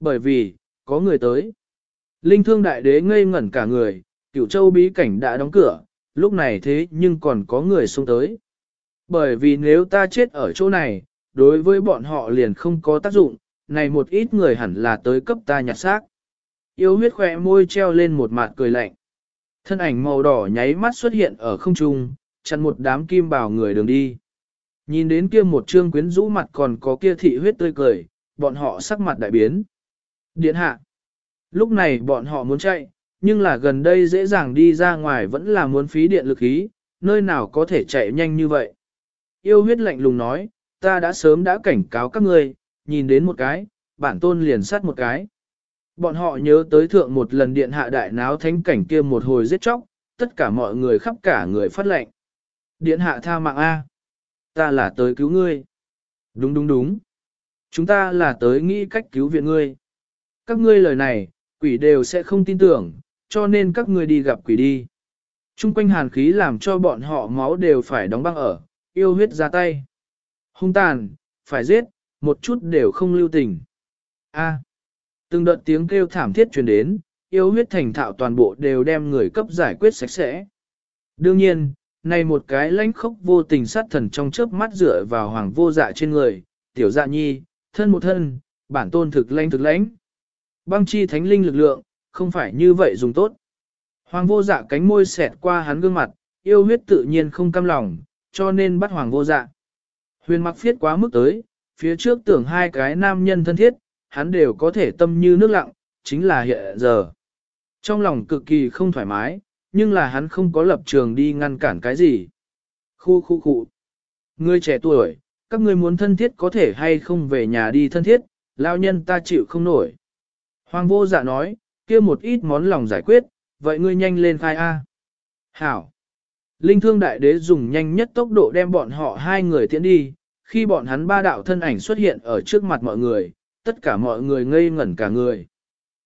Bởi vì, có người tới. Linh thương đại đế ngây ngẩn cả người, cửu châu bí cảnh đã đóng cửa, lúc này thế nhưng còn có người xông tới. Bởi vì nếu ta chết ở chỗ này, đối với bọn họ liền không có tác dụng, này một ít người hẳn là tới cấp ta nhặt xác. Yêu huyết khỏe môi treo lên một mặt cười lạnh. Thân ảnh màu đỏ nháy mắt xuất hiện ở không trung, chặn một đám kim bào người đường đi. Nhìn đến kia một trương quyến rũ mặt còn có kia thị huyết tươi cười, bọn họ sắc mặt đại biến. Điện hạ. Lúc này bọn họ muốn chạy, nhưng là gần đây dễ dàng đi ra ngoài vẫn là muốn phí điện lực ý, nơi nào có thể chạy nhanh như vậy. Yêu huyết lạnh lùng nói, ta đã sớm đã cảnh cáo các ngươi, nhìn đến một cái, bản tôn liền sát một cái. Bọn họ nhớ tới thượng một lần điện hạ đại náo thánh cảnh kia một hồi giết chóc, tất cả mọi người khắp cả người phát lệnh. Điện hạ tha mạng A. Ta là tới cứu ngươi. Đúng đúng đúng. Chúng ta là tới nghĩ cách cứu viện ngươi. Các ngươi lời này, quỷ đều sẽ không tin tưởng, cho nên các ngươi đi gặp quỷ đi. Trung quanh hàn khí làm cho bọn họ máu đều phải đóng băng ở, yêu huyết ra tay. Hung tàn, phải giết, một chút đều không lưu tình. A. từng đợt tiếng kêu thảm thiết truyền đến, yêu huyết thành thạo toàn bộ đều đem người cấp giải quyết sạch sẽ. Đương nhiên, này một cái lãnh khốc vô tình sát thần trong chớp mắt dựa vào hoàng vô dạ trên người, tiểu dạ nhi, thân một thân, bản tôn thực lãnh thực lãnh. Băng chi thánh linh lực lượng, không phải như vậy dùng tốt. Hoàng vô dạ cánh môi xẹt qua hắn gương mặt, yêu huyết tự nhiên không cam lòng, cho nên bắt hoàng vô dạ. Huyền mặc phiết quá mức tới, phía trước tưởng hai cái nam nhân thân thiết, hắn đều có thể tâm như nước lặng, chính là hiện giờ. Trong lòng cực kỳ không thoải mái, nhưng là hắn không có lập trường đi ngăn cản cái gì. Khu khu khu. Ngươi trẻ tuổi, các ngươi muốn thân thiết có thể hay không về nhà đi thân thiết, lao nhân ta chịu không nổi. Hoàng vô dạ nói, kia một ít món lòng giải quyết, vậy ngươi nhanh lên khai A. Hảo. Linh thương đại đế dùng nhanh nhất tốc độ đem bọn họ hai người tiễn đi, khi bọn hắn ba đạo thân ảnh xuất hiện ở trước mặt mọi người, tất cả mọi người ngây ngẩn cả người.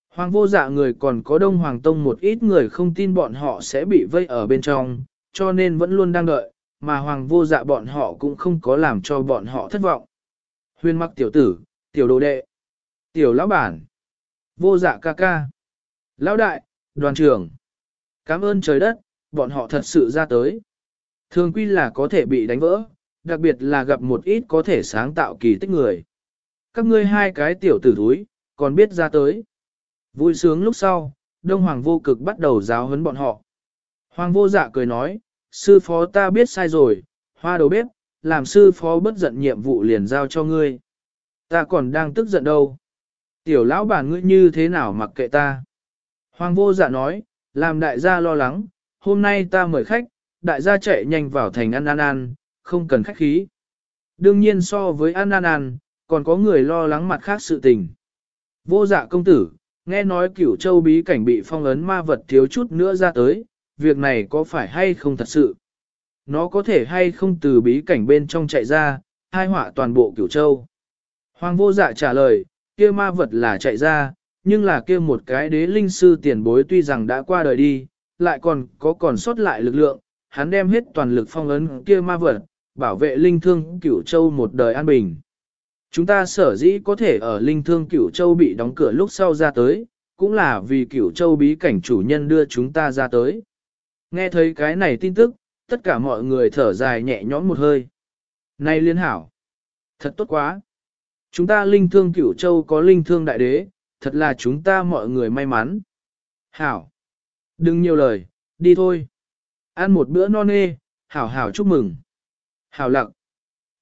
Hoàng vô dạ người còn có đông hoàng tông một ít người không tin bọn họ sẽ bị vây ở bên trong, cho nên vẫn luôn đang đợi, mà hoàng vô dạ bọn họ cũng không có làm cho bọn họ thất vọng. Huyên mặc tiểu tử, tiểu đồ đệ, tiểu lão bản, vô dạ ca ca, lão đại, đoàn trưởng. Cảm ơn trời đất, bọn họ thật sự ra tới. Thường quy là có thể bị đánh vỡ, đặc biệt là gặp một ít có thể sáng tạo kỳ tích người. Các ngươi hai cái tiểu tử thúi, còn biết ra tới. Vui sướng lúc sau, Đông Hoàng vô cực bắt đầu giáo huấn bọn họ. Hoàng vô dạ cười nói, sư phó ta biết sai rồi, hoa đầu bếp, làm sư phó bất giận nhiệm vụ liền giao cho ngươi. Ta còn đang tức giận đâu. Tiểu lão bản ngươi như thế nào mặc kệ ta. Hoàng vô dạ nói, làm đại gia lo lắng, hôm nay ta mời khách, đại gia chạy nhanh vào thành ăn ăn ăn, không cần khách khí. Đương nhiên so với ăn ăn ăn, còn có người lo lắng mặt khác sự tình. Vô dạ công tử, nghe nói cửu châu bí cảnh bị phong ấn ma vật thiếu chút nữa ra tới, việc này có phải hay không thật sự? Nó có thể hay không từ bí cảnh bên trong chạy ra, hai họa toàn bộ cửu châu. Hoàng vô dạ trả lời, kia ma vật là chạy ra, nhưng là kia một cái đế linh sư tiền bối tuy rằng đã qua đời đi, lại còn có còn sót lại lực lượng, hắn đem hết toàn lực phong ấn kia ma vật, bảo vệ linh thương cửu châu một đời an bình. Chúng ta sở dĩ có thể ở linh thương cửu châu bị đóng cửa lúc sau ra tới, cũng là vì cửu châu bí cảnh chủ nhân đưa chúng ta ra tới. Nghe thấy cái này tin tức, tất cả mọi người thở dài nhẹ nhõm một hơi. Này liên hảo! Thật tốt quá! Chúng ta linh thương cửu châu có linh thương đại đế, thật là chúng ta mọi người may mắn. Hảo! Đừng nhiều lời, đi thôi. Ăn một bữa non nê, hảo hảo chúc mừng. Hảo lặng.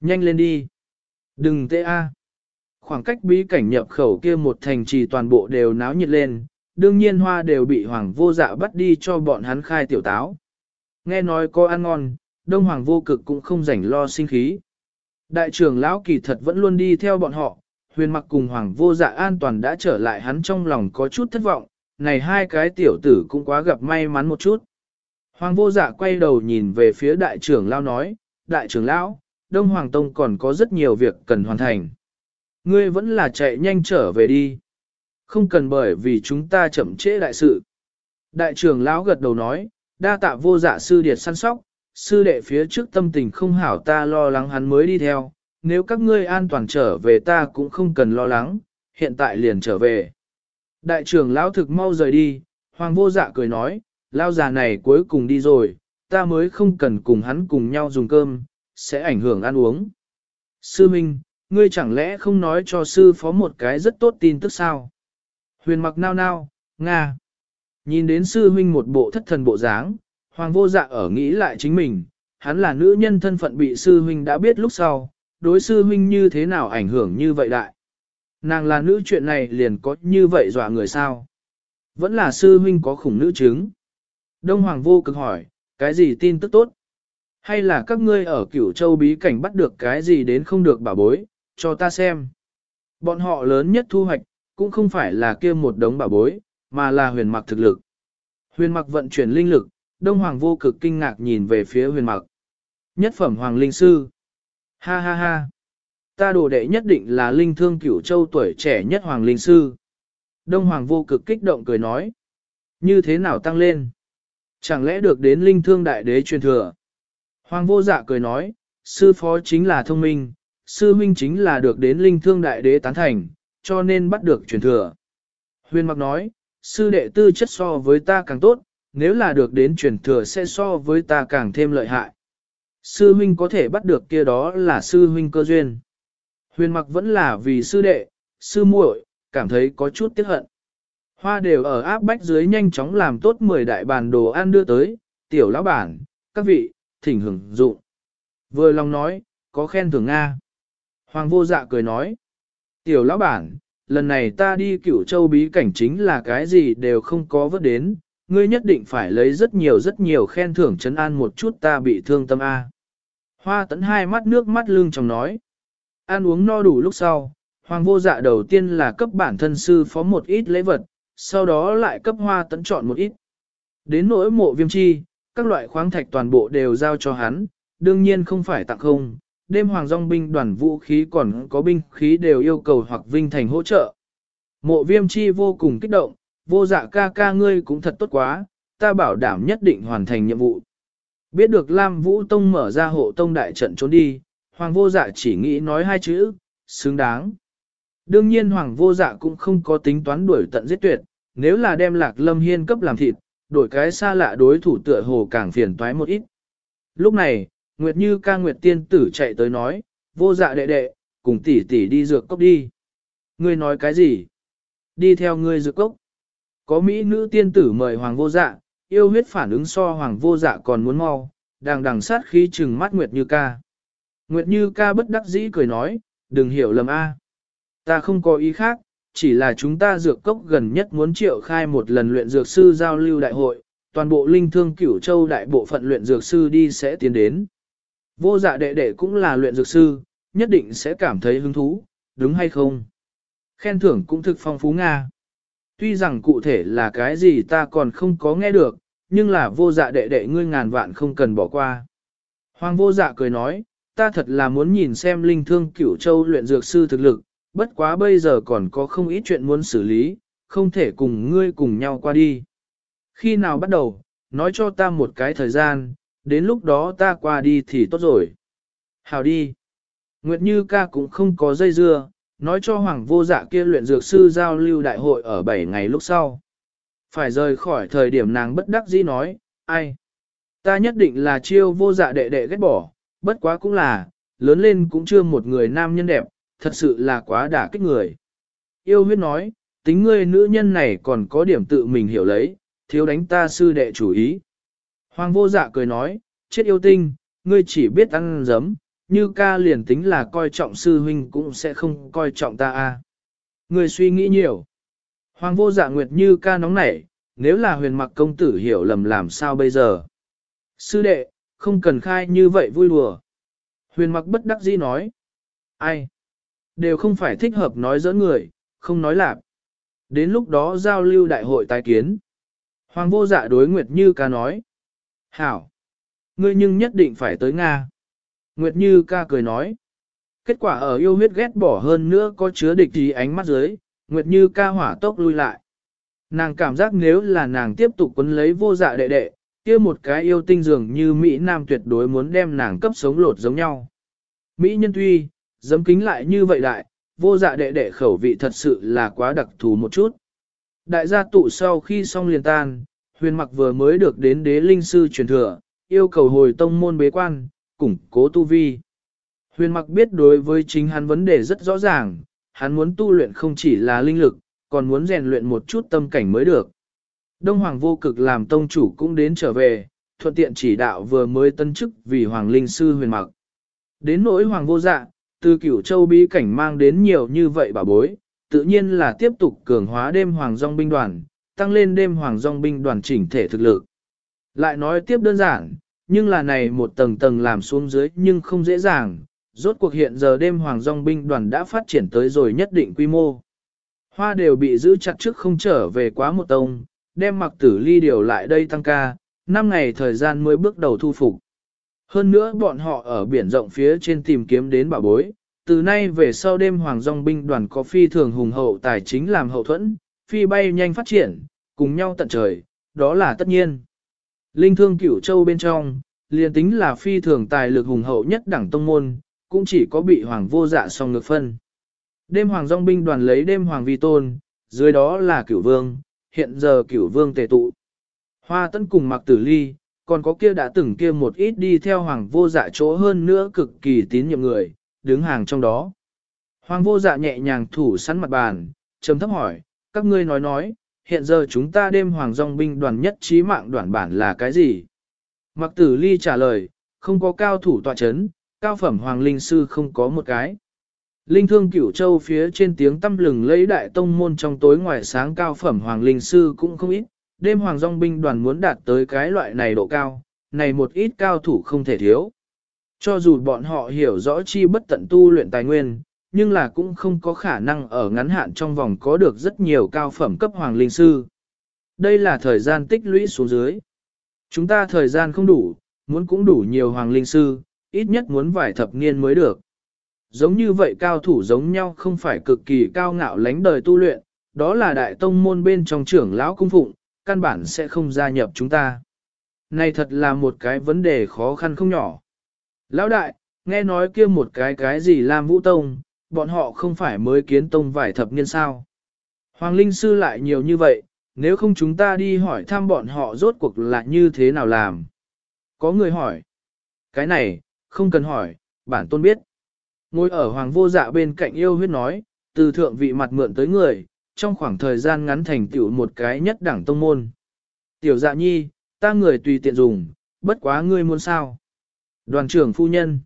Nhanh lên đi. Đừng tê a. Khoảng cách bí cảnh nhập khẩu kia một thành trì toàn bộ đều náo nhiệt lên, đương nhiên hoa đều bị hoàng vô dạ bắt đi cho bọn hắn khai tiểu táo. Nghe nói có ăn ngon, đông hoàng vô cực cũng không rảnh lo sinh khí. Đại trưởng lão kỳ thật vẫn luôn đi theo bọn họ, huyền mặc cùng hoàng vô dạ an toàn đã trở lại hắn trong lòng có chút thất vọng, này hai cái tiểu tử cũng quá gặp may mắn một chút. Hoàng vô dạ quay đầu nhìn về phía đại trưởng lão nói, đại trưởng lão, Đông Hoàng Tông còn có rất nhiều việc cần hoàn thành. Ngươi vẫn là chạy nhanh trở về đi. Không cần bởi vì chúng ta chậm trễ đại sự. Đại trưởng lão gật đầu nói, đa tạ vô dạ sư điệt săn sóc, sư đệ phía trước tâm tình không hảo ta lo lắng hắn mới đi theo, nếu các ngươi an toàn trở về ta cũng không cần lo lắng, hiện tại liền trở về. Đại trưởng lão thực mau rời đi, hoàng vô dạ cười nói, lao già này cuối cùng đi rồi, ta mới không cần cùng hắn cùng nhau dùng cơm, sẽ ảnh hưởng ăn uống. Sư Minh, ngươi chẳng lẽ không nói cho sư phó một cái rất tốt tin tức sao? Huyền mặc nao nao, Nga. Nhìn đến sư huynh một bộ thất thần bộ dáng, hoàng vô dạ ở nghĩ lại chính mình, hắn là nữ nhân thân phận bị sư huynh đã biết lúc sau, đối sư huynh như thế nào ảnh hưởng như vậy đại. Nàng là nữ chuyện này liền có như vậy dọa người sao? Vẫn là sư huynh có khủng nữ chứng. Đông Hoàng vô cực hỏi, cái gì tin tức tốt? Hay là các ngươi ở cửu châu bí cảnh bắt được cái gì đến không được bảo bối, cho ta xem. Bọn họ lớn nhất thu hoạch, cũng không phải là kia một đống bảo bối, mà là huyền mặc thực lực. Huyền mặc vận chuyển linh lực, Đông Hoàng vô cực kinh ngạc nhìn về phía huyền mặc. Nhất phẩm Hoàng Linh Sư. Ha ha ha. Ta đồ đệ nhất định là linh thương cửu châu tuổi trẻ nhất Hoàng Linh Sư. Đông Hoàng vô cực kích động cười nói. Như thế nào tăng lên? Chẳng lẽ được đến linh thương đại đế truyền thừa? Hoàng vô dạ cười nói, sư phó chính là thông minh, sư minh chính là được đến linh thương đại đế tán thành, cho nên bắt được truyền thừa. Huyền mặc nói, sư đệ tư chất so với ta càng tốt, nếu là được đến truyền thừa sẽ so với ta càng thêm lợi hại. Sư huynh có thể bắt được kia đó là sư huynh cơ duyên. Huyền mặc vẫn là vì sư đệ, sư muội, cảm thấy có chút tiếc hận. Hoa đều ở áp bách dưới nhanh chóng làm tốt 10 đại bàn đồ ăn đưa tới, tiểu lão bản, các vị, thỉnh hưởng dụng. Vừa lòng nói, có khen thưởng Nga. Hoàng vô dạ cười nói, tiểu lão bản, lần này ta đi cửu châu bí cảnh chính là cái gì đều không có vớt đến, ngươi nhất định phải lấy rất nhiều rất nhiều khen thưởng chấn an một chút ta bị thương tâm A. Hoa tấn hai mắt nước mắt lưng trong nói, ăn uống no đủ lúc sau, hoàng vô dạ đầu tiên là cấp bản thân sư phó một ít lễ vật, sau đó lại cấp hoa tấn chọn một ít. Đến nỗi mộ viêm chi, các loại khoáng thạch toàn bộ đều giao cho hắn, đương nhiên không phải tặng không, đêm hoàng dòng binh đoàn vũ khí còn có binh khí đều yêu cầu hoặc vinh thành hỗ trợ. Mộ viêm chi vô cùng kích động, vô dạ ca ca ngươi cũng thật tốt quá, ta bảo đảm nhất định hoàn thành nhiệm vụ. Biết được Lam Vũ Tông mở ra hộ tông đại trận trốn đi, hoàng vô dạ chỉ nghĩ nói hai chữ, xứng đáng. Đương nhiên hoàng vô dạ cũng không có tính toán đuổi tận giết tuyệt, nếu là đem lạc lâm hiên cấp làm thịt, đổi cái xa lạ đối thủ tựa hồ càng phiền toái một ít. Lúc này, Nguyệt Như ca Nguyệt tiên tử chạy tới nói, vô dạ đệ đệ, cùng tỷ tỷ đi dược cốc đi. Ngươi nói cái gì? Đi theo ngươi dược cốc. Có Mỹ nữ tiên tử mời hoàng vô dạ, yêu huyết phản ứng so hoàng vô dạ còn muốn mau, đang đằng sát khí trừng mắt Nguyệt Như ca. Nguyệt Như ca bất đắc dĩ cười nói, đừng hiểu lầm a, Ta không có ý khác, chỉ là chúng ta dược cốc gần nhất muốn triệu khai một lần luyện dược sư giao lưu đại hội, toàn bộ linh thương cửu châu đại bộ phận luyện dược sư đi sẽ tiến đến. Vô dạ đệ đệ cũng là luyện dược sư, nhất định sẽ cảm thấy hứng thú, đúng hay không? Khen thưởng cũng thực phong phú Nga. Tuy rằng cụ thể là cái gì ta còn không có nghe được, nhưng là vô dạ đệ đệ ngươi ngàn vạn không cần bỏ qua. Hoàng vô dạ cười nói, ta thật là muốn nhìn xem linh thương cửu châu luyện dược sư thực lực, bất quá bây giờ còn có không ít chuyện muốn xử lý, không thể cùng ngươi cùng nhau qua đi. Khi nào bắt đầu, nói cho ta một cái thời gian, đến lúc đó ta qua đi thì tốt rồi. Hào đi. Nguyệt Như ca cũng không có dây dưa, nói cho Hoàng vô dạ kia luyện dược sư giao lưu đại hội ở 7 ngày lúc sau. Phải rời khỏi thời điểm nàng bất đắc dĩ nói, ai? Ta nhất định là chiêu vô dạ đệ đệ ghét bỏ, bất quá cũng là, lớn lên cũng chưa một người nam nhân đẹp, thật sự là quá đả kích người. Yêu huyết nói, tính ngươi nữ nhân này còn có điểm tự mình hiểu lấy, thiếu đánh ta sư đệ chủ ý. Hoàng vô dạ cười nói, chết yêu tinh, ngươi chỉ biết ăn giấm, như ca liền tính là coi trọng sư huynh cũng sẽ không coi trọng ta a. Người suy nghĩ nhiều. Hoàng vô dạ nguyệt như ca nóng nảy, nếu là huyền mặc công tử hiểu lầm làm sao bây giờ. Sư đệ, không cần khai như vậy vui đùa. Huyền mặc bất đắc dĩ nói. Ai? Đều không phải thích hợp nói giỡn người, không nói lạp. Đến lúc đó giao lưu đại hội tái kiến. Hoàng vô dạ đối Nguyệt Như ca nói. Hảo! Ngươi nhưng nhất định phải tới Nga. Nguyệt Như ca cười nói. Kết quả ở yêu huyết ghét bỏ hơn nữa có chứa địch ý ánh mắt dưới, Nguyệt Như ca hỏa tốc lui lại. Nàng cảm giác nếu là nàng tiếp tục quấn lấy vô dạ đệ đệ, kia một cái yêu tinh dường như Mỹ Nam tuyệt đối muốn đem nàng cấp sống lột giống nhau. Mỹ nhân tuy, dấm kính lại như vậy đại, vô dạ đệ đệ khẩu vị thật sự là quá đặc thù một chút. Đại gia tụ sau khi xong liền tan, huyền mặc vừa mới được đến đế linh sư truyền thừa, yêu cầu hồi tông môn bế quan, củng cố tu vi. Huyền mặc biết đối với chính hắn vấn đề rất rõ ràng, hắn muốn tu luyện không chỉ là linh lực, còn muốn rèn luyện một chút tâm cảnh mới được. Đông Hoàng vô cực làm tông chủ cũng đến trở về, thuận tiện chỉ đạo vừa mới tân chức vì Hoàng Linh Sư huyền mặc. Đến nỗi Hoàng vô dạ, từ cửu châu bí cảnh mang đến nhiều như vậy bà bối, tự nhiên là tiếp tục cường hóa đêm Hoàng Dòng binh đoàn, tăng lên đêm Hoàng Dòng binh đoàn chỉnh thể thực lực. Lại nói tiếp đơn giản, nhưng là này một tầng tầng làm xuống dưới nhưng không dễ dàng, rốt cuộc hiện giờ đêm Hoàng Dòng binh đoàn đã phát triển tới rồi nhất định quy mô. Hoa đều bị giữ chặt trước không trở về quá một tông, đem mặc tử ly điều lại đây tăng ca, 5 ngày thời gian mới bước đầu thu phục. Hơn nữa bọn họ ở biển rộng phía trên tìm kiếm đến bảo bối, từ nay về sau đêm hoàng dòng binh đoàn có phi thường hùng hậu tài chính làm hậu thuẫn, phi bay nhanh phát triển, cùng nhau tận trời, đó là tất nhiên. Linh thương cửu châu bên trong, liền tính là phi thường tài lực hùng hậu nhất đẳng tông môn, cũng chỉ có bị hoàng vô dạ song ngược phân. Đêm hoàng dòng binh đoàn lấy đêm hoàng vi tôn, dưới đó là cửu vương, hiện giờ cửu vương tề tụ. Hoa tân cùng mặc tử ly, còn có kia đã từng kia một ít đi theo hoàng vô dạ chỗ hơn nữa cực kỳ tín nhiệm người, đứng hàng trong đó. Hoàng vô dạ nhẹ nhàng thủ sẵn mặt bàn, trầm thấp hỏi, các ngươi nói nói, hiện giờ chúng ta đêm hoàng dòng binh đoàn nhất trí mạng đoàn bản là cái gì? Mặc tử ly trả lời, không có cao thủ tọa chấn, cao phẩm hoàng linh sư không có một cái. Linh thương cửu châu phía trên tiếng tâm lừng lấy đại tông môn trong tối ngoài sáng cao phẩm hoàng linh sư cũng không ít, đêm hoàng dòng binh đoàn muốn đạt tới cái loại này độ cao, này một ít cao thủ không thể thiếu. Cho dù bọn họ hiểu rõ chi bất tận tu luyện tài nguyên, nhưng là cũng không có khả năng ở ngắn hạn trong vòng có được rất nhiều cao phẩm cấp hoàng linh sư. Đây là thời gian tích lũy xuống dưới. Chúng ta thời gian không đủ, muốn cũng đủ nhiều hoàng linh sư, ít nhất muốn vài thập niên mới được. Giống như vậy cao thủ giống nhau không phải cực kỳ cao ngạo lánh đời tu luyện, đó là đại tông môn bên trong trưởng lão cung phụng, căn bản sẽ không gia nhập chúng ta. Này thật là một cái vấn đề khó khăn không nhỏ. Lão đại, nghe nói kia một cái cái gì làm vũ tông, bọn họ không phải mới kiến tông vài thập niên sao. Hoàng Linh Sư lại nhiều như vậy, nếu không chúng ta đi hỏi thăm bọn họ rốt cuộc là như thế nào làm. Có người hỏi. Cái này, không cần hỏi, bản tôn biết. Ngồi ở hoàng vô dạ bên cạnh yêu huyết nói, từ thượng vị mặt mượn tới người, trong khoảng thời gian ngắn thành tựu một cái nhất đẳng tông môn. Tiểu dạ nhi, ta người tùy tiện dùng, bất quá ngươi muốn sao. Đoàn trưởng phu nhân.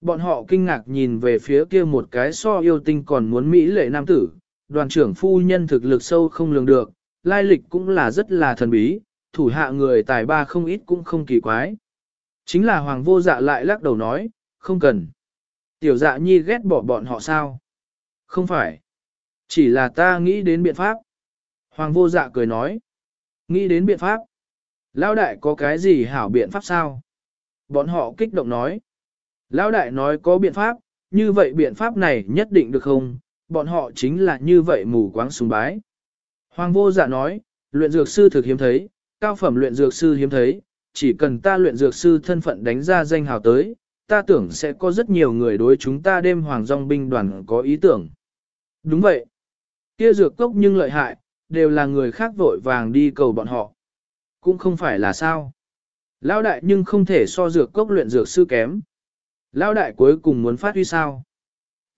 Bọn họ kinh ngạc nhìn về phía kia một cái so yêu tinh còn muốn Mỹ lệ nam tử. Đoàn trưởng phu nhân thực lực sâu không lường được, lai lịch cũng là rất là thần bí, thủ hạ người tài ba không ít cũng không kỳ quái. Chính là hoàng vô dạ lại lắc đầu nói, không cần. Tiểu dạ nhi ghét bỏ bọn họ sao? Không phải. Chỉ là ta nghĩ đến biện pháp. Hoàng vô dạ cười nói. Nghĩ đến biện pháp. lao đại có cái gì hảo biện pháp sao? Bọn họ kích động nói. Lão đại nói có biện pháp, như vậy biện pháp này nhất định được không? Bọn họ chính là như vậy mù quáng sùng bái. Hoàng vô dạ nói, luyện dược sư thực hiếm thấy, cao phẩm luyện dược sư hiếm thấy, chỉ cần ta luyện dược sư thân phận đánh ra danh hào tới, ta tưởng sẽ có rất nhiều người đối chúng ta đêm hoàng dòng binh đoàn có ý tưởng. Đúng vậy. Kia dược cốc nhưng lợi hại, đều là người khác vội vàng đi cầu bọn họ. Cũng không phải là sao. Lão đại nhưng không thể so dược cốc luyện dược sư kém. Lão đại cuối cùng muốn phát huy sao.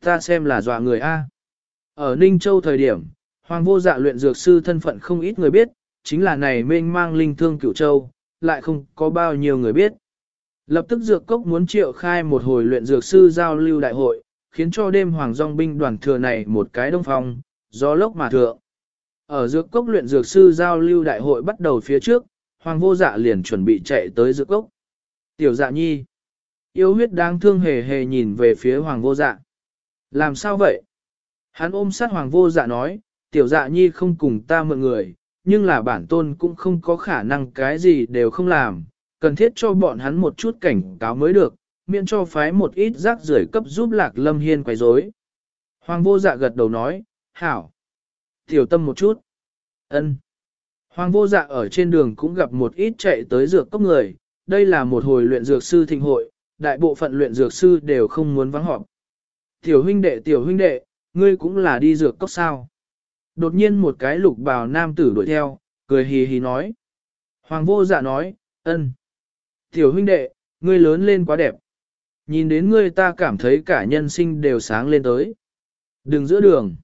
Ta xem là dọa người A. Ở Ninh Châu thời điểm, Hoàng vô dạ luyện dược sư thân phận không ít người biết, chính là này mênh mang linh thương cửu châu, lại không có bao nhiêu người biết. Lập tức dược cốc muốn triệu khai một hồi luyện dược sư giao lưu đại hội, khiến cho đêm hoàng dòng binh đoàn thừa này một cái đông phong, do lốc mà thượng. Ở dược cốc luyện dược sư giao lưu đại hội bắt đầu phía trước, hoàng vô dạ liền chuẩn bị chạy tới dược cốc. Tiểu dạ nhi, yêu huyết đáng thương hề hề nhìn về phía hoàng vô dạ. Làm sao vậy? Hắn ôm sát hoàng vô dạ nói, tiểu dạ nhi không cùng ta mượn người, nhưng là bản tôn cũng không có khả năng cái gì đều không làm, cần thiết cho bọn hắn một chút cảnh cáo mới được, miễn cho phái một ít rác rưởi cấp giúp lạc lâm hiên quấy rối. Hoàng vô dạ gật đầu nói, hảo. Tiểu tâm một chút. ân. Hoàng vô dạ ở trên đường cũng gặp một ít chạy tới dược cốc người, đây là một hồi luyện dược sư thịnh hội, đại bộ phận luyện dược sư đều không muốn vắng họp. Tiểu huynh đệ tiểu huynh đệ, ngươi cũng là đi dược cốc sao. Đột nhiên một cái lục bào nam tử đuổi theo, cười hì hì nói. Hoàng vô dạ nói, ân. Tiểu huynh đệ, ngươi lớn lên quá đẹp. Nhìn đến ngươi ta cảm thấy cả nhân sinh đều sáng lên tới. Đừng giữa đường.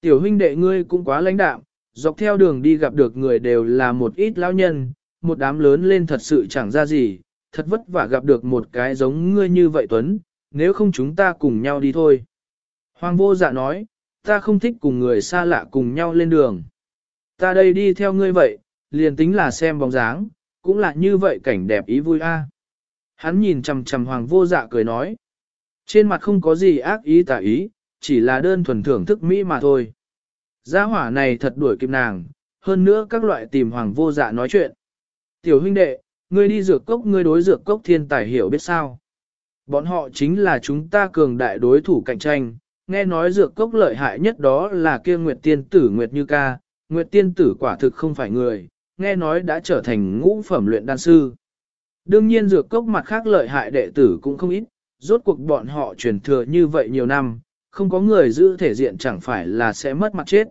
Tiểu huynh đệ ngươi cũng quá lãnh đạm, dọc theo đường đi gặp được người đều là một ít lão nhân, một đám lớn lên thật sự chẳng ra gì, thật vất vả gặp được một cái giống ngươi như vậy Tuấn, nếu không chúng ta cùng nhau đi thôi. Hoàng vô dạ nói, ta không thích cùng người xa lạ cùng nhau lên đường. Ta đây đi theo ngươi vậy, liền tính là xem bóng dáng, cũng là như vậy cảnh đẹp ý vui a. Hắn nhìn chằm chằm hoàng vô dạ cười nói. Trên mặt không có gì ác ý tả ý, chỉ là đơn thuần thưởng thức Mỹ mà thôi. Gia hỏa này thật đuổi kịp nàng, hơn nữa các loại tìm hoàng vô dạ nói chuyện. Tiểu huynh đệ, ngươi đi dược cốc ngươi đối dược cốc thiên tài hiểu biết sao. Bọn họ chính là chúng ta cường đại đối thủ cạnh tranh, nghe nói dược cốc lợi hại nhất đó là kia Nguyệt Tiên Tử Nguyệt Như Ca, Nguyệt Tiên Tử quả thực không phải người, nghe nói đã trở thành ngũ phẩm luyện đan sư. Đương nhiên dược cốc mặt khác lợi hại đệ tử cũng không ít, rốt cuộc bọn họ truyền thừa như vậy nhiều năm, không có người giữ thể diện chẳng phải là sẽ mất mặt chết.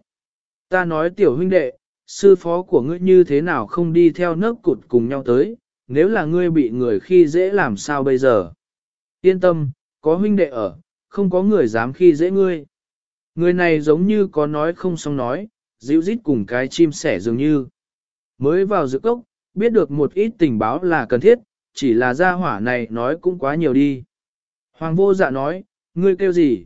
Ta nói tiểu huynh đệ, sư phó của ngươi như thế nào không đi theo nước cụt cùng nhau tới, nếu là ngươi bị người khi dễ làm sao bây giờ. Yên tâm, có huynh đệ ở, không có người dám khi dễ ngươi. Người này giống như có nói không xong nói, dịu rít cùng cái chim sẻ dường như. Mới vào dự cốc, biết được một ít tình báo là cần thiết, chỉ là gia hỏa này nói cũng quá nhiều đi. Hoàng vô dạ nói, ngươi kêu gì?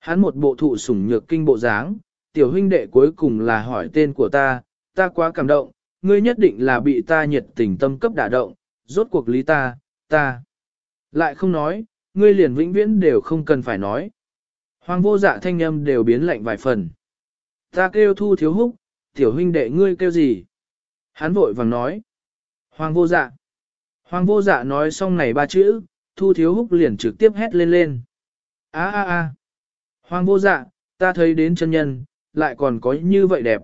Hắn một bộ thụ sủng nhược kinh bộ dáng, tiểu huynh đệ cuối cùng là hỏi tên của ta, ta quá cảm động, ngươi nhất định là bị ta nhiệt tình tâm cấp đả động, rốt cuộc lý ta, ta. Lại không nói, ngươi liền vĩnh viễn đều không cần phải nói. Hoàng vô dạ thanh âm đều biến lạnh vài phần. Ta kêu thu thiếu húc, tiểu huynh đệ ngươi kêu gì? Hắn vội vàng nói. Hoàng vô dạ. Hoàng vô dạ nói xong này ba chữ, thu thiếu húc liền trực tiếp hét lên lên. a a a Hoàng vô dạ, ta thấy đến chân nhân, lại còn có như vậy đẹp.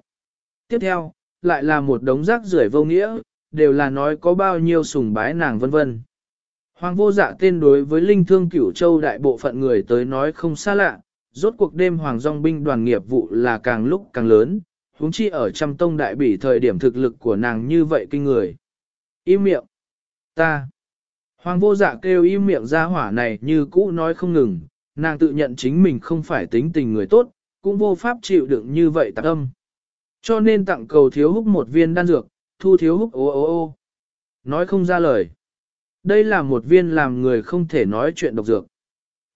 Tiếp theo, lại là một đống rác rưởi vô nghĩa, đều là nói có bao nhiêu sùng bái nàng vân vân. Hoàng vô dạ tên đối với linh thương cửu châu đại bộ phận người tới nói không xa lạ, rốt cuộc đêm hoàng dòng binh đoàn nghiệp vụ là càng lúc càng lớn, huống chi ở trăm tông đại bỉ thời điểm thực lực của nàng như vậy kinh người. Im miệng. Ta. Hoàng vô dạ kêu im miệng ra hỏa này như cũ nói không ngừng, nàng tự nhận chính mình không phải tính tình người tốt, cũng vô pháp chịu đựng như vậy tạc âm. Cho nên tặng cầu thiếu húc một viên đan dược, thu thiếu húc ô ô ô. Nói không ra lời. Đây là một viên làm người không thể nói chuyện độc dược.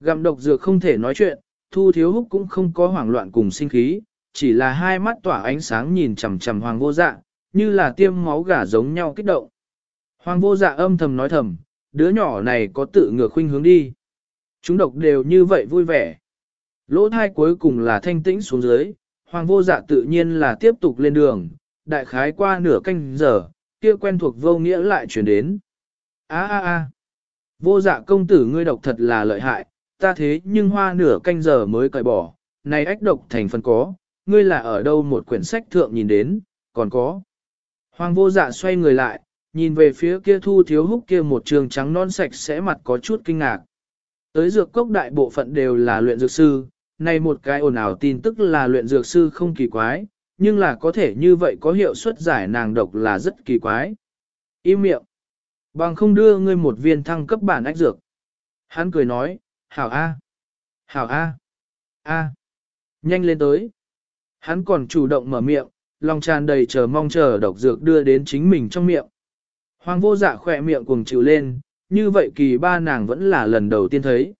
Gặm độc dược không thể nói chuyện, thu thiếu húc cũng không có hoảng loạn cùng sinh khí, chỉ là hai mắt tỏa ánh sáng nhìn chằm chằm hoàng vô dạ, như là tiêm máu gà giống nhau kích động. Hoàng vô dạ âm thầm nói thầm, đứa nhỏ này có tự ngược khuynh hướng đi. Chúng độc đều như vậy vui vẻ. Lỗ thai cuối cùng là thanh tĩnh xuống dưới, hoàng vô dạ tự nhiên là tiếp tục lên đường, đại khái qua nửa canh giờ, kia quen thuộc vô nghĩa lại chuyển đến. a a a vô dạ công tử ngươi độc thật là lợi hại, ta thế nhưng hoa nửa canh giờ mới cởi bỏ, này ách độc thành phần có, ngươi là ở đâu một quyển sách thượng nhìn đến, còn có. Hoàng vô dạ xoay người lại, nhìn về phía kia thu thiếu húc kia một trường trắng non sạch sẽ mặt có chút kinh ngạc. Tới dược cốc đại bộ phận đều là luyện dược sư, này một cái ồn ào tin tức là luyện dược sư không kỳ quái, nhưng là có thể như vậy có hiệu suất giải nàng độc là rất kỳ quái. Im miệng. Bằng không đưa ngươi một viên thăng cấp bản ách dược. Hắn cười nói, hảo A. Hảo A. A. Nhanh lên tới. Hắn còn chủ động mở miệng, lòng tràn đầy chờ mong chờ độc dược đưa đến chính mình trong miệng. Hoàng vô dạ khỏe miệng cuồng chịu lên, như vậy kỳ ba nàng vẫn là lần đầu tiên thấy.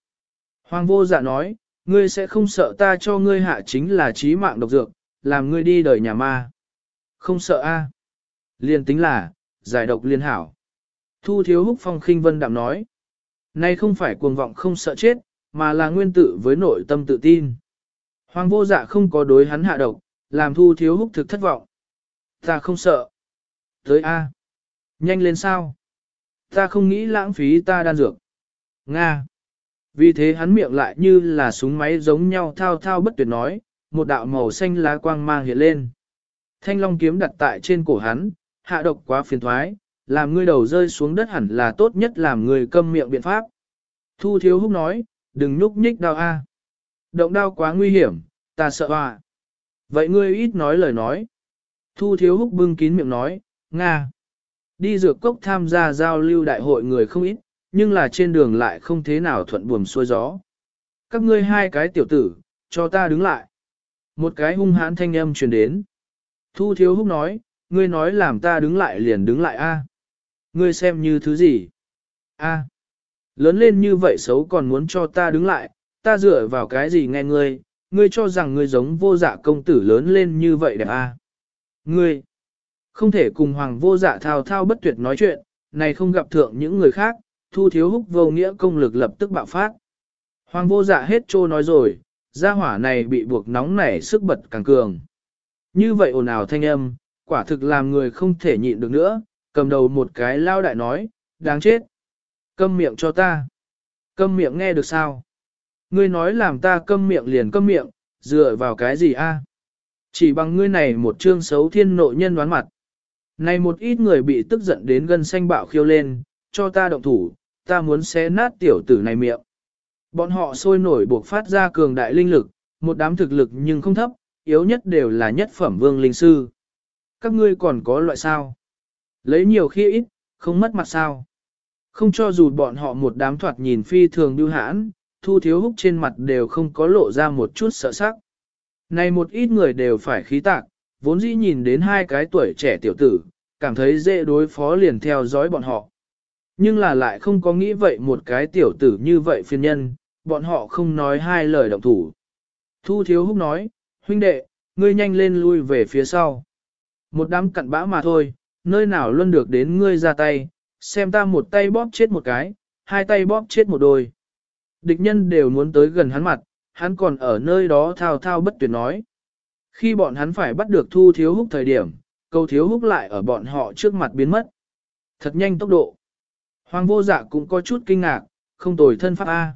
Hoàng vô dạ nói, ngươi sẽ không sợ ta cho ngươi hạ chính là trí mạng độc dược, làm ngươi đi đời nhà ma. Không sợ a? À? Liên tính là, giải độc liên hảo. Thu thiếu húc phong khinh vân đạm nói. Nay không phải cuồng vọng không sợ chết, mà là nguyên tự với nội tâm tự tin. Hoàng vô dạ không có đối hắn hạ độc, làm thu thiếu húc thực thất vọng. Ta không sợ. Tới A. Nhanh lên sao? Ta không nghĩ lãng phí ta đan dược. Nga. Vì thế hắn miệng lại như là súng máy giống nhau thao thao bất tuyệt nói, một đạo màu xanh lá quang mang hiện lên. Thanh long kiếm đặt tại trên cổ hắn, hạ độc quá phiền thoái, làm ngươi đầu rơi xuống đất hẳn là tốt nhất làm người câm miệng biện pháp. Thu thiếu húc nói, đừng nhúc nhích đau a. Động đau quá nguy hiểm, ta sợ à Vậy ngươi ít nói lời nói. Thu thiếu húc bưng kín miệng nói, Nga. Đi dược cốc tham gia giao lưu đại hội người không ít, nhưng là trên đường lại không thế nào thuận buồm xuôi gió. Các ngươi hai cái tiểu tử, cho ta đứng lại. Một cái hung hãn thanh âm truyền đến. Thu thiếu húc nói, ngươi nói làm ta đứng lại liền đứng lại a. Ngươi xem như thứ gì? A. Lớn lên như vậy xấu còn muốn cho ta đứng lại, ta dựa vào cái gì nghe ngươi, ngươi cho rằng ngươi giống vô dạ công tử lớn lên như vậy đẹp a. Ngươi, không thể cùng hoàng vô dạ thao thao bất tuyệt nói chuyện, này không gặp thượng những người khác, thu thiếu húc vô nghĩa công lực lập tức bạo phát. Hoàng vô dạ hết trô nói rồi, gia hỏa này bị buộc nóng nảy sức bật càng cường. Như vậy ồn ào thanh âm, quả thực làm người không thể nhịn được nữa, cầm đầu một cái lao đại nói, đáng chết. Câm miệng cho ta. Câm miệng nghe được sao? Ngươi nói làm ta câm miệng liền câm miệng, dựa vào cái gì a? Chỉ bằng ngươi này một chương xấu thiên nội nhân đoán mặt. Này một ít người bị tức giận đến gân xanh bạo khiêu lên, cho ta động thủ, ta muốn xé nát tiểu tử này miệng. Bọn họ sôi nổi buộc phát ra cường đại linh lực, một đám thực lực nhưng không thấp, yếu nhất đều là nhất phẩm vương linh sư. Các ngươi còn có loại sao? Lấy nhiều khi ít, không mất mặt sao? Không cho dù bọn họ một đám thoạt nhìn phi thường biêu hãn, thu thiếu húc trên mặt đều không có lộ ra một chút sợ sắc. Này một ít người đều phải khí tạc, vốn dĩ nhìn đến hai cái tuổi trẻ tiểu tử, cảm thấy dễ đối phó liền theo dõi bọn họ. Nhưng là lại không có nghĩ vậy một cái tiểu tử như vậy phiên nhân, bọn họ không nói hai lời động thủ. Thu thiếu húc nói, huynh đệ, ngươi nhanh lên lui về phía sau. Một đám cặn bã mà thôi, nơi nào luôn được đến ngươi ra tay, xem ta một tay bóp chết một cái, hai tay bóp chết một đôi. Địch nhân đều muốn tới gần hắn mặt, hắn còn ở nơi đó thao thao bất tuyệt nói. Khi bọn hắn phải bắt được thu thiếu húc thời điểm, câu thiếu húc lại ở bọn họ trước mặt biến mất. Thật nhanh tốc độ. Hoàng vô dạ cũng có chút kinh ngạc, không tồi thân pháp A.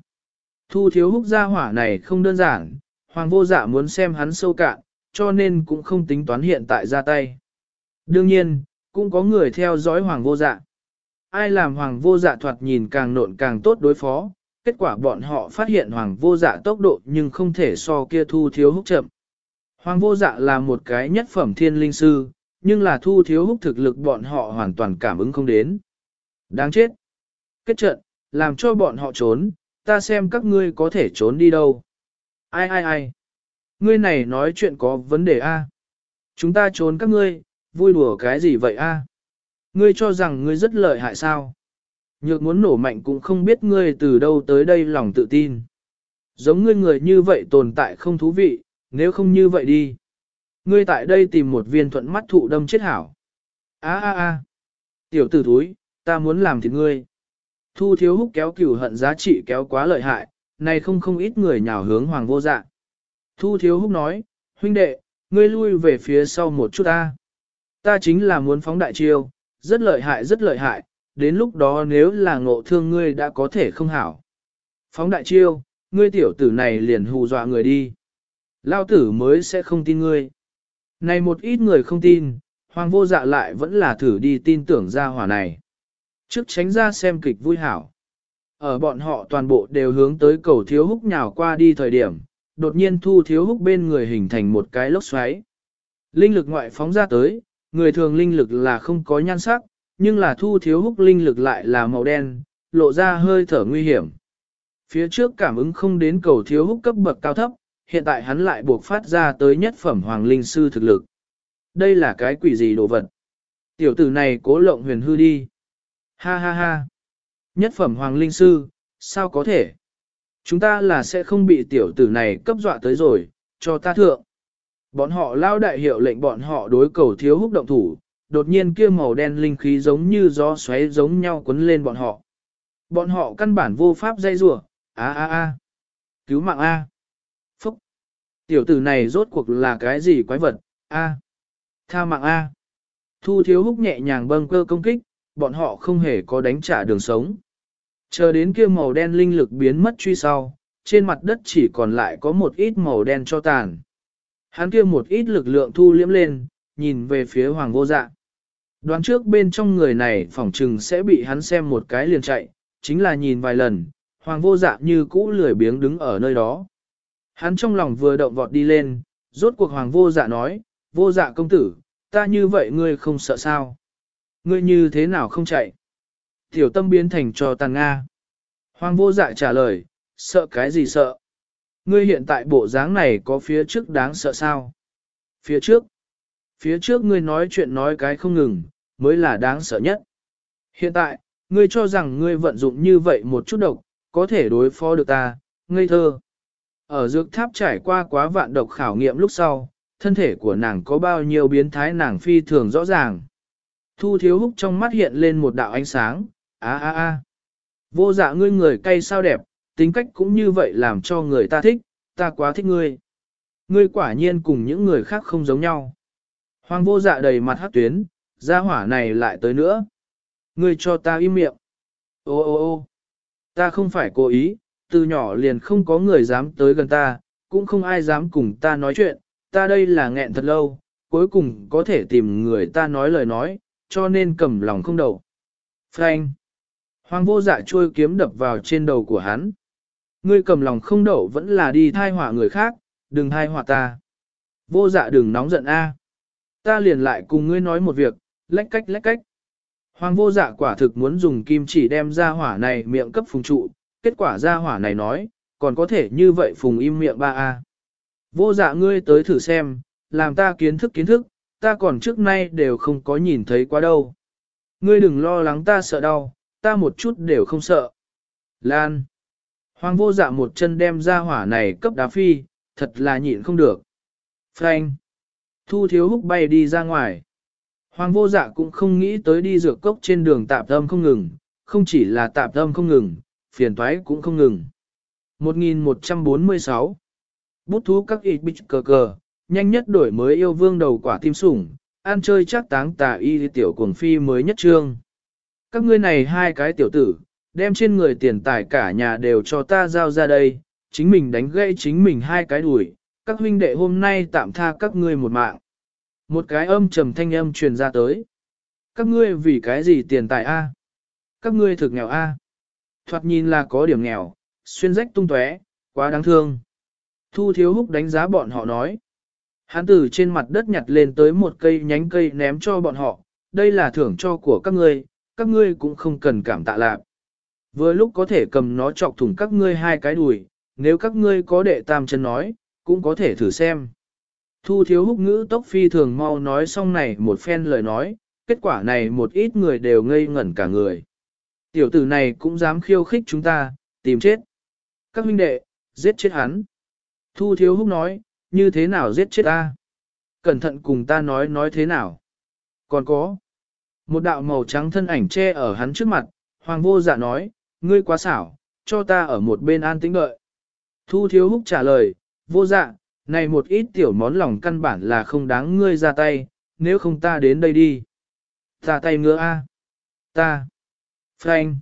Thu thiếu húc gia hỏa này không đơn giản, hoàng vô dạ muốn xem hắn sâu cạn, cho nên cũng không tính toán hiện tại ra tay. Đương nhiên, cũng có người theo dõi hoàng vô dạ. Ai làm hoàng vô dạ thoạt nhìn càng nộn càng tốt đối phó, kết quả bọn họ phát hiện hoàng vô dạ tốc độ nhưng không thể so kia thu thiếu húc chậm. Hoàng vô dạ là một cái nhất phẩm thiên linh sư, nhưng là thu thiếu húc thực lực bọn họ hoàn toàn cảm ứng không đến. Đáng chết! Kết trận, làm cho bọn họ trốn, ta xem các ngươi có thể trốn đi đâu. Ai ai ai? Ngươi này nói chuyện có vấn đề a? Chúng ta trốn các ngươi, vui đùa cái gì vậy a? Ngươi cho rằng ngươi rất lợi hại sao? Nhược muốn nổ mạnh cũng không biết ngươi từ đâu tới đây lòng tự tin. Giống ngươi người như vậy tồn tại không thú vị, nếu không như vậy đi. Ngươi tại đây tìm một viên thuận mắt thụ đâm chết hảo. A a a, tiểu tử thúi, ta muốn làm thịt ngươi. Thu thiếu húc kéo cửu hận giá trị kéo quá lợi hại, này không không ít người nhào hướng hoàng vô dạ. Thu thiếu húc nói, huynh đệ, ngươi lui về phía sau một chút ta. Ta chính là muốn phóng đại chiêu, rất lợi hại rất lợi hại, đến lúc đó nếu là ngộ thương ngươi đã có thể không hảo. Phóng đại chiêu, ngươi tiểu tử này liền hù dọa người đi. Lao tử mới sẽ không tin ngươi. Này một ít người không tin, hoàng vô dạ lại vẫn là thử đi tin tưởng ra hỏa này. Trước tránh ra xem kịch vui hảo. Ở bọn họ toàn bộ đều hướng tới cầu thiếu húc nhào qua đi thời điểm, đột nhiên thu thiếu húc bên người hình thành một cái lốc xoáy. Linh lực ngoại phóng ra tới, người thường linh lực là không có nhan sắc, nhưng là thu thiếu húc linh lực lại là màu đen, lộ ra hơi thở nguy hiểm. Phía trước cảm ứng không đến cầu thiếu húc cấp bậc cao thấp, hiện tại hắn lại buộc phát ra tới nhất phẩm hoàng linh sư thực lực. Đây là cái quỷ gì đồ vật? Tiểu tử này cố lộng huyền hư đi. Ha ha ha. Nhất phẩm hoàng linh sư, sao có thể? Chúng ta là sẽ không bị tiểu tử này cấp dọa tới rồi, cho ta thượng. Bọn họ lao đại hiệu lệnh bọn họ đối cầu thiếu húc động thủ, đột nhiên kia màu đen linh khí giống như gió xoáy giống nhau cuốn lên bọn họ. Bọn họ căn bản vô pháp dây rủa a a a, cứu mạng a. Phúc, tiểu tử này rốt cuộc là cái gì quái vật, a, tha mạng a. Thu thiếu húc nhẹ nhàng bâng cơ công kích, bọn họ không hề có đánh trả đường sống. Chờ đến kia màu đen linh lực biến mất truy sau, trên mặt đất chỉ còn lại có một ít màu đen cho tàn. Hắn kia một ít lực lượng thu liễm lên, nhìn về phía hoàng vô dạ. Đoán trước bên trong người này phỏng trừng sẽ bị hắn xem một cái liền chạy, chính là nhìn vài lần, hoàng vô dạ như cũ lười biếng đứng ở nơi đó. Hắn trong lòng vừa động vọt đi lên, rốt cuộc hoàng vô dạ nói, vô dạ công tử, ta như vậy ngươi không sợ sao? Ngươi như thế nào không chạy? Tiểu tâm biến thành cho tàn Nga. Hoàng vô dạ trả lời, sợ cái gì sợ? Ngươi hiện tại bộ dáng này có phía trước đáng sợ sao? Phía trước? Phía trước ngươi nói chuyện nói cái không ngừng, mới là đáng sợ nhất. Hiện tại, ngươi cho rằng ngươi vận dụng như vậy một chút độc, có thể đối phó được ta, ngây thơ. Ở dược tháp trải qua quá vạn độc khảo nghiệm lúc sau, thân thể của nàng có bao nhiêu biến thái nàng phi thường rõ ràng. Thu thiếu húc trong mắt hiện lên một đạo ánh sáng, á á á. Vô dạ ngươi người cay sao đẹp, tính cách cũng như vậy làm cho người ta thích, ta quá thích ngươi. Ngươi quả nhiên cùng những người khác không giống nhau. Hoàng vô dạ đầy mặt hát tuyến, gia hỏa này lại tới nữa. Ngươi cho ta im miệng. Ô ô ô ta không phải cố ý, từ nhỏ liền không có người dám tới gần ta, cũng không ai dám cùng ta nói chuyện, ta đây là nghẹn thật lâu, cuối cùng có thể tìm người ta nói lời nói, cho nên cầm lòng không đầu. Frank! Hoàng vô dạ trôi kiếm đập vào trên đầu của hắn. Ngươi cầm lòng không đậu vẫn là đi thai họa người khác, đừng thai họa ta. Vô dạ đừng nóng giận a. Ta liền lại cùng ngươi nói một việc, lách cách lách cách. Hoàng vô dạ quả thực muốn dùng kim chỉ đem ra hỏa này miệng cấp phùng trụ, kết quả ra hỏa này nói, còn có thể như vậy phùng im miệng ba a. Vô dạ ngươi tới thử xem, làm ta kiến thức kiến thức, ta còn trước nay đều không có nhìn thấy quá đâu. Ngươi đừng lo lắng ta sợ đau, ta một chút đều không sợ. Lan. Hoàng vô dạ một chân đem ra hỏa này cấp đá phi, thật là nhịn không được. Frank. Thu thiếu húc bay đi ra ngoài. Hoàng vô dạ cũng không nghĩ tới đi dược cốc trên đường tạp âm không ngừng, không chỉ là tạp âm không ngừng, phiền toái cũng không ngừng. 1146 Bút thú các ít bích cờ cờ, nhanh nhất đổi mới yêu vương đầu quả tim sủng, ăn chơi chắc táng tà y tiểu cuồng phi mới nhất trương. Các ngươi này hai cái tiểu tử, đem trên người tiền tài cả nhà đều cho ta giao ra đây, chính mình đánh gây chính mình hai cái đuổi, các huynh đệ hôm nay tạm tha các ngươi một mạng. Một cái âm trầm thanh âm truyền ra tới. Các ngươi vì cái gì tiền tài a? Các ngươi thực nghèo a? Thoạt nhìn là có điểm nghèo, xuyên rách tung tóe, quá đáng thương. Thu thiếu húc đánh giá bọn họ nói. Hắn từ trên mặt đất nhặt lên tới một cây nhánh cây ném cho bọn họ, đây là thưởng cho của các ngươi, các ngươi cũng không cần cảm tạ lạc. Vừa lúc có thể cầm nó chọc thủng các ngươi hai cái đùi, nếu các ngươi có đệ tam chân nói, cũng có thể thử xem. Thu thiếu húc ngữ tốc phi thường mau nói xong này một phen lời nói, kết quả này một ít người đều ngây ngẩn cả người. Tiểu tử này cũng dám khiêu khích chúng ta, tìm chết. Các huynh đệ, giết chết hắn. Thu thiếu húc nói, như thế nào giết chết ta? Cẩn thận cùng ta nói nói thế nào? Còn có. Một đạo màu trắng thân ảnh che ở hắn trước mặt, hoàng vô dạ nói, ngươi quá xảo, cho ta ở một bên an tĩnh đợi. Thu thiếu húc trả lời, vô dạ, này một ít tiểu món lòng căn bản là không đáng ngươi ra tay, nếu không ta đến đây đi. Ta tay ngứa a. Ta. Frank.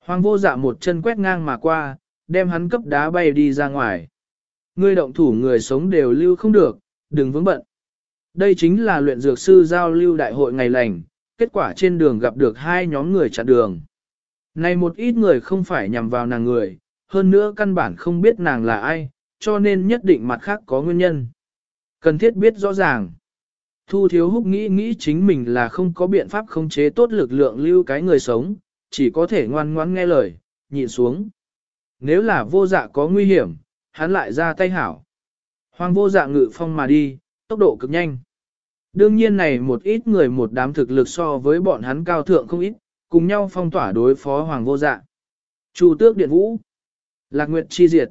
Hoàng vô dạ một chân quét ngang mà qua, đem hắn cấp đá bay đi ra ngoài. Ngươi động thủ người sống đều lưu không được, đừng vướng bận. Đây chính là luyện dược sư giao lưu đại hội ngày lành, kết quả trên đường gặp được hai nhóm người chặn đường. Này một ít người không phải nhằm vào nàng người, hơn nữa căn bản không biết nàng là ai, cho nên nhất định mặt khác có nguyên nhân. Cần thiết biết rõ ràng. Thu thiếu húc nghĩ nghĩ chính mình là không có biện pháp khống chế tốt lực lượng lưu cái người sống, chỉ có thể ngoan ngoãn nghe lời, nhịn xuống. Nếu là vô dạ có nguy hiểm, hắn lại ra tay hảo. Hoàng vô dạ ngự phong mà đi, tốc độ cực nhanh. Đương nhiên này một ít người một đám thực lực so với bọn hắn cao thượng không ít, cùng nhau phong tỏa đối phó hoàng vô dạ. Chu tước điện vũ. Lạc nguyệt chi diệt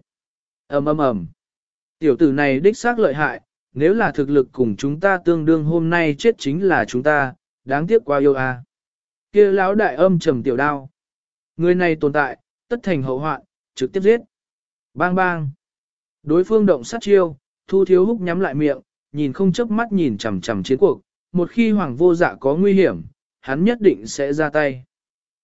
ầm ầm ầm. Tiểu tử này đích xác lợi hại, nếu là thực lực cùng chúng ta tương đương hôm nay chết chính là chúng ta, đáng tiếc quá yêu a. À. Kia lão đại âm trầm tiểu đao. Người này tồn tại, tất thành hậu hoạn, trực tiếp giết. Bang bang. Đối phương động sát chiêu, thu thiếu húc nhắm lại miệng, nhìn không chớp mắt nhìn chằm chằm chiến cuộc, một khi hoàng vô dạ có nguy hiểm, hắn nhất định sẽ ra tay.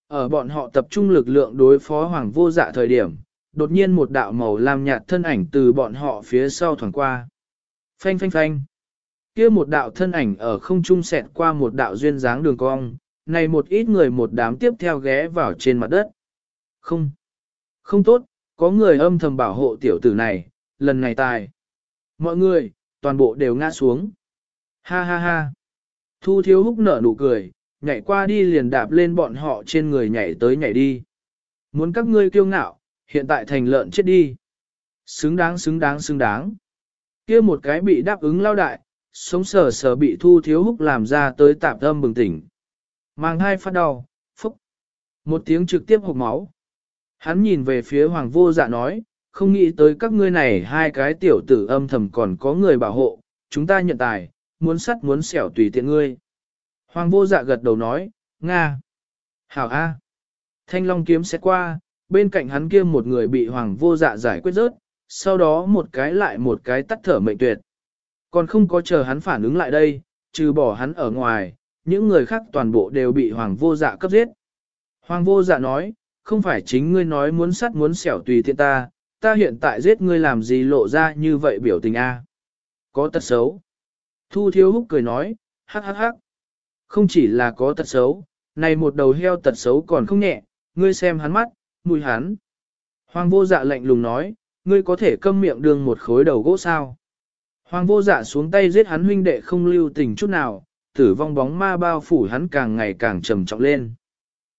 Ở bọn họ tập trung lực lượng đối phó hoàng vô dạ thời điểm, đột nhiên một đạo màu lam nhạt thân ảnh từ bọn họ phía sau thoảng qua. Phanh phanh phanh. Kia một đạo thân ảnh ở không trung xẹt qua một đạo duyên dáng đường cong, này một ít người một đám tiếp theo ghé vào trên mặt đất. Không. Không tốt, có người âm thầm bảo hộ tiểu tử này, lần này tài. Mọi người, toàn bộ đều ngã xuống. Ha ha ha. Thu thiếu húc nở nụ cười, nhảy qua đi liền đạp lên bọn họ trên người nhảy tới nhảy đi. Muốn các ngươi kiêu ngạo, hiện tại thành lợn chết đi. Xứng đáng xứng đáng xứng đáng. kia một cái bị đáp ứng lao đại, sống sờ sờ bị thu thiếu húc làm ra tới tạp âm bừng tỉnh. Mang hai phát đau, phúc. Một tiếng trực tiếp hộp máu. Hắn nhìn về phía hoàng vô dạ nói, không nghĩ tới các ngươi này hai cái tiểu tử âm thầm còn có người bảo hộ, chúng ta nhận tài, muốn sắt muốn xẻo tùy tiện ngươi. Hoàng vô dạ gật đầu nói, Nga. Hảo A. Thanh long kiếm sẽ qua, bên cạnh hắn kia một người bị hoàng vô dạ giải quyết rớt, sau đó một cái lại một cái tắt thở mệnh tuyệt. Còn không có chờ hắn phản ứng lại đây, trừ bỏ hắn ở ngoài, những người khác toàn bộ đều bị hoàng vô dạ cấp giết. Hoàng vô dạ nói, không phải chính ngươi nói muốn sắt muốn xẻo tùy tiện ta, ta hiện tại giết ngươi làm gì lộ ra như vậy biểu tình a? Có tật xấu. Thu thiếu húc cười nói, hắc hắc hắc. Không chỉ là có tật xấu, này một đầu heo tật xấu còn không nhẹ, ngươi xem hắn mắt, mùi hắn. Hoàng vô dạ lạnh lùng nói, ngươi có thể câm miệng đường một khối đầu gỗ sao. Hoàng vô dạ xuống tay giết hắn huynh đệ không lưu tình chút nào, tử vong bóng ma bao phủ hắn càng ngày càng trầm trọng lên.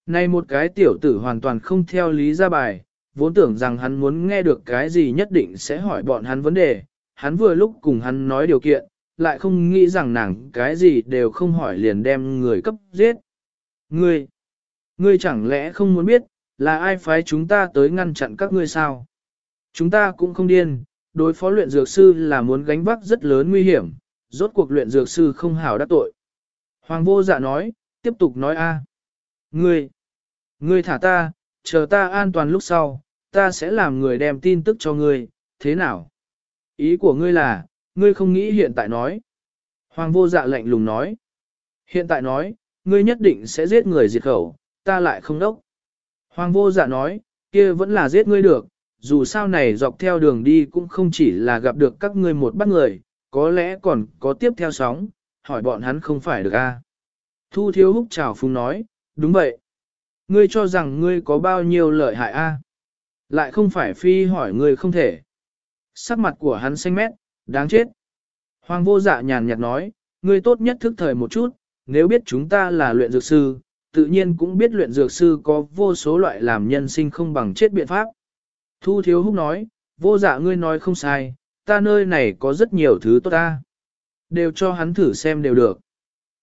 Này một cái tiểu tử hoàn toàn không theo lý ra bài, vốn tưởng rằng hắn muốn nghe được cái gì nhất định sẽ hỏi bọn hắn vấn đề, hắn vừa lúc cùng hắn nói điều kiện, lại không nghĩ rằng nàng cái gì đều không hỏi liền đem người cấp giết. Ngươi, ngươi chẳng lẽ không muốn biết, là ai phái chúng ta tới ngăn chặn các ngươi sao? Chúng ta cũng không điên, đối phó luyện dược sư là muốn gánh vác rất lớn nguy hiểm, rốt cuộc luyện dược sư không hảo đắc tội. Hoàng vô dạ nói, tiếp tục nói a. Ngươi, ngươi thả ta, chờ ta an toàn lúc sau, ta sẽ làm người đem tin tức cho ngươi, thế nào? Ý của ngươi là, ngươi không nghĩ hiện tại nói. Hoàng vô dạ lạnh lùng nói. Hiện tại nói, ngươi nhất định sẽ giết người diệt khẩu, ta lại không đốc. Hoàng vô dạ nói, kia vẫn là giết ngươi được, dù sao này dọc theo đường đi cũng không chỉ là gặp được các ngươi một bắt người, có lẽ còn có tiếp theo sóng, hỏi bọn hắn không phải được a? Thu thiếu húc chào phung nói, đúng vậy. Ngươi cho rằng ngươi có bao nhiêu lợi hại a? Lại không phải phi hỏi người không thể. Sắc mặt của hắn xanh mét, đáng chết. Hoàng vô dạ nhàn nhạt nói, ngươi tốt nhất thức thời một chút, nếu biết chúng ta là luyện dược sư, tự nhiên cũng biết luyện dược sư có vô số loại làm nhân sinh không bằng chết biện pháp. Thu thiếu húc nói, vô dạ ngươi nói không sai, ta nơi này có rất nhiều thứ tốt ta. Đều cho hắn thử xem đều được.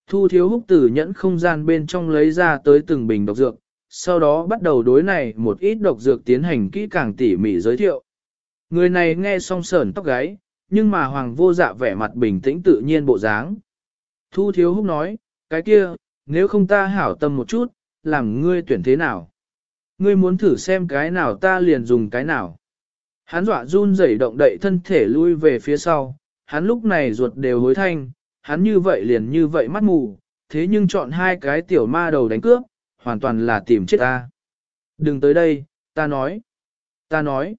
Thu thiếu húc tử nhẫn không gian bên trong lấy ra tới từng bình độc dược, sau đó bắt đầu đối này một ít độc dược tiến hành kỹ càng tỉ mỉ giới thiệu. Người này nghe xong sờn tóc gáy, nhưng mà hoàng vô dạ vẻ mặt bình tĩnh tự nhiên bộ dáng. Thu thiếu húc nói, cái kia, nếu không ta hảo tâm một chút, làm ngươi tuyển thế nào? Ngươi muốn thử xem cái nào ta liền dùng cái nào. Hắn dọa run rẩy động đậy thân thể lui về phía sau, hắn lúc này ruột đều hối thanh, hắn như vậy liền như vậy mắt mù, thế nhưng chọn hai cái tiểu ma đầu đánh cướp, hoàn toàn là tìm chết ta. Đừng tới đây, ta nói. Ta nói.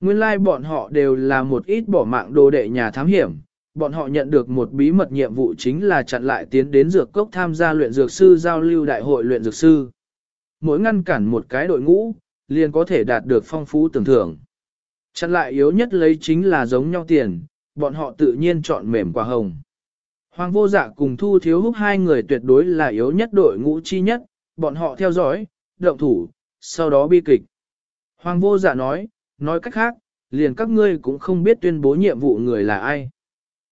Nguyên lai like bọn họ đều là một ít bỏ mạng đồ đệ nhà thám hiểm, bọn họ nhận được một bí mật nhiệm vụ chính là chặn lại tiến đến dược cốc tham gia luyện dược sư giao lưu đại hội luyện dược sư. Mỗi ngăn cản một cái đội ngũ, liền có thể đạt được phong phú tưởng thưởng. Chặn lại yếu nhất lấy chính là giống nhau tiền, bọn họ tự nhiên chọn mềm quả hồng. Hoàng vô dạ cùng thu thiếu húc hai người tuyệt đối là yếu nhất đội ngũ chi nhất, bọn họ theo dõi, động thủ, sau đó bi kịch. Hoàng vô dạ nói, nói cách khác, liền các ngươi cũng không biết tuyên bố nhiệm vụ người là ai.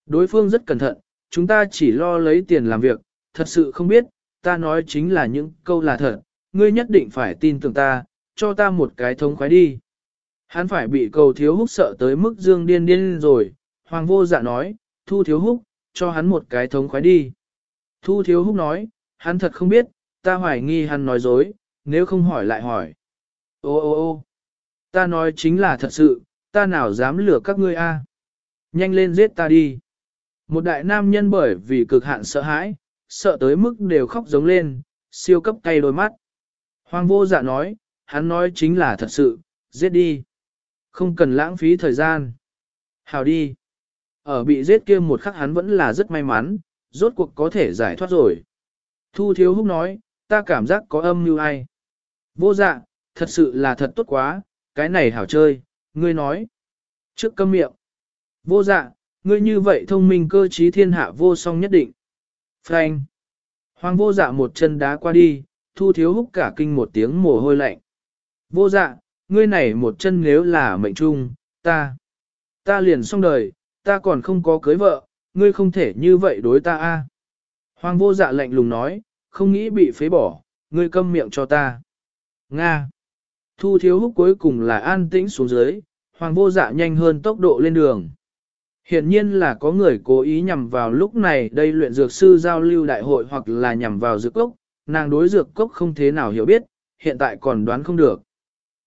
Đối phương rất cẩn thận, chúng ta chỉ lo lấy tiền làm việc, thật sự không biết, ta nói chính là những câu là thật, ngươi nhất định phải tin tưởng ta, cho ta một cái thống khoái đi. Hắn phải bị cầu thiếu húc sợ tới mức dương điên điên rồi, hoàng vô dạ nói, thu thiếu húc, cho hắn một cái thống khoái đi. Thu thiếu húc nói, hắn thật không biết, ta hoài nghi hắn nói dối, nếu không hỏi lại hỏi. Ô ô ô ta nói chính là thật sự, ta nào dám lừa các ngươi a? Nhanh lên giết ta đi. Một đại nam nhân bởi vì cực hạn sợ hãi, sợ tới mức đều khóc giống lên, siêu cấp cay đôi mắt. Hoàng vô dạ nói, hắn nói chính là thật sự, giết đi. Không cần lãng phí thời gian. Hào đi. Ở bị giết kia một khắc hắn vẫn là rất may mắn, rốt cuộc có thể giải thoát rồi. Thu thiếu húc nói, ta cảm giác có âm như ai. Vô dạ, thật sự là thật tốt quá, cái này hảo chơi, ngươi nói. Trước câm miệng. Vô dạ, ngươi như vậy thông minh cơ trí thiên hạ vô song nhất định. Frank. Hoàng vô dạ một chân đá qua đi, thu thiếu húc cả kinh một tiếng mồ hôi lạnh. Vô dạ, ngươi này một chân nếu là mệnh trung, ta, ta liền xong đời, ta còn không có cưới vợ, ngươi không thể như vậy đối ta a. Hoàng vô dạ lạnh lùng nói, không nghĩ bị phế bỏ, ngươi câm miệng cho ta. Nga. Thu thiếu húc cuối cùng là an tĩnh xuống dưới, hoàng vô dạ nhanh hơn tốc độ lên đường. Hiện nhiên là có người cố ý nhằm vào lúc này đây luyện dược sư giao lưu đại hội hoặc là nhằm vào dược cốc, nàng đối dược cốc không thế nào hiểu biết, hiện tại còn đoán không được.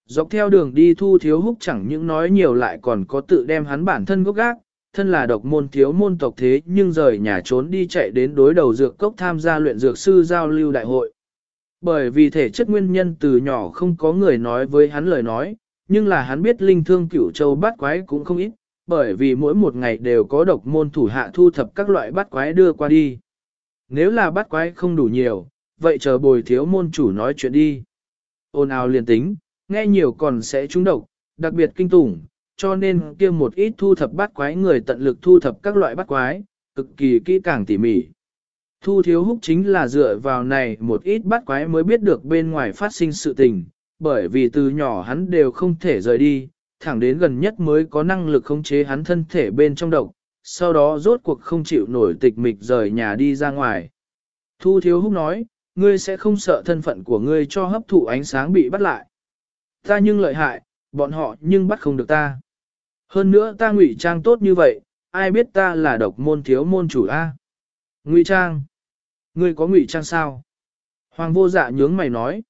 Dọc theo đường đi thu thiếu húc chẳng những nói nhiều lại còn có tự đem hắn bản thân gốc gác, thân là độc môn thiếu môn tộc thế nhưng rời nhà trốn đi chạy đến đối đầu dược cốc tham gia luyện dược sư giao lưu đại hội. Bởi vì thể chất nguyên nhân từ nhỏ không có người nói với hắn lời nói, nhưng là hắn biết linh thương cửu châu bát quái cũng không ít, bởi vì mỗi một ngày đều có độc môn thủ hạ thu thập các loại bát quái đưa qua đi. Nếu là bát quái không đủ nhiều, vậy chờ bồi thiếu môn chủ nói chuyện đi. Ôn ào liền tính, nghe nhiều còn sẽ trúng độc, đặc biệt kinh tủng, cho nên kia một ít thu thập bát quái người tận lực thu thập các loại bát quái, cực kỳ kỹ càng tỉ mỉ. Thu thiếu húc chính là dựa vào này một ít bát quái mới biết được bên ngoài phát sinh sự tình, bởi vì từ nhỏ hắn đều không thể rời đi, thẳng đến gần nhất mới có năng lực khống chế hắn thân thể bên trong độc, sau đó rốt cuộc không chịu nổi tịch mịch rời nhà đi ra ngoài. Thu thiếu húc nói, ngươi sẽ không sợ thân phận của ngươi cho hấp thụ ánh sáng bị bắt lại. Ta nhưng lợi hại, bọn họ nhưng bắt không được ta. Hơn nữa ta ngụy trang tốt như vậy, ai biết ta là độc môn thiếu môn chủ A. Ngụy trang. Ngươi có ngụy trang sao? Hoàng vô dạ nhướng mày nói.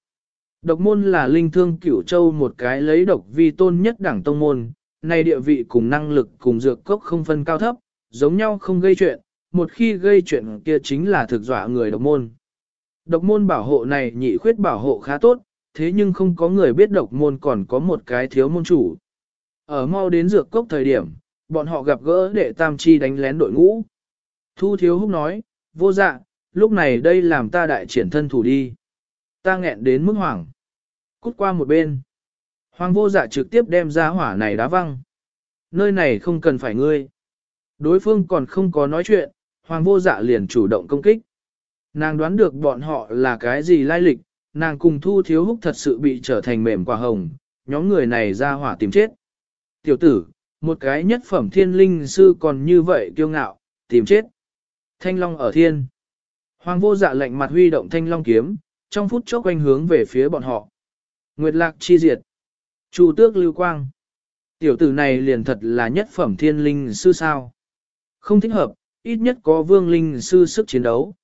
Độc môn là linh thương cửu châu một cái lấy độc vi tôn nhất đẳng tông môn, này địa vị cùng năng lực cùng dược cốc không phân cao thấp, giống nhau không gây chuyện, một khi gây chuyện kia chính là thực dọa người độc môn. Độc môn bảo hộ này nhị khuyết bảo hộ khá tốt, thế nhưng không có người biết độc môn còn có một cái thiếu môn chủ. Ở mau đến dược cốc thời điểm, bọn họ gặp gỡ đệ tam chi đánh lén đội ngũ. Thu thiếu húc nói, vô dạ, lúc này đây làm ta đại triển thân thủ đi. Ta nghẹn đến mức hoảng. Cút qua một bên. Hoàng vô dạ trực tiếp đem ra hỏa này đá văng. Nơi này không cần phải ngươi. Đối phương còn không có nói chuyện, hoàng vô dạ liền chủ động công kích. Nàng đoán được bọn họ là cái gì lai lịch, nàng cùng thu thiếu húc thật sự bị trở thành mềm quả hồng, nhóm người này ra hỏa tìm chết. Tiểu tử, một cái nhất phẩm thiên linh sư còn như vậy kiêu ngạo, tìm chết. Thanh long ở thiên. Hoàng vô dạ lệnh mặt huy động thanh long kiếm, trong phút chốc quanh hướng về phía bọn họ. Nguyệt lạc chi diệt. Chu tước lưu quang. Tiểu tử này liền thật là nhất phẩm thiên linh sư sao. Không thích hợp, ít nhất có vương linh sư sức chiến đấu.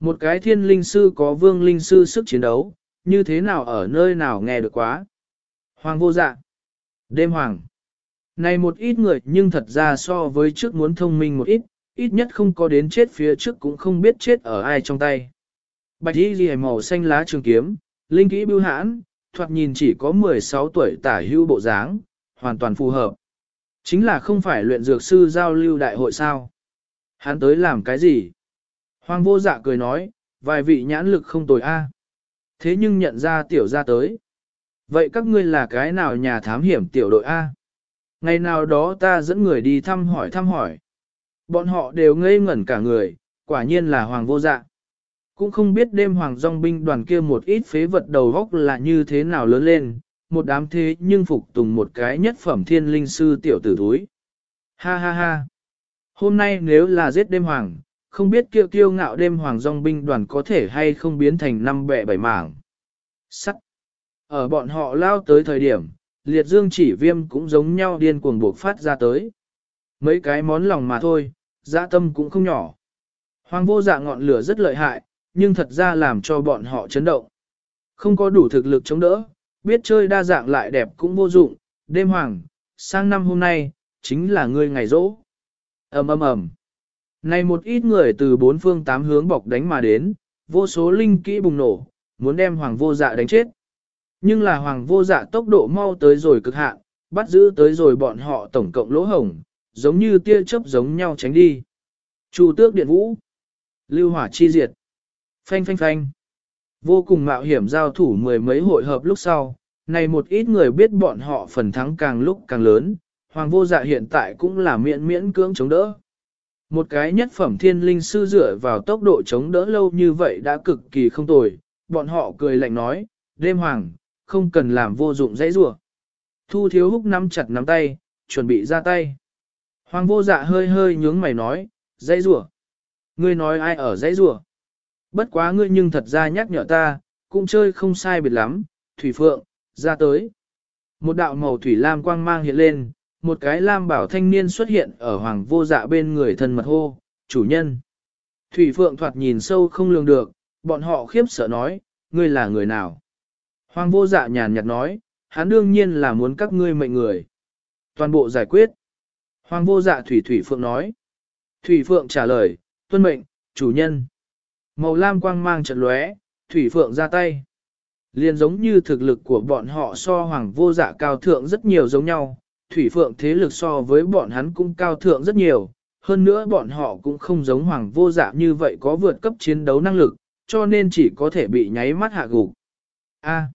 Một cái thiên linh sư có vương linh sư sức chiến đấu, như thế nào ở nơi nào nghe được quá. Hoàng vô dạ. Đêm hoàng. Này một ít người nhưng thật ra so với trước muốn thông minh một ít, ít nhất không có đến chết phía trước cũng không biết chết ở ai trong tay. Bạch y ghi màu xanh lá trường kiếm, linh kỹ bưu hãn, thoạt nhìn chỉ có 16 tuổi tả hưu bộ dáng, hoàn toàn phù hợp. Chính là không phải luyện dược sư giao lưu đại hội sao. Hắn tới làm cái gì? Hoàng vô dạ cười nói, vài vị nhãn lực không tồi a. Thế nhưng nhận ra tiểu ra tới. Vậy các ngươi là cái nào nhà thám hiểm tiểu đội A? Ngày nào đó ta dẫn người đi thăm hỏi thăm hỏi. Bọn họ đều ngây ngẩn cả người, quả nhiên là hoàng vô dạ. Cũng không biết đêm hoàng dòng binh đoàn kia một ít phế vật đầu góc là như thế nào lớn lên, một đám thế nhưng phục tùng một cái nhất phẩm thiên linh sư tiểu tử túi. Ha ha ha. Hôm nay nếu là giết đêm hoàng, không biết kiêu kiêu ngạo đêm hoàng dòng binh đoàn có thể hay không biến thành năm bẹ bảy mảng. Sắc. Ở bọn họ lao tới thời điểm, liệt dương chỉ viêm cũng giống nhau điên cuồng buộc phát ra tới. Mấy cái món lòng mà thôi, dạ tâm cũng không nhỏ. Hoàng vô dạ ngọn lửa rất lợi hại, nhưng thật ra làm cho bọn họ chấn động. Không có đủ thực lực chống đỡ, biết chơi đa dạng lại đẹp cũng vô dụng, đêm hoàng, sang năm hôm nay, chính là ngươi ngày rỗ. ầm ầm ầm. Này một ít người từ bốn phương tám hướng bọc đánh mà đến, vô số linh kỹ bùng nổ, muốn đem hoàng vô dạ đánh chết. Nhưng là hoàng vô dạ tốc độ mau tới rồi cực hạn, bắt giữ tới rồi bọn họ tổng cộng lỗ hổng, giống như tia chớp giống nhau tránh đi. Chu tước điện vũ, lưu hỏa chi diệt, phanh phanh phanh. Vô cùng mạo hiểm giao thủ mười mấy hội hợp lúc sau, này một ít người biết bọn họ phần thắng càng lúc càng lớn, hoàng vô dạ hiện tại cũng là miễn miễn cưỡng chống đỡ. Một cái nhất phẩm thiên linh sư dựa vào tốc độ chống đỡ lâu như vậy đã cực kỳ không tồi, bọn họ cười lạnh nói, đêm hoàng, không cần làm vô dụng dãy rủa. Thu thiếu húc nắm chặt nắm tay, chuẩn bị ra tay. Hoàng vô dạ hơi hơi nhướng mày nói, dãy rủa. Ngươi nói ai ở dãy rủa? Bất quá ngươi nhưng thật ra nhắc nhở ta, cũng chơi không sai biệt lắm, thủy phượng, ra tới. Một đạo màu thủy lam quang mang hiện lên, một cái lam bảo thanh niên xuất hiện ở hoàng vô dạ bên người thân mật hô, chủ nhân. Thủy phượng thoạt nhìn sâu không lường được, bọn họ khiếp sợ nói, ngươi là người nào? Hoàng vô dạ nhàn nhạt nói, hắn đương nhiên là muốn các ngươi mệnh người. Toàn bộ giải quyết. Hoàng vô dạ Thủy Thủy Phượng nói. Thủy Phượng trả lời, tuân mệnh, chủ nhân. Màu lam quang mang trận lóe, Thủy Phượng ra tay. Liên giống như thực lực của bọn họ so hoàng vô dạ cao thượng rất nhiều giống nhau, Thủy Phượng thế lực so với bọn hắn cũng cao thượng rất nhiều, hơn nữa bọn họ cũng không giống hoàng vô dạ như vậy có vượt cấp chiến đấu năng lực, cho nên chỉ có thể bị nháy mắt hạ gục. A.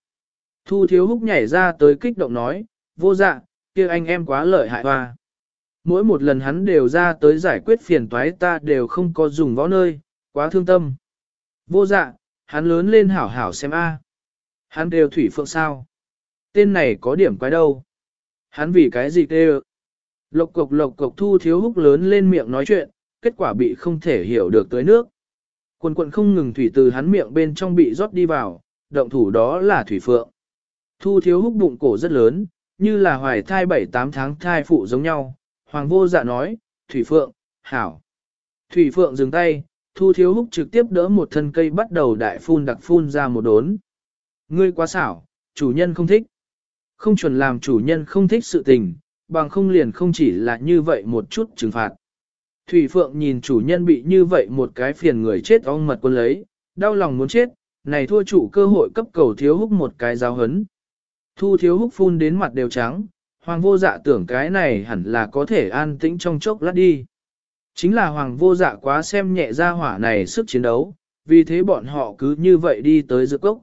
Thu thiếu húc nhảy ra tới kích động nói, vô dạ, kia anh em quá lợi hại hoa. Mỗi một lần hắn đều ra tới giải quyết phiền toái ta đều không có dùng võ nơi, quá thương tâm. Vô dạ, hắn lớn lên hảo hảo xem a. Hắn đều thủy phượng sao. Tên này có điểm quái đâu. Hắn vì cái gì kêu? Lộc cộc lộc cộc thu thiếu húc lớn lên miệng nói chuyện, kết quả bị không thể hiểu được tới nước. Quần quần không ngừng thủy từ hắn miệng bên trong bị rót đi vào, động thủ đó là thủy phượng. Thu thiếu húc bụng cổ rất lớn, như là hoài thai 7-8 tháng thai phụ giống nhau. Hoàng vô dạ nói, Thủy Phượng, hảo. Thủy Phượng dừng tay, Thu thiếu húc trực tiếp đỡ một thân cây bắt đầu đại phun đặc phun ra một đốn. Ngươi quá xảo, chủ nhân không thích. Không chuẩn làm chủ nhân không thích sự tình, bằng không liền không chỉ là như vậy một chút trừng phạt. Thủy Phượng nhìn chủ nhân bị như vậy một cái phiền người chết ong mật quân lấy, đau lòng muốn chết, này thua chủ cơ hội cấp cầu thiếu húc một cái giáo hấn. Thu thiếu húc phun đến mặt đều trắng, hoàng vô dạ tưởng cái này hẳn là có thể an tĩnh trong chốc lát đi. Chính là hoàng vô dạ quá xem nhẹ ra hỏa này sức chiến đấu, vì thế bọn họ cứ như vậy đi tới dược cốc.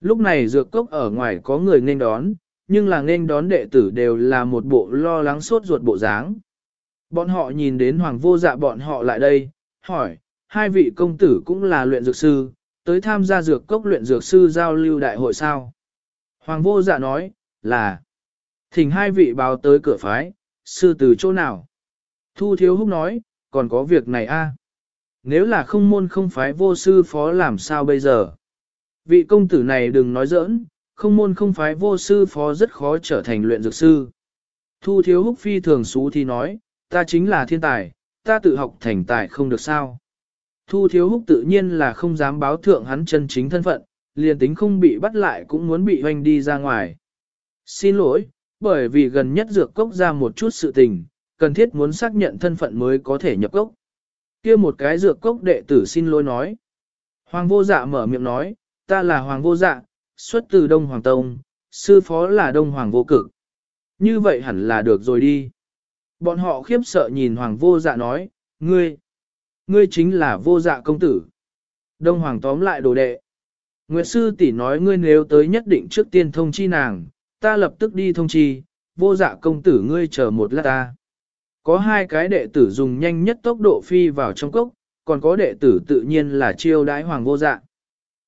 Lúc này dược cốc ở ngoài có người nên đón, nhưng là nên đón đệ tử đều là một bộ lo lắng sốt ruột bộ dáng. Bọn họ nhìn đến hoàng vô dạ bọn họ lại đây, hỏi, hai vị công tử cũng là luyện dược sư, tới tham gia dược cốc luyện dược sư giao lưu đại hội sao. Hoàng vô dạ nói, là, thỉnh hai vị báo tới cửa phái, sư từ chỗ nào? Thu thiếu húc nói, còn có việc này a Nếu là không môn không phái vô sư phó làm sao bây giờ? Vị công tử này đừng nói giỡn, không môn không phái vô sư phó rất khó trở thành luyện dược sư. Thu thiếu húc phi thường xú thì nói, ta chính là thiên tài, ta tự học thành tài không được sao. Thu thiếu húc tự nhiên là không dám báo thượng hắn chân chính thân phận, liền tính không bị bắt lại cũng muốn bị hoanh đi ra ngoài. Xin lỗi, bởi vì gần nhất dược cốc ra một chút sự tình, cần thiết muốn xác nhận thân phận mới có thể nhập cốc. kia một cái dược cốc đệ tử xin lỗi nói. Hoàng vô dạ mở miệng nói, ta là Hoàng vô dạ, xuất từ Đông Hoàng Tông, sư phó là Đông Hoàng vô cực. Như vậy hẳn là được rồi đi. Bọn họ khiếp sợ nhìn Hoàng vô dạ nói, ngươi, ngươi chính là vô dạ công tử. Đông Hoàng tóm lại đồ đệ. Nguyệt sư tỷ nói ngươi nếu tới nhất định trước tiên thông chi nàng, ta lập tức đi thông chi, vô dạ công tử ngươi chờ một lát ta. Có hai cái đệ tử dùng nhanh nhất tốc độ phi vào trong cốc, còn có đệ tử tự nhiên là chiêu đái hoàng vô dạ.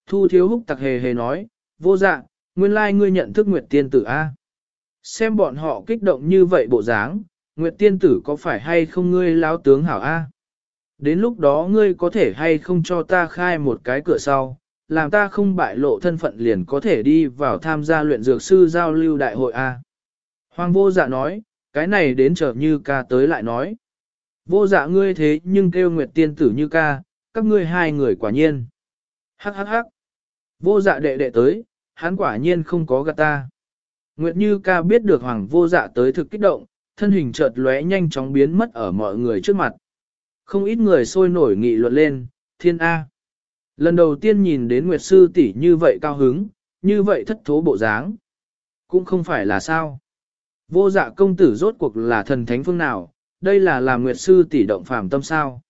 Thu thiếu húc tặc hề hề nói, vô dạ, nguyên lai ngươi nhận thức Nguyệt tiên tử A. Xem bọn họ kích động như vậy bộ dáng, Nguyệt tiên tử có phải hay không ngươi láo tướng hảo A. Đến lúc đó ngươi có thể hay không cho ta khai một cái cửa sau, làm ta không bại lộ thân phận liền có thể đi vào tham gia luyện dược sư giao lưu đại hội A. Hoàng vô dạ nói, cái này đến trở như ca tới lại nói. Vô dạ ngươi thế nhưng kêu nguyệt tiên tử như ca, các ngươi hai người quả nhiên. Hắc hắc hắc. Vô dạ đệ đệ tới, hắn quả nhiên không có gạt ta. Nguyệt như ca biết được hoàng vô dạ tới thực kích động, thân hình chợt lóe nhanh chóng biến mất ở mọi người trước mặt. Không ít người sôi nổi nghị luận lên, thiên A. Lần đầu tiên nhìn đến Nguyệt Sư tỷ như vậy cao hứng, như vậy thất thố bộ dáng. Cũng không phải là sao. Vô dạ công tử rốt cuộc là thần thánh phương nào, đây là làm Nguyệt Sư tỷ động phàm tâm sao.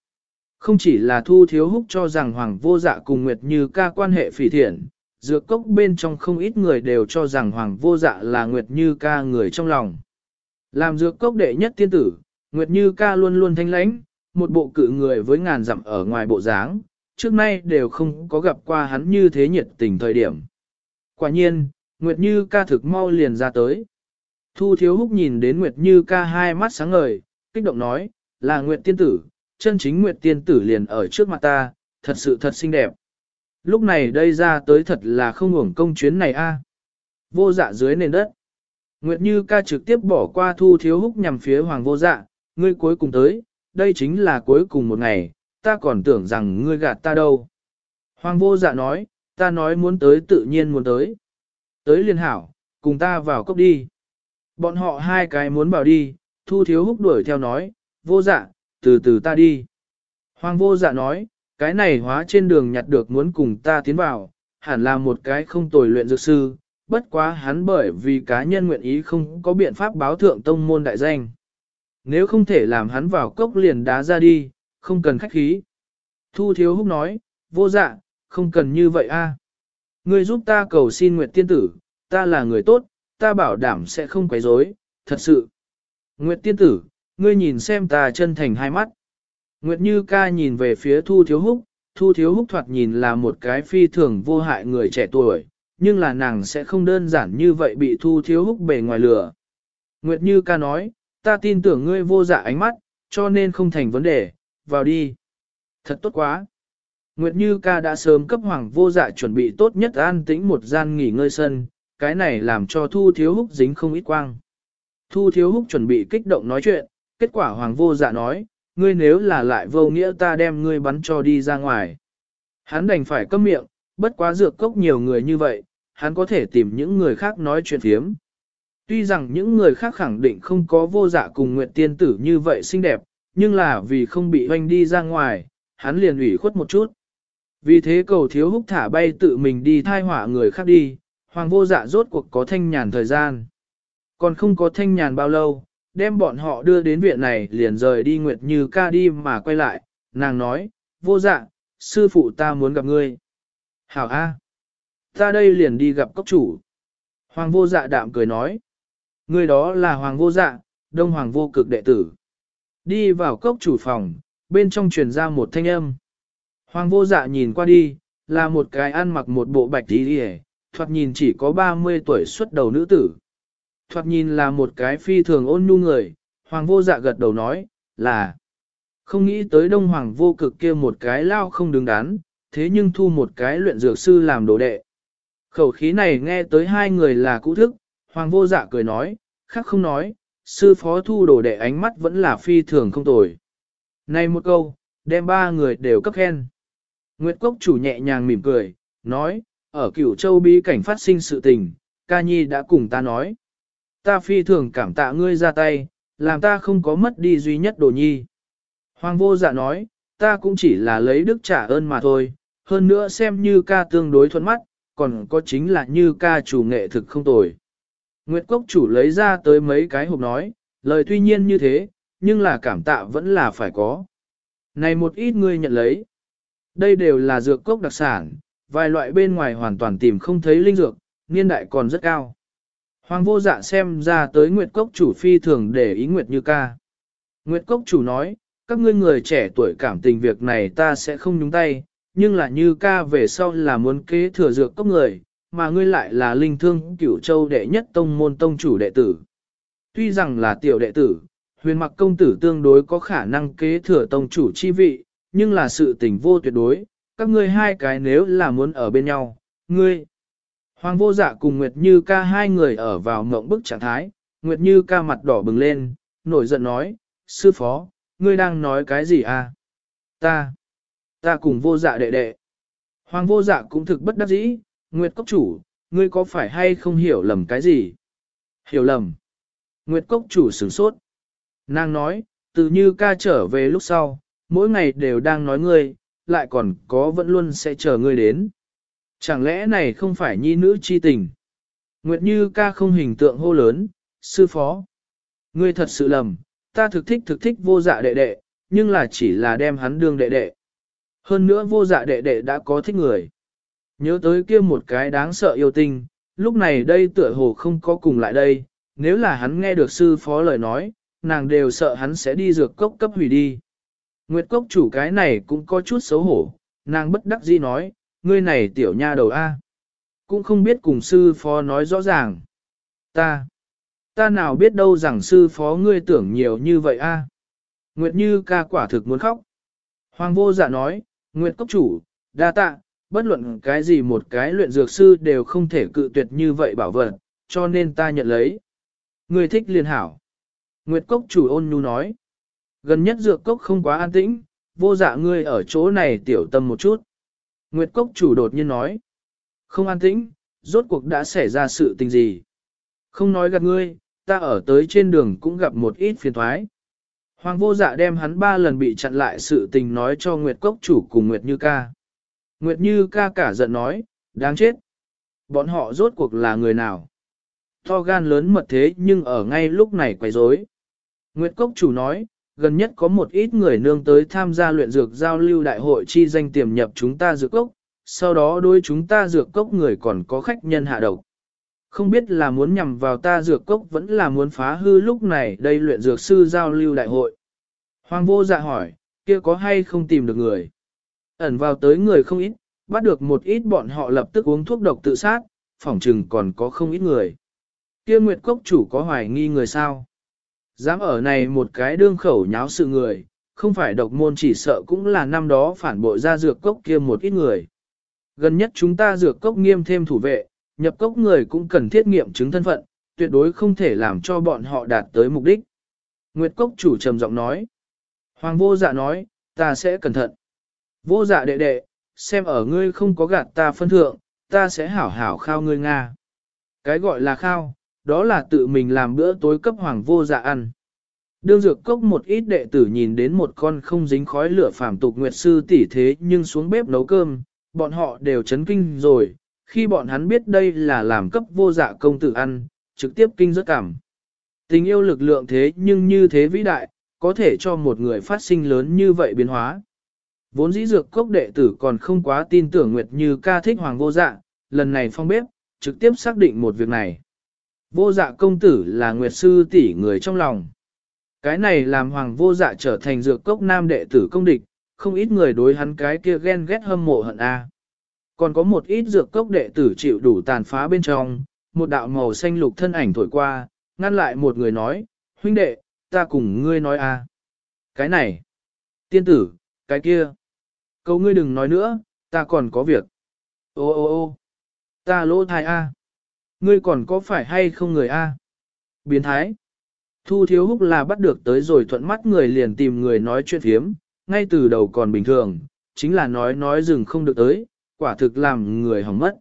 Không chỉ là thu thiếu húc cho rằng Hoàng vô dạ cùng Nguyệt như ca quan hệ phỉ thiện, dược cốc bên trong không ít người đều cho rằng Hoàng vô dạ là Nguyệt như ca người trong lòng. Làm dược cốc đệ nhất tiên tử, Nguyệt Như ca luôn luôn thanh lãnh, một bộ cự người với ngàn dặm ở ngoài bộ dáng, trước nay đều không có gặp qua hắn như thế nhiệt tình thời điểm. Quả nhiên, Nguyệt Như ca thực mau liền ra tới. Thu Thiếu Húc nhìn đến Nguyệt Như ca hai mắt sáng ngời, kích động nói, là Nguyệt tiên tử, chân chính Nguyệt tiên tử liền ở trước mặt ta, thật sự thật xinh đẹp. Lúc này đây ra tới thật là không hưởng công chuyến này a. À. Vô dạ dưới nền đất. Nguyệt Như ca trực tiếp bỏ qua Thu Thiếu Húc nhằm phía Hoàng vô dạ, ngươi cuối cùng tới, đây chính là cuối cùng một ngày, ta còn tưởng rằng ngươi gạt ta đâu. Hoàng vô dạ nói, ta nói muốn tới tự nhiên muốn tới. Tới liên hảo, cùng ta vào cốc đi. Bọn họ hai cái muốn vào đi, thu thiếu húc đuổi theo nói, vô dạ, từ từ ta đi. Hoàng vô dạ nói, cái này hóa trên đường nhặt được muốn cùng ta tiến vào, hẳn là một cái không tồi luyện dược sư, bất quá hắn bởi vì cá nhân nguyện ý không có biện pháp báo thượng tông môn đại danh. Nếu không thể làm hắn vào cốc liền đá ra đi, không cần khách khí. Thu thiếu húc nói, vô dạ, không cần như vậy a. Ngươi giúp ta cầu xin Nguyệt Tiên Tử, ta là người tốt, ta bảo đảm sẽ không quấy rối, thật sự. Nguyệt Tiên Tử, ngươi nhìn xem ta chân thành hai mắt. Nguyệt Như ca nhìn về phía Thu Thiếu Húc, Thu Thiếu Húc thoạt nhìn là một cái phi thường vô hại người trẻ tuổi, nhưng là nàng sẽ không đơn giản như vậy bị Thu Thiếu Húc bề ngoài lửa. Nguyệt Như ca nói, ta tin tưởng ngươi vô dạ ánh mắt, cho nên không thành vấn đề, vào đi. Thật tốt quá. Nguyệt Như ca đã sớm cấp hoàng vô dạ chuẩn bị tốt nhất an tĩnh một gian nghỉ ngơi sân, cái này làm cho Thu Thiếu Húc dính không ít quang. Thu Thiếu Húc chuẩn bị kích động nói chuyện, kết quả hoàng vô dạ nói, ngươi nếu là lại vô nghĩa ta đem ngươi bắn cho đi ra ngoài. Hắn đành phải câm miệng, bất quá dược cốc nhiều người như vậy, hắn có thể tìm những người khác nói chuyện thiếm. Tuy rằng những người khác khẳng định không có vô dạ cùng nguyện Tiên Tử như vậy xinh đẹp, nhưng là vì không bị hoanh đi ra ngoài, hắn liền ủy khuất một chút. Vì thế cầu thiếu húc thả bay tự mình đi thai hỏa người khác đi, hoàng vô dạ rốt cuộc có thanh nhàn thời gian. Còn không có thanh nhàn bao lâu, đem bọn họ đưa đến viện này liền rời đi Nguyệt Như ca đi mà quay lại, nàng nói, vô dạ, sư phụ ta muốn gặp ngươi. Hảo A. Ta đây liền đi gặp cốc chủ. Hoàng vô dạ đạm cười nói. Người đó là hoàng vô dạ, đông hoàng vô cực đệ tử. Đi vào cốc chủ phòng, bên trong truyền ra một thanh âm. Hoàng vô dạ nhìn qua đi, là một cái ăn mặc một bộ bạch tí hề, thoạt nhìn chỉ có 30 tuổi xuất đầu nữ tử. Thoạt nhìn là một cái phi thường ôn nhu người, hoàng vô dạ gật đầu nói, là không nghĩ tới đông hoàng vô cực kia một cái lao không đứng đắn, thế nhưng thu một cái luyện dược sư làm đồ đệ. Khẩu khí này nghe tới hai người là cũ thức, hoàng vô dạ cười nói, khác không nói, sư phó thu đồ đệ ánh mắt vẫn là phi thường không tồi. Này một câu, đem ba người đều cấp khen. Nguyệt Cốc chủ nhẹ nhàng mỉm cười, nói, ở cửu châu bí cảnh phát sinh sự tình, ca nhi đã cùng ta nói. Ta phi thường cảm tạ ngươi ra tay, làm ta không có mất đi duy nhất đồ nhi. Hoàng vô dạ nói, ta cũng chỉ là lấy đức trả ơn mà thôi, hơn nữa xem như ca tương đối thuận mắt, còn có chính là như ca chủ nghệ thực không tồi. Nguyệt Cốc chủ lấy ra tới mấy cái hộp nói, lời tuy nhiên như thế, nhưng là cảm tạ vẫn là phải có. Này một ít ngươi nhận lấy. Đây đều là dược cốc đặc sản, vài loại bên ngoài hoàn toàn tìm không thấy linh dược, niên đại còn rất cao. Hoàng vô dạ xem ra tới Nguyệt Cốc chủ phi thường để ý Nguyệt Như ca. Nguyệt Cốc chủ nói, các ngươi người trẻ tuổi cảm tình việc này ta sẽ không nhúng tay, nhưng là Như ca về sau là muốn kế thừa dược cốc người, mà ngươi lại là linh thương cửu châu đệ nhất tông môn tông chủ đệ tử. Tuy rằng là tiểu đệ tử, huyền mặc công tử tương đối có khả năng kế thừa tông chủ chi vị, nhưng là sự tình vô tuyệt đối, các ngươi hai cái nếu là muốn ở bên nhau, ngươi. Hoàng vô dạ cùng Nguyệt Như ca hai người ở vào mộng bức trạng thái, Nguyệt Như ca mặt đỏ bừng lên, nổi giận nói, sư phó, ngươi đang nói cái gì à? Ta, ta cùng vô dạ đệ đệ. Hoàng vô dạ cũng thực bất đắc dĩ, Nguyệt Cốc chủ, ngươi có phải hay không hiểu lầm cái gì? Hiểu lầm. Nguyệt Cốc chủ sửng sốt. Nàng nói, từ như ca trở về lúc sau, mỗi ngày đều đang nói ngươi, lại còn có vẫn luôn sẽ chờ ngươi đến. Chẳng lẽ này không phải nhi nữ chi tình? Nguyệt Như ca không hình tượng hô lớn, sư phó. Ngươi thật sự lầm, ta thực thích thực thích vô dạ đệ đệ, nhưng là chỉ là đem hắn đương đệ đệ. Hơn nữa vô dạ đệ đệ đã có thích người. Nhớ tới kia một cái đáng sợ yêu tinh, lúc này đây tựa hồ không có cùng lại đây, nếu là hắn nghe được sư phó lời nói, nàng đều sợ hắn sẽ đi dược cốc cấp hủy đi. Nguyệt cốc chủ cái này cũng có chút xấu hổ, nàng bất đắc dĩ nói, ngươi này tiểu nha đầu A. Cũng không biết cùng sư phó nói rõ ràng. Ta, ta nào biết đâu rằng sư phó ngươi tưởng nhiều như vậy A. Nguyệt như ca quả thực muốn khóc. Hoàng vô dạ nói, Nguyệt cốc chủ, đa tạ, bất luận cái gì một cái luyện dược sư đều không thể cự tuyệt như vậy bảo vật, cho nên ta nhận lấy. Ngươi thích liên hảo. Nguyệt cốc chủ ôn nhu nói. Gần nhất dược cốc không quá an tĩnh, vô dạ ngươi ở chỗ này tiểu tâm một chút. Nguyệt cốc chủ đột nhiên nói. Không an tĩnh, rốt cuộc đã xảy ra sự tình gì. Không nói gạt ngươi, ta ở tới trên đường cũng gặp một ít phiền thoái. Hoàng vô dạ đem hắn ba lần bị chặn lại sự tình nói cho Nguyệt cốc chủ cùng Nguyệt Như ca. Nguyệt Như ca cả giận nói, đáng chết. Bọn họ rốt cuộc là người nào? To gan lớn mật thế nhưng ở ngay lúc này quay rối. Nguyệt cốc chủ nói, gần nhất có một ít người nương tới tham gia luyện dược giao lưu đại hội chi danh tiềm nhập chúng ta dược cốc, sau đó đối chúng ta dược cốc người còn có khách nhân hạ độc. Không biết là muốn nhằm vào ta dược cốc vẫn là muốn phá hư lúc này đây luyện dược sư giao lưu đại hội. Hoàng vô dạ hỏi, kia có hay không tìm được người? Ẩn vào tới người không ít, bắt được một ít bọn họ lập tức uống thuốc độc tự sát, phỏng chừng còn có không ít người. Kia Nguyệt Cốc chủ có hoài nghi người sao? Dám ở này một cái đương khẩu nháo sự người, không phải độc môn chỉ sợ cũng là năm đó phản bội ra dược cốc kia một ít người. Gần nhất chúng ta dược cốc nghiêm thêm thủ vệ, nhập cốc người cũng cần thiết nghiệm chứng thân phận, tuyệt đối không thể làm cho bọn họ đạt tới mục đích. Nguyệt cốc chủ trầm giọng nói. Hoàng vô dạ nói, ta sẽ cẩn thận. Vô dạ đệ đệ, xem ở ngươi không có gạt ta phân thượng, ta sẽ hảo hảo khao ngươi Nga. Cái gọi là khao, đó là tự mình làm bữa tối cấp hoàng vô dạ ăn. Đương dược cốc một ít đệ tử nhìn đến một con không dính khói lửa phàm tục nguyệt sư tỷ thế nhưng xuống bếp nấu cơm, bọn họ đều chấn kinh rồi, khi bọn hắn biết đây là làm cấp vô dạ công tử ăn, trực tiếp kinh rất cảm. Tình yêu lực lượng thế nhưng như thế vĩ đại, có thể cho một người phát sinh lớn như vậy biến hóa. Vốn dĩ dược cốc đệ tử còn không quá tin tưởng Nguyệt Như ca thích hoàng vô dạ, lần này phong bếp, trực tiếp xác định một việc này. Vô dạ công tử là Nguyệt sư tỷ người trong lòng. Cái này làm hoàng vô dạ trở thành dược cốc nam đệ tử công địch, không ít người đối hắn cái kia ghen ghét hâm mộ hận a. Còn có một ít dược cốc đệ tử chịu đủ tàn phá bên trong, một đạo màu xanh lục thân ảnh thổi qua, ngăn lại một người nói, huynh đệ, ta cùng ngươi nói a. Cái này, tiên tử, cái kia. Câu ngươi đừng nói nữa, ta còn có việc. Ô ô ô, ta lỗ thai a. Ngươi còn có phải hay không người a? Biến thái. Thu thiếu húc là bắt được tới rồi thuận mắt người liền tìm người nói chuyện phiếm, ngay từ đầu còn bình thường, chính là nói nói dừng không được tới, quả thực làm người hỏng mất.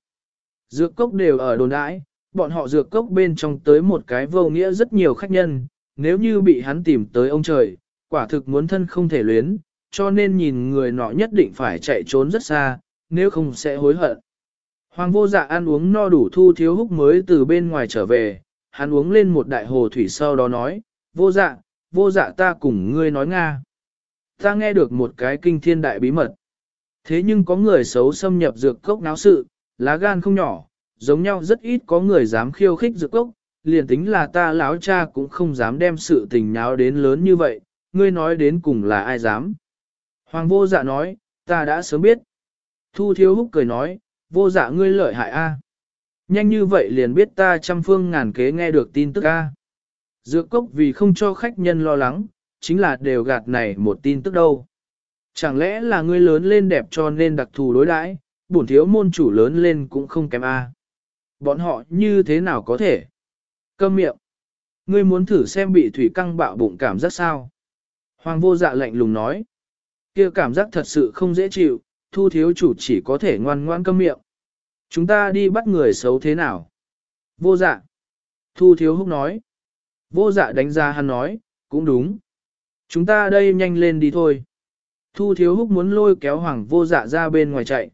Dược cốc đều ở đồn đãi, bọn họ dược cốc bên trong tới một cái vô nghĩa rất nhiều khách nhân, nếu như bị hắn tìm tới ông trời, quả thực muốn thân không thể luyến, cho nên nhìn người nọ nhất định phải chạy trốn rất xa, nếu không sẽ hối hận. Hoàng vô dạ ăn uống no đủ thu thiếu húc mới từ bên ngoài trở về, hắn uống lên một đại hồ thủy sau đó nói, vô dạ, vô dạ ta cùng ngươi nói Nga. Ta nghe được một cái kinh thiên đại bí mật. Thế nhưng có người xấu xâm nhập dược cốc náo sự, lá gan không nhỏ, giống nhau rất ít có người dám khiêu khích dược cốc, liền tính là ta láo cha cũng không dám đem sự tình nháo đến lớn như vậy, ngươi nói đến cùng là ai dám. Hoàng vô dạ nói, ta đã sớm biết. Thu thiếu húc cười nói, vô dạ ngươi lợi hại a. Nhanh như vậy liền biết ta trăm phương ngàn kế nghe được tin tức a. Dược cốc vì không cho khách nhân lo lắng, chính là đều gạt này một tin tức đâu. Chẳng lẽ là ngươi lớn lên đẹp cho nên đặc thù đối đãi, bổn thiếu môn chủ lớn lên cũng không kém a. Bọn họ như thế nào có thể? Câm miệng. Ngươi muốn thử xem bị thủy căng bạo bụng cảm giác sao? Hoàng vô dạ lạnh lùng nói. kia cảm giác thật sự không dễ chịu, thu thiếu chủ chỉ có thể ngoan ngoan câm miệng. Chúng ta đi bắt người xấu thế nào? Vô dạ. Thu thiếu húc nói. Vô dạ đánh ra hắn nói, cũng đúng. Chúng ta đây nhanh lên đi thôi. Thu thiếu húc muốn lôi kéo hoàng vô dạ ra bên ngoài chạy.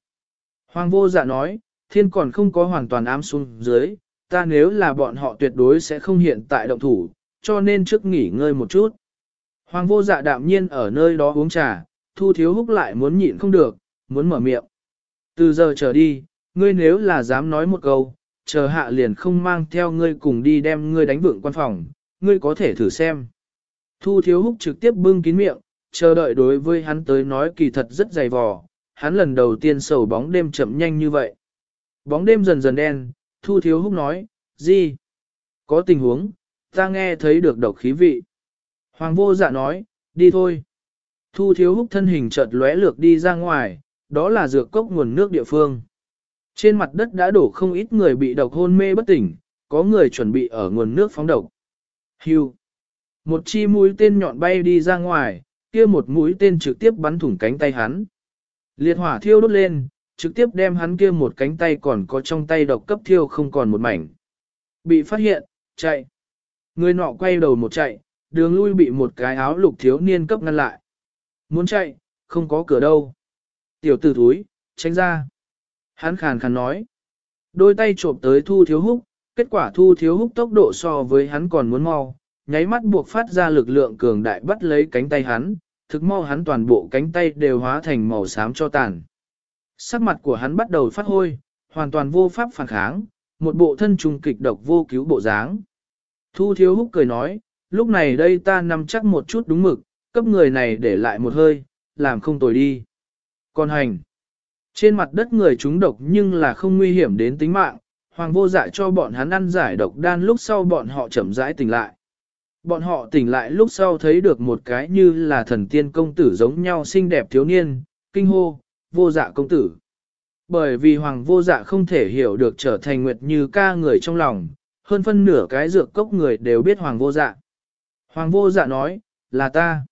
Hoàng vô dạ nói, thiên còn không có hoàn toàn ám xuống dưới, ta nếu là bọn họ tuyệt đối sẽ không hiện tại động thủ, cho nên trước nghỉ ngơi một chút. Hoàng vô dạ đạm nhiên ở nơi đó uống trà, thu thiếu húc lại muốn nhịn không được, muốn mở miệng. Từ giờ trở đi, ngươi nếu là dám nói một câu, chờ hạ liền không mang theo ngươi cùng đi đem ngươi đánh vượng quan phòng, ngươi có thể thử xem. Thu thiếu húc trực tiếp bưng kín miệng, chờ đợi đối với hắn tới nói kỳ thật rất dày vò, hắn lần đầu tiên sầu bóng đêm chậm nhanh như vậy. Bóng đêm dần dần đen, thu thiếu húc nói, gì? Có tình huống, ta nghe thấy được độc khí vị. Hoàng vô dạ nói, đi thôi. Thu thiếu húc thân hình chợt lóe lược đi ra ngoài, đó là dược cốc nguồn nước địa phương. Trên mặt đất đã đổ không ít người bị độc hôn mê bất tỉnh, có người chuẩn bị ở nguồn nước phóng độc. Hưu. Một chi mũi tên nhọn bay đi ra ngoài, kia một mũi tên trực tiếp bắn thủng cánh tay hắn. Liệt hỏa thiêu đốt lên, trực tiếp đem hắn kia một cánh tay còn có trong tay độc cấp thiêu không còn một mảnh. Bị phát hiện, chạy. Người nọ quay đầu một chạy, đường lui bị một cái áo lục thiếu niên cấp ngăn lại. Muốn chạy, không có cửa đâu. Tiểu tử thúi, tránh ra. Hắn khàn khàn nói. Đôi tay trộm tới thu thiếu húc, kết quả thu thiếu húc tốc độ so với hắn còn muốn mau, nháy mắt buộc phát ra lực lượng cường đại bắt lấy cánh tay hắn, thực mau hắn toàn bộ cánh tay đều hóa thành màu xám cho tàn. Sắc mặt của hắn bắt đầu phát hôi, hoàn toàn vô pháp phản kháng, một bộ thân trùng kịch độc vô cứu bộ dáng. Thu thiếu húc cười nói, lúc này đây ta nằm chắc một chút đúng mực, cấp người này để lại một hơi, làm không tồi đi. Còn hành, trên mặt đất người chúng độc nhưng là không nguy hiểm đến tính mạng, hoàng vô dạ cho bọn hắn ăn giải độc đan lúc sau bọn họ chậm rãi tỉnh lại. Bọn họ tỉnh lại lúc sau thấy được một cái như là thần tiên công tử giống nhau xinh đẹp thiếu niên, kinh hô, vô dạ công tử. Bởi vì hoàng vô dạ không thể hiểu được trở thành nguyệt như ca người trong lòng, hơn phân nửa cái dược cốc người đều biết hoàng vô dạ. Hoàng vô dạ nói, là ta.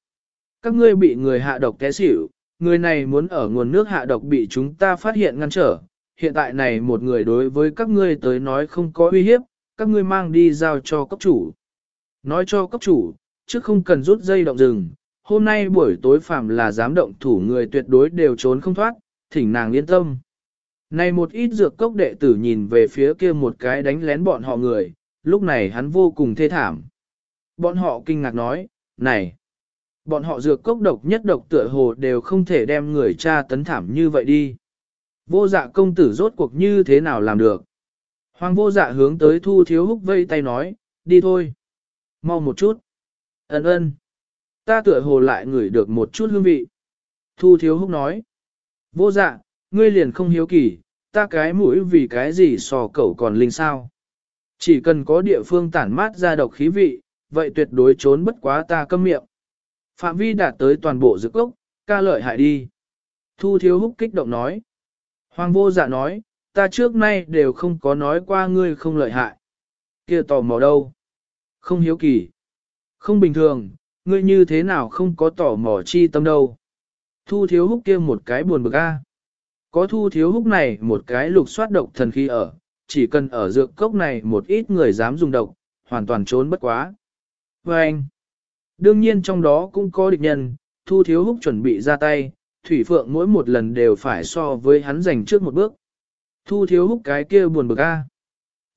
Các ngươi bị người hạ độc té xỉu, người này muốn ở nguồn nước hạ độc bị chúng ta phát hiện ngăn trở. Hiện tại này một người đối với các ngươi tới nói không có uy hiếp, các ngươi mang đi giao cho cấp chủ. Nói cho cấp chủ, trước không cần rút dây động rừng, hôm nay buổi tối phạm là dám động thủ người tuyệt đối đều trốn không thoát, thỉnh nàng yên tâm. Này một ít dược cốc đệ tử nhìn về phía kia một cái đánh lén bọn họ người, lúc này hắn vô cùng thê thảm. Bọn họ kinh ngạc nói, này, bọn họ dược cốc độc nhất độc tựa hồ đều không thể đem người cha tấn thảm như vậy đi. Vô dạ công tử rốt cuộc như thế nào làm được? Hoàng vô dạ hướng tới thu thiếu húc vây tay nói, đi thôi. Mau một chút. Ấn ơn. Ta tựa hồ lại ngửi được một chút hương vị. Thu thiếu húc nói. Vô dạ, ngươi liền không hiếu kỳ, ta cái mũi vì cái gì sò cẩu còn linh sao. Chỉ cần có địa phương tản mát ra độc khí vị, vậy tuyệt đối trốn bất quá ta câm miệng. Phạm vi đạt tới toàn bộ dược ốc, ca lợi hại đi. Thu thiếu húc kích động nói. Hoàng vô dạ nói, ta trước nay đều không có nói qua ngươi không lợi hại. kia tò mò đâu? Không hiếu kỳ. Không bình thường, ngươi như thế nào không có tò mò chi tâm đâu. Thu thiếu húc kia một cái buồn bực a. Có thu thiếu húc này một cái lục soát độc thần khí ở, chỉ cần ở dược cốc này một ít người dám dùng độc, hoàn toàn trốn bất quá. Và anh, đương nhiên trong đó cũng có địch nhân, thu thiếu húc chuẩn bị ra tay, thủy phượng mỗi một lần đều phải so với hắn giành trước một bước. Thu thiếu húc cái kia buồn bực a.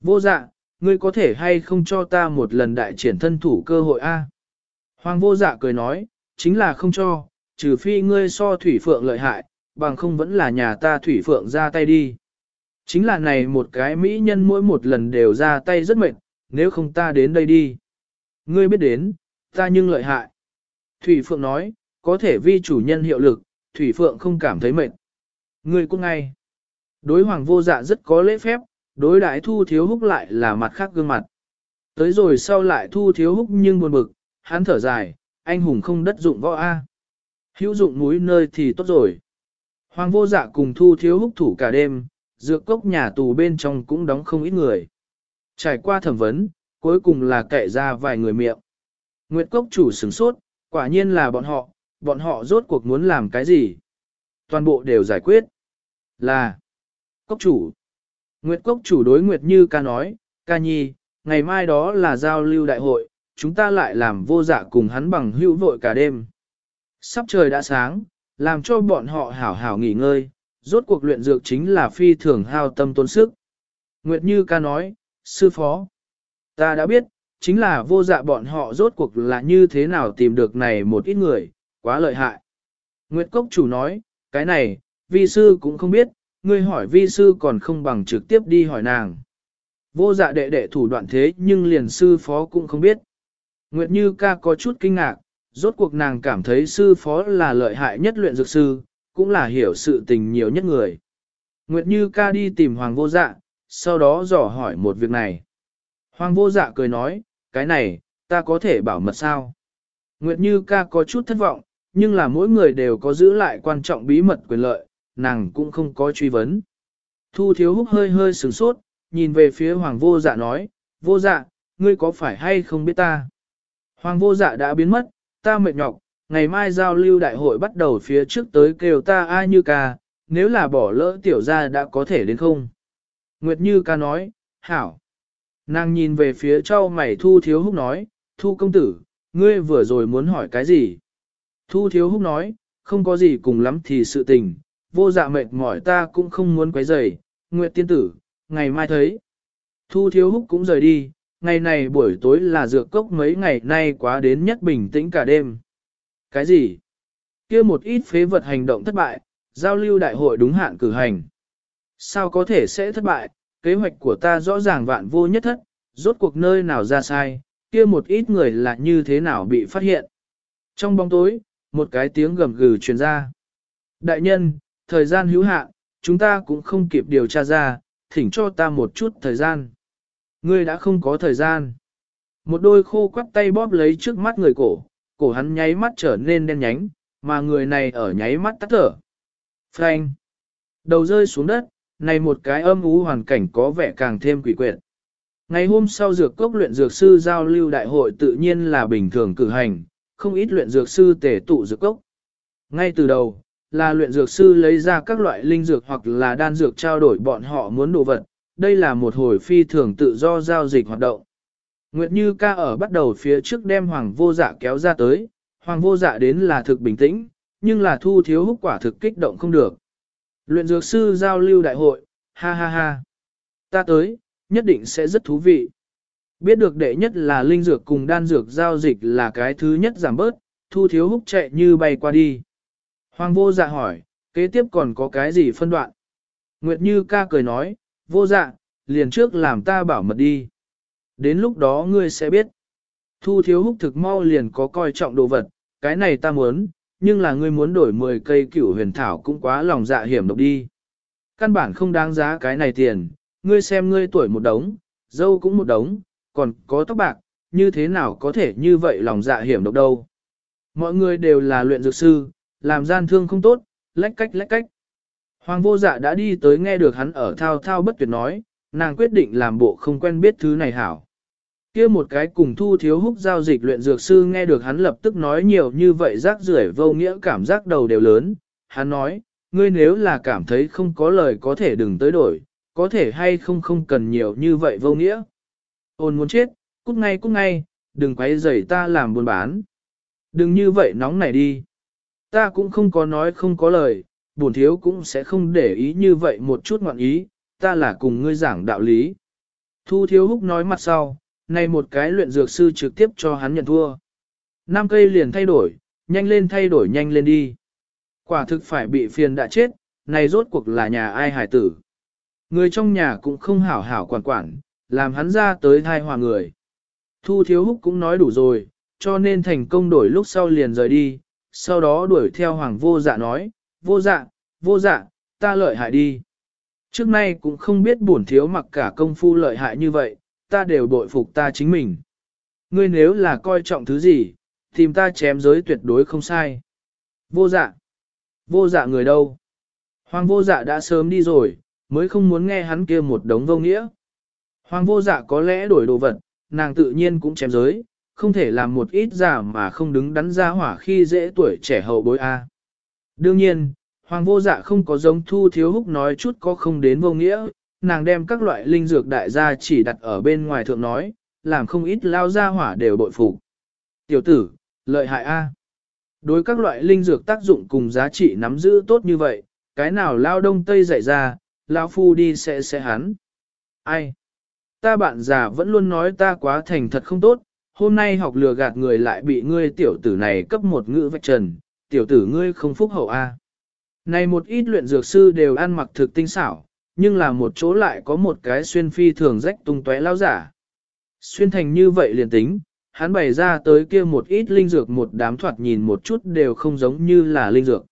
Vô dạ, ngươi có thể hay không cho ta một lần đại triển thân thủ cơ hội a? Hoàng vô dạ cười nói, chính là không cho, trừ phi ngươi so thủy phượng lợi hại, bằng không vẫn là nhà ta thủy phượng ra tay đi. Chính là này một cái mỹ nhân mỗi một lần đều ra tay rất mệt, nếu không ta đến đây đi. Ngươi biết đến, ta nhưng lợi hại. Thủy phượng nói, có thể vi chủ nhân hiệu lực, thủy phượng không cảm thấy mệt. người cũng ngay. Đối hoàng vô dạ rất có lễ phép, đối đại thu thiếu húc lại là mặt khác gương mặt. Tới rồi sau lại thu thiếu húc nhưng buồn bực, hắn thở dài, anh hùng không đất dụng võ A. Hữu dụng núi nơi thì tốt rồi. Hoàng vô dạ cùng thu thiếu húc thủ cả đêm, dược cốc nhà tù bên trong cũng đóng không ít người. Trải qua thẩm vấn, cuối cùng là kệ ra vài người miệng. Nguyệt cốc chủ sửng sốt, quả nhiên là bọn họ, bọn họ rốt cuộc muốn làm cái gì? Toàn bộ đều giải quyết. Là cốc chủ. Nguyệt cốc chủ đối Nguyệt Như ca nói, ca nhi, ngày mai đó là giao lưu đại hội, chúng ta lại làm vô dạ cùng hắn bằng hữu vội cả đêm. Sắp trời đã sáng, làm cho bọn họ hảo hảo nghỉ ngơi, rốt cuộc luyện dược chính là phi thường hao tâm tốn sức. Nguyệt Như ca nói, sư phó, ta đã biết, chính là vô dạ bọn họ rốt cuộc là như thế nào tìm được này một ít người, quá lợi hại. Nguyệt Cốc chủ nói, cái này, vi sư cũng không biết, ngươi hỏi vi sư còn không bằng trực tiếp đi hỏi nàng. vô dạ đệ đệ thủ đoạn thế nhưng liền sư phó cũng không biết. Nguyệt Như ca có chút kinh ngạc, rốt cuộc nàng cảm thấy sư phó là lợi hại nhất luyện dược sư, cũng là hiểu sự tình nhiều nhất người. Nguyệt Như ca đi tìm Hoàng vô dạ, sau đó dò hỏi một việc này. Hoàng vô dạ cười nói, cái này, ta có thể bảo mật sao? Nguyệt Như ca có chút thất vọng, nhưng là mỗi người đều có giữ lại quan trọng bí mật quyền lợi, nàng cũng không có truy vấn. Thu thiếu húc hơi hơi sửng sốt, nhìn về phía hoàng vô dạ nói, vô dạ, ngươi có phải hay không biết ta? Hoàng vô dạ đã biến mất, ta mệt nhọc, ngày mai giao lưu đại hội bắt đầu phía trước tới kêu ta ai như ca, nếu là bỏ lỡ tiểu gia đã có thể đến không? Nguyệt Như ca nói, hảo. Nàng nhìn về phía châu mày thu thiếu húc nói, thu công tử, ngươi vừa rồi muốn hỏi cái gì? Thu thiếu húc nói, không có gì cùng lắm thì sự tình, vô dạ mệt mỏi ta cũng không muốn quấy rầy. Nguyệt tiên tử, ngày mai thấy. Thu thiếu húc cũng rời đi, ngày này buổi tối là dược cốc mấy ngày nay quá đến nhất bình tĩnh cả đêm. Cái gì? kia một ít phế vật hành động thất bại, giao lưu đại hội đúng hạn cử hành. Sao có thể sẽ thất bại, kế hoạch của ta rõ ràng vạn vô nhất thất, rốt cuộc nơi nào ra sai, kia một ít người là như thế nào bị phát hiện. Trong bóng tối, một cái tiếng gầm gừ truyền ra. Đại nhân, thời gian hữu hạn, chúng ta cũng không kịp điều tra ra, thỉnh cho ta một chút thời gian. Ngươi đã không có thời gian. Một đôi khô quắt tay bóp lấy trước mắt người cổ, cổ hắn nháy mắt trở nên đen nhánh, mà người này ở nháy mắt tắt thở. Frank. Đầu rơi xuống đất, này một cái âm ú hoàn cảnh có vẻ càng thêm quỷ quyệt. Ngày hôm sau dược cốc luyện dược sư giao lưu đại hội tự nhiên là bình thường cử hành, không ít luyện dược sư tể tụ dược cốc. Ngay từ đầu, là luyện dược sư lấy ra các loại linh dược hoặc là đan dược trao đổi bọn họ muốn đồ vật, đây là một hồi phi thường tự do giao dịch hoạt động. Nguyệt Như ca ở bắt đầu phía trước đem Hoàng vô dạ kéo ra tới, Hoàng vô dạ đến là thực bình tĩnh, nhưng là thu thiếu húc quả thực kích động không được. Luyện dược sư giao lưu đại hội, ha ha ha. Ta tới, nhất định sẽ rất thú vị. Biết được đệ nhất là linh dược cùng đan dược giao dịch là cái thứ nhất giảm bớt, thu thiếu húc chạy như bay qua đi. Hoàng vô dạ hỏi, kế tiếp còn có cái gì phân đoạn? Nguyệt Như ca cười nói, vô dạ, liền trước làm ta bảo mật đi. Đến lúc đó ngươi sẽ biết. Thu thiếu húc thực mau liền có coi trọng đồ vật, cái này ta muốn, nhưng là ngươi muốn đổi 10 cây cửu huyền thảo cũng quá lòng dạ hiểm độc đi. Căn bản không đáng giá cái này tiền, ngươi xem ngươi tuổi một đống, dâu cũng một đống, còn có tóc bạc, như thế nào có thể như vậy lòng dạ hiểm độc đâu. Mọi người đều là luyện dược sư, làm gian thương không tốt, lách cách lách cách. Hoàng vô dạ đã đi tới nghe được hắn ở thao thao bất tuyệt nói, nàng quyết định làm bộ không quen biết thứ này hảo kia một cái cùng thu thiếu húc giao dịch luyện dược sư nghe được hắn lập tức nói nhiều như vậy rác rưởi vô nghĩa cảm giác đầu đều lớn. Hắn nói, ngươi nếu là cảm thấy không có lời có thể đừng tới đổi, có thể hay không không cần nhiều như vậy vô nghĩa. Ôn muốn chết, cút ngay cút ngay, đừng quấy rầy ta làm buôn bán. Đừng như vậy nóng này đi. Ta cũng không có nói không có lời, bổn thiếu cũng sẽ không để ý như vậy một chút ngoạn ý, ta là cùng ngươi giảng đạo lý. Thu thiếu húc nói mặt sau, này một cái luyện dược sư trực tiếp cho hắn nhận thua. nam cây liền thay đổi, nhanh lên thay đổi nhanh lên đi. Quả thực phải bị phiền đã chết, này rốt cuộc là nhà ai hải tử. Người trong nhà cũng không hảo hảo quản quản, làm hắn ra tới thai hòa người. Thu thiếu húc cũng nói đủ rồi, cho nên thành công đổi lúc sau liền rời đi, sau đó đuổi theo hoàng vô dạ nói, vô dạ, vô dạ, ta lợi hại đi. Trước nay cũng không biết bổn thiếu mặc cả công phu lợi hại như vậy, ta đều bội phục ta chính mình. Ngươi nếu là coi trọng thứ gì, tìm ta chém giới tuyệt đối không sai. Vô dạ. Vô dạ người đâu? Hoàng vô dạ đã sớm đi rồi, mới không muốn nghe hắn kia một đống vô nghĩa. Hoàng vô dạ có lẽ đổi đồ vật, nàng tự nhiên cũng chém giới, không thể làm một ít giả mà không đứng đắn ra hỏa khi dễ tuổi trẻ hậu bối A. Đương nhiên, Hoàng vô dạ không có giống thu thiếu húc nói chút có không đến vô nghĩa, nàng đem các loại linh dược đại gia chỉ đặt ở bên ngoài thượng nói, làm không ít lao gia hỏa đều bội phục. Tiểu tử, lợi hại A. Đối các loại linh dược tác dụng cùng giá trị nắm giữ tốt như vậy, cái nào lao đông tây dạy ra, lao phu đi sẽ sẽ hắn. Ai? Ta bạn già vẫn luôn nói ta quá thành thật không tốt, hôm nay học lừa gạt người lại bị ngươi tiểu tử này cấp một ngữ vạch trần, tiểu tử ngươi không phúc hậu a. Này một ít luyện dược sư đều ăn mặc thực tinh xảo, nhưng là một chỗ lại có một cái xuyên phi thường rách tung tóe lao giả. Xuyên thành như vậy liền tính, hắn bày ra tới kia một ít linh dược một đám thoạt nhìn một chút đều không giống như là linh dược.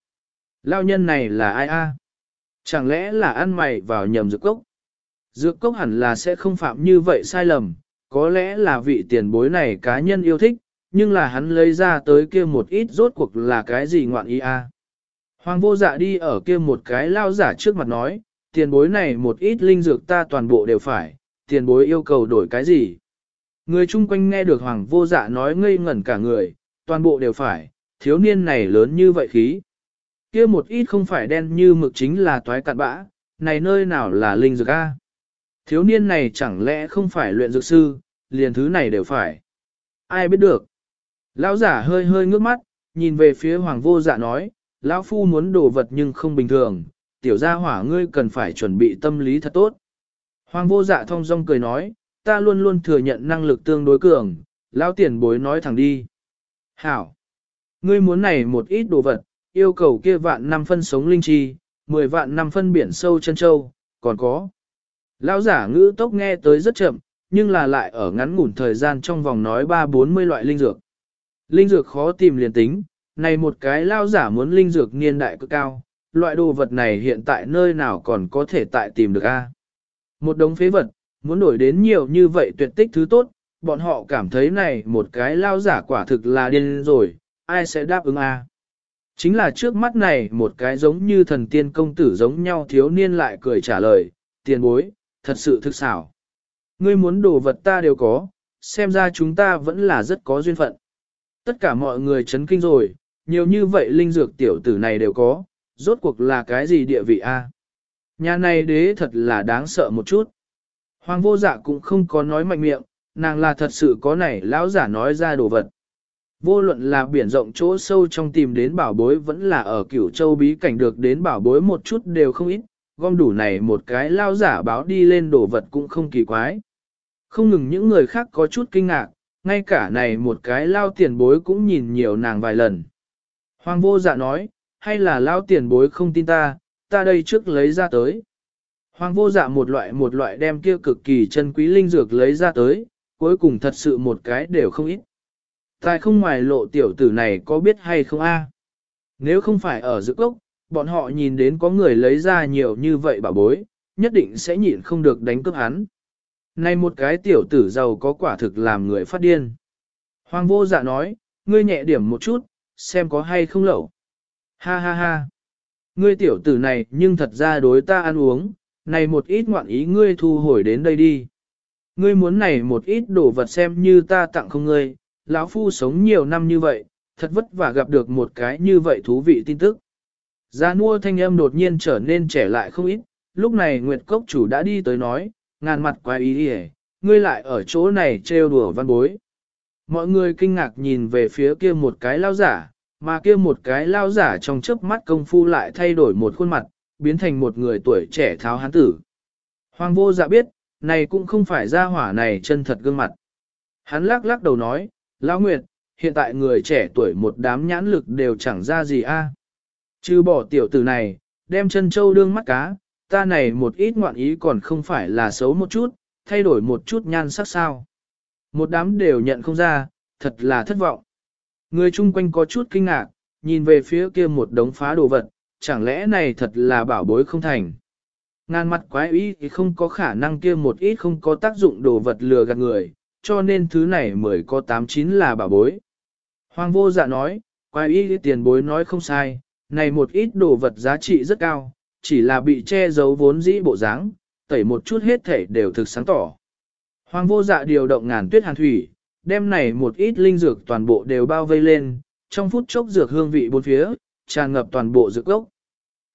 Lao nhân này là ai a? Chẳng lẽ là ăn mày vào nhầm dược cốc? Dược cốc hẳn là sẽ không phạm như vậy sai lầm, có lẽ là vị tiền bối này cá nhân yêu thích, nhưng là hắn lấy ra tới kia một ít rốt cuộc là cái gì ngoạn ý a? Hoàng vô dạ đi ở kia một cái lao giả trước mặt nói, tiền bối này một ít linh dược ta toàn bộ đều phải, tiền bối yêu cầu đổi cái gì? Người chung quanh nghe được hoàng vô dạ nói ngây ngẩn cả người, toàn bộ đều phải, thiếu niên này lớn như vậy khí. kia một ít không phải đen như mực chính là toái cạn bã, này nơi nào là linh dược a? Thiếu niên này chẳng lẽ không phải luyện dược sư, liền thứ này đều phải. Ai biết được? Lão giả hơi hơi ngước mắt, nhìn về phía hoàng vô dạ nói, lão phu muốn đồ vật nhưng không bình thường, tiểu gia hỏa ngươi cần phải chuẩn bị tâm lý thật tốt. Hoàng vô dạ thông dong cười nói, ta luôn luôn thừa nhận năng lực tương đối cường, lão tiền bối nói thẳng đi. Hảo! Ngươi muốn này một ít đồ vật, yêu cầu kia vạn năm phân sống linh chi, mười vạn năm phân biển sâu chân châu, còn có. Lão giả ngữ tốc nghe tới rất chậm, nhưng là lại ở ngắn ngủn thời gian trong vòng nói ba bốn mươi loại linh dược. Linh dược khó tìm liền tính, này một cái lao giả muốn linh dược niên đại cực cao, loại đồ vật này hiện tại nơi nào còn có thể tại tìm được a? Một đống phế vật, muốn đổi đến nhiều như vậy tuyệt tích thứ tốt, bọn họ cảm thấy này một cái lao giả quả thực là điên rồi, ai sẽ đáp ứng a? Chính là trước mắt này một cái giống như thần tiên công tử giống nhau thiếu niên lại cười trả lời, tiền bối, thật sự thực xảo. Ngươi muốn đồ vật ta đều có, xem ra chúng ta vẫn là rất có duyên phận. Tất cả mọi người chấn kinh rồi, nhiều như vậy linh dược tiểu tử này đều có, rốt cuộc là cái gì địa vị a? Nhà này đế thật là đáng sợ một chút. Hoàng vô dạ cũng không có nói mạnh miệng, nàng là thật sự có này lão giả nói ra đồ vật. Vô luận là biển rộng chỗ sâu trong tìm đến bảo bối vẫn là ở cửu châu bí cảnh được đến bảo bối một chút đều không ít, gom đủ này một cái lao giả báo đi lên đồ vật cũng không kỳ quái. Không ngừng những người khác có chút kinh ngạc, ngay cả này một cái lao tiền bối cũng nhìn nhiều nàng vài lần. Hoàng vô dạ nói, hay là lao tiền bối không tin ta, ta đây trước lấy ra tới. Hoàng vô dạ một loại một loại đem kia cực kỳ chân quý linh dược lấy ra tới, cuối cùng thật sự một cái đều không ít. Tài không ngoài lộ tiểu tử này có biết hay không a? Nếu không phải ở giữa cốc, bọn họ nhìn đến có người lấy ra nhiều như vậy bảo bối, nhất định sẽ nhịn không được đánh cướp hắn. Này một cái tiểu tử giàu có quả thực làm người phát điên. Hoàng vô dạ nói, ngươi nhẹ điểm một chút, xem có hay không lẩu. Ha ha ha. Ngươi tiểu tử này nhưng thật ra đối ta ăn uống, này một ít ngoạn ý ngươi thu hồi đến đây đi. Ngươi muốn này một ít đồ vật xem như ta tặng không ngươi, lão phu sống nhiều năm như vậy, thật vất vả gặp được một cái như vậy thú vị tin tức. Gia nua thanh âm đột nhiên trở nên trẻ lại không ít, lúc này Nguyệt Cốc chủ đã đi tới nói, ngàn mặt quái ý đi ngươi lại ở chỗ này trêu đùa văn bối. Mọi người kinh ngạc nhìn về phía kia một cái lao giả, mà kia một cái lao giả trong chớp mắt công phu lại thay đổi một khuôn mặt, biến thành một người tuổi trẻ tháo hán tử. Hoàng vô dạ biết, này cũng không phải ra hỏa này chân thật gương mặt. Hắn lắc lắc đầu nói, Lão Nguyệt, hiện tại người trẻ tuổi một đám nhãn lực đều chẳng ra gì a. À. Chứ bỏ tiểu tử này, đem chân châu đương mắt cá, ta này một ít ngoạn ý còn không phải là xấu một chút, thay đổi một chút nhan sắc sao. Một đám đều nhận không ra, thật là thất vọng. Người chung quanh có chút kinh ngạc, nhìn về phía kia một đống phá đồ vật, chẳng lẽ này thật là bảo bối không thành. Ngàn mặt quái ý thì không có khả năng kia một ít không có tác dụng đồ vật lừa gạt người, cho nên thứ này mới có 89 là bảo bối. Hoàng vô dạ nói, quái ý tiền bối nói không sai, này một ít đồ vật giá trị rất cao, chỉ là bị che giấu vốn dĩ bộ dáng, tẩy một chút hết thể đều thực sáng tỏ. Hoàng vô dạ điều động ngàn tuyết hàn thủy, đem này một ít linh dược toàn bộ đều bao vây lên, trong phút chốc dược hương vị bốn phía, tràn ngập toàn bộ dược gốc.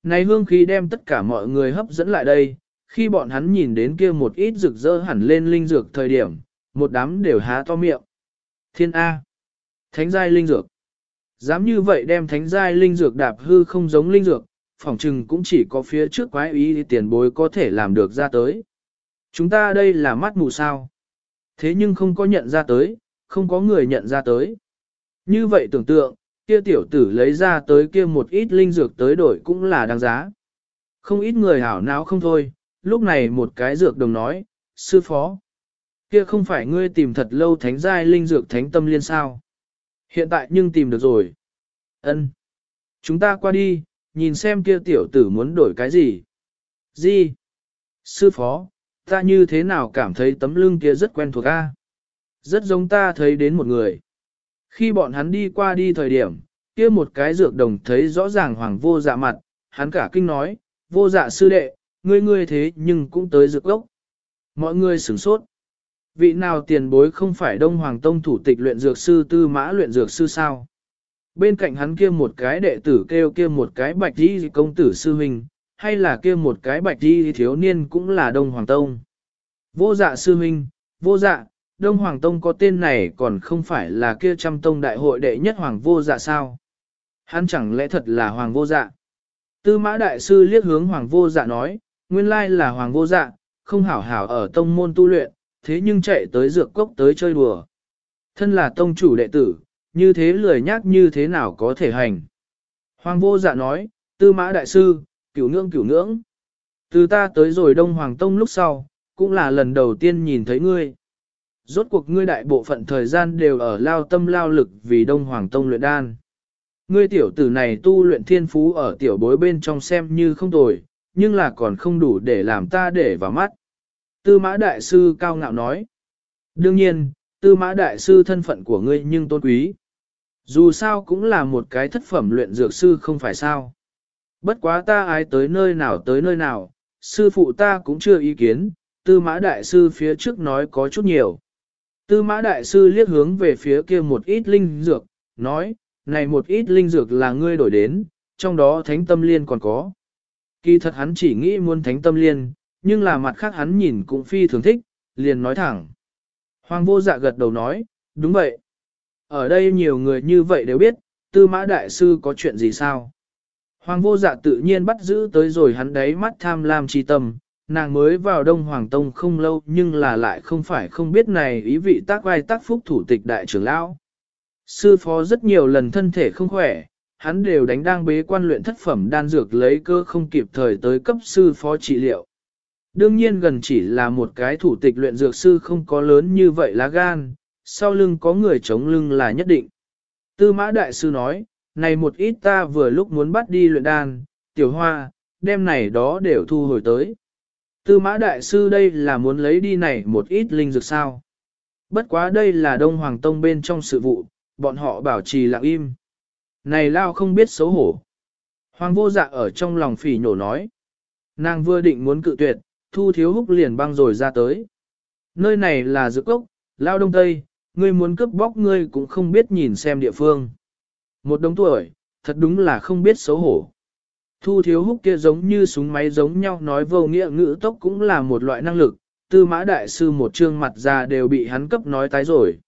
Này hương khí đem tất cả mọi người hấp dẫn lại đây, khi bọn hắn nhìn đến kia một ít rực rỡ hẳn lên linh dược thời điểm, một đám đều há to miệng. Thiên A. Thánh giai linh dược. Dám như vậy đem thánh giai linh dược đạp hư không giống linh dược, phỏng chừng cũng chỉ có phía trước quái ý tiền bối có thể làm được ra tới. Chúng ta đây là mắt mù sao. Thế nhưng không có nhận ra tới, không có người nhận ra tới. Như vậy tưởng tượng, kia tiểu tử lấy ra tới kia một ít linh dược tới đổi cũng là đáng giá. Không ít người hảo não không thôi, lúc này một cái dược đồng nói, sư phó. Kia không phải ngươi tìm thật lâu thánh giai linh dược thánh tâm liên sao. Hiện tại nhưng tìm được rồi. ân Chúng ta qua đi, nhìn xem kia tiểu tử muốn đổi cái gì. Gì? Sư phó, ta như thế nào cảm thấy tấm lưng kia rất quen thuộc a? Rất giống ta thấy đến một người. Khi bọn hắn đi qua đi thời điểm, kia một cái dược đồng thấy rõ ràng hoàng vô dạ mặt, hắn cả kinh nói, vô dạ sư đệ, ngươi ngươi thế nhưng cũng tới dược gốc. Mọi người sửng sốt. Vị nào tiền bối không phải Đông Hoàng Tông thủ tịch luyện dược sư tư mã luyện dược sư sao? Bên cạnh hắn kia một cái đệ tử kêu kia một cái bạch đi công tử sư huynh, hay là kia một cái bạch đi thiếu niên cũng là Đông Hoàng Tông. Vô dạ sư huynh, vô dạ, Đông Hoàng Tông có tên này còn không phải là kia trăm tông đại hội đệ nhất Hoàng vô dạ sao? Hắn chẳng lẽ thật là Hoàng vô dạ? Tư mã đại sư liếc hướng Hoàng vô dạ nói, nguyên lai là Hoàng vô dạ, không hảo hảo ở tông môn tu luyện, thế nhưng chạy tới dược cốc tới chơi đùa. Thân là tông chủ đệ tử, như thế lười nhác như thế nào có thể hành. Hoàng vô dạ nói, tư mã đại sư, cửu ngưỡng cửu ngưỡng. Từ ta tới rồi Đông Hoàng Tông lúc sau, cũng là lần đầu tiên nhìn thấy ngươi. Rốt cuộc ngươi đại bộ phận thời gian đều ở lao tâm lao lực vì Đông Hoàng Tông luyện đan. Ngươi tiểu tử này tu luyện thiên phú ở tiểu bối bên trong xem như không tồi, nhưng là còn không đủ để làm ta để vào mắt. Tư mã đại sư cao ngạo nói. Đương nhiên, tư mã đại sư thân phận của ngươi nhưng tôn quý. Dù sao cũng là một cái thất phẩm luyện dược sư không phải sao. Bất quá ta ai tới nơi nào tới nơi nào, sư phụ ta cũng chưa ý kiến, tư mã đại sư phía trước nói có chút nhiều. Tư mã đại sư liếc hướng về phía kia một ít linh dược, nói, này một ít linh dược là ngươi đổi đến, trong đó thánh tâm liên còn có. Kỳ thật hắn chỉ nghĩ muốn thánh tâm liên, nhưng là mặt khác hắn nhìn cũng phi thường thích, liền nói thẳng. Hoàng vô dạ gật đầu nói, đúng vậy. Ở đây nhiều người như vậy đều biết, tư mã đại sư có chuyện gì sao? Hoàng vô dạ tự nhiên bắt giữ tới rồi hắn đấy mắt tham lam chi tâm, nàng mới vào Đông Hoàng Tông không lâu nhưng là lại không phải không biết này ý vị tác vai tác phúc thủ tịch đại trưởng lão. Sư phó rất nhiều lần thân thể không khỏe, hắn đều đánh đang bế quan luyện thất phẩm đan dược lấy cơ không kịp thời tới cấp sư phó trị liệu. Đương nhiên gần chỉ là một cái thủ tịch luyện dược sư không có lớn như vậy lá gan, sau lưng có người chống lưng là nhất định. Tư mã đại sư nói, này một ít ta vừa lúc muốn bắt đi luyện đan, tiểu hoa, đem này đó đều thu hồi tới. Tư mã đại sư đây là muốn lấy đi này một ít linh dược sao. Bất quá đây là Đông Hoàng Tông bên trong sự vụ, bọn họ bảo trì lặng im. Này lao không biết xấu hổ. Hoàng vô dạ ở trong lòng phỉ nhổ nói. Nàng vừa định muốn cự tuyệt, thu thiếu húc liền băng rồi ra tới. Nơi này là dược cốc, lao đông tây, ngươi muốn cướp bóc ngươi cũng không biết nhìn xem địa phương. Một đống tuổi, thật đúng là không biết xấu hổ. Thu thiếu húc kia giống như súng máy giống nhau nói vô nghĩa ngữ tốc cũng là một loại năng lực, tư mã đại sư một trương mặt ra đều bị hắn cấp nói tái rồi.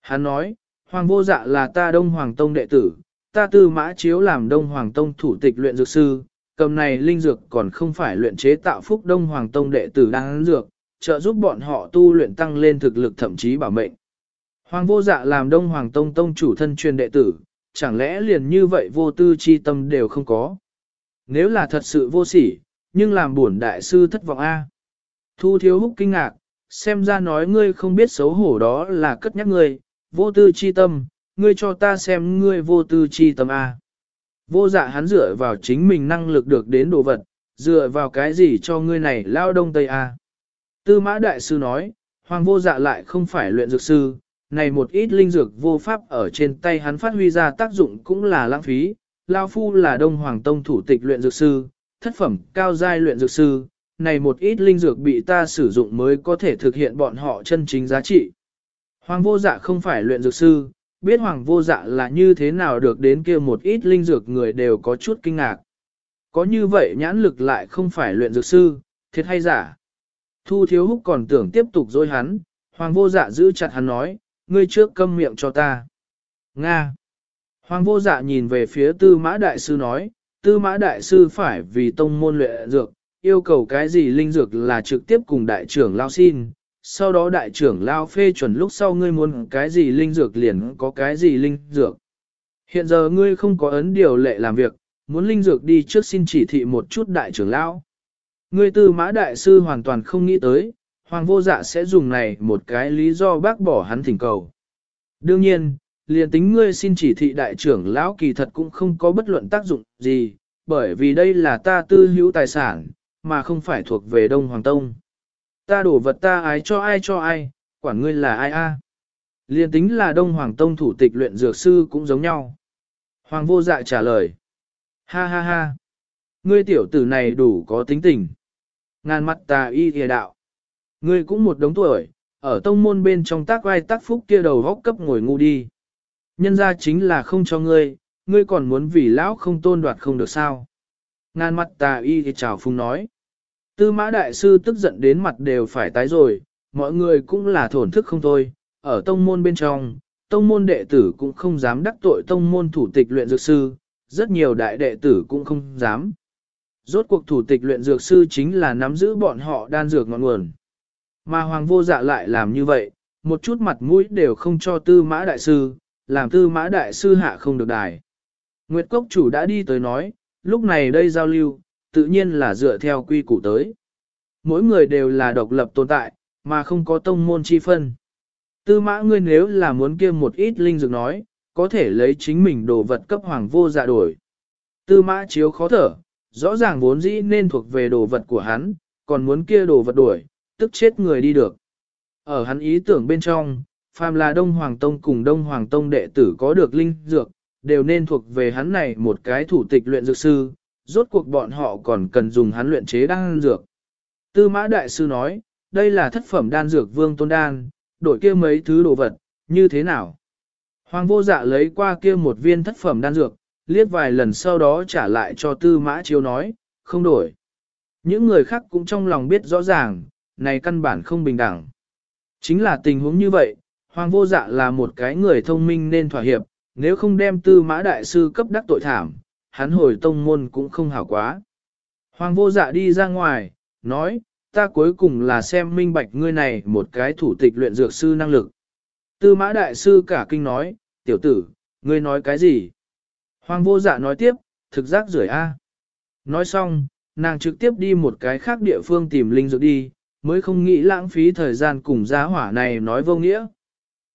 Hắn nói, Hoàng vô dạ là ta Đông Hoàng Tông đệ tử, ta tư mã chiếu làm Đông Hoàng Tông thủ tịch luyện dược sư, cầm này linh dược còn không phải luyện chế tạo phúc Đông Hoàng Tông đệ tử đang dược, trợ giúp bọn họ tu luyện tăng lên thực lực thậm chí bảo mệnh. Hoàng vô dạ làm Đông Hoàng Tông Tông chủ thân truyền đệ tử, chẳng lẽ liền như vậy vô tư chi tâm đều không có. Nếu là thật sự vô sỉ, nhưng làm buồn đại sư thất vọng A. Thu thiếu húc kinh ngạc, xem ra nói ngươi không biết xấu hổ đó là cất nhắc ngươi, vô tư chi tâm, ngươi cho ta xem ngươi vô tư chi tâm A. Vô dạ hắn dựa vào chính mình năng lực được đến đồ vật, dựa vào cái gì cho ngươi này lao đông tây A. Tư mã đại sư nói, hoàng vô dạ lại không phải luyện dược sư, này một ít linh dược vô pháp ở trên tay hắn phát huy ra tác dụng cũng là lãng phí. Lao Phu là Đông Hoàng Tông thủ tịch luyện dược sư, thất phẩm cao giai luyện dược sư, này một ít linh dược bị ta sử dụng mới có thể thực hiện bọn họ chân chính giá trị. Hoàng vô dạ không phải luyện dược sư, biết hoàng vô dạ là như thế nào được đến kia một ít linh dược người đều có chút kinh ngạc. Có như vậy nhãn lực lại không phải luyện dược sư, thiệt hay giả. Thu thiếu húc còn tưởng tiếp tục dối hắn, hoàng vô dạ giữ chặt hắn nói, ngươi trước câm miệng cho ta. Nga. Hoàng vô dạ nhìn về phía tư mã đại sư nói, tư mã đại sư phải vì tông môn luyện dược, yêu cầu cái gì linh dược là trực tiếp cùng đại trưởng lao xin, sau đó đại trưởng lao phê chuẩn lúc sau ngươi muốn cái gì linh dược liền có cái gì linh dược. Hiện giờ ngươi không có ấn điều lệ làm việc, muốn linh dược đi trước xin chỉ thị một chút đại trưởng lão. Ngươi tư mã đại sư hoàn toàn không nghĩ tới, hoàng vô dạ sẽ dùng này một cái lý do bác bỏ hắn thỉnh cầu. Đương nhiên, liền tính ngươi xin chỉ thị đại trưởng lão kỳ thật cũng không có bất luận tác dụng gì, bởi vì đây là ta tư hữu tài sản, mà không phải thuộc về Đông Hoàng Tông. Ta đổ vật ta ái cho ai cho ai, quản ngươi là ai a? Liên tính là Đông Hoàng Tông thủ tịch luyện dược sư cũng giống nhau. Hoàng vô dạ trả lời. Ha ha ha. Ngươi tiểu tử này đủ có tính tình. Ngàn mặt tà y thìa đạo. Ngươi cũng một đống tuổi, ở tông môn bên trong tác vai tác phúc kia đầu góc cấp ngồi ngu đi. Nhân ra chính là không cho ngươi, ngươi còn muốn vì lão không tôn đoạt không được sao. Ngàn mặt tà y thì chào phung nói. Tư mã đại sư tức giận đến mặt đều phải tái rồi, mọi người cũng là thổn thức không thôi, ở tông môn bên trong, tông môn đệ tử cũng không dám đắc tội tông môn thủ tịch luyện dược sư, rất nhiều đại đệ tử cũng không dám. Rốt cuộc thủ tịch luyện dược sư chính là nắm giữ bọn họ đan dược ngọn nguồn. Mà hoàng vô dạ lại làm như vậy, một chút mặt mũi đều không cho tư mã đại sư, làm tư mã đại sư hạ không được đài. Nguyệt Cốc chủ đã đi tới nói, lúc này đây giao lưu, tự nhiên là dựa theo quy củ tới. Mỗi người đều là độc lập tồn tại, mà không có tông môn chi phân. Tư mã ngươi nếu là muốn kiêm một ít linh dược nói, có thể lấy chính mình đồ vật cấp hoàng vô dạ đổi. Tư mã chiếu khó thở, rõ ràng vốn dĩ nên thuộc về đồ vật của hắn, còn muốn kia đồ vật đổi, tức chết người đi được. Ở hắn ý tưởng bên trong, phàm là Đông Hoàng Tông cùng Đông Hoàng Tông đệ tử có được linh dược, đều nên thuộc về hắn này một cái thủ tịch luyện dược sư, rốt cuộc bọn họ còn cần dùng hắn luyện chế đan dược. Tư mã đại sư nói, đây là thất phẩm đan dược vương tôn đan, đổi kia mấy thứ đồ vật, như thế nào? Hoàng vô dạ lấy qua kia một viên thất phẩm đan dược, liếc vài lần sau đó trả lại cho tư mã chiếu nói, không đổi. Những người khác cũng trong lòng biết rõ ràng, này căn bản không bình đẳng. Chính là tình huống như vậy, Hoàng vô dạ là một cái người thông minh nên thỏa hiệp, nếu không đem tư mã đại sư cấp đắc tội thảm, hắn hồi tông môn cũng không hảo quá. Hoàng vô dạ đi ra ngoài, nói, ta cuối cùng là xem minh bạch ngươi này một cái thủ tịch luyện dược sư năng lực. Tư mã đại sư cả kinh nói, tiểu tử, ngươi nói cái gì? Hoàng vô dạ nói tiếp, thực giác rưởi a. Nói xong, nàng trực tiếp đi một cái khác địa phương tìm linh dược đi, mới không nghĩ lãng phí thời gian cùng giá hỏa này nói vô nghĩa.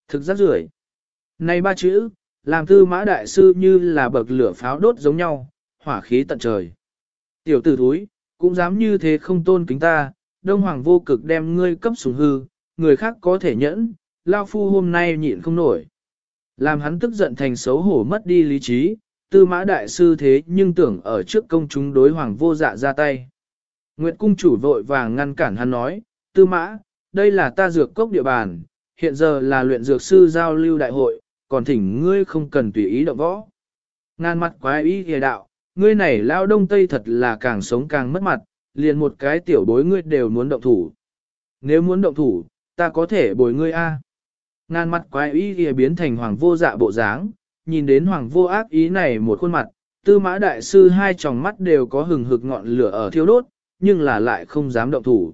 Thực rất rưởi. Này ba chữ, làm tư mã đại sư như là bậc lửa pháo đốt giống nhau, hỏa khí tận trời. Tiểu tử thúi, cũng dám như thế không tôn kính ta, đông hoàng vô cực đem ngươi cấp sủng hư, người khác có thể nhẫn, lao phu hôm nay nhịn không nổi. Làm hắn tức giận thành xấu hổ mất đi lý trí, tư mã đại sư thế nhưng tưởng ở trước công chúng đối hoàng vô dạ ra tay. Nguyệt cung chủ vội vàng ngăn cản hắn nói, tư mã, đây là ta dược cốc địa bàn, hiện giờ là luyện dược sư giao lưu đại hội, còn thỉnh ngươi không cần tùy ý động võ. Ngan mặt quái ý hề đạo, ngươi này lao đông tây thật là càng sống càng mất mặt, liền một cái tiểu bối ngươi đều muốn động thủ. Nếu muốn động thủ, ta có thể bồi ngươi a. Ngan mặt quái ý hề biến thành hoàng vô dạ bộ dáng, nhìn đến hoàng vô ác ý này một khuôn mặt, tư mã đại sư hai tròng mắt đều có hừng hực ngọn lửa ở thiêu đốt, nhưng là lại không dám động thủ.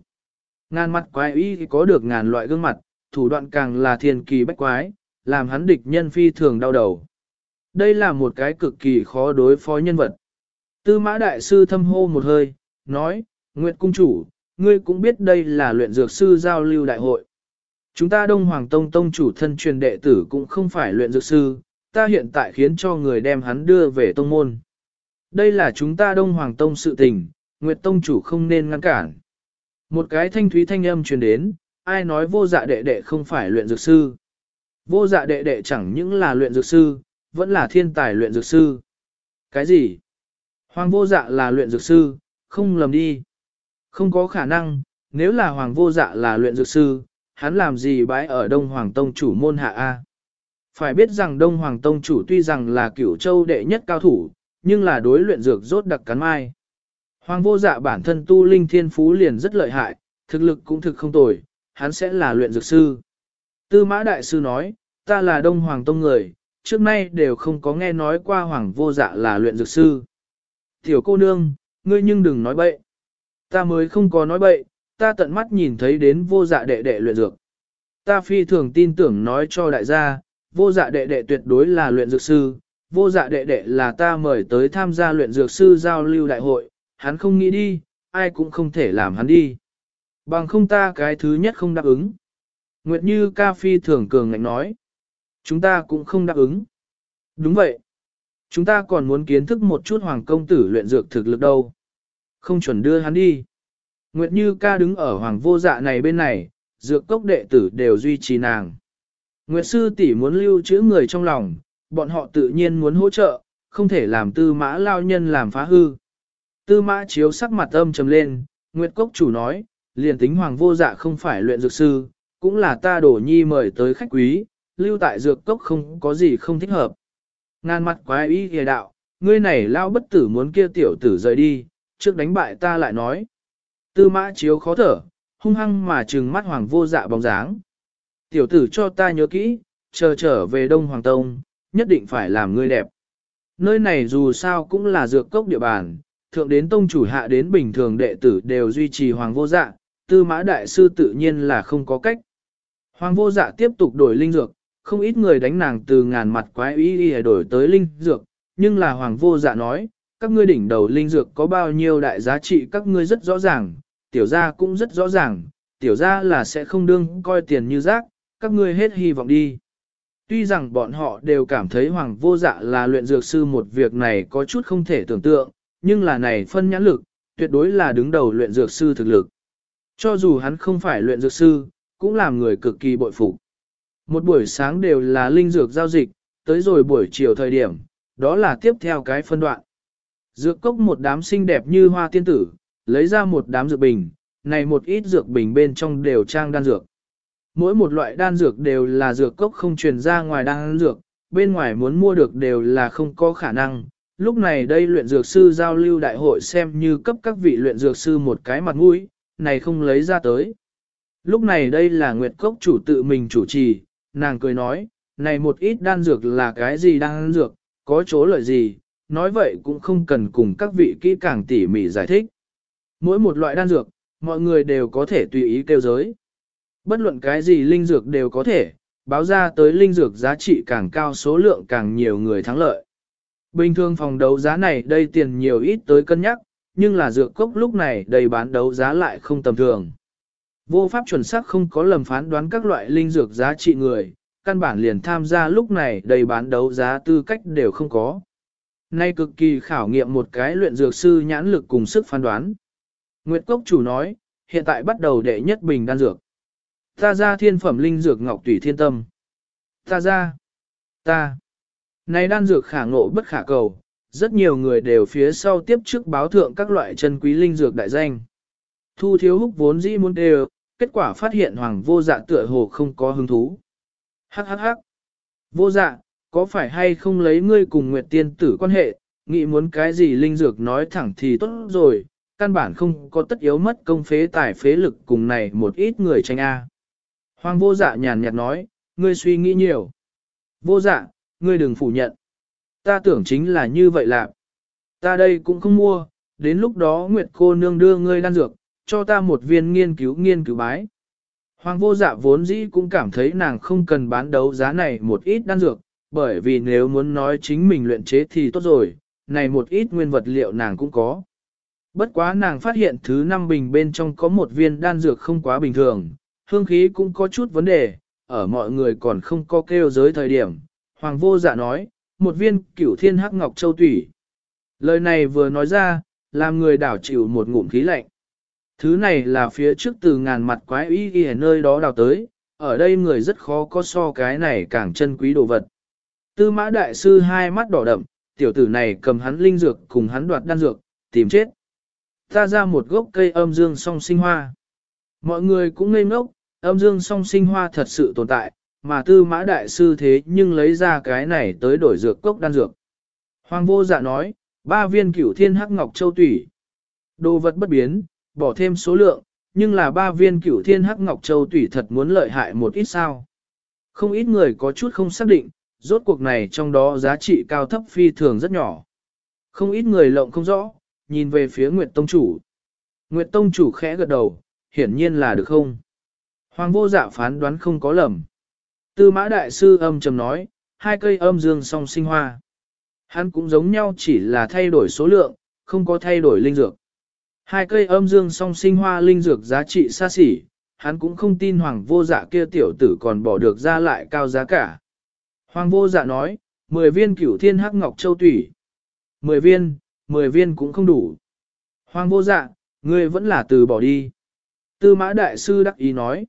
Ngàn mặt quái ý có được ngàn loại gương mặt, thủ đoạn càng là thiên kỳ bách quái, làm hắn địch nhân phi thường đau đầu. Đây là một cái cực kỳ khó đối phó nhân vật. Tư mã đại sư thâm hô một hơi, nói, Nguyệt Cung Chủ, ngươi cũng biết đây là luyện dược sư giao lưu đại hội. Chúng ta Đông Hoàng Tông Tông chủ thân truyền đệ tử cũng không phải luyện dược sư, ta hiện tại khiến cho người đem hắn đưa về tông môn. Đây là chúng ta Đông Hoàng Tông sự tình, Nguyệt Tông chủ không nên ngăn cản. Một cái thanh thúy thanh âm truyền đến, ai nói vô dạ đệ đệ không phải luyện dược sư. Vô dạ đệ đệ chẳng những là luyện dược sư, vẫn là thiên tài luyện dược sư. Cái gì? Hoàng vô dạ là luyện dược sư, không lầm đi. Không có khả năng, nếu là hoàng vô dạ là luyện dược sư, hắn làm gì bãi ở Đông Hoàng Tông chủ môn hạ A. Phải biết rằng Đông Hoàng Tông chủ tuy rằng là cửu châu đệ nhất cao thủ, nhưng là đối luyện dược rốt đặc cắn mai. Hoàng vô dạ bản thân tu linh thiên phú liền rất lợi hại, thực lực cũng thực không tồi, hắn sẽ là luyện dược sư. Tư mã đại sư nói, ta là đông hoàng tông người, trước nay đều không có nghe nói qua hoàng vô dạ là luyện dược sư. Tiểu cô nương, ngươi nhưng đừng nói bậy. Ta mới không có nói bậy, ta tận mắt nhìn thấy đến vô dạ đệ đệ luyện dược. Ta phi thường tin tưởng nói cho đại gia, vô dạ đệ đệ tuyệt đối là luyện dược sư, vô dạ đệ đệ là ta mời tới tham gia luyện dược sư giao lưu đại hội, hắn không nghĩ đi, ai cũng không thể làm hắn đi. Bằng không ta cái thứ nhất không đáp ứng. Nguyệt Như ca phi thường cường ngạnh nói. Chúng ta cũng không đáp ứng. Đúng vậy. Chúng ta còn muốn kiến thức một chút hoàng công tử luyện dược thực lực đâu. Không chuẩn đưa hắn đi. Nguyệt Như ca đứng ở hoàng vô dạ này bên này, dược cốc đệ tử đều duy trì nàng. Nguyệt sư tỷ muốn lưu trữ người trong lòng, bọn họ tự nhiên muốn hỗ trợ, không thể làm tư mã lao nhân làm phá hư. Tư mã chiếu sắc mặt âm trầm lên, Nguyệt cốc chủ nói, liền tính hoàng vô dạ không phải luyện dược sư, cũng là ta đổ nhi mời tới khách quý, lưu tại dược cốc không có gì không thích hợp. Ngan mặt quái ý kìa đạo, ngươi này lao bất tử muốn kia tiểu tử rời đi, trước đánh bại ta lại nói. Tư mã chiếu khó thở, hung hăng mà trừng mắt hoàng vô dạ bóng dáng. Tiểu tử cho ta nhớ kỹ, chờ trở về Đông Hoàng Tông, nhất định phải làm ngươi đẹp. Nơi này dù sao cũng là dược cốc địa bàn, thượng đến tông chủ hạ đến bình thường đệ tử đều duy trì hoàng vô dạ, tư mã đại sư tự nhiên là không có cách. Hoàng vô dạ tiếp tục đổi linh dược, không ít người đánh nàng từ ngàn mặt quái ý y đổi tới linh dược, nhưng là hoàng vô dạ nói, các ngươi đỉnh đầu linh dược có bao nhiêu đại giá trị các ngươi rất rõ ràng, tiểu gia cũng rất rõ ràng, tiểu gia là sẽ không đương coi tiền như rác, các ngươi hết hy vọng đi. Tuy rằng bọn họ đều cảm thấy hoàng vô dạ là luyện dược sư một việc này có chút không thể tưởng tượng, nhưng là này phân nhãn lực, tuyệt đối là đứng đầu luyện dược sư thực lực. Cho dù hắn không phải luyện dược sư, cũng làm người cực kỳ bội phục. Một buổi sáng đều là linh dược giao dịch, tới rồi buổi chiều thời điểm, đó là tiếp theo cái phân đoạn. Dược cốc một đám xinh đẹp như hoa tiên tử, lấy ra một đám dược bình, này một ít dược bình bên trong đều trang đan dược. Mỗi một loại đan dược đều là dược cốc không truyền ra ngoài đan dược, bên ngoài muốn mua được đều là không có khả năng. Lúc này đây luyện dược sư giao lưu đại hội xem như cấp các vị luyện dược sư một cái mặt mũi, này không lấy ra tới. Lúc này đây là Nguyệt Cốc chủ tự mình chủ trì, nàng cười nói, này một ít đan dược là cái gì đan dược, có chỗ lợi gì, nói vậy cũng không cần cùng các vị kỹ càng tỉ mỉ giải thích. Mỗi một loại đan dược, mọi người đều có thể tùy ý kêu giới. Bất luận cái gì linh dược đều có thể, báo ra tới linh dược giá trị càng cao số lượng càng nhiều người thắng lợi. Bình thường phòng đấu giá này đây tiền nhiều ít tới cân nhắc, nhưng là dược cốc lúc này đầy bán đấu giá lại không tầm thường. Vô pháp chuẩn xác không có lầm phán đoán các loại linh dược giá trị người, căn bản liền tham gia lúc này đầy bán đấu giá tư cách đều không có. Nay cực kỳ khảo nghiệm một cái luyện dược sư nhãn lực cùng sức phán đoán. Nguyệt Cốc chủ nói, hiện tại bắt đầu đệ nhất bình đan dược. Ta ra thiên phẩm linh dược ngọc tùy thiên tâm. Ta ra. Ta. Này đan dược khả ngộ bất khả cầu, rất nhiều người đều phía sau tiếp trước báo thượng các loại chân quý linh dược đại danh. Thu thiếu húc vốn dĩ muốn đều, kết quả phát hiện hoàng vô dạ tựa hồ không có hứng thú. Hắc hắc hắc. Vô dạ, có phải hay không lấy ngươi cùng Nguyệt Tiên tử quan hệ, nghĩ muốn cái gì linh dược nói thẳng thì tốt rồi, căn bản không có tất yếu mất công phế tài phế lực cùng này một ít người tranh A. Hoàng vô dạ nhàn nhạt nói, ngươi suy nghĩ nhiều. Vô dạ, ngươi đừng phủ nhận. Ta tưởng chính là như vậy lạc. Ta đây cũng không mua, đến lúc đó Nguyệt cô nương đưa ngươi đan dược, cho ta một viên nghiên cứu nghiên cứu bái. Hoàng vô dạ vốn dĩ cũng cảm thấy nàng không cần bán đấu giá này một ít đan dược, bởi vì nếu muốn nói chính mình luyện chế thì tốt rồi, này một ít nguyên vật liệu nàng cũng có. Bất quá nàng phát hiện thứ năm bình bên trong có một viên đan dược không quá bình thường, hương khí cũng có chút vấn đề, ở mọi người còn không có kêu giới thời điểm. Hoàng vô dạ nói, một viên cửu thiên hắc ngọc châu tủy. Lời này vừa nói ra, làm người đảo chịu một ngụm khí lạnh. Thứ này là phía trước từ ngàn mặt quái ý ghi ở nơi đó đào tới, ở đây người rất khó có so cái này càng chân quý đồ vật. Tư mã đại sư hai mắt đỏ đậm, tiểu tử này cầm hắn linh dược cùng hắn đoạt đan dược, tìm chết. Ta ra một gốc cây âm dương song sinh hoa. Mọi người cũng ngây ngốc, âm dương song sinh hoa thật sự tồn tại, mà tư mã đại sư thế nhưng lấy ra cái này tới đổi dược cốc đan dược. Hoàng vô dạ nói, ba viên cửu thiên hắc ngọc châu tủy. Đồ vật bất biến, bỏ thêm số lượng, nhưng là ba viên cửu thiên hắc ngọc châu tủy thật muốn lợi hại một ít sao. Không ít người có chút không xác định, rốt cuộc này trong đó giá trị cao thấp phi thường rất nhỏ. Không ít người lộng không rõ, nhìn về phía Nguyệt Tông Chủ. Nguyệt Tông Chủ khẽ gật đầu, hiển nhiên là được không? Hoàng vô dạ phán đoán không có lầm. Tư mã đại sư âm trầm nói, hai cây âm dương song sinh hoa. Hắn cũng giống nhau chỉ là thay đổi số lượng, không có thay đổi linh dược. Hai cây âm dương song sinh hoa linh dược giá trị xa xỉ, hắn cũng không tin hoàng vô dạ kia tiểu tử còn bỏ được ra lại cao giá cả. Hoàng vô dạ nói, 10 viên cửu thiên hắc ngọc châu tủy. 10 viên, 10 viên cũng không đủ. Hoàng vô dạ, ngươi vẫn là từ bỏ đi. Tư mã đại sư đắc ý nói.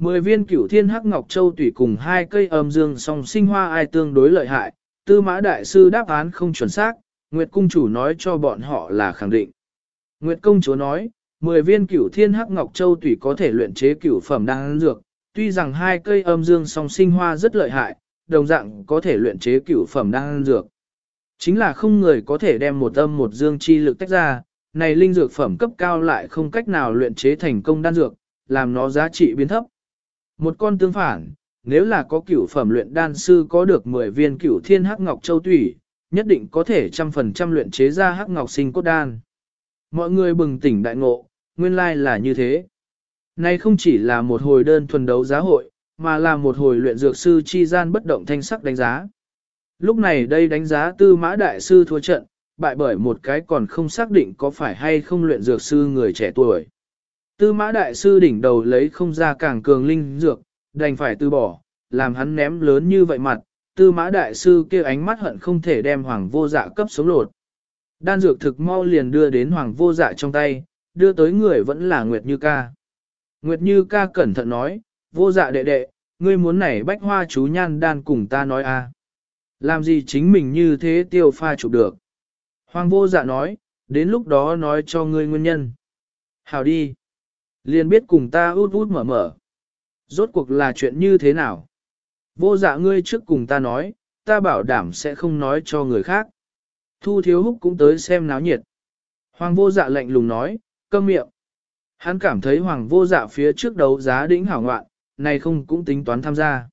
10 viên cửu thiên hắc ngọc châu tủy cùng hai cây âm dương song sinh hoa ai tương đối lợi hại. Tư mã đại sư đáp án không chuẩn xác, Nguyệt cung chủ nói cho bọn họ là khẳng định. Nguyệt công chúa nói, 10 viên cửu thiên hắc ngọc châu tủy có thể luyện chế cửu phẩm đan dược, tuy rằng hai cây âm dương song sinh hoa rất lợi hại, đồng dạng có thể luyện chế cửu phẩm đan dược. Chính là không người có thể đem một âm một dương chi lực tách ra, này linh dược phẩm cấp cao lại không cách nào luyện chế thành công đan dược, làm nó giá trị biến thấp. Một con tương phản, nếu là có cửu phẩm luyện đan sư có được 10 viên cửu thiên hắc ngọc châu tủy, nhất định có thể trăm phần trăm luyện chế ra hắc ngọc sinh cốt đan. Mọi người bừng tỉnh đại ngộ, nguyên lai là như thế. Nay không chỉ là một hồi đơn thuần đấu giá hội, mà là một hồi luyện dược sư chi gian bất động thanh sắc đánh giá. Lúc này đây đánh giá tư mã đại sư thua trận, bại bởi một cái còn không xác định có phải hay không luyện dược sư người trẻ tuổi. Tư mã đại sư đỉnh đầu lấy không ra càng cường linh dược, đành phải từ bỏ, làm hắn ném lớn như vậy mặt, tư mã đại sư kia ánh mắt hận không thể đem hoàng vô dạ cấp sống lột. Đan dược thực mau liền đưa đến hoàng vô dạ trong tay, đưa tới người vẫn là Nguyệt Như ca. Nguyệt Như ca cẩn thận nói, vô dạ đệ đệ, ngươi muốn này bách hoa chú nhan đan cùng ta nói a Làm gì chính mình như thế tiêu pha chụp được. Hoàng vô dạ nói, đến lúc đó nói cho ngươi nguyên nhân. Hào đi. Liền biết cùng ta út út mở mở. Rốt cuộc là chuyện như thế nào? Vô dạ ngươi trước cùng ta nói, ta bảo đảm sẽ không nói cho người khác. Thu thiếu húc cũng tới xem náo nhiệt. Hoàng vô dạ lạnh lùng nói, câm miệng. Hắn cảm thấy hoàng vô dạ phía trước đấu giá đỉnh hảo ngoạn, này không cũng tính toán tham gia.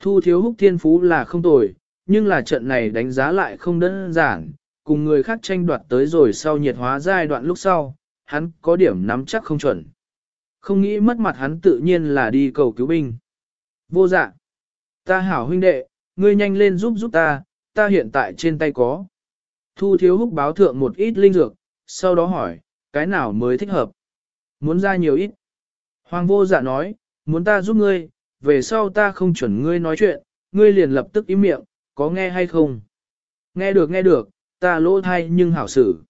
Thu thiếu húc thiên phú là không tồi, nhưng là trận này đánh giá lại không đơn giản, cùng người khác tranh đoạt tới rồi sau nhiệt hóa giai đoạn lúc sau, hắn có điểm nắm chắc không chuẩn. Không nghĩ mất mặt hắn tự nhiên là đi cầu cứu binh. Vô dạ. Ta hảo huynh đệ, ngươi nhanh lên giúp giúp ta, ta hiện tại trên tay có. Thu thiếu húc báo thượng một ít linh dược, sau đó hỏi, cái nào mới thích hợp? Muốn ra nhiều ít. Hoàng vô dạ nói, muốn ta giúp ngươi, về sau ta không chuẩn ngươi nói chuyện, ngươi liền lập tức im miệng, có nghe hay không? Nghe được nghe được, ta lỗ thai nhưng hảo xử.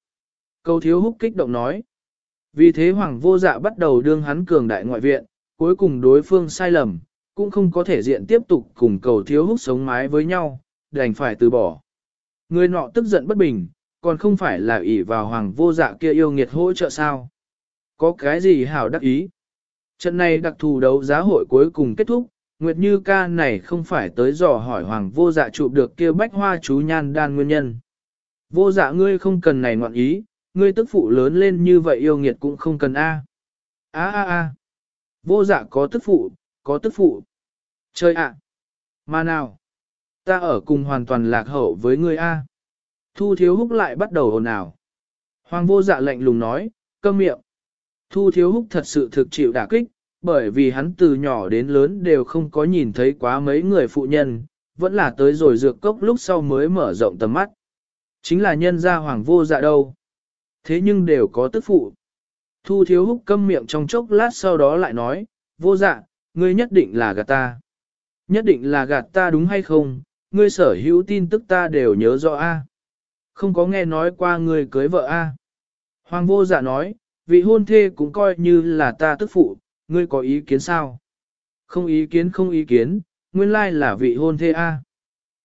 Câu thiếu húc kích động nói. Vì thế hoàng vô dạ bắt đầu đương hắn cường đại ngoại viện, cuối cùng đối phương sai lầm, cũng không có thể diện tiếp tục cùng cầu thiếu húc sống mái với nhau, đành phải từ bỏ. Người nọ tức giận bất bình, còn không phải là ỷ vào hoàng vô dạ kia yêu nghiệt hỗ trợ sao. Có cái gì hảo đắc ý? Trận này đặc thù đấu giá hội cuối cùng kết thúc, Nguyệt Như ca này không phải tới dò hỏi hoàng vô dạ chụp được kia bách hoa chú nhan đan nguyên nhân. Vô dạ ngươi không cần này ngoạn ý, ngươi tức phụ lớn lên như vậy yêu nghiệt cũng không cần A. A a a. Vô dạ có tức phụ, có tức phụ. Chơi ạ. Mà nào? Ta ở cùng hoàn toàn lạc hậu với ngươi A. Thu thiếu húc lại bắt đầu ồn ào. Hoàng vô dạ lạnh lùng nói, câm miệng. Thu thiếu húc thật sự thực chịu đả kích, bởi vì hắn từ nhỏ đến lớn đều không có nhìn thấy quá mấy người phụ nhân, vẫn là tới rồi dược cốc lúc sau mới mở rộng tầm mắt. Chính là nhân gia hoàng vô dạ đâu. Thế nhưng đều có tức phụ. Thu thiếu húc câm miệng trong chốc lát sau đó lại nói, vô dạ, ngươi nhất định là gạt ta. Nhất định là gạt ta đúng hay không, ngươi sở hữu tin tức ta đều nhớ rõ a. Không có nghe nói qua ngươi cưới vợ a. Hoàng vô dạ nói, vị hôn thê cũng coi như là ta tức phụ, ngươi có ý kiến sao? Không ý kiến không ý kiến, nguyên lai là vị hôn thê a.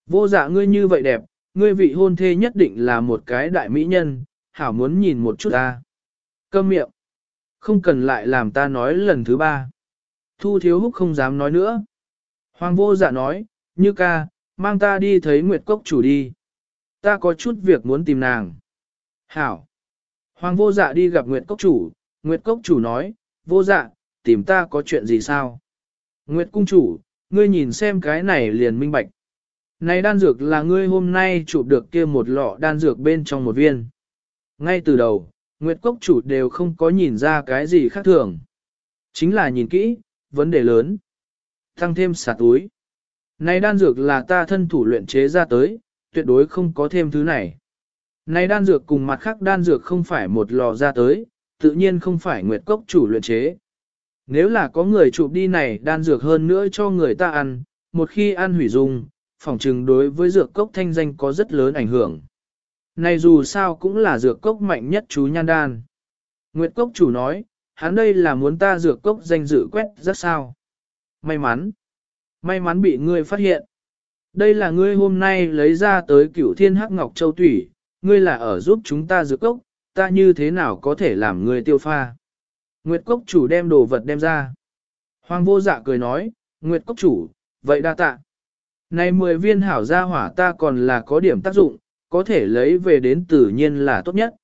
Vô dạ ngươi như vậy đẹp, ngươi vị hôn thê nhất định là một cái đại mỹ nhân, hảo muốn nhìn một chút ta. Câm miệng. Không cần lại làm ta nói lần thứ ba. Thu thiếu húc không dám nói nữa. Hoàng vô dạ nói, như ca, mang ta đi thấy Nguyệt Cốc chủ đi. Ta có chút việc muốn tìm nàng. Hảo. Hoàng vô dạ đi gặp Nguyệt Cốc chủ, Nguyệt Cốc chủ nói, vô dạ, tìm ta có chuyện gì sao? Nguyệt cung chủ, ngươi nhìn xem cái này liền minh bạch. Này đan dược là ngươi hôm nay chụp được kia một lọ đan dược bên trong một viên. Ngay từ đầu, Nguyệt Cốc chủ đều không có nhìn ra cái gì khác thường. Chính là nhìn kỹ, vấn đề lớn. Thăng thêm xả túi. Này đan dược là ta thân thủ luyện chế ra tới, tuyệt đối không có thêm thứ này. Này đan dược cùng mặt khác đan dược không phải một lò ra tới, tự nhiên không phải nguyệt cốc chủ luyện chế. Nếu là có người chụp đi này đan dược hơn nữa cho người ta ăn, một khi ăn hủy dung, phòng trừng đối với dược cốc thanh danh có rất lớn ảnh hưởng. Này dù sao cũng là dược cốc mạnh nhất chú nhan đan. Nguyệt cốc chủ nói, hắn đây là muốn ta dược cốc danh dự quét rất sao. May mắn. May mắn bị ngươi phát hiện. Đây là ngươi hôm nay lấy ra tới cửu thiên hắc ngọc châu tủy, ngươi là ở giúp chúng ta dược cốc, ta như thế nào có thể làm ngươi tiêu pha. Nguyệt cốc chủ đem đồ vật đem ra. Hoàng vô dạ cười nói, Nguyệt cốc chủ, vậy đa tạ. Này 10 viên hảo gia hỏa ta còn là có điểm tác dụng, có thể lấy về đến tự nhiên là tốt nhất.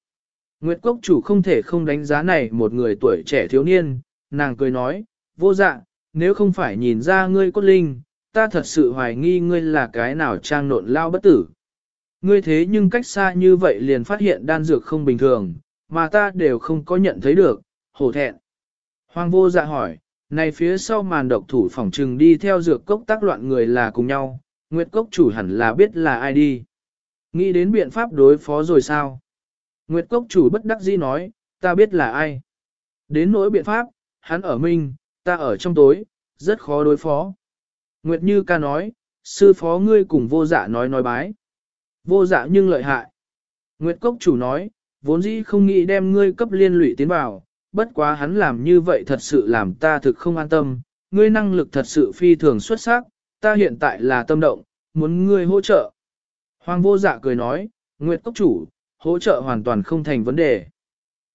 Nguyệt cốc chủ không thể không đánh giá này một người tuổi trẻ thiếu niên, nàng cười nói, vô dạ, nếu không phải nhìn ra ngươi cốt linh, ta thật sự hoài nghi ngươi là cái nào trang nộn lao bất tử. Ngươi thế nhưng cách xa như vậy liền phát hiện đan dược không bình thường, mà ta đều không có nhận thấy được, hổ thẹn. Hoàng vô dạ hỏi, này phía sau màn độc thủ phỏng trừng đi theo dược cốc tác loạn người là cùng nhau, Nguyệt cốc chủ hẳn là biết là ai đi. Nghĩ đến biện pháp đối phó rồi sao? Nguyệt cốc chủ bất đắc dĩ nói, ta biết là ai. Đến nỗi biện pháp, hắn ở minh, ta ở trong tối, rất khó đối phó. Nguyệt Như ca nói, sư phó ngươi cùng vô dạ nói nói bái. Vô dạ nhưng lợi hại. Nguyệt Cốc chủ nói, vốn dĩ không nghĩ đem ngươi cấp liên lụy tiến vào, bất quá hắn làm như vậy thật sự làm ta thực không an tâm, ngươi năng lực thật sự phi thường xuất sắc, ta hiện tại là tâm động, muốn ngươi hỗ trợ. Hoàng vô dạ cười nói, Nguyệt Cốc chủ, hỗ trợ hoàn toàn không thành vấn đề.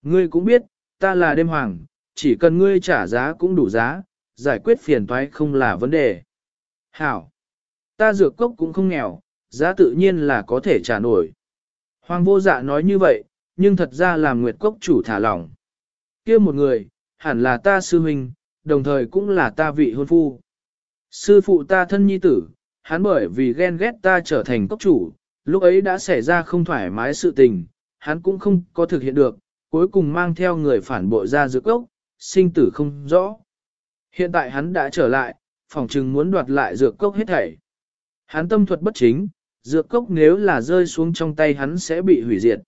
Ngươi cũng biết, ta là đêm hoàng, chỉ cần ngươi trả giá cũng đủ giá, giải quyết phiền toái không là vấn đề. Hảo! Ta dược cốc cũng không nghèo, giá tự nhiên là có thể trả nổi. Hoàng vô dạ nói như vậy, nhưng thật ra là nguyệt cốc chủ thả lỏng. kia một người, hẳn là ta sư huynh, đồng thời cũng là ta vị hôn phu. Sư phụ ta thân nhi tử, hắn bởi vì ghen ghét ta trở thành cốc chủ, lúc ấy đã xảy ra không thoải mái sự tình, hắn cũng không có thực hiện được, cuối cùng mang theo người phản bội ra dược cốc, sinh tử không rõ. Hiện tại hắn đã trở lại, phòng chừng muốn đoạt lại dược cốc hết thảy. Hắn tâm thuật bất chính, dược cốc nếu là rơi xuống trong tay hắn sẽ bị hủy diệt.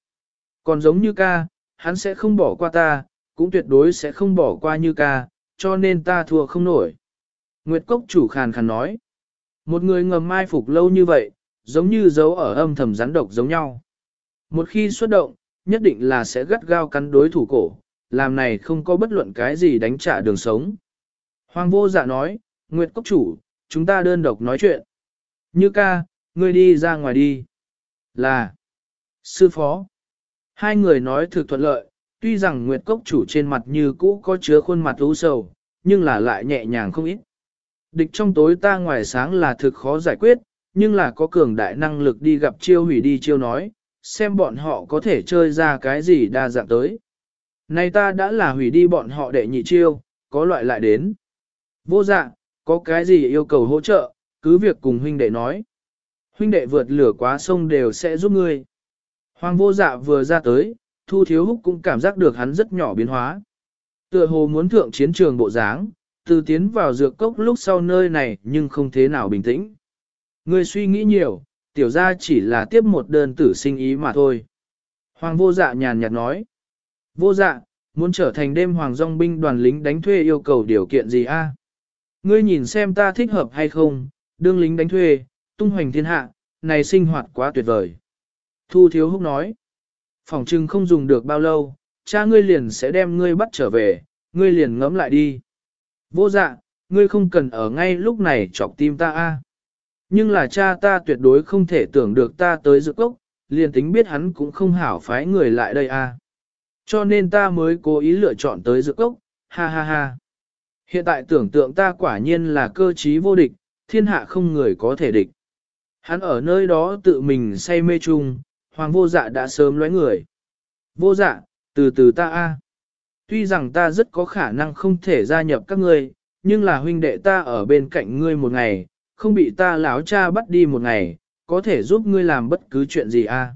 Còn giống như ca, hắn sẽ không bỏ qua ta, cũng tuyệt đối sẽ không bỏ qua như ca, cho nên ta thua không nổi. Nguyệt cốc chủ khàn khàn nói. Một người ngầm mai phục lâu như vậy, giống như dấu ở âm thầm rắn độc giống nhau. Một khi xuất động, nhất định là sẽ gắt gao cắn đối thủ cổ, làm này không có bất luận cái gì đánh trả đường sống. Hoàng vô dạ nói, Nguyệt Cốc Chủ, chúng ta đơn độc nói chuyện. Như ca, ngươi đi ra ngoài đi. Là, sư phó. Hai người nói thực thuận lợi, tuy rằng Nguyệt Cốc Chủ trên mặt như cũ có chứa khuôn mặt u sầu, nhưng là lại nhẹ nhàng không ít. Địch trong tối ta ngoài sáng là thực khó giải quyết, nhưng là có cường đại năng lực đi gặp chiêu hủy đi chiêu nói, xem bọn họ có thể chơi ra cái gì đa dạng tới. Này ta đã là hủy đi bọn họ để nhị chiêu, có loại lại đến. Vô dạng, có cái gì yêu cầu hỗ trợ, cứ việc cùng huynh đệ nói. Huynh đệ vượt lửa quá sông đều sẽ giúp ngươi. Hoàng vô dạ vừa ra tới, Thu Thiếu Húc cũng cảm giác được hắn rất nhỏ biến hóa. Tựa hồ muốn thượng chiến trường bộ dáng, từ tiến vào dược cốc lúc sau nơi này nhưng không thế nào bình tĩnh. Ngươi suy nghĩ nhiều, tiểu ra chỉ là tiếp một đơn tử sinh ý mà thôi. Hoàng vô dạ nhàn nhạt nói. Vô dạ, muốn trở thành đêm hoàng dòng binh đoàn lính đánh thuê yêu cầu điều kiện gì a? Ngươi nhìn xem ta thích hợp hay không, đương lính đánh thuê, tung hoành thiên hạ, này sinh hoạt quá tuyệt vời. Thu thiếu húc nói, phòng trưng không dùng được bao lâu, cha ngươi liền sẽ đem ngươi bắt trở về, ngươi liền ngẫm lại đi. Vô dạ, ngươi không cần ở ngay lúc này chọc tim ta a. Nhưng là cha ta tuyệt đối không thể tưởng được ta tới Dược cốc, liền tính biết hắn cũng không hảo phái người lại đây a. Cho nên ta mới cố ý lựa chọn tới Dược cốc, ha ha ha. Hiện tại tưởng tượng ta quả nhiên là cơ trí vô địch, thiên hạ không người có thể địch. Hắn ở nơi đó tự mình say mê chung, hoàng vô dạ đã sớm lóe người. Vô dạ, từ từ ta a. Tuy rằng ta rất có khả năng không thể gia nhập các ngươi, nhưng là huynh đệ ta ở bên cạnh ngươi một ngày, không bị ta lão cha bắt đi một ngày, có thể giúp ngươi làm bất cứ chuyện gì a.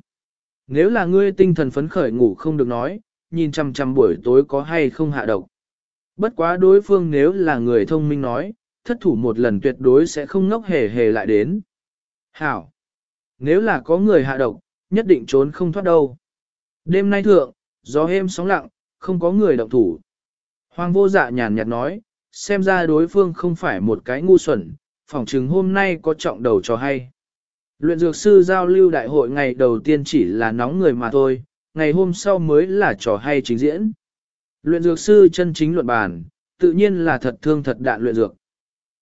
Nếu là ngươi tinh thần phấn khởi ngủ không được nói, nhìn chằm chằm buổi tối có hay không hạ độc. Bất quá đối phương nếu là người thông minh nói, thất thủ một lần tuyệt đối sẽ không ngốc hề hề lại đến. Hảo! Nếu là có người hạ độc, nhất định trốn không thoát đâu. Đêm nay thượng, gió êm sóng lặng, không có người động thủ. Hoàng vô dạ nhàn nhạt nói, xem ra đối phương không phải một cái ngu xuẩn, phỏng chừng hôm nay có trọng đầu cho hay. Luyện dược sư giao lưu đại hội ngày đầu tiên chỉ là nóng người mà thôi, ngày hôm sau mới là trò hay trình diễn. Luyện dược sư chân chính luận bàn, tự nhiên là thật thương thật đạn luyện dược.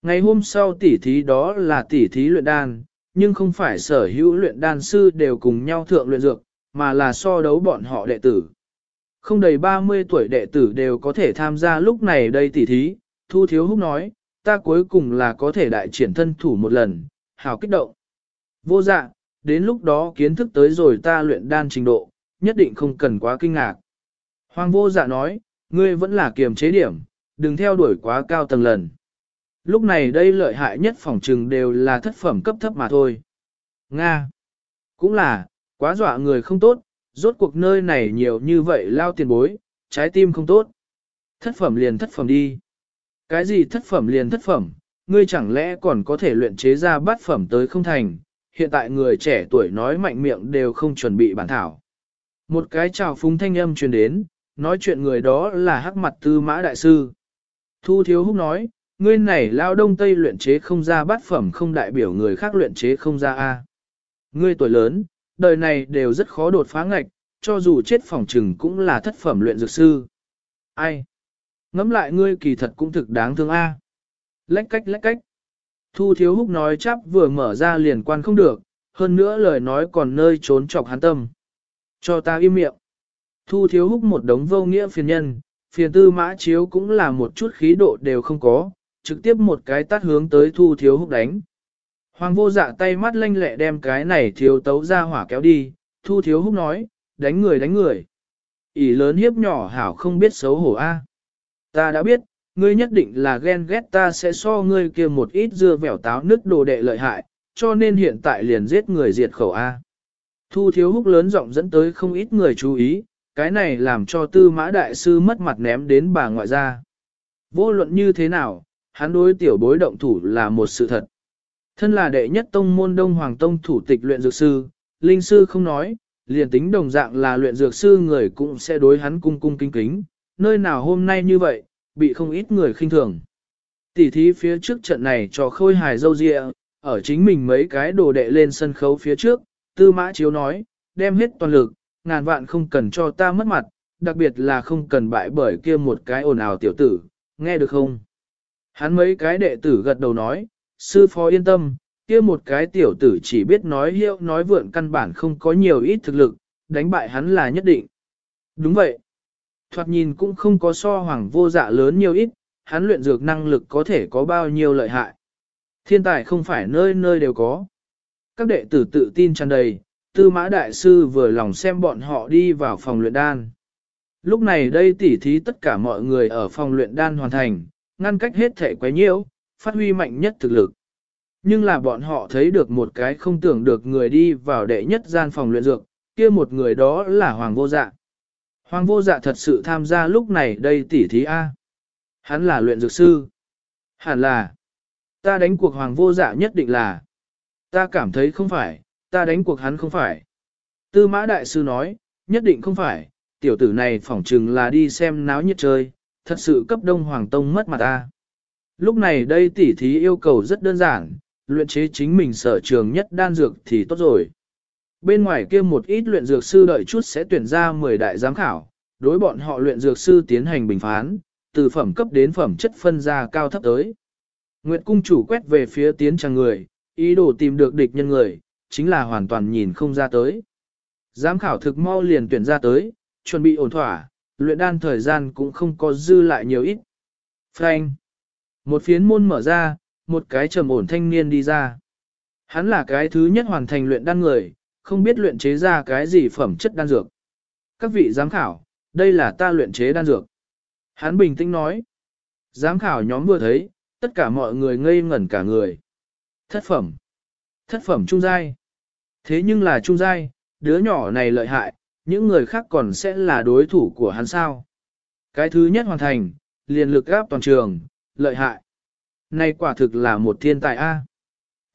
Ngày hôm sau tỉ thí đó là tỉ thí luyện đan, nhưng không phải sở hữu luyện đan sư đều cùng nhau thượng luyện dược, mà là so đấu bọn họ đệ tử. Không đầy 30 tuổi đệ tử đều có thể tham gia lúc này đây tỉ thí, Thu Thiếu Húc nói, ta cuối cùng là có thể đại triển thân thủ một lần, hào kích động. Vô dạ, đến lúc đó kiến thức tới rồi ta luyện đan trình độ, nhất định không cần quá kinh ngạc. Hoàng vô dạ nói, ngươi vẫn là kiềm chế điểm, đừng theo đuổi quá cao tầng lần. Lúc này đây lợi hại nhất phòng trừng đều là thất phẩm cấp thấp mà thôi. Nga. Cũng là, quá dọa người không tốt, rốt cuộc nơi này nhiều như vậy lao tiền bối, trái tim không tốt. Thất phẩm liền thất phẩm đi. Cái gì thất phẩm liền thất phẩm, ngươi chẳng lẽ còn có thể luyện chế ra bát phẩm tới không thành, hiện tại người trẻ tuổi nói mạnh miệng đều không chuẩn bị bản thảo. Một cái chào phúng thanh âm truyền đến, nói chuyện người đó là hắc mặt tư mã đại sư. Thu thiếu húc nói, ngươi này lao đông tây luyện chế không ra bát phẩm không đại biểu người khác luyện chế không ra A. Ngươi tuổi lớn, đời này đều rất khó đột phá ngạch, cho dù chết phòng trừng cũng là thất phẩm luyện dược sư. Ai? Ngắm lại ngươi kỳ thật cũng thực đáng thương A. Lách cách lách cách. Thu thiếu húc nói chắp vừa mở ra liền quan không được, hơn nữa lời nói còn nơi trốn chọc hắn tâm. Cho ta im miệng. Thu thiếu húc một đống vô nghĩa phiền nhân, phiền tư mã chiếu cũng là một chút khí độ đều không có, trực tiếp một cái tát hướng tới thu thiếu húc đánh. Hoàng vô dạ tay mắt lanh lẹ đem cái này thiếu tấu ra hỏa kéo đi, thu thiếu húc nói, đánh người đánh người. ỉ lớn hiếp nhỏ hảo không biết xấu hổ a. Ta đã biết, ngươi nhất định là ghen ghét ta sẽ so ngươi kia một ít dưa vẻo táo nứt đồ đệ lợi hại, cho nên hiện tại liền giết người diệt khẩu A. Thu thiếu húc lớn giọng dẫn tới không ít người chú ý, cái này làm cho tư mã đại sư mất mặt ném đến bà ngoại ra. Vô luận như thế nào, hắn đối tiểu bối động thủ là một sự thật. Thân là đệ nhất tông môn đông hoàng tông thủ tịch luyện dược sư, linh sư không nói, liền tính đồng dạng là luyện dược sư người cũng sẽ đối hắn cung cung kính kính, nơi nào hôm nay như vậy, bị không ít người khinh thường. Tỷ thí phía trước trận này cho khôi hài dâu dịa, ở chính mình mấy cái đồ đệ lên sân khấu phía trước, tư mã chiếu nói, đem hết toàn lực, ngàn vạn không cần cho ta mất mặt, đặc biệt là không cần bại bởi kia một cái ồn ào tiểu tử, nghe được không? Hắn mấy cái đệ tử gật đầu nói, sư phó yên tâm, kia một cái tiểu tử chỉ biết nói hiệu nói vượn căn bản không có nhiều ít thực lực, đánh bại hắn là nhất định. Đúng vậy. Thoạt nhìn cũng không có so hoàng vô dạ lớn nhiều ít, hắn luyện dược năng lực có thể có bao nhiêu lợi hại. Thiên tài không phải nơi nơi đều có. Các đệ tử tự tin tràn đầy, tư mã đại sư vừa lòng xem bọn họ đi vào phòng luyện đan. Lúc này đây tỉ thí tất cả mọi người ở phòng luyện đan hoàn thành, ngăn cách hết thể quấy nhiễu, phát huy mạnh nhất thực lực. Nhưng là bọn họ thấy được một cái không tưởng được người đi vào đệ nhất gian phòng luyện dược, kia một người đó là Hoàng Vô Dạ. Hoàng Vô Dạ thật sự tham gia lúc này đây tỉ thí A. Hắn là luyện dược sư. Hẳn là. Ta đánh cuộc Hoàng Vô Dạ nhất định là. Ta cảm thấy không phải, ta đánh cuộc hắn không phải. Tư mã đại sư nói, nhất định không phải, tiểu tử này phỏng chừng là đi xem náo nhiệt chơi, thật sự cấp đông hoàng tông mất mặt ta. Lúc này đây tỉ thí yêu cầu rất đơn giản, luyện chế chính mình sở trường nhất đan dược thì tốt rồi. Bên ngoài kia một ít luyện dược sư đợi chút sẽ tuyển ra 10 đại giám khảo, đối bọn họ luyện dược sư tiến hành bình phán, từ phẩm cấp đến phẩm chất phân ra cao thấp tới. Nguyệt cung chủ quét về phía tiến trang người, ý đồ tìm được địch nhân người, chính là hoàn toàn nhìn không ra tới. Giám khảo thực mau liền tuyển ra tới, chuẩn bị ổn thỏa, luyện đan thời gian cũng không có dư lại nhiều ít. Frank. Một phiến môn mở ra, một cái trầm ổn thanh niên đi ra. Hắn là cái thứ nhất hoàn thành luyện đan người, không biết luyện chế ra cái gì phẩm chất đan dược. Các vị giám khảo, đây là ta luyện chế đan dược. Hắn bình tĩnh nói. Giám khảo nhóm vừa thấy, tất cả mọi người ngây ngẩn cả người. Thất phẩm. Thất phẩm trung giai. Thế nhưng là trung giai, đứa nhỏ này lợi hại, những người khác còn sẽ là đối thủ của hắn sao. Cái thứ nhất hoàn thành, liền lực áp toàn trường, lợi hại. Này quả thực là một thiên tài A.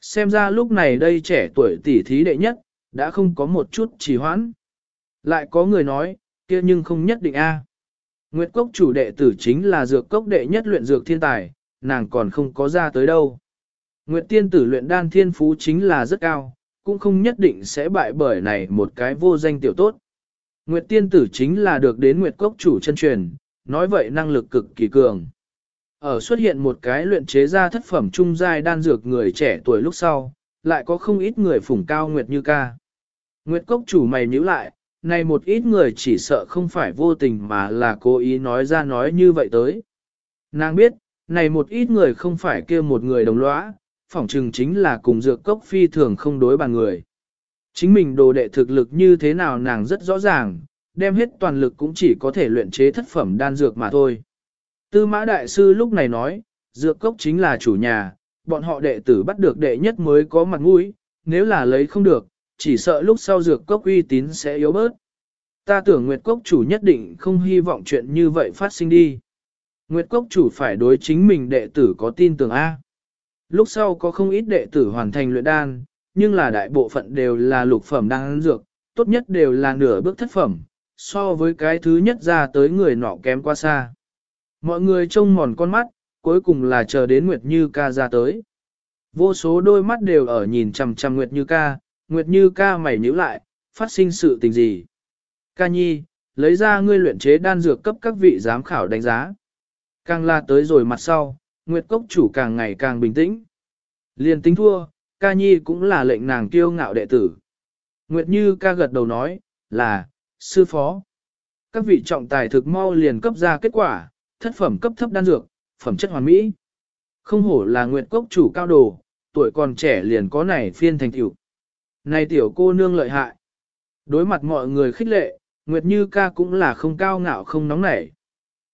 Xem ra lúc này đây trẻ tuổi tỷ thí đệ nhất, đã không có một chút trì hoãn. Lại có người nói, kia nhưng không nhất định A. Nguyệt cốc chủ đệ tử chính là dược cốc đệ nhất luyện dược thiên tài, nàng còn không có ra tới đâu. Nguyệt tiên tử luyện đan thiên phú chính là rất cao, cũng không nhất định sẽ bại bởi này một cái vô danh tiểu tốt. Nguyệt tiên tử chính là được đến Nguyệt cốc chủ chân truyền, nói vậy năng lực cực kỳ cường. Ở xuất hiện một cái luyện chế ra thất phẩm trung giai đan dược người trẻ tuổi lúc sau, lại có không ít người phủng cao Nguyệt như ca. Nguyệt cốc chủ mày nhíu lại, này một ít người chỉ sợ không phải vô tình mà là cố ý nói ra nói như vậy tới. Nàng biết, này một ít người không phải kia một người đồng lõa, phỏng chừng chính là cùng dược cốc phi thường không đối bàn người. Chính mình đồ đệ thực lực như thế nào nàng rất rõ ràng, đem hết toàn lực cũng chỉ có thể luyện chế thất phẩm đan dược mà thôi. Tư mã đại sư lúc này nói, dược cốc chính là chủ nhà, bọn họ đệ tử bắt được đệ nhất mới có mặt mũi, nếu là lấy không được, chỉ sợ lúc sau dược cốc uy tín sẽ yếu bớt. Ta tưởng Nguyệt Cốc chủ nhất định không hy vọng chuyện như vậy phát sinh đi. Nguyệt Cốc chủ phải đối chính mình đệ tử có tin tưởng A. Lúc sau có không ít đệ tử hoàn thành luyện đan, nhưng là đại bộ phận đều là lục phẩm đan dược, tốt nhất đều là nửa bước thất phẩm, so với cái thứ nhất ra tới người nọ kém quá xa. Mọi người trông mòn con mắt, cuối cùng là chờ đến Nguyệt Như ca ra tới. Vô số đôi mắt đều ở nhìn chằm chằm Nguyệt Như ca, Nguyệt Như ca mày nhíu lại, phát sinh sự tình gì? Ca nhi, lấy ra ngươi luyện chế đan dược cấp các vị giám khảo đánh giá. Càng la tới rồi mặt sau, Nguyệt Cốc chủ càng ngày càng bình tĩnh. Liên tính thua, ca nhi cũng là lệnh nàng kiêu ngạo đệ tử. Nguyệt Như ca gật đầu nói, là, sư phó. Các vị trọng tài thực mau liền cấp ra kết quả, thất phẩm cấp thấp đan dược, phẩm chất hoàn mỹ. Không hổ là Nguyệt Cốc chủ cao đồ, tuổi còn trẻ liền có này phiên thành tiểu. Này tiểu cô nương lợi hại. Đối mặt mọi người khích lệ, Nguyệt Như ca cũng là không cao ngạo không nóng nảy.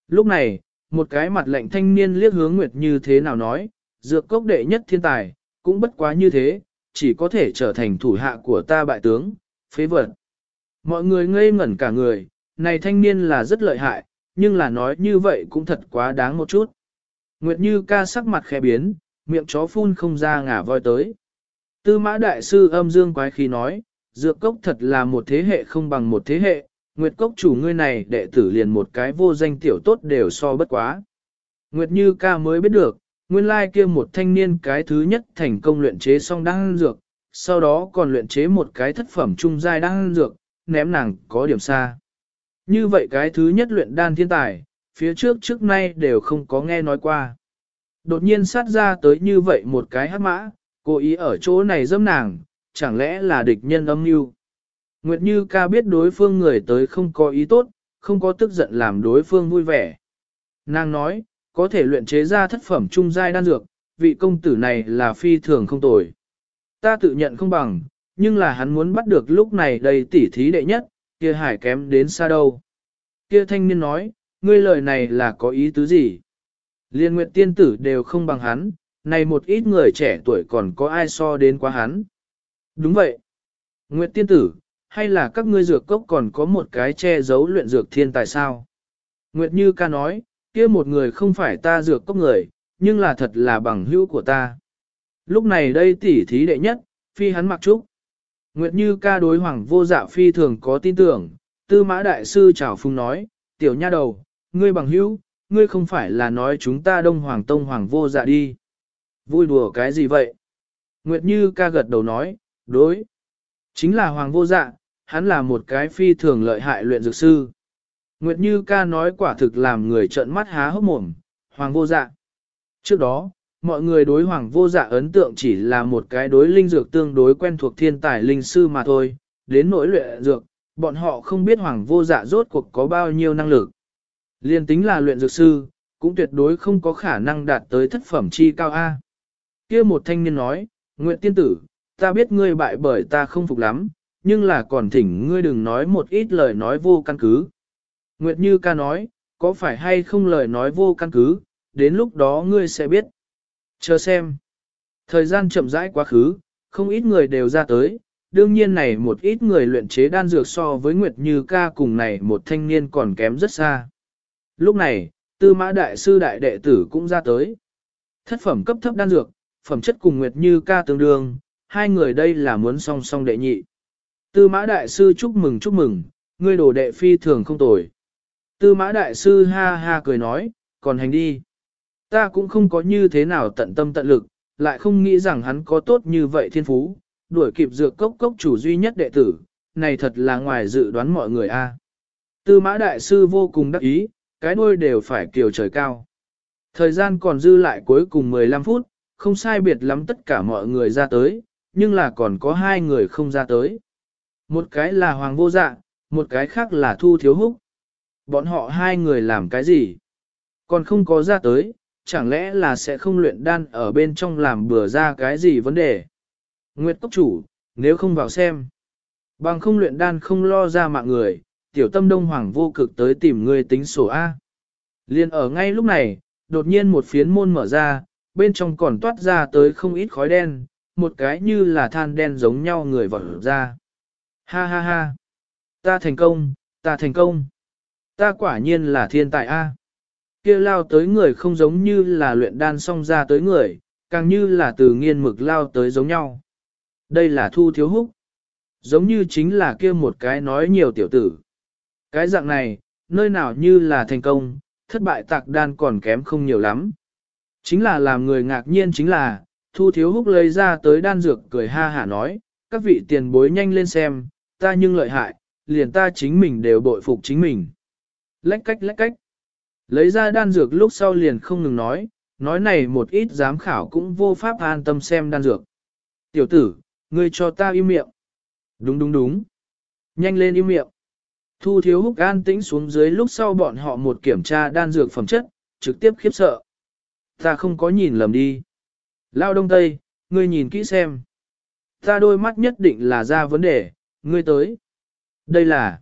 Lúc này, một cái mặt lạnh thanh niên liếc hướng Nguyệt Như thế nào nói, dược cốc đệ nhất thiên tài, cũng bất quá như thế, chỉ có thể trở thành thủ hạ của ta bại tướng, phế vật. Mọi người ngây ngẩn cả người, này thanh niên là rất lợi hại, nhưng là nói như vậy cũng thật quá đáng một chút. Nguyệt Như ca sắc mặt khẽ biến, miệng chó phun không ra ngả voi tới. Tư mã đại sư âm dương quái khí nói, dược cốc thật là một thế hệ không bằng một thế hệ, Nguyệt cốc chủ ngươi này đệ tử liền một cái vô danh tiểu tốt đều so bất quá. Nguyệt như ca mới biết được, nguyên lai kia một thanh niên cái thứ nhất thành công luyện chế xong đan dược, sau đó còn luyện chế một cái thất phẩm trung giai đan dược, ném nàng có điểm xa. Như vậy cái thứ nhất luyện đan thiên tài, phía trước trước nay đều không có nghe nói qua. Đột nhiên sát ra tới như vậy một cái hát mã, cố ý ở chỗ này dâm nàng, chẳng lẽ là địch nhân âm mưu? Nguyệt Như ca biết đối phương người tới không có ý tốt, không có tức giận làm đối phương vui vẻ. Nàng nói, có thể luyện chế ra thất phẩm trung giai đan dược, vị công tử này là phi thường không tồi. Ta tự nhận không bằng, nhưng là hắn muốn bắt được lúc này đầy tỉ thí đệ nhất, kia hải kém đến xa đâu. Kia thanh niên nói, ngươi lời này là có ý tứ gì? Liên nguyện tiên tử đều không bằng hắn, này một ít người trẻ tuổi còn có ai so đến quá hắn. Đúng vậy. Nguyệt tiên tử, hay là các ngươi dược cốc còn có một cái che giấu luyện dược thiên tài sao? Nguyệt Như ca nói, kia một người không phải ta dược cốc người, nhưng là thật là bằng hữu của ta. Lúc này đây tỉ thí đệ nhất, phi hắn mặc trúc. Nguyệt Như ca đối hoàng vô dạ phi thường có tin tưởng, tư mã đại sư chào phung nói, tiểu nha đầu, ngươi bằng hữu, ngươi không phải là nói chúng ta đông hoàng tông hoàng vô dạ đi. Vui đùa cái gì vậy? Nguyệt Như ca gật đầu nói, đối. Chính là hoàng vô dạ, hắn là một cái phi thường lợi hại luyện dược sư. Nguyệt Như ca nói quả thực làm người trợn mắt há hốc mồm, hoàng vô dạ. Trước đó, mọi người đối hoàng vô dạ ấn tượng chỉ là một cái đối linh dược tương đối quen thuộc thiên tài linh sư mà thôi, đến nỗi luyện dược, bọn họ không biết hoàng vô dạ rốt cuộc có bao nhiêu năng lực. Liên tính là luyện dược sư, cũng tuyệt đối không có khả năng đạt tới thất phẩm chi cao A. kia một thanh niên nói, Nguyệt tiên tử, ta biết ngươi bại bởi ta không phục lắm, nhưng là còn thỉnh ngươi đừng nói một ít lời nói vô căn cứ. Nguyệt Như ca nói, có phải hay không lời nói vô căn cứ, đến lúc đó ngươi sẽ biết. Chờ xem. Thời gian chậm rãi quá khứ, không ít người đều ra tới, đương nhiên này một ít người luyện chế đan dược so với Nguyệt Như ca cùng này một thanh niên còn kém rất xa. Lúc này, tư mã đại sư đại đệ tử cũng ra tới. Thất phẩm cấp thấp đan dược, phẩm chất cùng Nguyệt Như ca tương đương, hai người đây là muốn song song đệ nhị. Tư mã đại sư chúc mừng chúc mừng, ngươi đồ đệ phi thường không tồi. Tư mã đại sư ha ha cười nói, còn hành đi. Ta cũng không có như thế nào tận tâm tận lực, lại không nghĩ rằng hắn có tốt như vậy thiên phú, đuổi kịp dược cốc cốc chủ duy nhất đệ tử, này thật là ngoài dự đoán mọi người a. Tư mã đại sư vô cùng đắc ý, cái đuôi đều phải kiều trời cao. Thời gian còn dư lại cuối cùng 15 phút, không sai biệt lắm tất cả mọi người ra tới, nhưng là còn có hai người không ra tới. Một cái là Hoàng Vô Dạ, một cái khác là Thu Thiếu Húc. Bọn họ hai người làm cái gì? Còn không có ra tới, chẳng lẽ là sẽ không luyện đan ở bên trong làm bừa ra cái gì vấn đề? Nguyệt Cốc Chủ, nếu không vào xem. Bằng không luyện đan không lo ra mạng người, tiểu tâm đông hoàng vô cực tới tìm người tính sổ A. Liên ở ngay lúc này, đột nhiên một phiến môn mở ra, bên trong còn toát ra tới không ít khói đen, một cái như là than đen giống nhau người vọt ra. Ha ha ha! Ta thành công, ta thành công! Ta quả nhiên là thiên tài A. Kia lao tới người không giống như là luyện đan xong ra tới người, càng như là từ nghiên mực lao tới giống nhau. Đây là thu thiếu húc. Giống như chính là kia một cái nói nhiều tiểu tử. Cái dạng này, nơi nào như là thành công, thất bại tạc đan còn kém không nhiều lắm. Chính là làm người ngạc nhiên chính là, thu thiếu húc lấy ra tới đan dược cười ha hả nói, các vị tiền bối nhanh lên xem, ta nhưng lợi hại, liền ta chính mình đều bội phục chính mình. Lách cách lách cách. Lấy ra đan dược lúc sau liền không ngừng nói, nói này một ít giám khảo cũng vô pháp an tâm xem đan dược. Tiểu tử, ngươi cho ta im miệng. Đúng đúng đúng. Nhanh lên im miệng. Thu thiếu húc an tĩnh xuống dưới lúc sau bọn họ một kiểm tra đan dược phẩm chất, trực tiếp khiếp sợ. Ta không có nhìn lầm đi. Lao đông tây, ngươi nhìn kỹ xem. Ta đôi mắt nhất định là ra vấn đề, ngươi tới. Đây là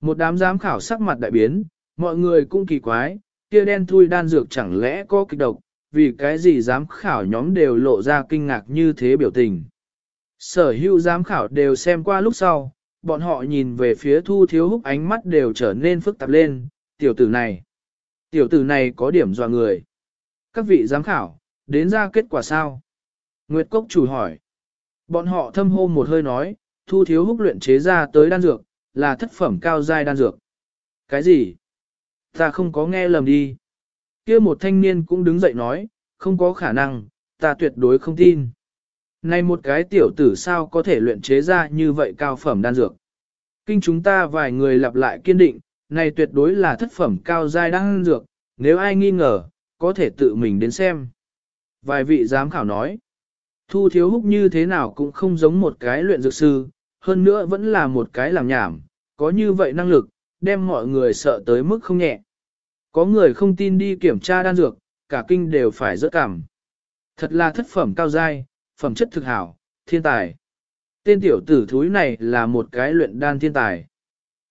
một đám giám khảo sắc mặt đại biến, mọi người cũng kỳ quái, kia đen thui đan dược chẳng lẽ có kịch độc, vì cái gì giám khảo nhóm đều lộ ra kinh ngạc như thế biểu tình. Sở hữu giám khảo đều xem qua lúc sau, bọn họ nhìn về phía thu thiếu húc ánh mắt đều trở nên phức tạp lên, tiểu tử này. Tiểu tử này có điểm dọa người. Các vị giám khảo, đến ra kết quả sao? Nguyệt Cốc chủ hỏi. Bọn họ thâm hô một hơi nói, thu thiếu húc luyện chế ra tới đan dược, là thất phẩm cao giai đan dược. Cái gì? Ta không có nghe lầm đi. kia một thanh niên cũng đứng dậy nói, không có khả năng, ta tuyệt đối không tin. Này một cái tiểu tử sao có thể luyện chế ra như vậy cao phẩm đan dược. Kinh chúng ta vài người lặp lại kiên định, này tuyệt đối là thất phẩm cao giai đan dược, nếu ai nghi ngờ, có thể tự mình đến xem. Vài vị giám khảo nói, thu thiếu húc như thế nào cũng không giống một cái luyện dược sư, hơn nữa vẫn là một cái làm nhảm, có như vậy năng lực, đem mọi người sợ tới mức không nhẹ. Có người không tin đi kiểm tra đan dược, cả kinh đều phải rớt cảm. Thật là thất phẩm cao giai, phẩm chất thực hảo, thiên tài. Tên tiểu tử thúi này là một cái luyện đan thiên tài.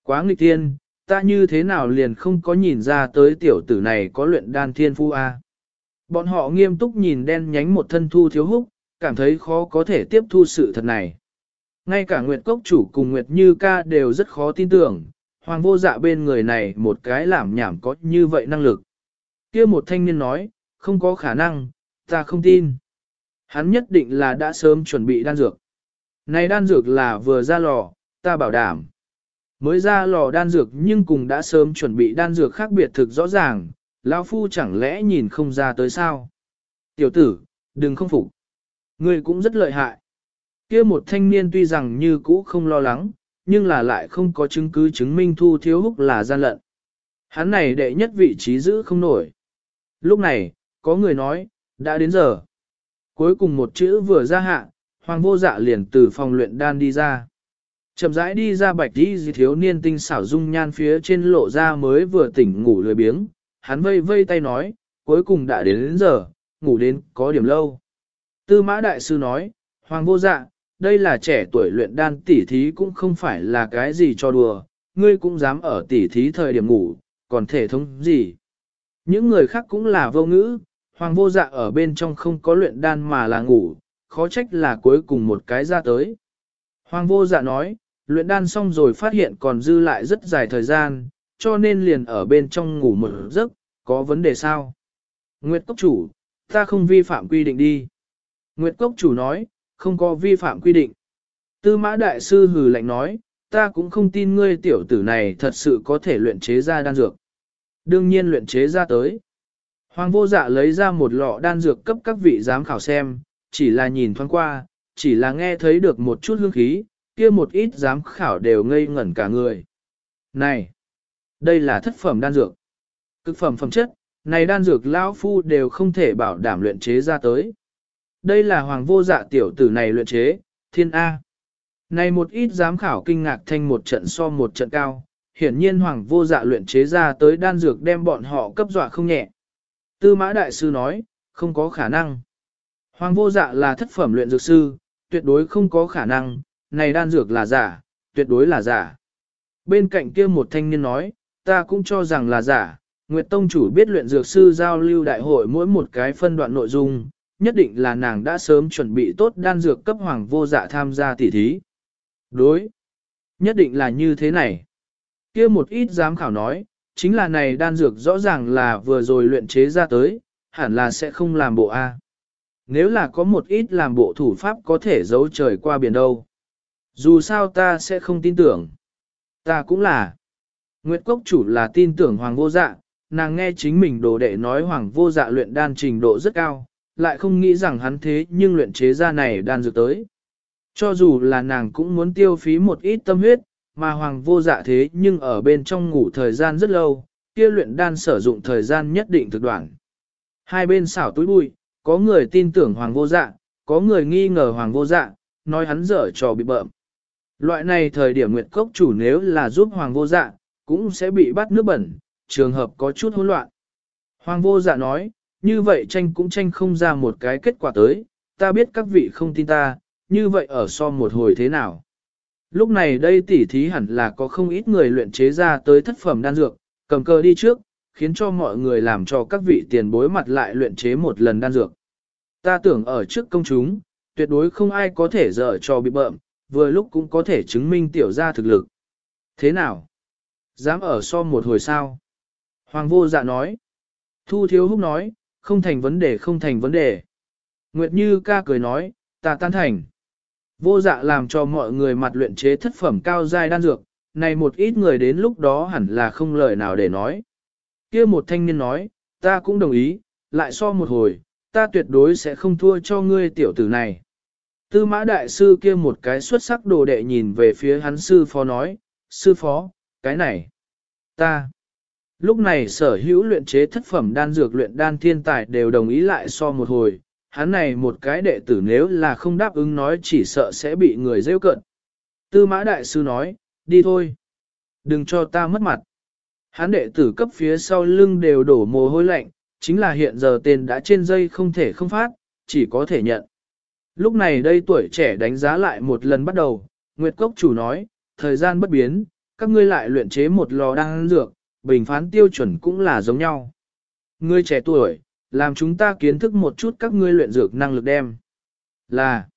Quá nghịch thiên, ta như thế nào liền không có nhìn ra tới tiểu tử này có luyện đan thiên phu a. Bọn họ nghiêm túc nhìn đen nhánh một thân thu thiếu húc, cảm thấy khó có thể tiếp thu sự thật này. Ngay cả Nguyệt Cốc chủ cùng Nguyệt Như ca đều rất khó tin tưởng, hoàng vô dạ bên người này một cái làm nhảm có như vậy năng lực. kia một thanh niên nói, không có khả năng, ta không tin. Hắn nhất định là đã sớm chuẩn bị đan dược. Này đan dược là vừa ra lò, ta bảo đảm. Mới ra lò đan dược nhưng cùng đã sớm chuẩn bị đan dược khác biệt thực rõ ràng, lão phu chẳng lẽ nhìn không ra tới sao. Tiểu tử, đừng không phục. Ngươi cũng rất lợi hại. kia một thanh niên tuy rằng như cũ không lo lắng, nhưng là lại không có chứng cứ chứng minh thu thiếu húc là gian lận. Hắn này đệ nhất vị trí giữ không nổi. Lúc này, có người nói, đã đến giờ. Cuối cùng một chữ vừa ra hạ, hoàng vô dạ liền từ phòng luyện đan đi ra. Chậm rãi đi ra bạch đi di thiếu niên tinh xảo dung nhan phía trên lộ ra mới vừa tỉnh ngủ lười biếng, hắn vây vây tay nói, cuối cùng đã đến, đến giờ, ngủ đến có điểm lâu. Tư mã đại sư nói, hoàng vô dạ, đây là trẻ tuổi luyện đan tỉ thí cũng không phải là cái gì cho đùa, ngươi cũng dám ở tỉ thí thời điểm ngủ, còn thể thống gì. Những người khác cũng là vô ngữ, hoàng vô dạ ở bên trong không có luyện đan mà là ngủ, khó trách là cuối cùng một cái ra tới. Hoàng vô dạ nói, luyện đan xong rồi phát hiện còn dư lại rất dài thời gian, cho nên liền ở bên trong ngủ một giấc, có vấn đề sao? Nguyệt Cốc Chủ, ta không vi phạm quy định đi. Nguyệt Cốc Chủ nói, không có vi phạm quy định. Tư mã đại sư hừ lạnh nói, ta cũng không tin ngươi tiểu tử này thật sự có thể luyện chế ra đan dược. Đương nhiên luyện chế ra tới. Hoàng vô dạ lấy ra một lọ đan dược cấp các vị giám khảo xem, chỉ là nhìn thoáng qua, chỉ là nghe thấy được một chút hương khí, kia một ít giám khảo đều ngây ngẩn cả người. Này, đây là thất phẩm đan dược. Cực phẩm phẩm chất, này đan dược lão phu đều không thể bảo đảm luyện chế ra tới. Đây là hoàng vô dạ tiểu tử này luyện chế, thiên A. Này một ít giám khảo kinh ngạc thanh một trận so một trận cao, hiển nhiên hoàng vô dạ luyện chế ra tới đan dược đem bọn họ cấp dọa không nhẹ. Tư mã đại sư nói, không có khả năng. Hoàng vô dạ là thất phẩm luyện dược sư, tuyệt đối không có khả năng, này đan dược là giả, tuyệt đối là giả. Bên cạnh kia một thanh niên nói, ta cũng cho rằng là giả, Nguyệt Tông chủ biết luyện dược sư giao lưu đại hội mỗi một cái phân đoạn nội dung, nhất định là nàng đã sớm chuẩn bị tốt đan dược cấp hoàng vô dạ tham gia tỉ thí. Đối, nhất định là như thế này. kia một ít giám khảo nói, chính là này đan dược rõ ràng là vừa rồi luyện chế ra tới, hẳn là sẽ không làm bộ A. Nếu là có một ít làm bộ thủ pháp có thể giấu trời qua biển đâu. Dù sao ta sẽ không tin tưởng. Ta cũng là. Nguyệt Cốc chủ là tin tưởng Hoàng vô dạ, nàng nghe chính mình đồ đệ nói Hoàng vô dạ luyện đan trình độ rất cao, lại không nghĩ rằng hắn thế nhưng luyện chế ra này đan dược tới. Cho dù là nàng cũng muốn tiêu phí một ít tâm huyết, mà Hoàng vô dạ thế nhưng ở bên trong ngủ thời gian rất lâu, kia luyện đan sử dụng thời gian nhất định thực đoạn. Hai bên xảo túi bụi, có người tin tưởng Hoàng vô dạ, có người nghi ngờ Hoàng vô dạ, nói hắn dở trò bị bợm. Loại này thời điểm Nguyệt Cốc chủ nếu là giúp Hoàng vô dạ, cũng sẽ bị bắt nước bẩn, trường hợp có chút hỗn loạn. Hoàng vô dạ nói, như vậy tranh cũng tranh không ra một cái kết quả tới, ta biết các vị không tin ta, như vậy ở so một hồi thế nào. Lúc này đây tỉ thí hẳn là có không ít người luyện chế ra tới thất phẩm đan dược, cầm cờ đi trước, khiến cho mọi người làm cho các vị tiền bối mặt lại luyện chế một lần đan dược. Ta tưởng ở trước công chúng, tuyệt đối không ai có thể dở cho bị bợm, vừa lúc cũng có thể chứng minh tiểu gia thực lực. Thế nào? Dám ở so một hồi sao? Hoàng vô dạ nói. Thu thiếu húc nói, không thành vấn đề không thành vấn đề. Nguyệt Như ca cười nói, ta tan thành. Vô dạ làm cho mọi người mặt luyện chế thất phẩm cao giai đan dược, này một ít người đến lúc đó hẳn là không lời nào để nói. kia một thanh niên nói, ta cũng đồng ý, lại so một hồi, ta tuyệt đối sẽ không thua cho ngươi tiểu tử này. Tư mã đại sư kia một cái xuất sắc đồ đệ nhìn về phía hắn sư phó nói, sư phó, cái này, ta. Lúc này sở hữu luyện chế thất phẩm đan dược luyện đan thiên tài đều đồng ý lại so một hồi, hắn này một cái đệ tử nếu là không đáp ứng nói chỉ sợ sẽ bị người rêu cận. Tư mã đại sư nói, đi thôi. Đừng cho ta mất mặt. Hắn đệ tử cấp phía sau lưng đều đổ mồ hôi lạnh, chính là hiện giờ tên đã trên dây không thể không phát, chỉ có thể nhận. Lúc này đây tuổi trẻ đánh giá lại một lần bắt đầu, Nguyệt Cốc chủ nói, thời gian bất biến, các ngươi lại luyện chế một lò đan dược, bình phán tiêu chuẩn cũng là giống nhau. Ngươi trẻ tuổi, làm chúng ta kiến thức một chút các ngươi luyện dược năng lực đem. Là,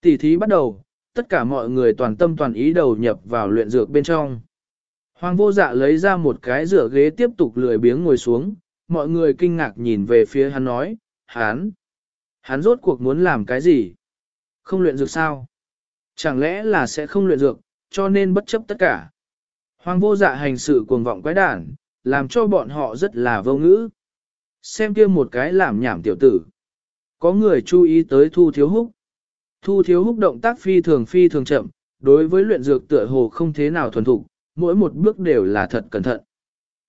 tỉ thí bắt đầu, tất cả mọi người toàn tâm toàn ý đầu nhập vào luyện dược bên trong. Hoàng vô dạ lấy ra một cái rửa ghế tiếp tục lười biếng ngồi xuống, mọi người kinh ngạc nhìn về phía hắn nói, hắn, hắn rốt cuộc muốn làm cái gì? Không luyện dược sao? Chẳng lẽ là sẽ không luyện dược, cho nên bất chấp tất cả. Hoàng vô dạ hành sự cuồng vọng quái đản, làm cho bọn họ rất là vô ngữ. Xem kia một cái làm nhảm tiểu tử. Có người chú ý tới Thu Thiếu Húc. Thu Thiếu Húc động tác phi thường phi thường chậm, đối với luyện dược tựa hồ không thế nào thuần thục, mỗi một bước đều là thật cẩn thận.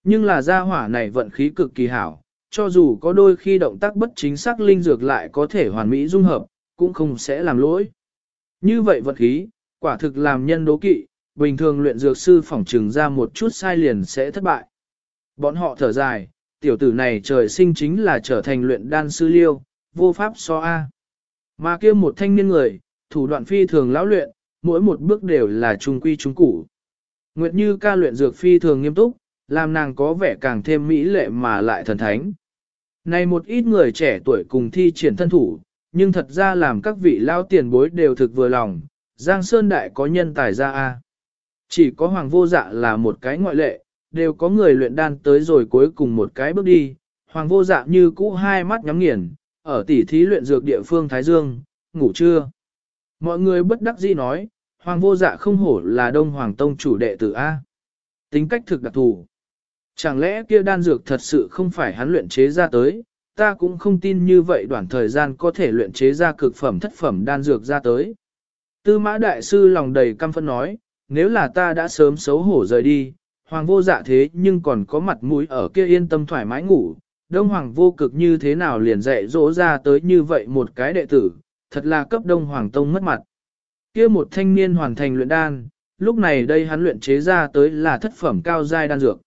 Nhưng là gia hỏa này vận khí cực kỳ hảo, cho dù có đôi khi động tác bất chính xác linh dược lại có thể hoàn mỹ dung hợp, cũng không sẽ làm lỗi. Như vậy vận khí, quả thực làm nhân đố kỵ, bình thường luyện dược sư phỏng trừng ra một chút sai liền sẽ thất bại. Bọn họ thở dài, tiểu tử này trời sinh chính là trở thành luyện đan sư liêu, vô pháp so A. Mà kia một thanh niên người, thủ đoạn phi thường lão luyện, mỗi một bước đều là trung quy trung củ. Nguyệt Như ca luyện dược phi thường nghiêm túc, làm nàng có vẻ càng thêm mỹ lệ mà lại thần thánh. Này một ít người trẻ tuổi cùng thi triển thân thủ, nhưng thật ra làm các vị lao tiền bối đều thực vừa lòng, Giang Sơn Đại có nhân tài ra A. Chỉ có Hoàng Vô Dạ là một cái ngoại lệ, đều có người luyện đan tới rồi cuối cùng một cái bước đi. Hoàng Vô Dạ như cũ hai mắt nhắm nghiền, ở tỉ thí luyện dược địa phương Thái Dương, ngủ trưa. Mọi người bất đắc dĩ nói, Hoàng Vô Dạ không hổ là Đông Hoàng Tông chủ đệ tử A. Tính cách thực đặc thù. Chẳng lẽ kia đan dược thật sự không phải hắn luyện chế ra tới, ta cũng không tin như vậy đoạn thời gian có thể luyện chế ra cực phẩm thất phẩm đan dược ra tới. Tư mã đại sư lòng đầy căm phân nói, nếu là ta đã sớm xấu hổ rời đi, hoàng vô dạ thế nhưng còn có mặt mũi ở kia yên tâm thoải mái ngủ, đông hoàng vô cực như thế nào liền dạy dỗ ra tới như vậy một cái đệ tử, thật là cấp đông hoàng tông mất mặt. Kia một thanh niên hoàn thành luyện đan, lúc này đây hắn luyện chế ra tới là thất phẩm cao giai đan dược.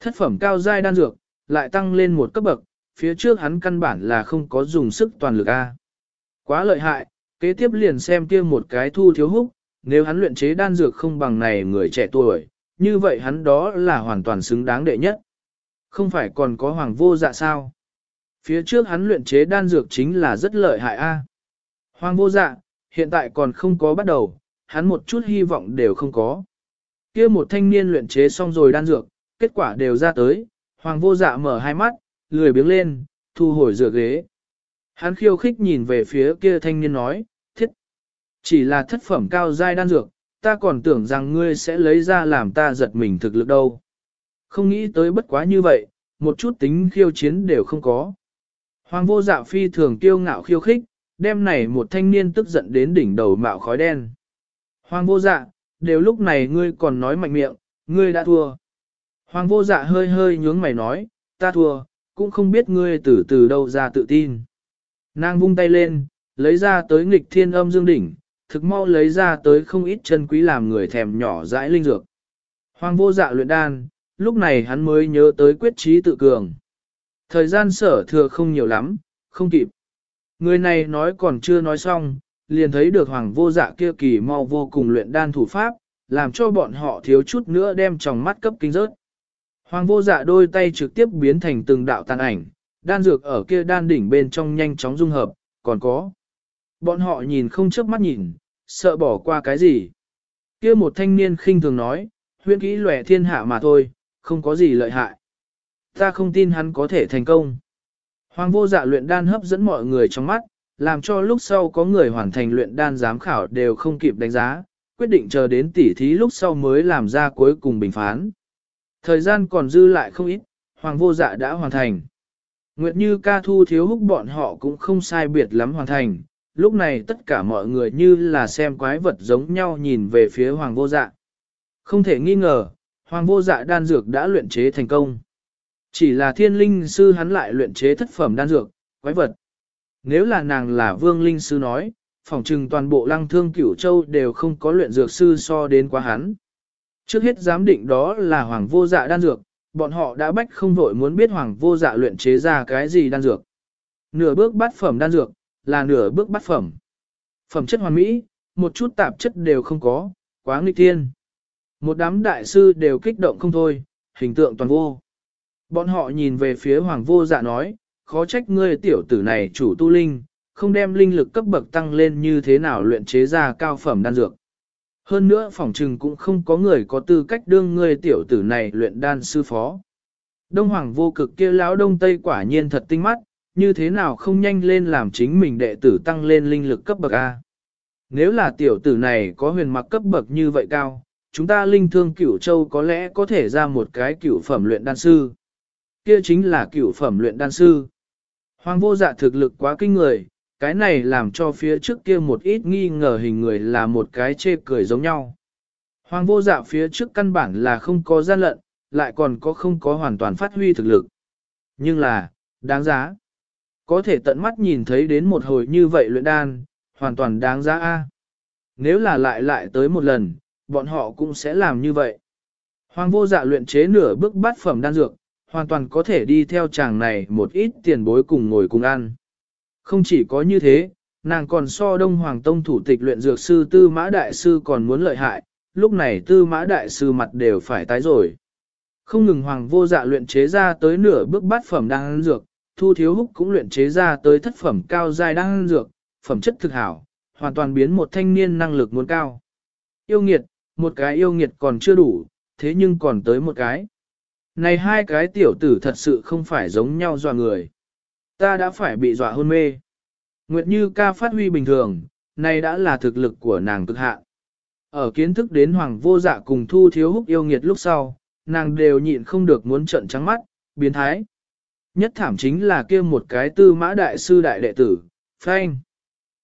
Thất phẩm cao giai đan dược, lại tăng lên một cấp bậc, phía trước hắn căn bản là không có dùng sức toàn lực A. Quá lợi hại, kế tiếp liền xem kia một cái thu thiếu húc, nếu hắn luyện chế đan dược không bằng này người trẻ tuổi, như vậy hắn đó là hoàn toàn xứng đáng đệ nhất. Không phải còn có hoàng vô dạ sao? Phía trước hắn luyện chế đan dược chính là rất lợi hại a. Hoàng vô dạ, hiện tại còn không có bắt đầu, hắn một chút hy vọng đều không có. kia một thanh niên luyện chế xong rồi đan dược, kết quả đều ra tới, hoàng vô dạ mở hai mắt, lười biếng lên, thu hồi dựa ghế. Hắn khiêu khích nhìn về phía kia thanh niên nói, chỉ là thất phẩm cao giai đan dược, ta còn tưởng rằng ngươi sẽ lấy ra làm ta giật mình thực lực đâu. Không nghĩ tới bất quá như vậy, một chút tính khiêu chiến đều không có. Hoàng vô dạ phi thường kiêu ngạo khiêu khích, đêm này một thanh niên tức giận đến đỉnh đầu mạo khói đen. Hoàng vô dạ, đều lúc này ngươi còn nói mạnh miệng, ngươi đã thua. Hoàng vô dạ hơi hơi nhướng mày nói, ta thua, cũng không biết ngươi từ từ đâu ra tự tin. Nàng vung tay lên, lấy ra tới nghịch thiên âm dương đỉnh, thực mau lấy ra tới không ít chân quý làm người thèm nhỏ dãi linh dược. Hoàng vô dạ luyện đan, lúc này hắn mới nhớ tới quyết trí tự cường. Thời gian sở thừa không nhiều lắm, không kịp. Người này nói còn chưa nói xong, liền thấy được hoàng vô dạ kia kỳ mau vô cùng luyện đan thủ pháp, làm cho bọn họ thiếu chút nữa đem tròng mắt cấp kinh rớt. Hoàng vô dạ đôi tay trực tiếp biến thành từng đạo tàn ảnh, đan dược ở kia đan đỉnh bên trong nhanh chóng dung hợp, còn có. Bọn họ nhìn không chớp mắt nhìn, sợ bỏ qua cái gì. Kia một thanh niên khinh thường nói, huyện kỹ lòe thiên hạ mà thôi, không có gì lợi hại. Ta không tin hắn có thể thành công. Hoàng vô dạ luyện đan hấp dẫn mọi người trong mắt, làm cho lúc sau có người hoàn thành luyện đan giám khảo đều không kịp đánh giá, quyết định chờ đến tỉ thí lúc sau mới làm ra cuối cùng bình phán. Thời gian còn dư lại không ít, Hoàng vô dạ đã hoàn thành. Nguyệt Như ca thu thiếu húc bọn họ cũng không sai biệt lắm hoàn thành, lúc này tất cả mọi người như là xem quái vật giống nhau nhìn về phía Hoàng vô dạ. Không thể nghi ngờ, Hoàng vô dạ đan dược đã luyện chế thành công. Chỉ là thiên linh sư hắn lại luyện chế thất phẩm đan dược, quái vật. Nếu là nàng là vương linh sư nói, phỏng trừng toàn bộ lăng thương cửu châu đều không có luyện dược sư so đến quá hắn. Trước hết giám định đó là hoàng vô dạ đan dược, bọn họ đã bách không vội muốn biết hoàng vô dạ luyện chế ra cái gì đan dược. Nửa bước bắt phẩm đan dược, là nửa bước bắt phẩm. Phẩm chất hoàn mỹ, một chút tạp chất đều không có, quá nghịch thiên. Một đám đại sư đều kích động không thôi, hình tượng toàn vô. Bọn họ nhìn về phía hoàng vô dạ nói, khó trách ngươi tiểu tử này chủ tu linh, không đem linh lực cấp bậc tăng lên như thế nào luyện chế ra cao phẩm đan dược. Hơn nữa phỏng trừng cũng không có người có tư cách đương ngươi tiểu tử này luyện đan sư phó. Đông hoàng vô cực kia lão đông tây quả nhiên thật tinh mắt, như thế nào không nhanh lên làm chính mình đệ tử tăng lên linh lực cấp bậc A. Nếu là tiểu tử này có huyền mặc cấp bậc như vậy cao, chúng ta linh thương cửu châu có lẽ có thể ra một cái cửu phẩm luyện đan sư. Kia chính là cửu phẩm luyện đan sư. Hoàng vô dạ thực lực quá kinh người, cái này làm cho phía trước kia một ít nghi ngờ hình người là một cái chê cười giống nhau. Hoàng vô dạ phía trước căn bản là không có gian lận, lại còn có không có hoàn toàn phát huy thực lực. Nhưng là, đáng giá. Có thể tận mắt nhìn thấy đến một hồi như vậy luyện đan, hoàn toàn đáng giá A. Nếu là lại lại tới một lần, bọn họ cũng sẽ làm như vậy. Hoàng vô dạ luyện chế nửa bước bát phẩm đan dược, hoàn toàn có thể đi theo chàng này một ít tiền bối cùng ngồi cùng ăn. Không chỉ có như thế, nàng còn so đông hoàng tông thủ tịch luyện dược sư tư mã đại sư còn muốn lợi hại, lúc này tư mã đại sư mặt đều phải tái rồi. Không ngừng hoàng vô dạ luyện chế ra tới nửa bước bát phẩm đan dược, thu thiếu húc cũng luyện chế ra tới thất phẩm cao giai đan dược, phẩm chất thực hảo, hoàn toàn biến một thanh niên năng lực muốn cao. Yêu nghiệt, một cái yêu nghiệt còn chưa đủ, thế nhưng còn tới một cái. Này hai cái tiểu tử thật sự không phải giống nhau dọa người. Ta đã phải bị dọa hôn mê. Nguyệt Như ca phát huy bình thường, này đã là thực lực của nàng cực hạn. Ở kiến thức đến Hoàng vô dạ cùng thu thiếu húc yêu nghiệt lúc sau, nàng đều nhịn không được muốn trận trắng mắt, biến thái. Nhất thảm chính là kia một cái tư mã đại sư đại đệ tử, Phanh.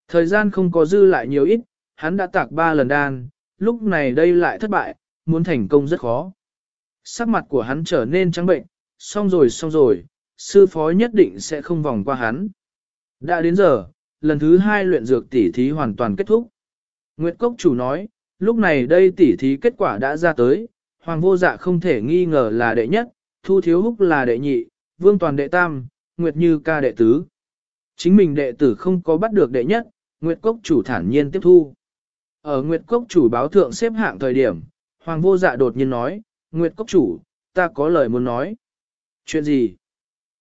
Thời gian không có dư lại nhiều ít, hắn đã tạc ba lần đan, lúc này đây lại thất bại, muốn thành công rất khó. Sắc mặt của hắn trở nên trắng bệnh, xong rồi xong rồi, sư phó nhất định sẽ không vòng qua hắn. Đã đến giờ, lần thứ hai luyện dược tỉ thí hoàn toàn kết thúc. Nguyệt Cốc chủ nói, lúc này đây tỉ thí kết quả đã ra tới, Hoàng vô dạ không thể nghi ngờ là đệ nhất, Thu Thiếu Húc là đệ nhị, Vương Toàn đệ tam, Nguyệt Như ca đệ tứ. Chính mình đệ tử không có bắt được đệ nhất, Nguyệt Cốc chủ thản nhiên tiếp thu. Ở Nguyệt Cốc chủ báo thượng xếp hạng thời điểm, Hoàng vô dạ đột nhiên nói, Nguyệt Cốc chủ, ta có lời muốn nói. Chuyện gì?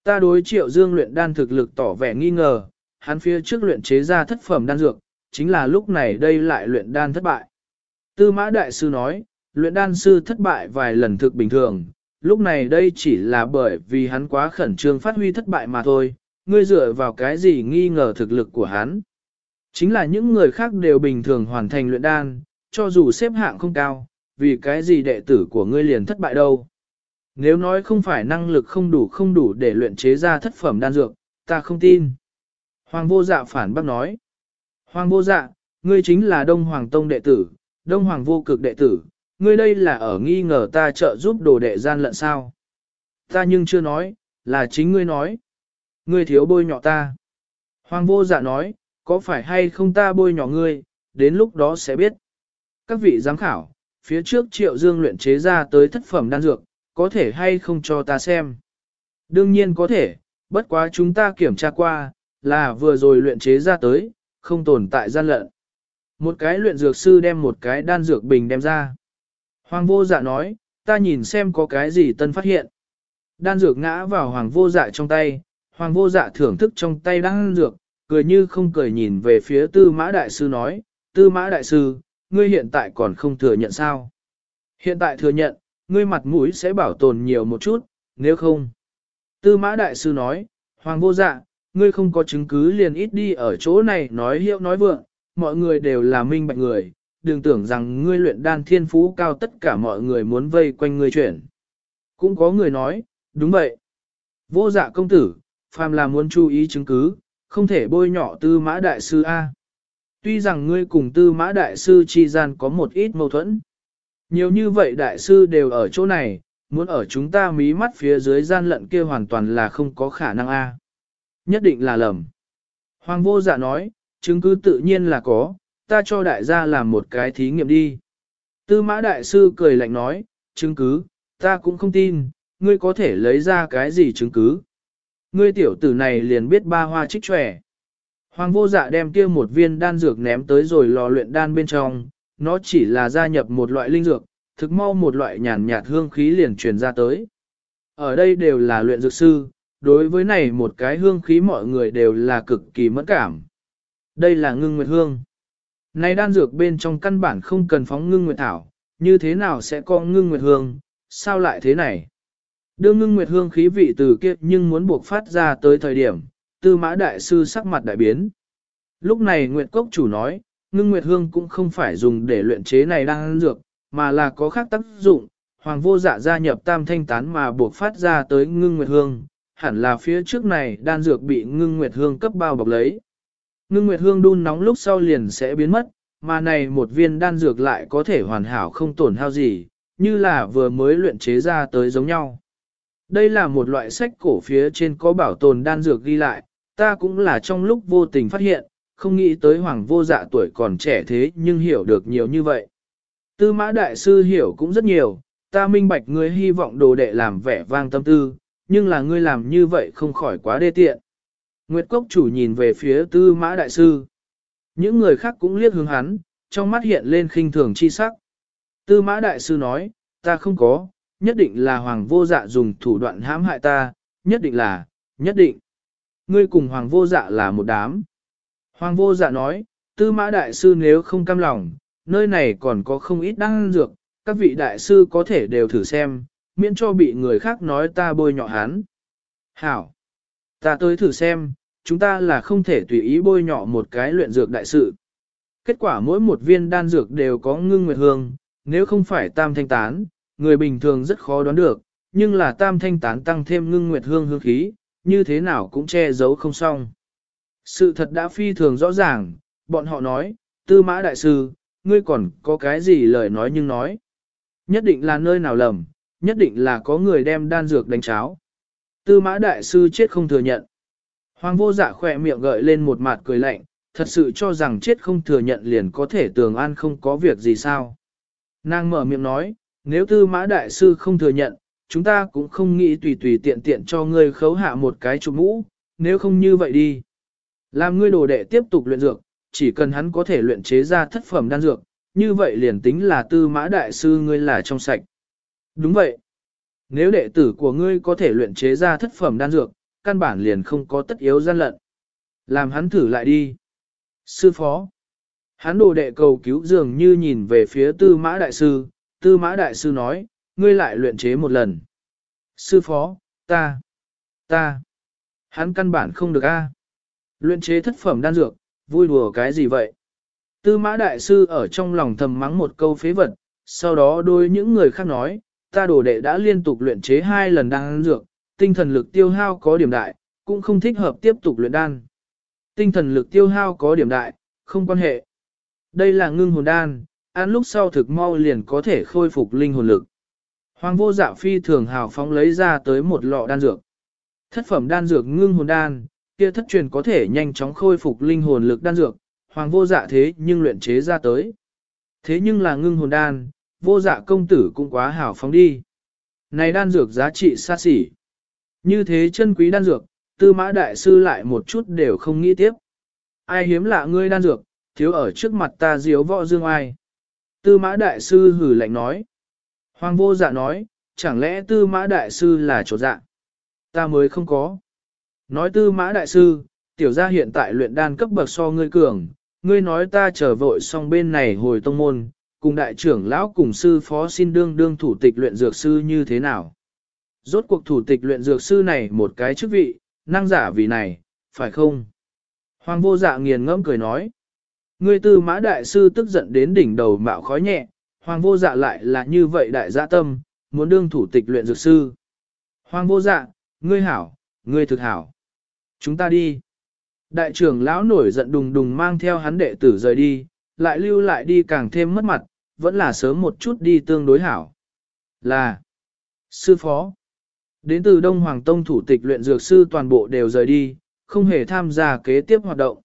Ta đối triệu dương luyện đan thực lực tỏ vẻ nghi ngờ, hắn phía trước luyện chế ra thất phẩm đan dược, chính là lúc này đây lại luyện đan thất bại. Tư mã đại sư nói, luyện đan sư thất bại vài lần thực bình thường, lúc này đây chỉ là bởi vì hắn quá khẩn trương phát huy thất bại mà thôi, ngươi dựa vào cái gì nghi ngờ thực lực của hắn. Chính là những người khác đều bình thường hoàn thành luyện đan, cho dù xếp hạng không cao, vì cái gì đệ tử của ngươi liền thất bại đâu. Nếu nói không phải năng lực không đủ không đủ để luyện chế ra thất phẩm đan dược, ta không tin. Hoàng vô dạ phản bác nói. Hoàng vô dạ, ngươi chính là Đông Hoàng Tông đệ tử, Đông Hoàng vô cực đệ tử, ngươi đây là ở nghi ngờ ta trợ giúp đồ đệ gian lận sao. Ta nhưng chưa nói, là chính ngươi nói. Ngươi thiếu bôi nhọ ta. Hoàng vô dạ nói, có phải hay không ta bôi nhọ ngươi, đến lúc đó sẽ biết. Các vị giám khảo, phía trước triệu dương luyện chế ra tới thất phẩm đan dược, có thể hay không cho ta xem. Đương nhiên có thể, bất quá chúng ta kiểm tra qua, là vừa rồi luyện chế ra tới, không tồn tại gian lận. Một cái luyện dược sư đem một cái đan dược bình đem ra. Hoàng vô dạ nói, ta nhìn xem có cái gì tân phát hiện. Đan dược ngã vào hoàng vô dạ trong tay, hoàng vô dạ thưởng thức trong tay đan dược, cười như không cười nhìn về phía tư mã đại sư nói, tư mã đại sư, ngươi hiện tại còn không thừa nhận sao. Hiện tại thừa nhận, ngươi mặt mũi sẽ bảo tồn nhiều một chút, nếu không. Tư mã đại sư nói, hoàng vô dạ, ngươi không có chứng cứ liền ít đi ở chỗ này nói hiệu nói vượng, mọi người đều là minh bạch người, đừng tưởng rằng ngươi luyện đan thiên phú cao tất cả mọi người muốn vây quanh ngươi chuyển. Cũng có người nói, đúng vậy. Vô dạ công tử, phàm là muốn chú ý chứng cứ, không thể bôi nhọ tư mã đại sư A. Tuy rằng ngươi cùng tư mã đại sư chi gian có một ít mâu thuẫn. Nhiều như vậy đại sư đều ở chỗ này, muốn ở chúng ta mí mắt phía dưới gian lận kia hoàn toàn là không có khả năng A. Nhất định là lầm. Hoàng vô dạ nói, chứng cứ tự nhiên là có, ta cho đại gia làm một cái thí nghiệm đi. Tư mã đại sư cười lạnh nói, chứng cứ, ta cũng không tin, ngươi có thể lấy ra cái gì chứng cứ. Ngươi tiểu tử này liền biết ba hoa trích trẻ. Hoàng vô dạ đem kia một viên đan dược ném tới rồi lò luyện đan bên trong, nó chỉ là gia nhập một loại linh dược, thực mau một loại nhàn nhạt hương khí liền truyền ra tới. Ở đây đều là luyện dược sư, đối với này một cái hương khí mọi người đều là cực kỳ mẫn cảm. Đây là ngưng nguyệt hương. Này đan dược bên trong căn bản không cần phóng ngưng nguyệt thảo, như thế nào sẽ có ngưng nguyệt hương, sao lại thế này? Đưa ngưng nguyệt hương khí vị từ kia nhưng muốn buộc phát ra tới thời điểm, tư mã đại sư sắc mặt đại biến. Lúc này Nguyệt Cốc chủ nói, ngưng nguyệt hương cũng không phải dùng để luyện chế này đan dược, mà là có khác tác dụng, hoàng vô dạ gia nhập tam thanh tán mà buộc phát ra tới ngưng nguyệt hương, hẳn là phía trước này đan dược bị ngưng nguyệt hương cấp bao bọc lấy. Ngưng nguyệt hương đun nóng lúc sau liền sẽ biến mất, mà này một viên đan dược lại có thể hoàn hảo không tổn hao gì, như là vừa mới luyện chế ra tới giống nhau. Đây là một loại sách cổ phía trên có bảo tồn đan dược ghi lại, ta cũng là trong lúc vô tình phát hiện, không nghĩ tới hoàng vô dạ tuổi còn trẻ thế nhưng hiểu được nhiều như vậy. Tư mã đại sư hiểu cũng rất nhiều, ta minh bạch ngươi hy vọng đồ đệ làm vẻ vang tâm tư, nhưng là ngươi làm như vậy không khỏi quá đê tiện. Nguyệt Cốc chủ nhìn về phía tư mã đại sư. Những người khác cũng liếc hướng hắn, trong mắt hiện lên khinh thường chi sắc. Tư mã đại sư nói, ta không có, nhất định là hoàng vô dạ dùng thủ đoạn hãm hại ta, nhất định là, nhất định. Ngươi cùng hoàng vô dạ là một đám. Hoàng vô dạ nói, tư mã đại sư nếu không cam lòng, nơi này còn có không ít đăng dược, các vị đại sư có thể đều thử xem, miễn cho bị người khác nói ta bôi nhọ hắn. Hảo! Ta tới thử xem, chúng ta là không thể tùy ý bôi nhọ một cái luyện dược đại sự. Kết quả mỗi một viên đan dược đều có ngưng nguyệt hương, nếu không phải tam thanh tán, người bình thường rất khó đoán được, nhưng là tam thanh tán tăng thêm ngưng nguyệt hương hương khí, như thế nào cũng che giấu không xong. Sự thật đã phi thường rõ ràng, bọn họ nói, tư mã đại sư, ngươi còn có cái gì lời nói nhưng nói. Nhất định là nơi nào lầm, nhất định là có người đem đan dược đánh cháo. Tư mã đại sư chết không thừa nhận. Hoàng vô dạ khỏe miệng gợi lên một mặt cười lạnh, thật sự cho rằng chết không thừa nhận liền có thể tường an không có việc gì sao. Nàng mở miệng nói, nếu tư mã đại sư không thừa nhận, chúng ta cũng không nghĩ tùy tùy tiện tiện cho ngươi khấu hạ một cái chụp mũ, nếu không như vậy đi. Làm ngươi đồ đệ tiếp tục luyện dược, chỉ cần hắn có thể luyện chế ra thất phẩm đan dược, như vậy liền tính là tư mã đại sư ngươi là trong sạch. Đúng vậy. Nếu đệ tử của ngươi có thể luyện chế ra thất phẩm đan dược, căn bản liền không có tất yếu gian lận. Làm hắn thử lại đi. Sư phó. Hắn đồ đệ cầu cứu dường như nhìn về phía tư mã đại sư, tư mã đại sư nói, ngươi lại luyện chế một lần. Sư phó, ta, ta, hắn căn bản không được a. Luyện chế thất phẩm đan dược, vui đùa cái gì vậy? Tư mã đại sư ở trong lòng thầm mắng một câu phế vật, sau đó đôi những người khác nói, ta đồ đệ đã liên tục luyện chế hai lần đan dược, tinh thần lực tiêu hao có điểm đại, cũng không thích hợp tiếp tục luyện đan. Tinh thần lực tiêu hao có điểm đại, không quan hệ. Đây là ngưng hồn đan, ăn lúc sau thực mau liền có thể khôi phục linh hồn lực. Hoàng vô dạ phi thường hào phóng lấy ra tới một lọ đan dược. Thất phẩm đan dược ngưng hồn đan, kia thất truyền có thể nhanh chóng khôi phục linh hồn lực đan dược, hoàng vô dạ thế nhưng luyện chế ra tới. Thế nhưng là ngưng hồn đan, vô dạ công tử cũng quá hảo phóng đi. Này đan dược giá trị xa xỉ. Như thế chân quý đan dược, tư mã đại sư lại một chút đều không nghĩ tiếp. Ai hiếm lạ ngươi đan dược, thiếu ở trước mặt ta diếu võ dương ai. Tư mã đại sư hử lạnh nói. Hoàng vô dạ nói, chẳng lẽ tư mã đại sư là chỗ dạ? Ta mới không có. Nói tư mã đại sư, tiểu gia hiện tại luyện đan cấp bậc so ngươi cường, ngươi nói ta trở vội xong bên này hồi tông môn, cùng đại trưởng lão cùng sư phó xin đương đương thủ tịch luyện dược sư như thế nào? Rốt cuộc thủ tịch luyện dược sư này một cái chức vị, năng giả vì này, phải không? Hoàng vô dạ nghiền ngẫm cười nói. Ngươi tư mã đại sư tức giận đến đỉnh đầu mạo khói nhẹ, hoàng vô dạ lại là như vậy đại dạ tâm, muốn đương thủ tịch luyện dược sư. Hoàng vô dạ, ngươi hảo, ngươi thực hảo. Chúng ta đi. Đại trưởng lão nổi giận đùng đùng mang theo hắn đệ tử rời đi, lại lưu lại đi càng thêm mất mặt, vẫn là sớm một chút đi tương đối hảo. Là Sư Phó Đến từ Đông Hoàng Tông thủ tịch luyện dược sư toàn bộ đều rời đi, không hề tham gia kế tiếp hoạt động.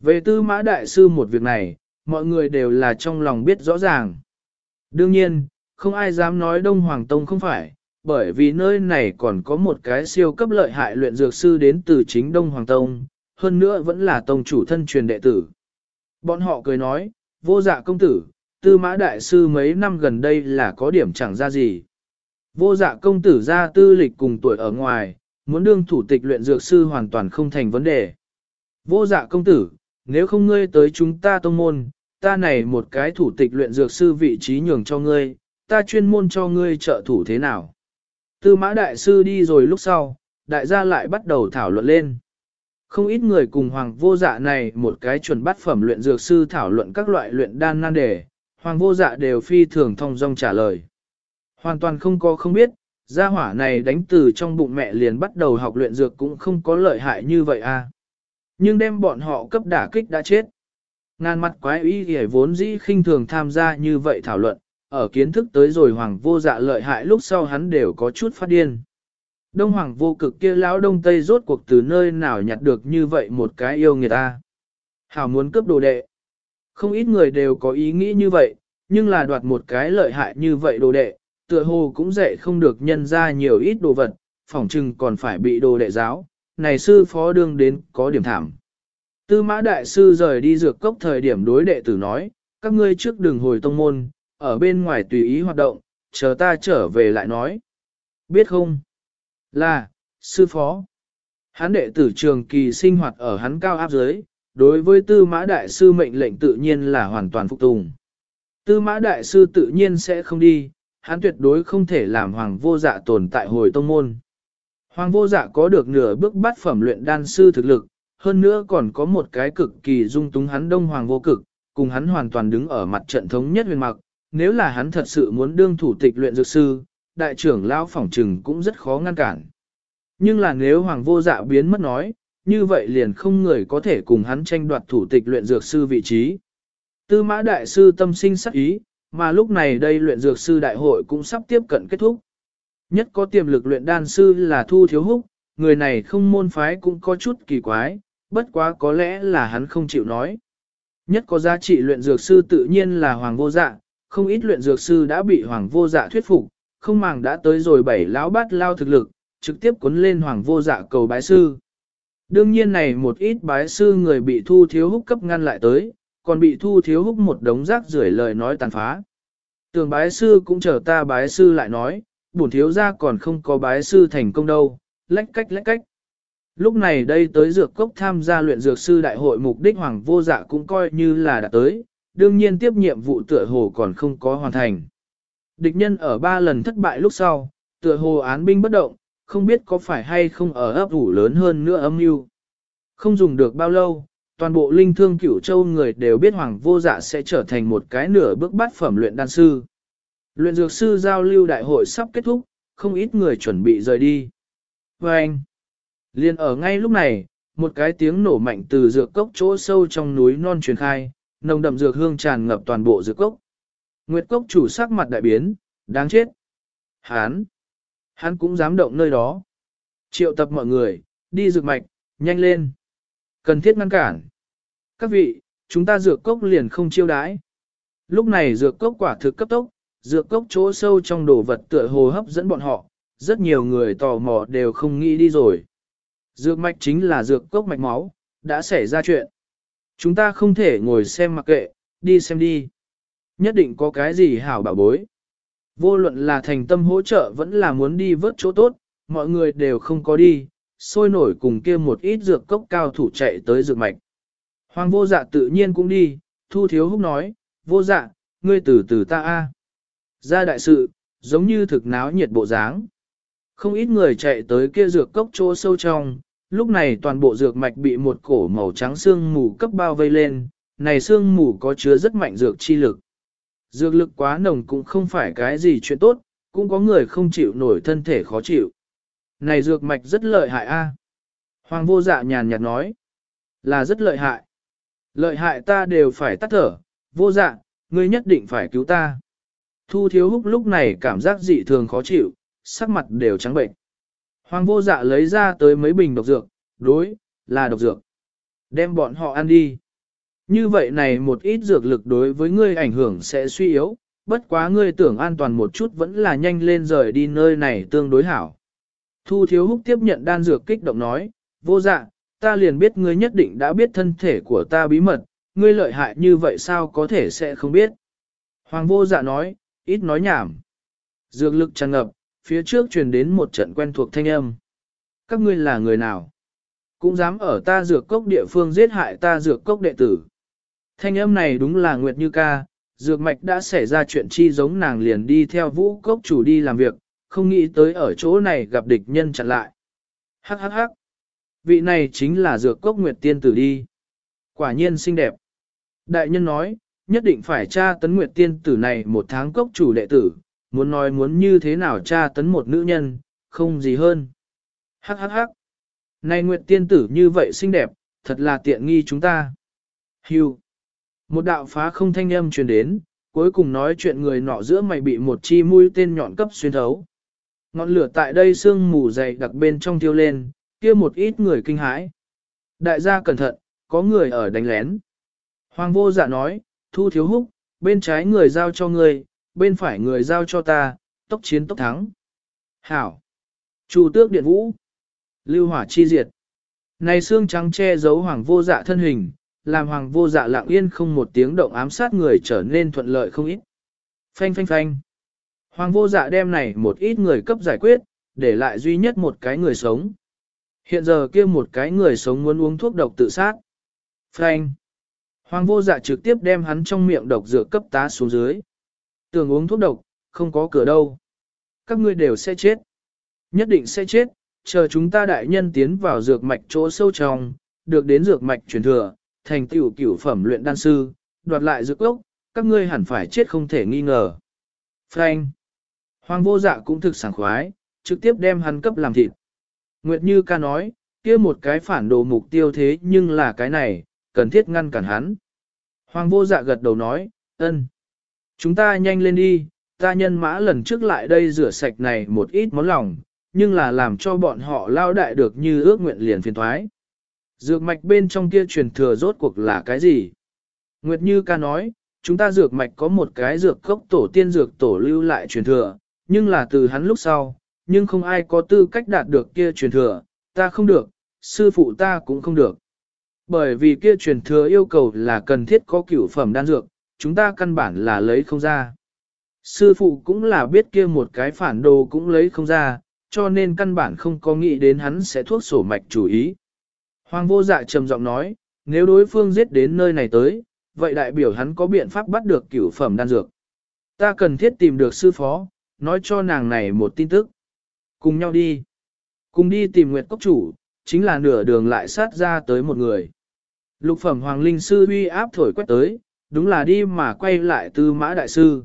Về tư mã đại sư một việc này, mọi người đều là trong lòng biết rõ ràng. Đương nhiên, không ai dám nói Đông Hoàng Tông không phải, bởi vì nơi này còn có một cái siêu cấp lợi hại luyện dược sư đến từ chính Đông Hoàng Tông, hơn nữa vẫn là tông chủ thân truyền đệ tử. Bọn họ cười nói, vô dạ công tử, tư mã đại sư mấy năm gần đây là có điểm chẳng ra gì. Vô dạ công tử ra tư lịch cùng tuổi ở ngoài, muốn đương thủ tịch luyện dược sư hoàn toàn không thành vấn đề. Vô dạ công tử, nếu không ngươi tới chúng ta tông môn, ta này một cái thủ tịch luyện dược sư vị trí nhường cho ngươi, ta chuyên môn cho ngươi trợ thủ thế nào. Tư mã đại sư đi rồi lúc sau, đại gia lại bắt đầu thảo luận lên. Không ít người cùng hoàng vô dạ này một cái chuẩn bắt phẩm luyện dược sư thảo luận các loại luyện đan nan đề, hoàng vô dạ đều phi thường thông dong trả lời. Hoàn toàn không có không biết, gia hỏa này đánh từ trong bụng mẹ liền bắt đầu học luyện dược cũng không có lợi hại như vậy à. Nhưng đem bọn họ cấp đả kích đã chết. Ngàn mặt quái ý thì vốn dĩ khinh thường tham gia như vậy thảo luận, ở kiến thức tới rồi hoàng vô dạ lợi hại lúc sau hắn đều có chút phát điên. Đông hoàng vô cực kia lão đông tây rốt cuộc từ nơi nào nhặt được như vậy một cái yêu người ta. À. Hảo muốn cướp đồ đệ. Không ít người đều có ý nghĩ như vậy, nhưng là đoạt một cái lợi hại như vậy đồ đệ, tựa hồ cũng dạy không được nhân ra nhiều ít đồ vật, phỏng chừng còn phải bị đồ đệ giáo, này sư phó đương đến có điểm thảm. Tư mã đại sư rời đi dược cốc thời điểm đối đệ tử nói, các ngươi trước đường hồi tông môn, ở bên ngoài tùy ý hoạt động, chờ ta trở về lại nói. Biết không? Là, sư phó. Hắn đệ tử trường kỳ sinh hoạt ở hắn cao áp giới, đối với tư mã đại sư mệnh lệnh tự nhiên là hoàn toàn phục tùng. Tư mã đại sư tự nhiên sẽ không đi, hắn tuyệt đối không thể làm hoàng vô dạ tồn tại hồi tông môn. Hoàng vô dạ có được nửa bước bắt phẩm luyện đan sư thực lực, hơn nữa còn có một cái cực kỳ dung túng hắn đông hoàng vô cực, cùng hắn hoàn toàn đứng ở mặt trận thống nhất huyền mặc, nếu là hắn thật sự muốn đương thủ tịch luyện dược sư, đại trưởng lão phỏng trừng cũng rất khó ngăn cản. Nhưng là nếu hoàng vô dạ biến mất nói, như vậy liền không người có thể cùng hắn tranh đoạt thủ tịch luyện dược sư vị trí. Tư mã đại sư tâm sinh sắc ý, mà lúc này đây luyện dược sư đại hội cũng sắp tiếp cận kết thúc. Nhất có tiềm lực luyện đan sư là Thu Thiếu Húc, người này không môn phái cũng có chút kỳ quái, bất quá có lẽ là hắn không chịu nói. Nhất có giá trị luyện dược sư tự nhiên là Hoàng Vô Dạ, không ít luyện dược sư đã bị Hoàng Vô Dạ thuyết phục, không màng đã tới rồi bảy lão bát lao thực lực, trực tiếp cuốn lên Hoàng Vô Dạ cầu bái sư. Đương nhiên này một ít bái sư người bị Thu Thiếu Húc cấp ngăn lại tới, còn bị Thu Thiếu Húc một đống rác rưởi lời nói tàn phá. Tường bái sư cũng chờ ta bái sư lại nói, bổn thiếu gia còn không có bái sư thành công đâu, lách cách lách cách. Lúc này đây tới dược cốc tham gia luyện dược sư đại hội mục đích hoàng vô dạ cũng coi như là đã tới, đương nhiên tiếp nhiệm vụ tựa hồ còn không có hoàn thành. Địch nhân ở ba lần thất bại lúc sau, tựa hồ án binh bất động, không biết có phải hay không ở ấp ủ lớn hơn nữa âm mưu. Không dùng được bao lâu, toàn bộ linh thương cửu châu người đều biết hoàng vô dạ sẽ trở thành một cái nửa bước bát phẩm luyện đan sư. Luyện dược sư giao lưu đại hội sắp kết thúc, không ít người chuẩn bị rời đi. Và anh, liền ở ngay lúc này, một cái tiếng nổ mạnh từ dược cốc chỗ sâu trong núi non truyền khai, nồng đậm dược hương tràn ngập toàn bộ dược cốc. Nguyệt cốc chủ sắc mặt đại biến, đáng chết. Hán, hắn cũng dám động nơi đó. Triệu tập mọi người, đi dược mạch, nhanh lên. Cần thiết ngăn cản. Các vị, chúng ta dược cốc liền không chiêu đãi. Lúc này dược cốc quả thực cấp tốc, dược cốc chỗ sâu trong đồ vật tựa hồ hấp dẫn bọn họ, rất nhiều người tò mò đều không nghĩ đi rồi. Dược mạch chính là dược cốc mạch máu, đã xảy ra chuyện. Chúng ta không thể ngồi xem mặc kệ, đi xem đi. Nhất định có cái gì hảo bảo bối. Vô luận là thành tâm hỗ trợ vẫn là muốn đi vớt chỗ tốt, mọi người đều không có đi, sôi nổi cùng kia một ít dược cốc cao thủ chạy tới dược mạch. Hoàng vô dạ tự nhiên cũng đi, thu thiếu húc nói, vô dạ, ngươi từ từ ta a. Ra đại sự, giống như thực náo nhiệt bộ dáng. Không ít người chạy tới kia dược cốc chỗ sâu trong, lúc này toàn bộ dược mạch bị một cổ màu trắng xương mù cấp bao vây lên, này xương mù có chứa rất mạnh dược chi lực. Dược lực quá nồng cũng không phải cái gì chuyện tốt, cũng có người không chịu nổi thân thể khó chịu. Này dược mạch rất lợi hại a. Hoàng vô dạ nhàn nhạt nói, là rất lợi hại. Lợi hại ta đều phải tắt thở, vô dạ, ngươi nhất định phải cứu ta. Thu thiếu húc lúc này cảm giác dị thường khó chịu, sắc mặt đều trắng bệnh. Hoàng vô dạ lấy ra tới mấy bình độc dược, đối, là độc dược. Đem bọn họ ăn đi. Như vậy này một ít dược lực đối với ngươi ảnh hưởng sẽ suy yếu, bất quá ngươi tưởng an toàn một chút vẫn là nhanh lên rời đi nơi này tương đối hảo. Thu thiếu húc tiếp nhận đan dược kích động nói, vô dạ, ta liền biết ngươi nhất định đã biết thân thể của ta bí mật, ngươi lợi hại như vậy sao có thể sẽ không biết. Hoàng vô dạ nói, ít nói nhảm. Dược lực tràn ngập, phía trước truyền đến một trận quen thuộc thanh âm. Các ngươi là người nào? Cũng dám ở ta dược cốc địa phương giết hại ta dược cốc đệ tử. Thanh âm này đúng là Nguyệt Như ca, dược mạch đã xảy ra chuyện chi giống nàng liền đi theo vũ cốc chủ đi làm việc, không nghĩ tới ở chỗ này gặp địch nhân chặn lại. Hắc hắc hắc. Vị này chính là dược cốc Nguyệt Tiên Tử đi. Quả nhiên xinh đẹp. Đại nhân nói, nhất định phải tra tấn Nguyệt Tiên Tử này một tháng cốc chủ đệ tử, muốn nói muốn như thế nào tra tấn một nữ nhân, không gì hơn. Hắc hắc hắc. Này Nguyệt Tiên Tử như vậy xinh đẹp, thật là tiện nghi chúng ta. Hưu. Một đạo phá không thanh âm truyền đến, cuối cùng nói chuyện người nọ giữa mày bị một chi mũi tên nhọn cấp xuyên thấu. Ngọn lửa tại đây sương mù dày đặc bên trong tiêu lên, kia một ít người kinh hãi. Đại gia cẩn thận, có người ở đánh lén. Hoàng vô dạ nói, thu thiếu húc, bên trái người giao cho người, bên phải người giao cho ta, tốc chiến tốc thắng. Hảo. Chủ tước điện vũ. Lưu hỏa chi diệt. Này xương trắng che giấu hoàng vô dạ thân hình, làm hoàng vô dạ lặng yên không một tiếng động ám sát người trở nên thuận lợi không ít. Phanh phanh phanh. Hoàng vô dạ đem này một ít người cấp giải quyết, để lại duy nhất một cái người sống. Hiện giờ kia một cái người sống muốn uống thuốc độc tự sát. Phanh. Hoàng vô dạ trực tiếp đem hắn trong miệng độc dược cấp tá xuống dưới. Tưởng uống thuốc độc, không có cửa đâu. Các ngươi đều sẽ chết. Nhất định sẽ chết, chờ chúng ta đại nhân tiến vào dược mạch chỗ sâu trong, được đến dược mạch truyền thừa, thành tiểu cửu phẩm luyện đan sư, đoạt lại dược ốc, các ngươi hẳn phải chết không thể nghi ngờ. Frank. Hoàng vô dạ cũng thực sảng khoái, trực tiếp đem hắn cấp làm thịt. Nguyệt Như ca nói, kia một cái phản đồ mục tiêu thế nhưng là cái này, cần thiết ngăn cản hắn. Hoàng vô dạ gật đầu nói, ân, Chúng ta nhanh lên đi, ta nhân mã lần trước lại đây rửa sạch này một ít món lòng, nhưng là làm cho bọn họ lao đại được như ước nguyện liền phiền thoái. Dược mạch bên trong kia truyền thừa rốt cuộc là cái gì? Nguyệt Như ca nói, chúng ta dược mạch có một cái dược cốc tổ tiên dược tổ lưu lại truyền thừa, nhưng là từ hắn lúc sau, nhưng không ai có tư cách đạt được kia truyền thừa, ta không được, sư phụ ta cũng không được. Bởi vì kia truyền thừa yêu cầu là cần thiết có cửu phẩm đan dược, chúng ta căn bản là lấy không ra. Sư phụ cũng là biết kia một cái phản đồ cũng lấy không ra, cho nên căn bản không có nghĩ đến hắn sẽ thuốc sổ mạch chủ ý. Hoàng vô dạ trầm giọng nói, nếu đối phương giết đến nơi này tới, vậy đại biểu hắn có biện pháp bắt được cửu phẩm đan dược. Ta cần thiết tìm được sư phó, nói cho nàng này một tin tức. Cùng nhau đi. Cùng đi tìm Nguyệt Cốc Chủ, chính là nửa đường lại sát ra tới một người. Lục phẩm Hoàng Linh Sư uy áp thổi quét tới, đúng là đi mà quay lại Tư Mã Đại Sư.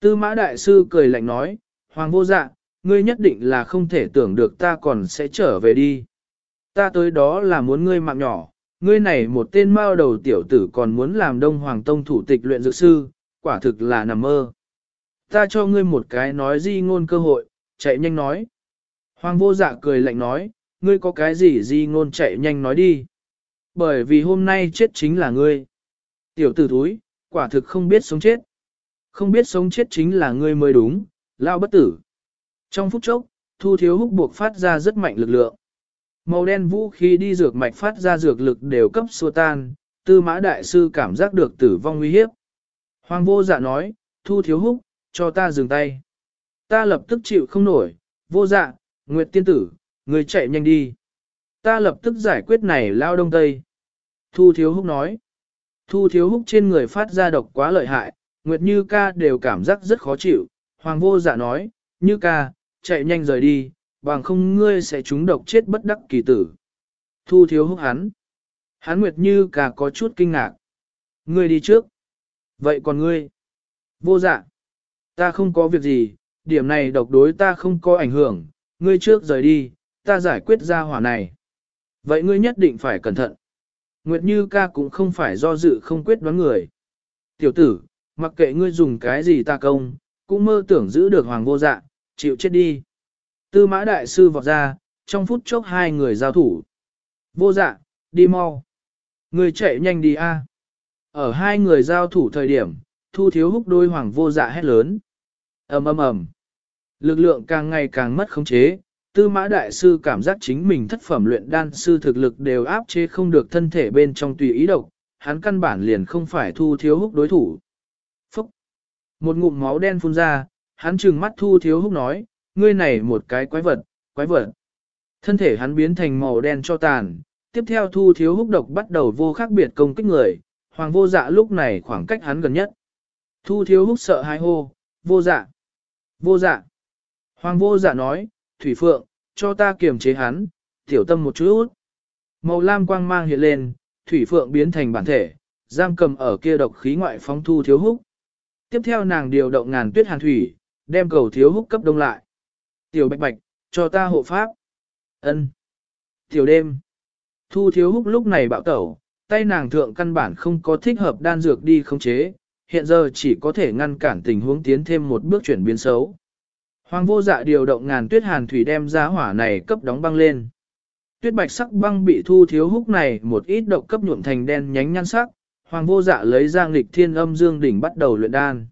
Tư Mã Đại Sư cười lạnh nói, Hoàng vô dạ, ngươi nhất định là không thể tưởng được ta còn sẽ trở về đi. Ta tới đó là muốn ngươi mạng nhỏ, ngươi này một tên mao đầu tiểu tử còn muốn làm Đông Hoàng Tông thủ tịch luyện dược sư, quả thực là nằm mơ. Ta cho ngươi một cái nói di ngôn cơ hội, chạy nhanh nói. Hoàng vô dạ cười lạnh nói, ngươi có cái gì di ngôn chạy nhanh nói đi. Bởi vì hôm nay chết chính là ngươi. Tiểu tử thúi, quả thực không biết sống chết. Không biết sống chết chính là ngươi mới đúng, lao bất tử. Trong phút chốc, thu thiếu húc buộc phát ra rất mạnh lực lượng. Màu đen vũ khí đi dược mạch phát ra dược lực đều cấp xua tan, tư mã đại sư cảm giác được tử vong nguy hiếp. Hoàng vô dạ nói, thu thiếu húc, cho ta dừng tay. Ta lập tức chịu không nổi, vô dạ, nguyệt tiên tử, người chạy nhanh đi. Ta lập tức giải quyết này lao đông tây. Thu thiếu húc nói. Thu thiếu húc trên người phát ra độc quá lợi hại, nguyệt như ca đều cảm giác rất khó chịu. Hoàng vô dạ nói, như ca, chạy nhanh rời đi, bằng không ngươi sẽ trúng độc chết bất đắc kỳ tử. Thu thiếu húc hắn. Hắn nguyệt như ca có chút kinh ngạc. Ngươi đi trước. Vậy còn ngươi? Vô dạ. Ta không có việc gì, điểm này độc đối ta không có ảnh hưởng, ngươi trước rời đi, ta giải quyết ra hỏa này. Vậy ngươi nhất định phải cẩn thận. Nguyệt Như ca cũng không phải do dự không quyết đoán người. Tiểu tử, mặc kệ ngươi dùng cái gì ta công, cũng mơ tưởng giữ được hoàng vô dạ, chịu chết đi. Tư mã đại sư vọt ra, trong phút chốc hai người giao thủ. Vô dạ, đi mau. Người chạy nhanh đi a. Ở hai người giao thủ thời điểm, thu thiếu húc đôi hoàng vô dạ hét lớn ầm ầm ầm. Lực lượng càng ngày càng mất khống chế, tư mã đại sư cảm giác chính mình thất phẩm luyện đan sư thực lực đều áp chế không được thân thể bên trong tùy ý độc, hắn căn bản liền không phải thu thiếu húc đối thủ. Phúc! Một ngụm máu đen phun ra, hắn trừng mắt thu thiếu húc nói, ngươi này một cái quái vật, quái vật. Thân thể hắn biến thành màu đen cho tàn, tiếp theo thu thiếu húc độc bắt đầu vô khác biệt công kích người, hoàng vô dạ lúc này khoảng cách hắn gần nhất. Thu thiếu húc sợ hãi hô, vô dạ. Vô dạ. Hoàng vô dạ nói, Thủy Phượng, cho ta kiềm chế hắn, tiểu tâm một chút. Màu lam quang mang hiện lên, Thủy Phượng biến thành bản thể, giam cầm ở kia độc khí ngoại phóng thu thiếu húc. Tiếp theo nàng điều động ngàn tuyết hàn thủy, đem cầu thiếu húc cấp đông lại. Tiểu bạch bạch, cho ta hộ pháp. ân Tiểu đêm. Thu thiếu húc lúc này bạo tẩu, tay nàng thượng căn bản không có thích hợp đan dược đi khống chế, hiện giờ chỉ có thể ngăn cản tình huống tiến thêm một bước chuyển biến xấu. Hoàng vô dạ điều động ngàn tuyết hàn thủy đem ra hỏa này cấp đóng băng lên. Tuyết bạch sắc băng bị thu thiếu húc này một ít độc cấp nhuộm thành đen nhánh nhăn sắc, hoàng vô dạ lấy ra nghịch thiên âm dương đỉnh bắt đầu luyện đan.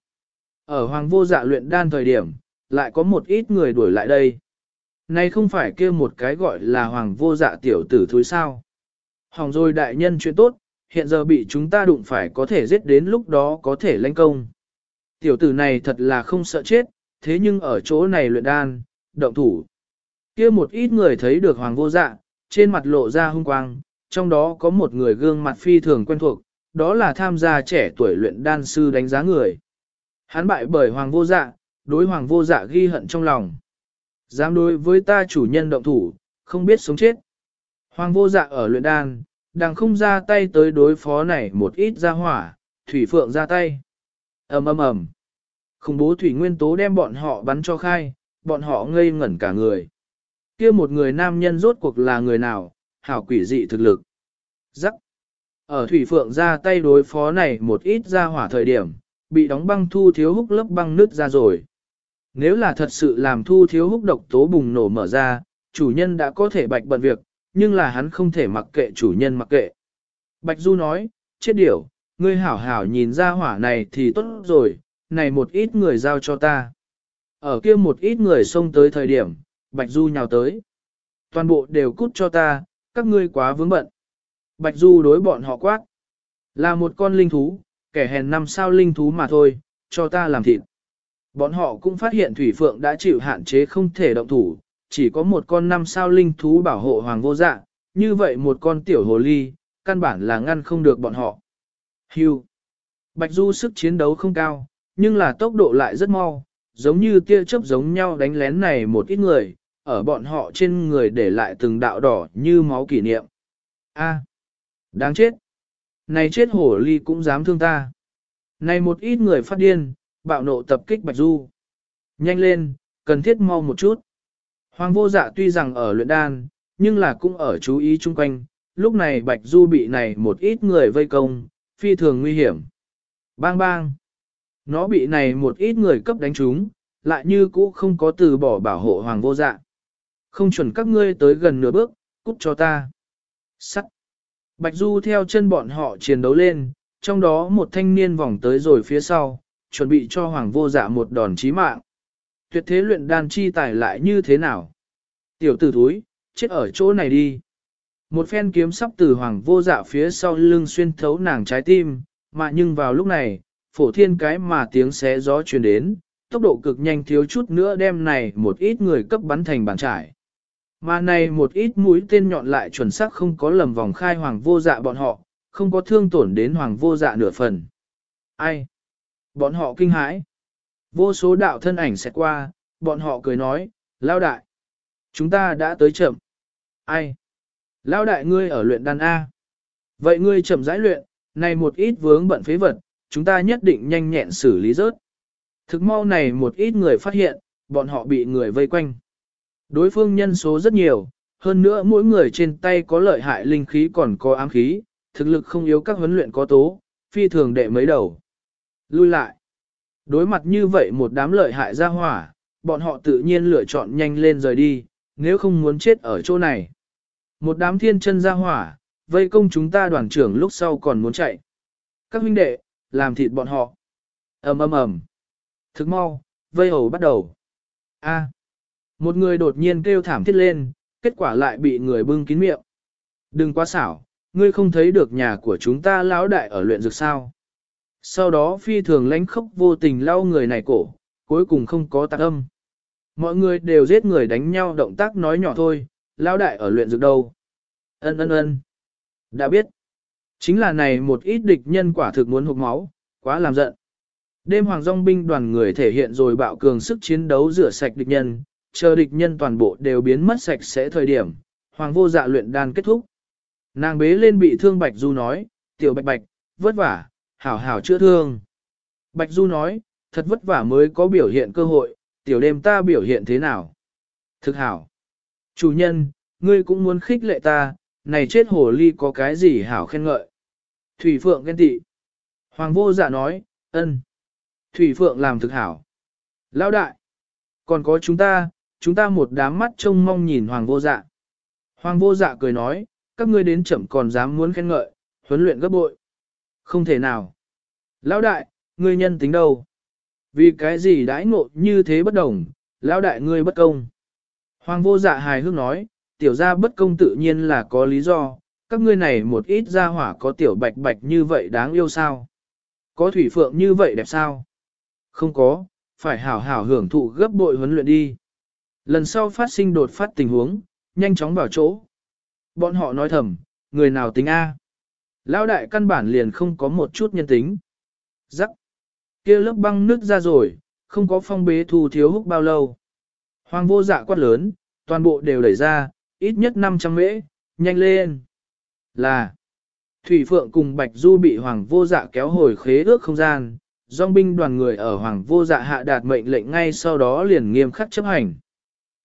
Ở hoàng vô dạ luyện đan thời điểm, lại có một ít người đuổi lại đây. Này không phải kêu một cái gọi là hoàng vô dạ tiểu tử thúi sao. Hoàng rồi đại nhân chuyện tốt, hiện giờ bị chúng ta đụng phải có thể giết đến lúc đó có thể lãnh công. Tiểu tử này thật là không sợ chết, thế nhưng ở chỗ này luyện đan, động thủ. kia một ít người thấy được hoàng vô dạ, trên mặt lộ ra hung quang, trong đó có một người gương mặt phi thường quen thuộc, đó là tham gia trẻ tuổi luyện đan sư đánh giá người. Hắn bại bởi hoàng vô dạ, đối hoàng vô dạ ghi hận trong lòng. Dám đối với ta chủ nhân động thủ, không biết sống chết. Hoàng vô dạ ở luyện đan, đang không ra tay tới đối phó này một ít ra hỏa, Thủy Phượng ra tay. ầm ầm ầm. Khủng bố thủy nguyên tố đem bọn họ bắn cho khai, bọn họ ngây ngẩn cả người. Kia một người nam nhân rốt cuộc là người nào, hảo quỷ dị thực lực. Rắc. Ở thủy phượng ra tay đối phó này một ít ra hỏa thời điểm, bị đóng băng thu thiếu húc lớp băng nứt ra rồi. Nếu là thật sự làm thu thiếu húc độc tố bùng nổ mở ra, chủ nhân đã có thể bạch bận việc, nhưng là hắn không thể mặc kệ chủ nhân mặc kệ. Bạch Du nói, chết điểu, ngươi hảo hảo nhìn ra hỏa này thì tốt rồi, này một ít người giao cho ta. Ở kia một ít người xông tới thời điểm, Bạch Du nhào tới. Toàn bộ đều cút cho ta, các ngươi quá vướng bận. Bạch Du đối bọn họ quát. Là một con linh thú, kẻ hèn năm sao linh thú mà thôi, cho ta làm thịt. Bọn họ cũng phát hiện Thủy Phượng đã chịu hạn chế không thể động thủ, chỉ có một con năm sao linh thú bảo hộ hoàng vô dạ, như vậy một con tiểu hồ ly, căn bản là ngăn không được bọn họ. Hưu. Bạch Du sức chiến đấu không cao, nhưng là tốc độ lại rất mau, giống như tia chớp giống nhau đánh lén này một ít người, ở bọn họ trên người để lại từng đạo đỏ như máu kỷ niệm. A, à. đáng chết. Này chết hổ ly cũng dám thương ta. Này một ít người phát điên, bạo nộ tập kích Bạch Du. Nhanh lên, cần thiết mau một chút. Hoàng vô dạ tuy rằng ở luyện đan, nhưng là cũng ở chú ý chung quanh, lúc này Bạch Du bị này một ít người vây công, phi thường nguy hiểm. Bang bang. Nó bị này một ít người cấp đánh trúng, lại như cũ không có từ bỏ bảo hộ hoàng vô dạ. Không chuẩn các ngươi tới gần nửa bước, cút cho ta. Sắt. Bạch Du theo chân bọn họ chiến đấu lên, trong đó một thanh niên vòng tới rồi phía sau, chuẩn bị cho hoàng vô dạ một đòn chí mạng. Tuyệt thế luyện đan chi tài lại như thế nào? Tiểu tử thúi, chết ở chỗ này đi. Một phen kiếm sắp từ hoàng vô dạ phía sau lưng xuyên thấu nàng trái tim, mà nhưng vào lúc này, phổ thiên cái mà tiếng xé gió truyền đến, tốc độ cực nhanh thiếu chút nữa đem này một ít người cấp bắn thành bàn trải. Mà này một ít mũi tên nhọn lại chuẩn xác không có lầm vòng khai hoàng vô dạ bọn họ, không có thương tổn đến hoàng vô dạ nửa phần. Ai? Bọn họ kinh hãi. Vô số đạo thân ảnh sẽ qua, bọn họ cười nói, lao đại. Chúng ta đã tới chậm. Ai? Lao đại ngươi ở luyện đan A. Vậy ngươi chậm rãi luyện, này một ít vướng bận phế vật, chúng ta nhất định nhanh nhẹn xử lý rớt. Thực mau này một ít người phát hiện, bọn họ bị người vây quanh. Đối phương nhân số rất nhiều, hơn nữa mỗi người trên tay có lợi hại linh khí còn có ám khí, thực lực không yếu các huấn luyện có tố, phi thường đệ mấy đầu. Lui lại. Đối mặt như vậy một đám lợi hại ra hỏa, bọn họ tự nhiên lựa chọn nhanh lên rời đi, nếu không muốn chết ở chỗ này. Một đám thiên chân ra hỏa, vây công chúng ta đoàn trưởng lúc sau còn muốn chạy. Các huynh đệ, làm thịt bọn họ. ầm ầm ầm. Thức mau, vây hầu bắt đầu. A. Một người đột nhiên kêu thảm thiết lên, kết quả lại bị người bưng kín miệng. Đừng quá xảo, ngươi không thấy được nhà của chúng ta lão đại ở luyện dược sao. Sau đó phi thường lánh khốc vô tình lau người này cổ, cuối cùng không có tạc âm. Mọi người đều giết người đánh nhau động tác nói nhỏ thôi, lão đại ở luyện dược đâu. Ân ân ân. Đã biết. Chính là này một ít địch nhân quả thực muốn hụt máu, quá làm giận. Đêm hoàng dòng binh đoàn người thể hiện rồi bạo cường sức chiến đấu rửa sạch địch nhân, chờ địch nhân toàn bộ đều biến mất sạch sẽ thời điểm, hoàng vô dạ luyện đan kết thúc. Nàng bế lên bị thương Bạch Du nói, tiểu bạch bạch, vất vả, hảo hảo chữa thương. Bạch Du nói, thật vất vả mới có biểu hiện cơ hội, tiểu đêm ta biểu hiện thế nào? Thực hảo. Chủ nhân, ngươi cũng muốn khích lệ ta, này chết hồ ly có cái gì hảo khen ngợi. Thủy Phượng ghen tị. Hoàng vô dạ nói, ân. Thủy Phượng làm thực hảo. Lão đại. Còn có chúng ta, chúng ta một đám mắt trông mong nhìn Hoàng vô dạ. Hoàng vô dạ cười nói, các ngươi đến chậm còn dám muốn khen ngợi, huấn luyện gấp bội. Không thể nào. Lão đại, ngươi nhân tính đâu? Vì cái gì đãi ngộ như thế bất đồng, lão đại ngươi bất công. Hoàng vô dạ hài hước nói, tiểu gia bất công tự nhiên là có lý do, các ngươi này một ít gia hỏa có tiểu bạch bạch như vậy đáng yêu sao? Có thủy phượng như vậy đẹp sao? Không có, phải hảo hảo hưởng thụ gấp bội huấn luyện đi. Lần sau phát sinh đột phát tình huống, nhanh chóng vào chỗ. Bọn họ nói thầm, người nào tính A. Lão đại căn bản liền không có một chút nhân tính. Rắc. kia lớp băng nứt ra rồi, không có phong bế thu thiếu húc bao lâu. Hoàng vô dạ quát lớn, toàn bộ đều đẩy ra, ít nhất 500 mễ, nhanh lên. Là, Thủy Phượng cùng Bạch Du bị Hoàng vô dạ kéo hồi khế ước không gian, dòng binh đoàn người ở Hoàng vô dạ hạ đạt mệnh lệnh ngay sau đó liền nghiêm khắc chấp hành.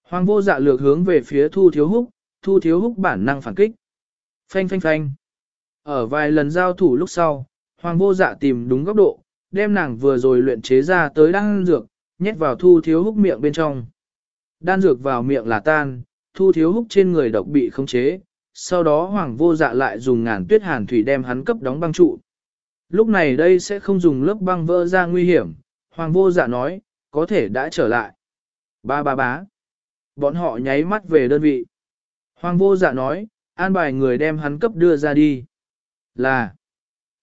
Hoàng vô dạ lược hướng về phía thu thiếu húc, thu thiếu húc bản năng phản kích. Phanh phanh phanh. Ở vài lần giao thủ lúc sau, Hoàng vô dạ tìm đúng góc độ, đem nàng vừa rồi luyện chế ra tới đan dược, nhét vào thu thiếu húc miệng bên trong. Đan dược vào miệng là tan, thu thiếu húc trên người độc bị khống chế, sau đó hoàng vô dạ lại dùng ngàn tuyết hàn thủy đem hắn cấp đóng băng trụ. Lúc này đây sẽ không dùng lớp băng vỡ ra nguy hiểm, hoàng vô dạ nói, có thể đã trở lại. Ba ba bá. Bọn họ nháy mắt về đơn vị. Hoàng vô dạ nói, an bài người đem hắn cấp đưa ra đi. Là.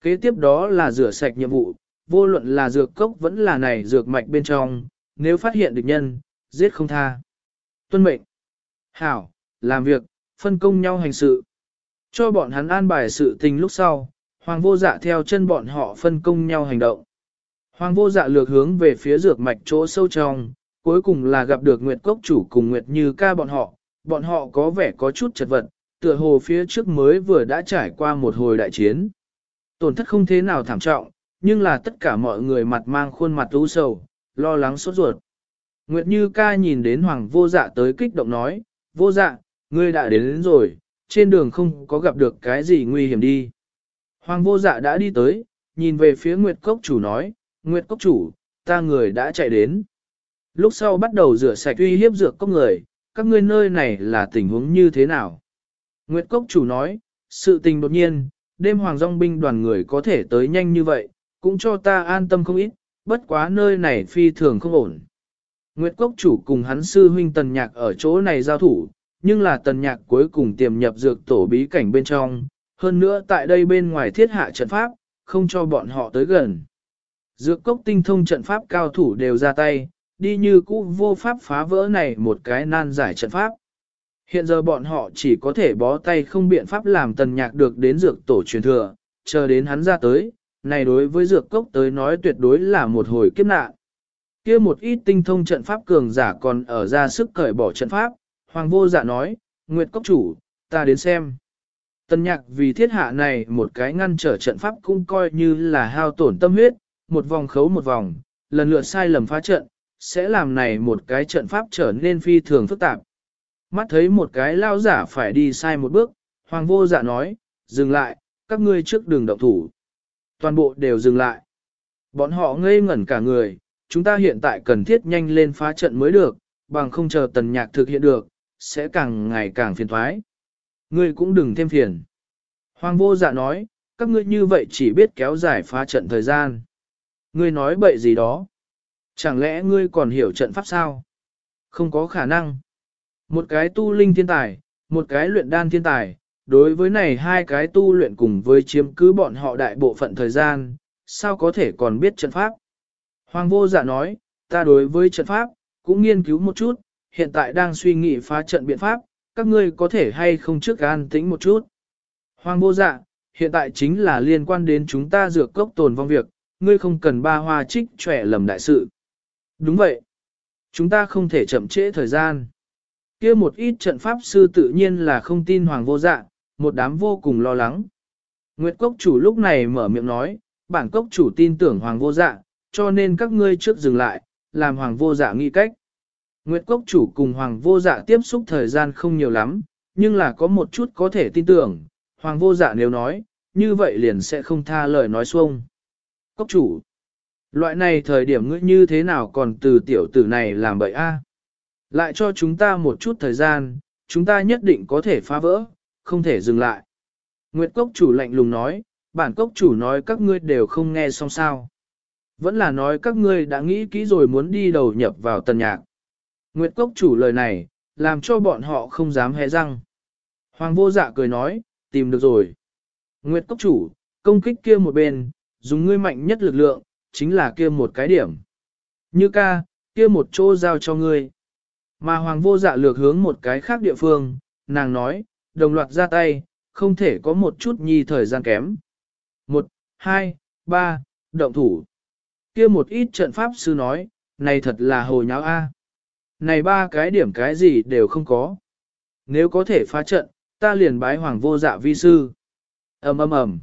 Kế tiếp đó là rửa sạch nhiệm vụ, vô luận là dược cốc vẫn là này dược mạch bên trong, nếu phát hiện địch nhân, giết không tha. Tuân mệnh. Hảo, làm việc, phân công nhau hành sự. Cho bọn hắn an bài sự tình lúc sau, hoàng vô dạ theo chân bọn họ phân công nhau hành động. Hoàng vô dạ lược hướng về phía dược mạch chỗ sâu trong, cuối cùng là gặp được Nguyệt Cốc chủ cùng Nguyệt Như ca bọn họ, bọn họ có vẻ có chút chật vật, tựa hồ phía trước mới vừa đã trải qua một hồi đại chiến. Tổn thất không thế nào thảm trọng, nhưng là tất cả mọi người mặt mang khuôn mặt u sầu, lo lắng sốt ruột. Nguyệt Như ca nhìn đến Hoàng vô dạ tới kích động nói, vô dạ, ngươi đã đến, đến rồi, trên đường không có gặp được cái gì nguy hiểm đi. Hoàng vô dạ đã đi tới, nhìn về phía Nguyệt Cốc chủ nói, Nguyệt Cốc chủ, ta người đã chạy đến. Lúc sau bắt đầu rửa sạch uy hiếp dược cốc người, các ngươi nơi này là tình huống như thế nào? Nguyệt Cốc chủ nói, sự tình đột nhiên, đêm hoàng dòng binh đoàn người có thể tới nhanh như vậy, cũng cho ta an tâm không ít, bất quá nơi này phi thường không ổn. Nguyệt Cốc chủ cùng hắn sư huynh tần nhạc ở chỗ này giao thủ, nhưng là tần nhạc cuối cùng tiềm nhập dược tổ bí cảnh bên trong, hơn nữa tại đây bên ngoài thiết hạ trận pháp, không cho bọn họ tới gần. Dược cốc tinh thông trận pháp cao thủ đều ra tay, đi như cũ vô pháp phá vỡ này một cái nan giải trận pháp. Hiện giờ bọn họ chỉ có thể bó tay không biện pháp làm tần nhạc được đến dược tổ truyền thừa, chờ đến hắn ra tới, này đối với dược cốc tới nói tuyệt đối là một hồi kiếp nạn. kia một ít tinh thông trận pháp cường giả còn ở ra sức cởi bỏ trận pháp, hoàng vô dạ nói, Nguyệt cốc chủ, ta đến xem. Tần nhạc vì thiết hạ này một cái ngăn trở trận pháp cũng coi như là hao tổn tâm huyết, một vòng khấu một vòng, lần lượt sai lầm phá trận, sẽ làm này một cái trận pháp trở nên phi thường phức tạp. Mắt thấy một cái lao giả phải đi sai một bước, hoàng vô dạ nói, dừng lại, các ngươi trước đường động thủ. Toàn bộ đều dừng lại. Bọn họ ngây ngẩn cả người, chúng ta hiện tại cần thiết nhanh lên phá trận mới được, bằng không chờ tần nhạc thực hiện được, sẽ càng ngày càng phiền thoái. Ngươi cũng đừng thêm phiền. Hoàng vô dạ nói, các ngươi như vậy chỉ biết kéo dài phá trận thời gian. Ngươi nói bậy gì đó. Chẳng lẽ ngươi còn hiểu trận pháp sao? Không có khả năng. Một cái tu linh thiên tài, một cái luyện đan thiên tài, đối với này hai cái tu luyện cùng với chiếm cứ bọn họ đại bộ phận thời gian, sao có thể còn biết trận pháp? Hoàng vô dạ nói, ta đối với trận pháp, cũng nghiên cứu một chút, hiện tại đang suy nghĩ phá trận biện pháp, các ngươi có thể hay không trước an tĩnh một chút. Hoàng vô dạ, hiện tại chính là liên quan đến chúng ta dược cốc tồn vong việc, ngươi không cần ba hoa trích trẻ lầm đại sự. Đúng vậy. Chúng ta không thể chậm trễ thời gian kia một ít trận pháp sư tự nhiên là không tin hoàng vô dạ, một đám vô cùng lo lắng. Nguyệt cốc chủ lúc này mở miệng nói, bản cốc chủ tin tưởng hoàng vô dạ, cho nên các ngươi trước dừng lại, làm hoàng vô dạ nghĩ cách. Nguyệt cốc chủ cùng hoàng vô dạ tiếp xúc thời gian không nhiều lắm, nhưng là có một chút có thể tin tưởng, hoàng vô dạ nếu nói, như vậy liền sẽ không tha lời nói xuông. Cốc chủ, loại này thời điểm ngươi như thế nào còn từ tiểu tử này làm bậy a? Lại cho chúng ta một chút thời gian, chúng ta nhất định có thể phá vỡ, không thể dừng lại. Nguyệt cốc chủ lạnh lùng nói, bản cốc chủ nói các ngươi đều không nghe xong sao. Vẫn là nói các ngươi đã nghĩ kỹ rồi muốn đi đầu nhập vào tần nhạc. Nguyệt cốc chủ lời này, làm cho bọn họ không dám hé răng. Hoàng vô dạ cười nói, tìm được rồi. Nguyệt cốc chủ, công kích kia một bên, dùng ngươi mạnh nhất lực lượng, chính là kia một cái điểm. Như ca, kia một chỗ giao cho ngươi. Mà hoàng vô dạ lược hướng một cái khác địa phương, nàng nói, đồng loạt ra tay, không thể có một chút nhi thời gian kém. Một, hai, ba, động thủ. kia một ít trận pháp sư nói, này thật là hồ nháo a. Này ba cái điểm cái gì đều không có. Nếu có thể phá trận, ta liền bái hoàng vô dạ vi sư. ầm ầm ầm.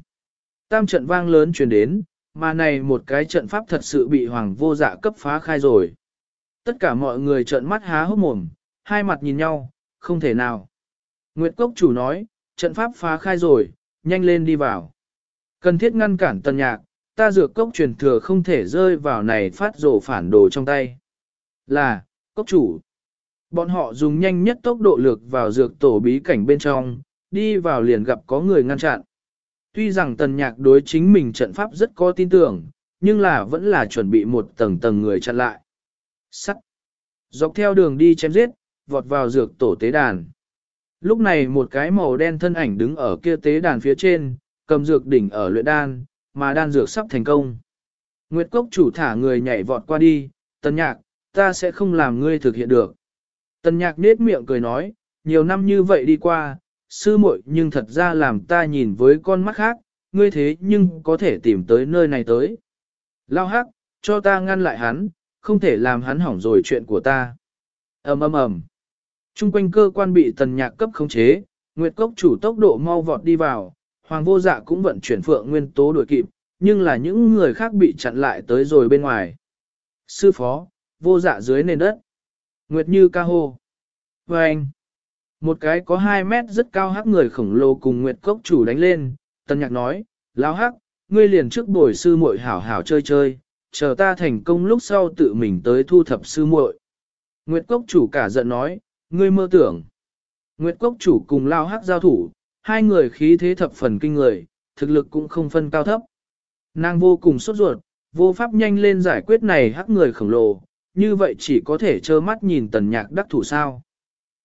Tam trận vang lớn truyền đến, mà này một cái trận pháp thật sự bị hoàng vô dạ cấp phá khai rồi. Tất cả mọi người trợn mắt há hốc mồm, hai mặt nhìn nhau, không thể nào. Nguyệt Cốc chủ nói, trận pháp phá khai rồi, nhanh lên đi vào. Cần thiết ngăn cản tần nhạc, ta dược cốc truyền thừa không thể rơi vào này phát rổ phản đồ trong tay. Là, cốc chủ. Bọn họ dùng nhanh nhất tốc độ lược vào dược tổ bí cảnh bên trong, đi vào liền gặp có người ngăn chặn. Tuy rằng tần nhạc đối chính mình trận pháp rất có tin tưởng, nhưng là vẫn là chuẩn bị một tầng tầng người chặn lại. Sắt. Dọc theo đường đi chém giết, vọt vào dược tổ tế đàn. Lúc này một cái màu đen thân ảnh đứng ở kia tế đàn phía trên, cầm dược đỉnh ở luyện đan, mà đan dược sắp thành công. Nguyệt cốc chủ thả người nhảy vọt qua đi, tần nhạc, ta sẽ không làm ngươi thực hiện được. Tần nhạc nết miệng cười nói, nhiều năm như vậy đi qua, sư muội nhưng thật ra làm ta nhìn với con mắt khác, ngươi thế nhưng có thể tìm tới nơi này tới. Lao hắc, cho ta ngăn lại hắn, không thể làm hắn hỏng rồi chuyện của ta. ầm ầm ầm. Trung quanh cơ quan bị tần nhạc cấp khống chế, Nguyệt Cốc chủ tốc độ mau vọt đi vào, Hoàng vô dạ cũng vận chuyển phượng nguyên tố đuổi kịp, nhưng là những người khác bị chặn lại tới rồi bên ngoài. Sư phó, vô dạ dưới nền đất. Nguyệt như ca hô. Và anh, một cái có 2 mét rất cao hắc người khổng lồ cùng Nguyệt Cốc chủ đánh lên, tần nhạc nói, lão hắc, ngươi liền trước bồi sư muội hảo hảo chơi chơi, chờ ta thành công lúc sau tự mình tới thu thập sư muội. Nguyệt Cốc chủ cả giận nói, ngươi mơ tưởng. Nguyệt Cốc chủ cùng lao hắc giao thủ, hai người khí thế thập phần kinh người, thực lực cũng không phân cao thấp. Nàng vô cùng sốt ruột, vô pháp nhanh lên giải quyết này hắc người khổng lồ, như vậy chỉ có thể trơ mắt nhìn tần nhạc đắc thủ sao.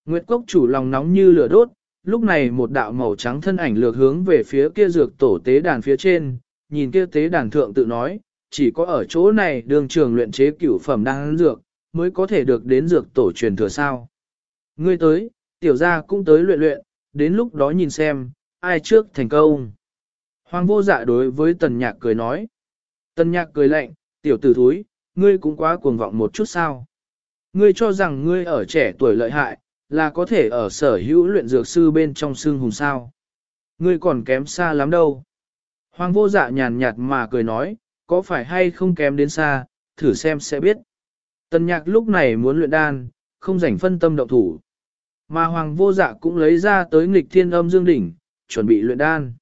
Nguyệt Cốc chủ lòng nóng như lửa đốt, lúc này một đạo màu trắng thân ảnh lược hướng về phía kia dược tổ tế đàn phía trên, nhìn kia tế đàn thượng tự nói, chỉ có ở chỗ này đường trường luyện chế cửu phẩm đang dược, mới có thể được đến dược tổ truyền thừa sao. Ngươi tới, tiểu gia cũng tới luyện luyện, đến lúc đó nhìn xem, ai trước thành công. Hoàng vô dạ đối với tần nhạc cười nói. Tần nhạc cười lạnh, tiểu tử thúi, ngươi cũng quá cuồng vọng một chút sao. Ngươi cho rằng ngươi ở trẻ tuổi lợi hại, là có thể ở sở hữu luyện dược sư bên trong xương hùng sao. Ngươi còn kém xa lắm đâu. Hoàng vô dạ nhàn nhạt mà cười nói, có phải hay không kém đến xa, thử xem sẽ biết. Tần nhạc lúc này muốn luyện đan, không rảnh phân tâm động thủ. Mà hoàng vô dạ cũng lấy ra tới nghịch thiên âm dương đỉnh, chuẩn bị luyện đan.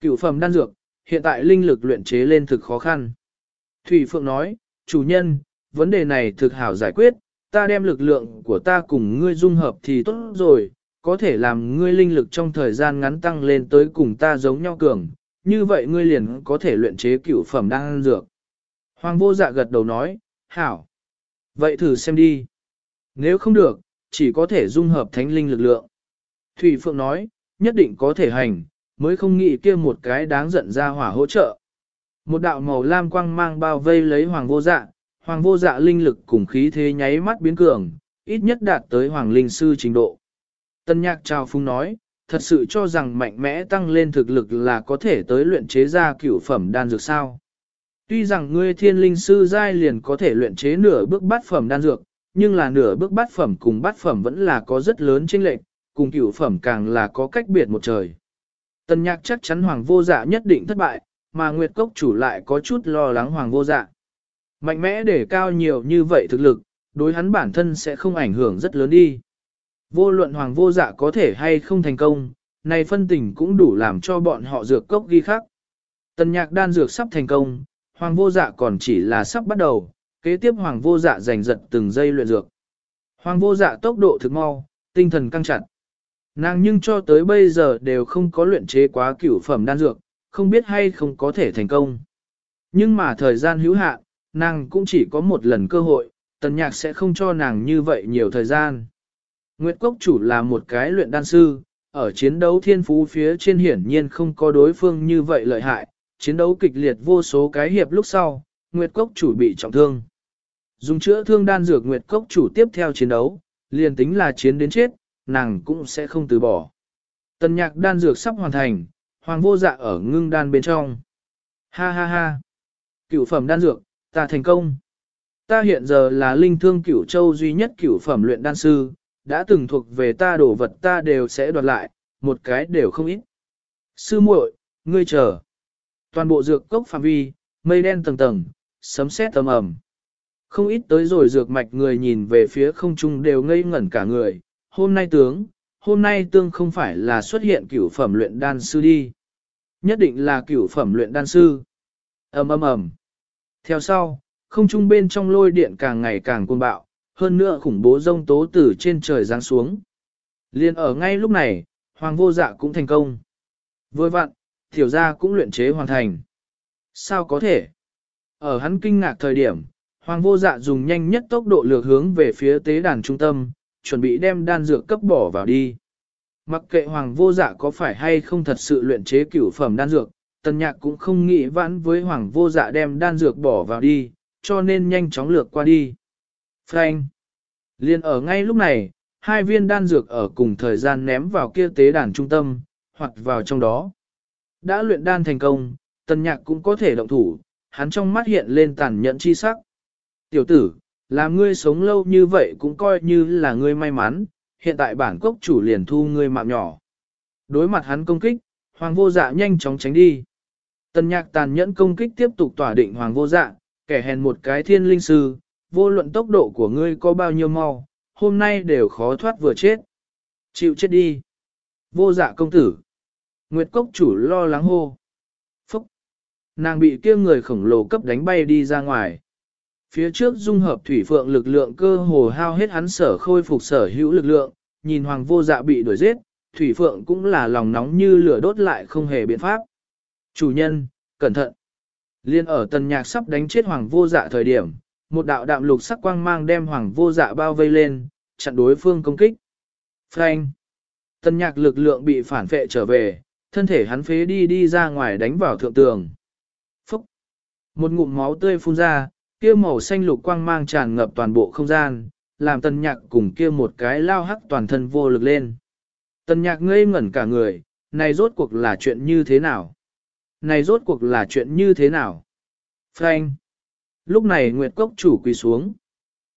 Cựu phẩm đan dược, hiện tại linh lực luyện chế lên thực khó khăn. Thủy Phượng nói, chủ nhân, vấn đề này thực hảo giải quyết, ta đem lực lượng của ta cùng ngươi dung hợp thì tốt rồi, có thể làm ngươi linh lực trong thời gian ngắn tăng lên tới cùng ta giống nhau cường, như vậy ngươi liền có thể luyện chế cựu phẩm đan dược. Hoàng vô dạ gật đầu nói, hảo. Vậy thử xem đi. Nếu không được, chỉ có thể dung hợp thánh linh lực lượng. Thủy Phượng nói, nhất định có thể hành, mới không nghĩ kia một cái đáng giận ra hỏa hỗ trợ. Một đạo màu lam quang mang bao vây lấy hoàng vô dạ, hoàng vô dạ linh lực cùng khí thế nháy mắt biến cường, ít nhất đạt tới hoàng linh sư trình độ. Tân nhạc trao phung nói, thật sự cho rằng mạnh mẽ tăng lên thực lực là có thể tới luyện chế ra cửu phẩm đan dược sao. Tuy rằng ngươi thiên linh sư giai liền có thể luyện chế nửa bước bát phẩm đan dược, nhưng là nửa bước bát phẩm cùng bát phẩm vẫn là có rất lớn chênh lệch, cùng cửu phẩm càng là có cách biệt một trời. Tần nhạc chắc chắn hoàng vô dạ nhất định thất bại, mà Nguyệt Cốc chủ lại có chút lo lắng hoàng vô dạ. Mạnh mẽ để cao nhiều như vậy thực lực, đối hắn bản thân sẽ không ảnh hưởng rất lớn đi. Vô luận hoàng vô dạ có thể hay không thành công, này phân tình cũng đủ làm cho bọn họ dược cốc ghi khắc. Tần nhạc đan dược sắp thành công, hoàng vô dạ còn chỉ là sắp bắt đầu, kế tiếp hoàng vô dạ giành giật từng giây luyện dược. Hoàng vô dạ tốc độ thực mau, tinh thần căng chặt. Nàng nhưng cho tới bây giờ đều không có luyện chế quá cửu phẩm đan dược, không biết hay không có thể thành công. Nhưng mà thời gian hữu hạn, nàng cũng chỉ có một lần cơ hội, tần nhạc sẽ không cho nàng như vậy nhiều thời gian. Nguyệt Cốc chủ là một cái luyện đan sư, ở chiến đấu thiên phú phía trên hiển nhiên không có đối phương như vậy lợi hại, chiến đấu kịch liệt vô số cái hiệp lúc sau, Nguyệt Cốc chủ bị trọng thương. Dùng chữa thương đan dược Nguyệt Cốc chủ tiếp theo chiến đấu, liền tính là chiến đến chết, nàng cũng sẽ không từ bỏ. Tần nhạc đan dược sắp hoàn thành, hoàng vô dạ ở ngưng đan bên trong. Ha ha ha. Cửu phẩm đan dược, ta thành công. Ta hiện giờ là linh thương cửu châu duy nhất cửu phẩm luyện đan sư, đã từng thuộc về ta đổ vật ta đều sẽ đoạt lại, một cái đều không ít. Sư muội, ngươi chờ. Toàn bộ dược cốc phạm vi, Mây đen tầng tầng, sấm sét tầm ầm. Không ít tới rồi dược mạch người nhìn về phía không trung đều ngây ngẩn cả người. Hôm nay tướng, hôm nay tương không phải là xuất hiện cửu phẩm luyện đan sư đi. Nhất định là cửu phẩm luyện đan sư. ầm ầm ầm. Theo sau, không trung bên trong lôi điện càng ngày càng cuồng bạo, hơn nữa khủng bố rông tố từ trên trời giáng xuống. Liên ở ngay lúc này, hoàng vô dạ cũng thành công. Vừa vặn, tiểu gia cũng luyện chế hoàn thành. Sao có thể? Ở hắn kinh ngạc thời điểm, hoàng vô dạ dùng nhanh nhất tốc độ lược hướng về phía tế đàn trung tâm, chuẩn bị đem đan dược cấp bỏ vào đi. Mặc kệ hoàng vô dạ có phải hay không thật sự luyện chế cửu phẩm đan dược, tần nhạc cũng không nghĩ vãn với hoàng vô dạ đem đan dược bỏ vào đi, cho nên nhanh chóng lược qua đi. Frank! Liên ở ngay lúc này, hai viên đan dược ở cùng thời gian ném vào kia tế đàn trung tâm, hoặc vào trong đó. Đã luyện đan thành công, tần nhạc cũng có thể động thủ, hắn trong mắt hiện lên tàn nhẫn chi sắc. Tiểu tử, làm ngươi sống lâu như vậy cũng coi như là ngươi may mắn, hiện tại bản cốc chủ liền thu ngươi mạng nhỏ. Đối mặt hắn công kích, hoàng vô dạ nhanh chóng tránh đi. Tần nhạc tàn nhẫn công kích tiếp tục tỏa định hoàng vô dạ, kẻ hèn một cái thiên linh sư, vô luận tốc độ của ngươi có bao nhiêu mau, hôm nay đều khó thoát vừa chết. Chịu chết đi. Vô dạ công tử. Nguyệt cốc chủ lo lắng hô. Phúc. Nàng bị kia người khổng lồ cấp đánh bay đi ra ngoài. Phía trước dung hợp thủy phượng lực lượng cơ hồ hao hết hắn sở khôi phục sở hữu lực lượng, nhìn hoàng vô dạ bị đuổi giết, thủy phượng cũng là lòng nóng như lửa đốt lại không hề biện pháp. Chủ nhân, cẩn thận. Liên ở tần nhạc sắp đánh chết hoàng vô dạ thời điểm, một đạo đạm lục sắc quang mang đem hoàng vô dạ bao vây lên, chặn đối phương công kích. Frank. tân nhạc lực lượng bị phản phệ trở về, thân thể hắn phế đi đi ra ngoài đánh vào thượng tường. Phúc. Một ngụm máu tươi phun ra, kia màu xanh lục quang mang tràn ngập toàn bộ không gian, làm tân nhạc cùng kia một cái lao hắc toàn thân vô lực lên. Tân nhạc ngây ngẩn cả người, này rốt cuộc là chuyện như thế nào? Này rốt cuộc là chuyện như thế nào? Frank. Lúc này Nguyệt Cốc chủ quỳ xuống.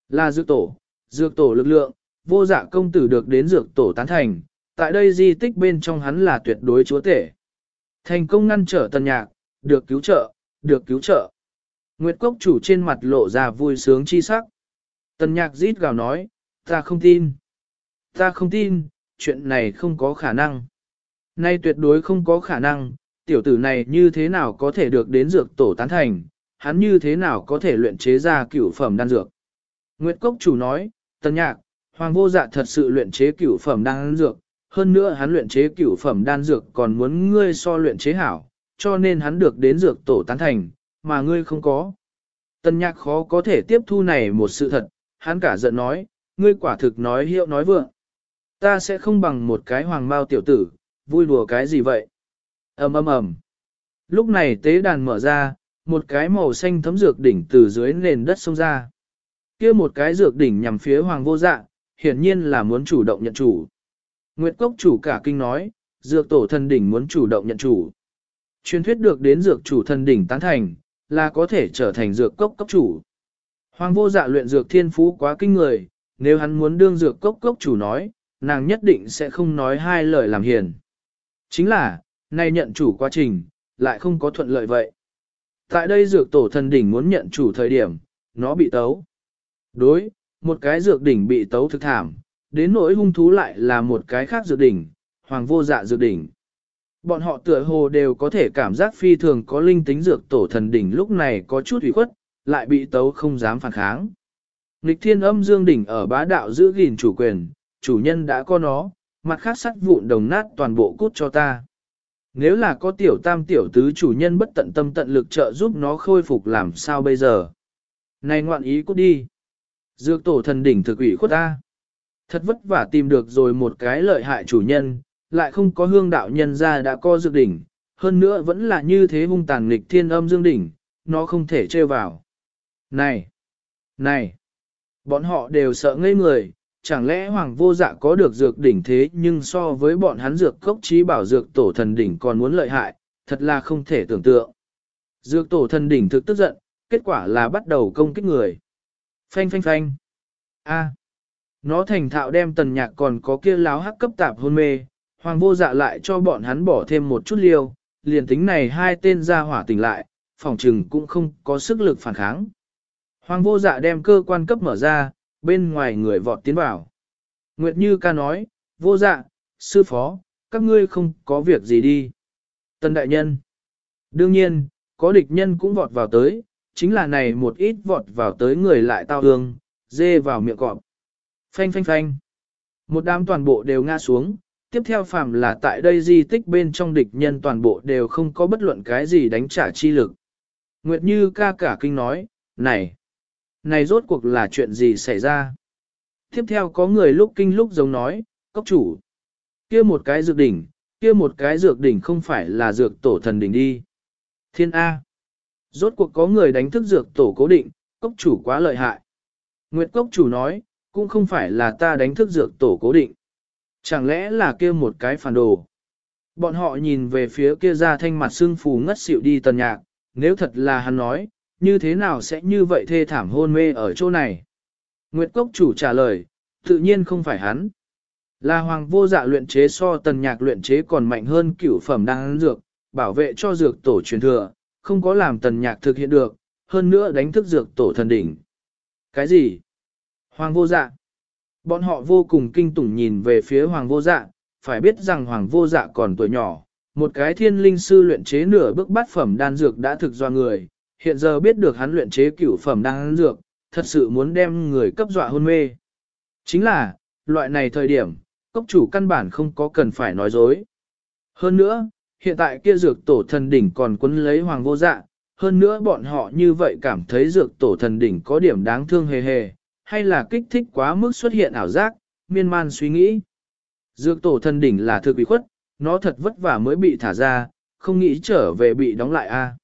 Là dược tổ, dược tổ lực lượng, vô dạ công tử được đến dược tổ tán thành, tại đây di tích bên trong hắn là tuyệt đối chúa tể. Thành công ngăn trở tần nhạc, được cứu trợ, được cứu trợ. Nguyệt Cốc chủ trên mặt lộ ra vui sướng chi sắc. Tần nhạc rít gào nói, ta không tin. Ta không tin, chuyện này không có khả năng. Nay tuyệt đối không có khả năng, tiểu tử này như thế nào có thể được đến dược tổ tán thành, hắn như thế nào có thể luyện chế ra cửu phẩm đan dược. Nguyệt Cốc chủ nói, tần nhạc, hoàng vô dạ thật sự luyện chế cửu phẩm đan dược, hơn nữa hắn luyện chế cửu phẩm đan dược còn muốn ngươi so luyện chế hảo, cho nên hắn được đến dược tổ tán thành, mà ngươi không có. Tần nhạc khó có thể tiếp thu này một sự thật, hắn cả giận nói, ngươi quả thực nói hiệu nói vượng. Ta sẽ không bằng một cái hoàng mao tiểu tử, vui đùa cái gì vậy? ầm ầm ầm. Lúc này tế đàn mở ra, một cái màu xanh thấm dược đỉnh từ dưới nền đất xông ra. kia một cái dược đỉnh nhằm phía hoàng vô dạ, hiển nhiên là muốn chủ động nhận chủ. Nguyệt Cốc chủ cả kinh nói, dược tổ thần đỉnh muốn chủ động nhận chủ. Truyền thuyết được đến dược chủ thần đỉnh tán thành, là có thể trở thành dược cốc cấp chủ. Hoàng vô dạ luyện dược thiên phú quá kinh người, nếu hắn muốn đương dược cốc cốc chủ nói, nàng nhất định sẽ không nói hai lời làm hiền. Chính là, nay nhận chủ quá trình, lại không có thuận lợi vậy. Tại đây dược tổ thần đỉnh muốn nhận chủ thời điểm, nó bị tấu. Đối, một cái dược đỉnh bị tấu thực thảm, đến nỗi hung thú lại là một cái khác dược đỉnh, hoàng vô dạ dược đỉnh. Bọn họ tựa hồ đều có thể cảm giác phi thường có linh tính dược tổ thần đỉnh lúc này có chút ủy khuất, lại bị tấu không dám phản kháng. Nghịch thiên âm dương đỉnh ở bá đạo giữ gìn chủ quyền, chủ nhân đã có nó, mặt khác sắt vụn đồng nát toàn bộ cút cho ta. Nếu là có tiểu tam tiểu tứ chủ nhân bất tận tâm tận lực trợ giúp nó khôi phục làm sao bây giờ? Này ngoạn ý cút đi. Dược tổ thần đỉnh thực ủy khuất ta. Thật vất vả tìm được rồi một cái lợi hại chủ nhân, lại không có hương đạo nhân ra đã co dược đỉnh, hơn nữa vẫn là như thế hung tàn nghịch thiên âm dương đỉnh, nó không thể trêu vào. Này! Này! Bọn họ đều sợ ngây người, chẳng lẽ hoàng vô dạ có được dược đỉnh thế nhưng so với bọn hắn dược cốc trí bảo dược tổ thần đỉnh còn muốn lợi hại, thật là không thể tưởng tượng. Dược tổ thần đỉnh thực tức giận, kết quả là bắt đầu công kích người. Phanh phanh phanh. A. Nó thành thạo đem tần nhạc còn có kia láo hắc cấp tạp hôn mê, hoàng vô dạ lại cho bọn hắn bỏ thêm một chút liêu, liền tính này hai tên ra hỏa tỉnh lại, phòng trừng cũng không có sức lực phản kháng. Hoàng vô dạ đem cơ quan cấp mở ra, bên ngoài người vọt tiến vào. Nguyệt Như ca nói, vô dạ, sư phó, các ngươi không có việc gì đi. Tân đại nhân. Đương nhiên, có địch nhân cũng vọt vào tới, chính là này một ít vọt vào tới người lại tao hương, dê vào miệng cọp. Phanh phanh phanh. Một đám toàn bộ đều ngã xuống, tiếp theo phàm là tại đây di tích bên trong địch nhân toàn bộ đều không có bất luận cái gì đánh trả chi lực. Nguyệt Như ca cả kinh nói, này, này rốt cuộc là chuyện gì xảy ra? Tiếp theo có người lúc kinh lúc giống nói, cốc chủ, kia một cái dược đỉnh, kia một cái dược đỉnh không phải là dược tổ thần đỉnh đi. Thiên A. Rốt cuộc có người đánh thức dược tổ cố định, cốc chủ quá lợi hại. Nguyệt cốc chủ nói, cũng không phải là ta đánh thức dược tổ cố định. Chẳng lẽ là kia một cái phản đồ? Bọn họ nhìn về phía kia ra thanh mặt xương phù ngất xịu đi tần nhạc, nếu thật là hắn nói, như thế nào sẽ như vậy thê thảm hôn mê ở chỗ này? Nguyệt Cốc chủ trả lời, tự nhiên không phải hắn. Là hoàng vô dạ luyện chế so tần nhạc luyện chế còn mạnh hơn cửu phẩm đang dược, bảo vệ cho dược tổ truyền thừa, không có làm tần nhạc thực hiện được, hơn nữa đánh thức dược tổ thần đỉnh. Cái gì? Hoàng vô dạ. Bọn họ vô cùng kinh tủng nhìn về phía hoàng vô dạ, phải biết rằng hoàng vô dạ còn tuổi nhỏ, một cái thiên linh sư luyện chế nửa bước bát phẩm đan dược đã thực do người, hiện giờ biết được hắn luyện chế cửu phẩm đan dược, thật sự muốn đem người cấp dọa hôn mê. Chính là, loại này thời điểm, cốc chủ căn bản không có cần phải nói dối. Hơn nữa, hiện tại kia dược tổ thần đỉnh còn quấn lấy hoàng vô dạ, hơn nữa bọn họ như vậy cảm thấy dược tổ thần đỉnh có điểm đáng thương hề hề, hay là kích thích quá mức xuất hiện ảo giác, miên man suy nghĩ. Dược tổ thần đỉnh là thực bị khuất, nó thật vất vả mới bị thả ra, không nghĩ trở về bị đóng lại a.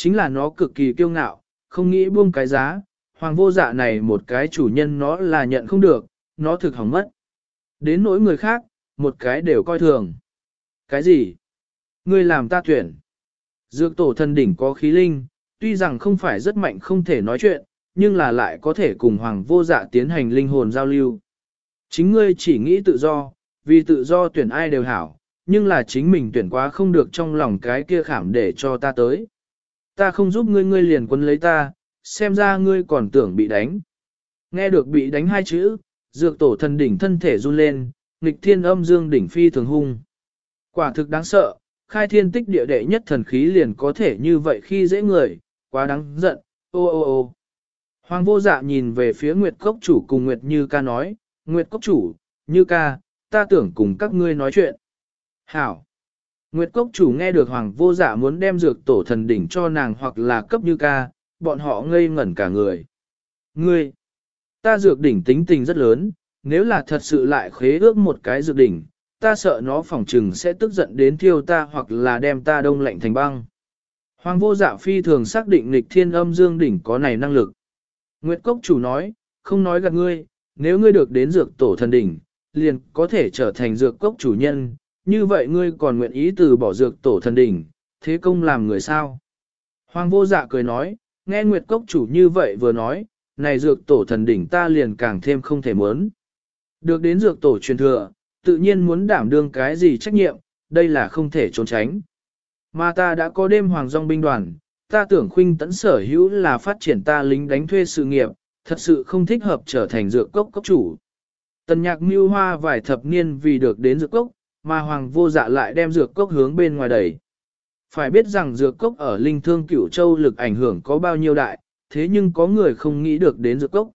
Chính là nó cực kỳ kiêu ngạo, không nghĩ buông cái giá, hoàng vô dạ này một cái chủ nhân nó là nhận không được, nó thực hỏng mất. Đến nỗi người khác, một cái đều coi thường. Cái gì? Ngươi làm ta tuyển. Dược tổ thần đỉnh có khí linh, tuy rằng không phải rất mạnh không thể nói chuyện, nhưng là lại có thể cùng hoàng vô dạ tiến hành linh hồn giao lưu. Chính ngươi chỉ nghĩ tự do, vì tự do tuyển ai đều hảo, nhưng là chính mình tuyển quá không được trong lòng cái kia khảm để cho ta tới. Ta không giúp ngươi ngươi liền quân lấy ta, xem ra ngươi còn tưởng bị đánh. Nghe được bị đánh hai chữ, dược tổ thần đỉnh thân thể run lên, nghịch thiên âm dương đỉnh phi thường hung. Quả thực đáng sợ, khai thiên tích địa đệ nhất thần khí liền có thể như vậy khi dễ người, quá đáng giận, ô ô ô. Hoàng vô dạ nhìn về phía Nguyệt Cốc chủ cùng Nguyệt Như ca nói, Nguyệt Cốc chủ, Như ca, ta tưởng cùng các ngươi nói chuyện. Hảo. Nguyệt Cốc chủ nghe được Hoàng vô dạ muốn đem dược tổ thần đỉnh cho nàng hoặc là cấp Như ca, bọn họ ngây ngẩn cả người. Ngươi, ta dược đỉnh tính tình rất lớn, nếu là thật sự lại khế ước một cái dược đỉnh, ta sợ nó phỏng trừng sẽ tức giận đến thiêu ta hoặc là đem ta đông lạnh thành băng. Hoàng vô dạ phi thường xác định nghịch thiên âm dương đỉnh có này năng lực. Nguyệt Cốc chủ nói, không nói gạt ngươi, nếu ngươi được đến dược tổ thần đỉnh, liền có thể trở thành dược cốc chủ nhân, như vậy ngươi còn nguyện ý từ bỏ dược tổ thần đỉnh, thế công làm người sao? Hoàng vô dạ cười nói, nghe Nguyệt Cốc chủ như vậy vừa nói, này dược tổ thần đỉnh ta liền càng thêm không thể muốn. Được đến dược tổ truyền thừa, tự nhiên muốn đảm đương cái gì trách nhiệm, đây là không thể trốn tránh. Mà ta đã có đêm hoàng dòng binh đoàn, ta tưởng khuynh tấn sở hữu là phát triển ta lính đánh thuê sự nghiệp, thật sự không thích hợp trở thành dược cốc cốc chủ. Tần nhạc mưu hoa vài thập niên vì được đến dược cốc, mà hoàng vô dạ lại đem dược cốc hướng bên ngoài đẩy. Phải biết rằng dược cốc ở linh thương cửu châu lực ảnh hưởng có bao nhiêu đại, thế nhưng có người không nghĩ được đến dược cốc.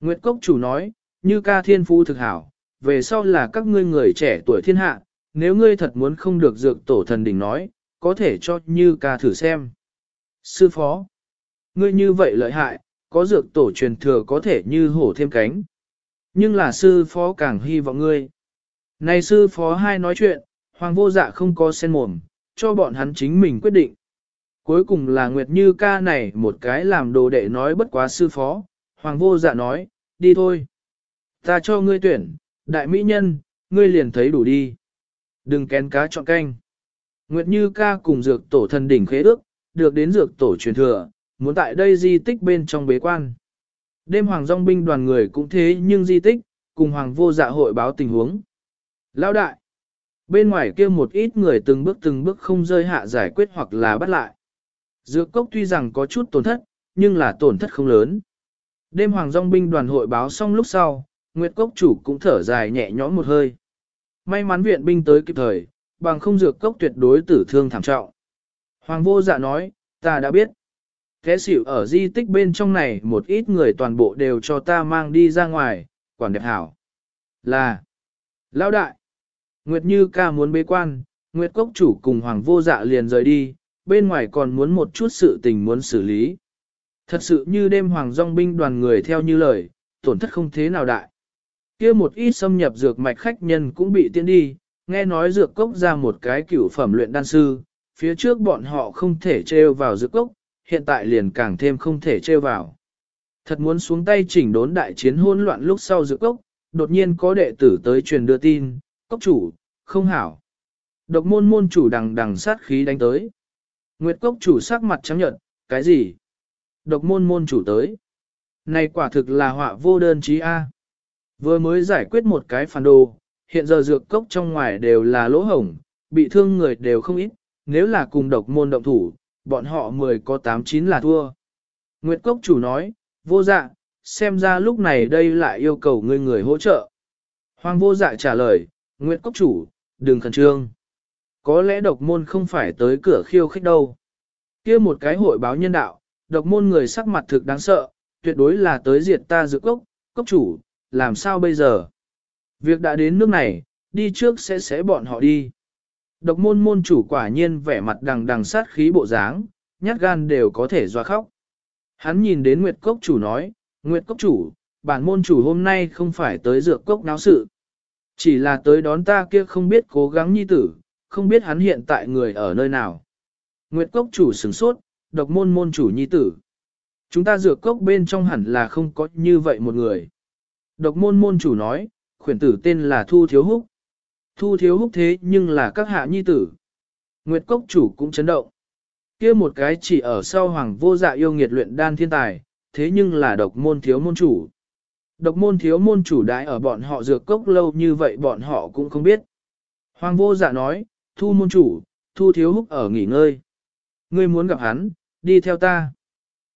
Nguyệt cốc chủ nói, như ca thiên phu thực hảo, về sau là các ngươi người trẻ tuổi thiên hạ, nếu ngươi thật muốn không được dược tổ thần đỉnh nói, có thể cho như ca thử xem. Sư phó, ngươi như vậy lợi hại, có dược tổ truyền thừa có thể như hổ thêm cánh. Nhưng là sư phó càng hy vọng ngươi. Này sư phó hai nói chuyện, hoàng vô dạ không có sen mồm, cho bọn hắn chính mình quyết định. Cuối cùng là Nguyệt Như ca này một cái làm đồ đệ nói bất quá sư phó, hoàng vô dạ nói, đi thôi. Ta cho ngươi tuyển, đại mỹ nhân, ngươi liền thấy đủ đi. Đừng kén cá chọn canh. Nguyệt Như ca cùng dược tổ thần đỉnh khế ước, được đến dược tổ truyền thừa, muốn tại đây di tích bên trong bế quan. Đêm hoàng dòng binh đoàn người cũng thế nhưng di tích, cùng hoàng vô dạ hội báo tình huống. Lão đại, bên ngoài kia một ít người từng bước từng bước không rơi hạ giải quyết hoặc là bắt lại. Dược cốc tuy rằng có chút tổn thất, nhưng là tổn thất không lớn. Đêm hoàng dòng binh đoàn hội báo xong lúc sau, Nguyệt cốc chủ cũng thở dài nhẹ nhõm một hơi. May mắn viện binh tới kịp thời, bằng không dược cốc tuyệt đối tử thương thảm trọng. Hoàng vô dạ nói, ta đã biết. Thế xỉu ở di tích bên trong này một ít người toàn bộ đều cho ta mang đi ra ngoài, quản đẹp hảo. Là, lão đại, Nguyệt Như ca muốn bế quan, Nguyệt Cốc chủ cùng Hoàng vô dạ liền rời đi, bên ngoài còn muốn một chút sự tình muốn xử lý. Thật sự như đêm Hoàng dòng binh đoàn người theo như lời, tổn thất không thế nào đại. kia một ít xâm nhập dược mạch khách nhân cũng bị tiến đi, nghe nói dược cốc ra một cái cửu phẩm luyện đan sư, phía trước bọn họ không thể trêu vào dược cốc, hiện tại liền càng thêm không thể trêu vào. Thật muốn xuống tay chỉnh đốn đại chiến hỗn loạn lúc sau dược cốc, đột nhiên có đệ tử tới truyền đưa tin, cốc chủ, không hảo. Độc môn môn chủ đằng đằng sát khí đánh tới. Nguyệt cốc chủ sắc mặt trắng nhợt, cái gì? Độc môn môn chủ tới. Này quả thực là họa vô đơn chí A. Vừa mới giải quyết một cái phản đồ, hiện giờ dược cốc trong ngoài đều là lỗ hổng, bị thương người đều không ít, nếu là cùng độc môn động thủ, bọn họ 10 có 8-9 là thua. Nguyệt cốc chủ nói, vô dạ, xem ra lúc này đây lại yêu cầu ngươi người hỗ trợ. Hoàng vô dạ trả lời, Nguyệt cốc chủ, đừng khẩn trương. Có lẽ độc môn không phải tới cửa khiêu khích đâu. kia một cái hội báo nhân đạo, độc môn người sắc mặt thực đáng sợ, tuyệt đối là tới diệt ta dược cốc, cốc chủ, làm sao bây giờ? Việc đã đến nước này, đi trước sẽ sẽ bọn họ đi. Độc môn môn chủ quả nhiên vẻ mặt đằng đằng sát khí bộ dáng, nhát gan đều có thể doa khóc. Hắn nhìn đến Nguyệt Cốc chủ nói, Nguyệt Cốc chủ, bản môn chủ hôm nay không phải tới dược cốc náo sự. Chỉ là tới đón ta kia không biết cố gắng nhi tử, không biết hắn hiện tại người ở nơi nào. Nguyệt Cốc chủ sửng sốt, độc môn môn chủ nhi tử. Chúng ta dược cốc bên trong hẳn là không có như vậy một người. Độc môn môn chủ nói, khuyển tử tên là Thu Thiếu Húc. Thu Thiếu Húc thế nhưng là các hạ nhi tử. Nguyệt Cốc chủ cũng chấn động. kia một cái chỉ ở sau hoàng vô dạ yêu nghiệt luyện đan thiên tài, thế nhưng là độc môn thiếu môn chủ. Độc môn thiếu môn chủ đái ở bọn họ dược cốc lâu như vậy bọn họ cũng không biết. Hoàng vô dạ nói, thu môn chủ, thu thiếu húc ở nghỉ ngơi. Ngươi muốn gặp hắn, đi theo ta.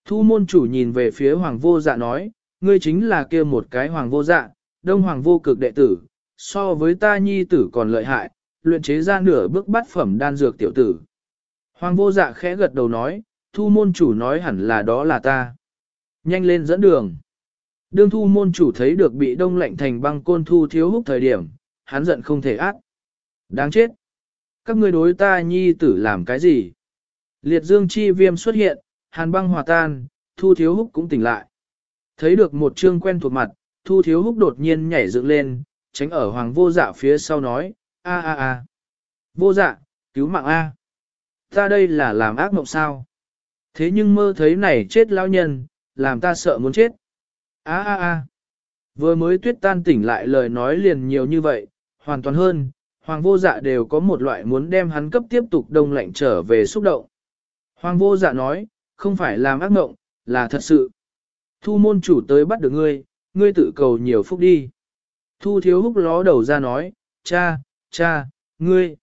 Thu môn chủ nhìn về phía hoàng vô dạ nói, ngươi chính là kia một cái hoàng vô dạ, đông hoàng vô cực đệ tử, so với ta nhi tử còn lợi hại, luyện chế ra nửa bước bát phẩm đan dược tiểu tử. Hoàng vô dạ khẽ gật đầu nói, thu môn chủ nói hẳn là đó là ta. Nhanh lên dẫn đường. Đương thu môn chủ thấy được bị đông lạnh thành băng côn thu thiếu húc thời điểm, hắn giận không thể ác. Đáng chết. Các ngươi đối ta nhi tử làm cái gì? Liệt dương chi viêm xuất hiện, hàn băng hòa tan, thu thiếu húc cũng tỉnh lại. Thấy được một trương quen thuộc mặt, thu thiếu húc đột nhiên nhảy dựng lên, tránh ở hoàng vô dạ phía sau nói, a a a. Vô dạ, cứu mạng a. Ta đây là làm ác mộng sao? Thế nhưng mơ thấy này chết lão nhân, làm ta sợ muốn chết. A a a. Vừa mới tuyết tan tỉnh lại lời nói liền nhiều như vậy, hoàn toàn hơn, hoàng vô dạ đều có một loại muốn đem hắn cấp tiếp tục đông lạnh trở về xúc động. Hoàng vô dạ nói, không phải làm ác mộng, là thật sự. Thu môn chủ tới bắt được ngươi, ngươi tự cầu nhiều phúc đi. Thu thiếu húc ló đầu ra nói, cha, cha, ngươi.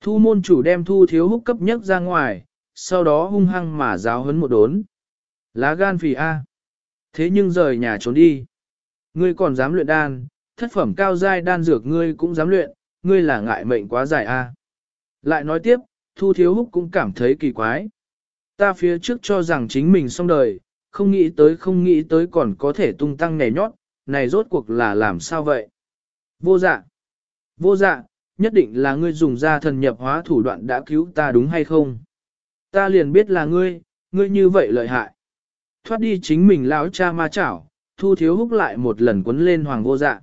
Thu môn chủ đem thu thiếu húc cấp nhất ra ngoài, sau đó hung hăng mà giáo hấn một đốn. Lá gan phì A. Thế nhưng rời nhà trốn đi. Ngươi còn dám luyện đan, thất phẩm cao giai đan dược ngươi cũng dám luyện, ngươi là ngại mệnh quá dài A. Lại nói tiếp, thu thiếu húc cũng cảm thấy kỳ quái. Ta phía trước cho rằng chính mình xong đời, không nghĩ tới không nghĩ tới còn có thể tung tăng nẻ nhót, này rốt cuộc là làm sao vậy? Vô dạ, vô dạ, nhất định là ngươi dùng ra thần nhập hóa thủ đoạn đã cứu ta đúng hay không? Ta liền biết là ngươi, ngươi như vậy lợi hại. Thoát đi chính mình lão cha ma chảo, thu thiếu húc lại một lần quấn lên hoàng vô dạ.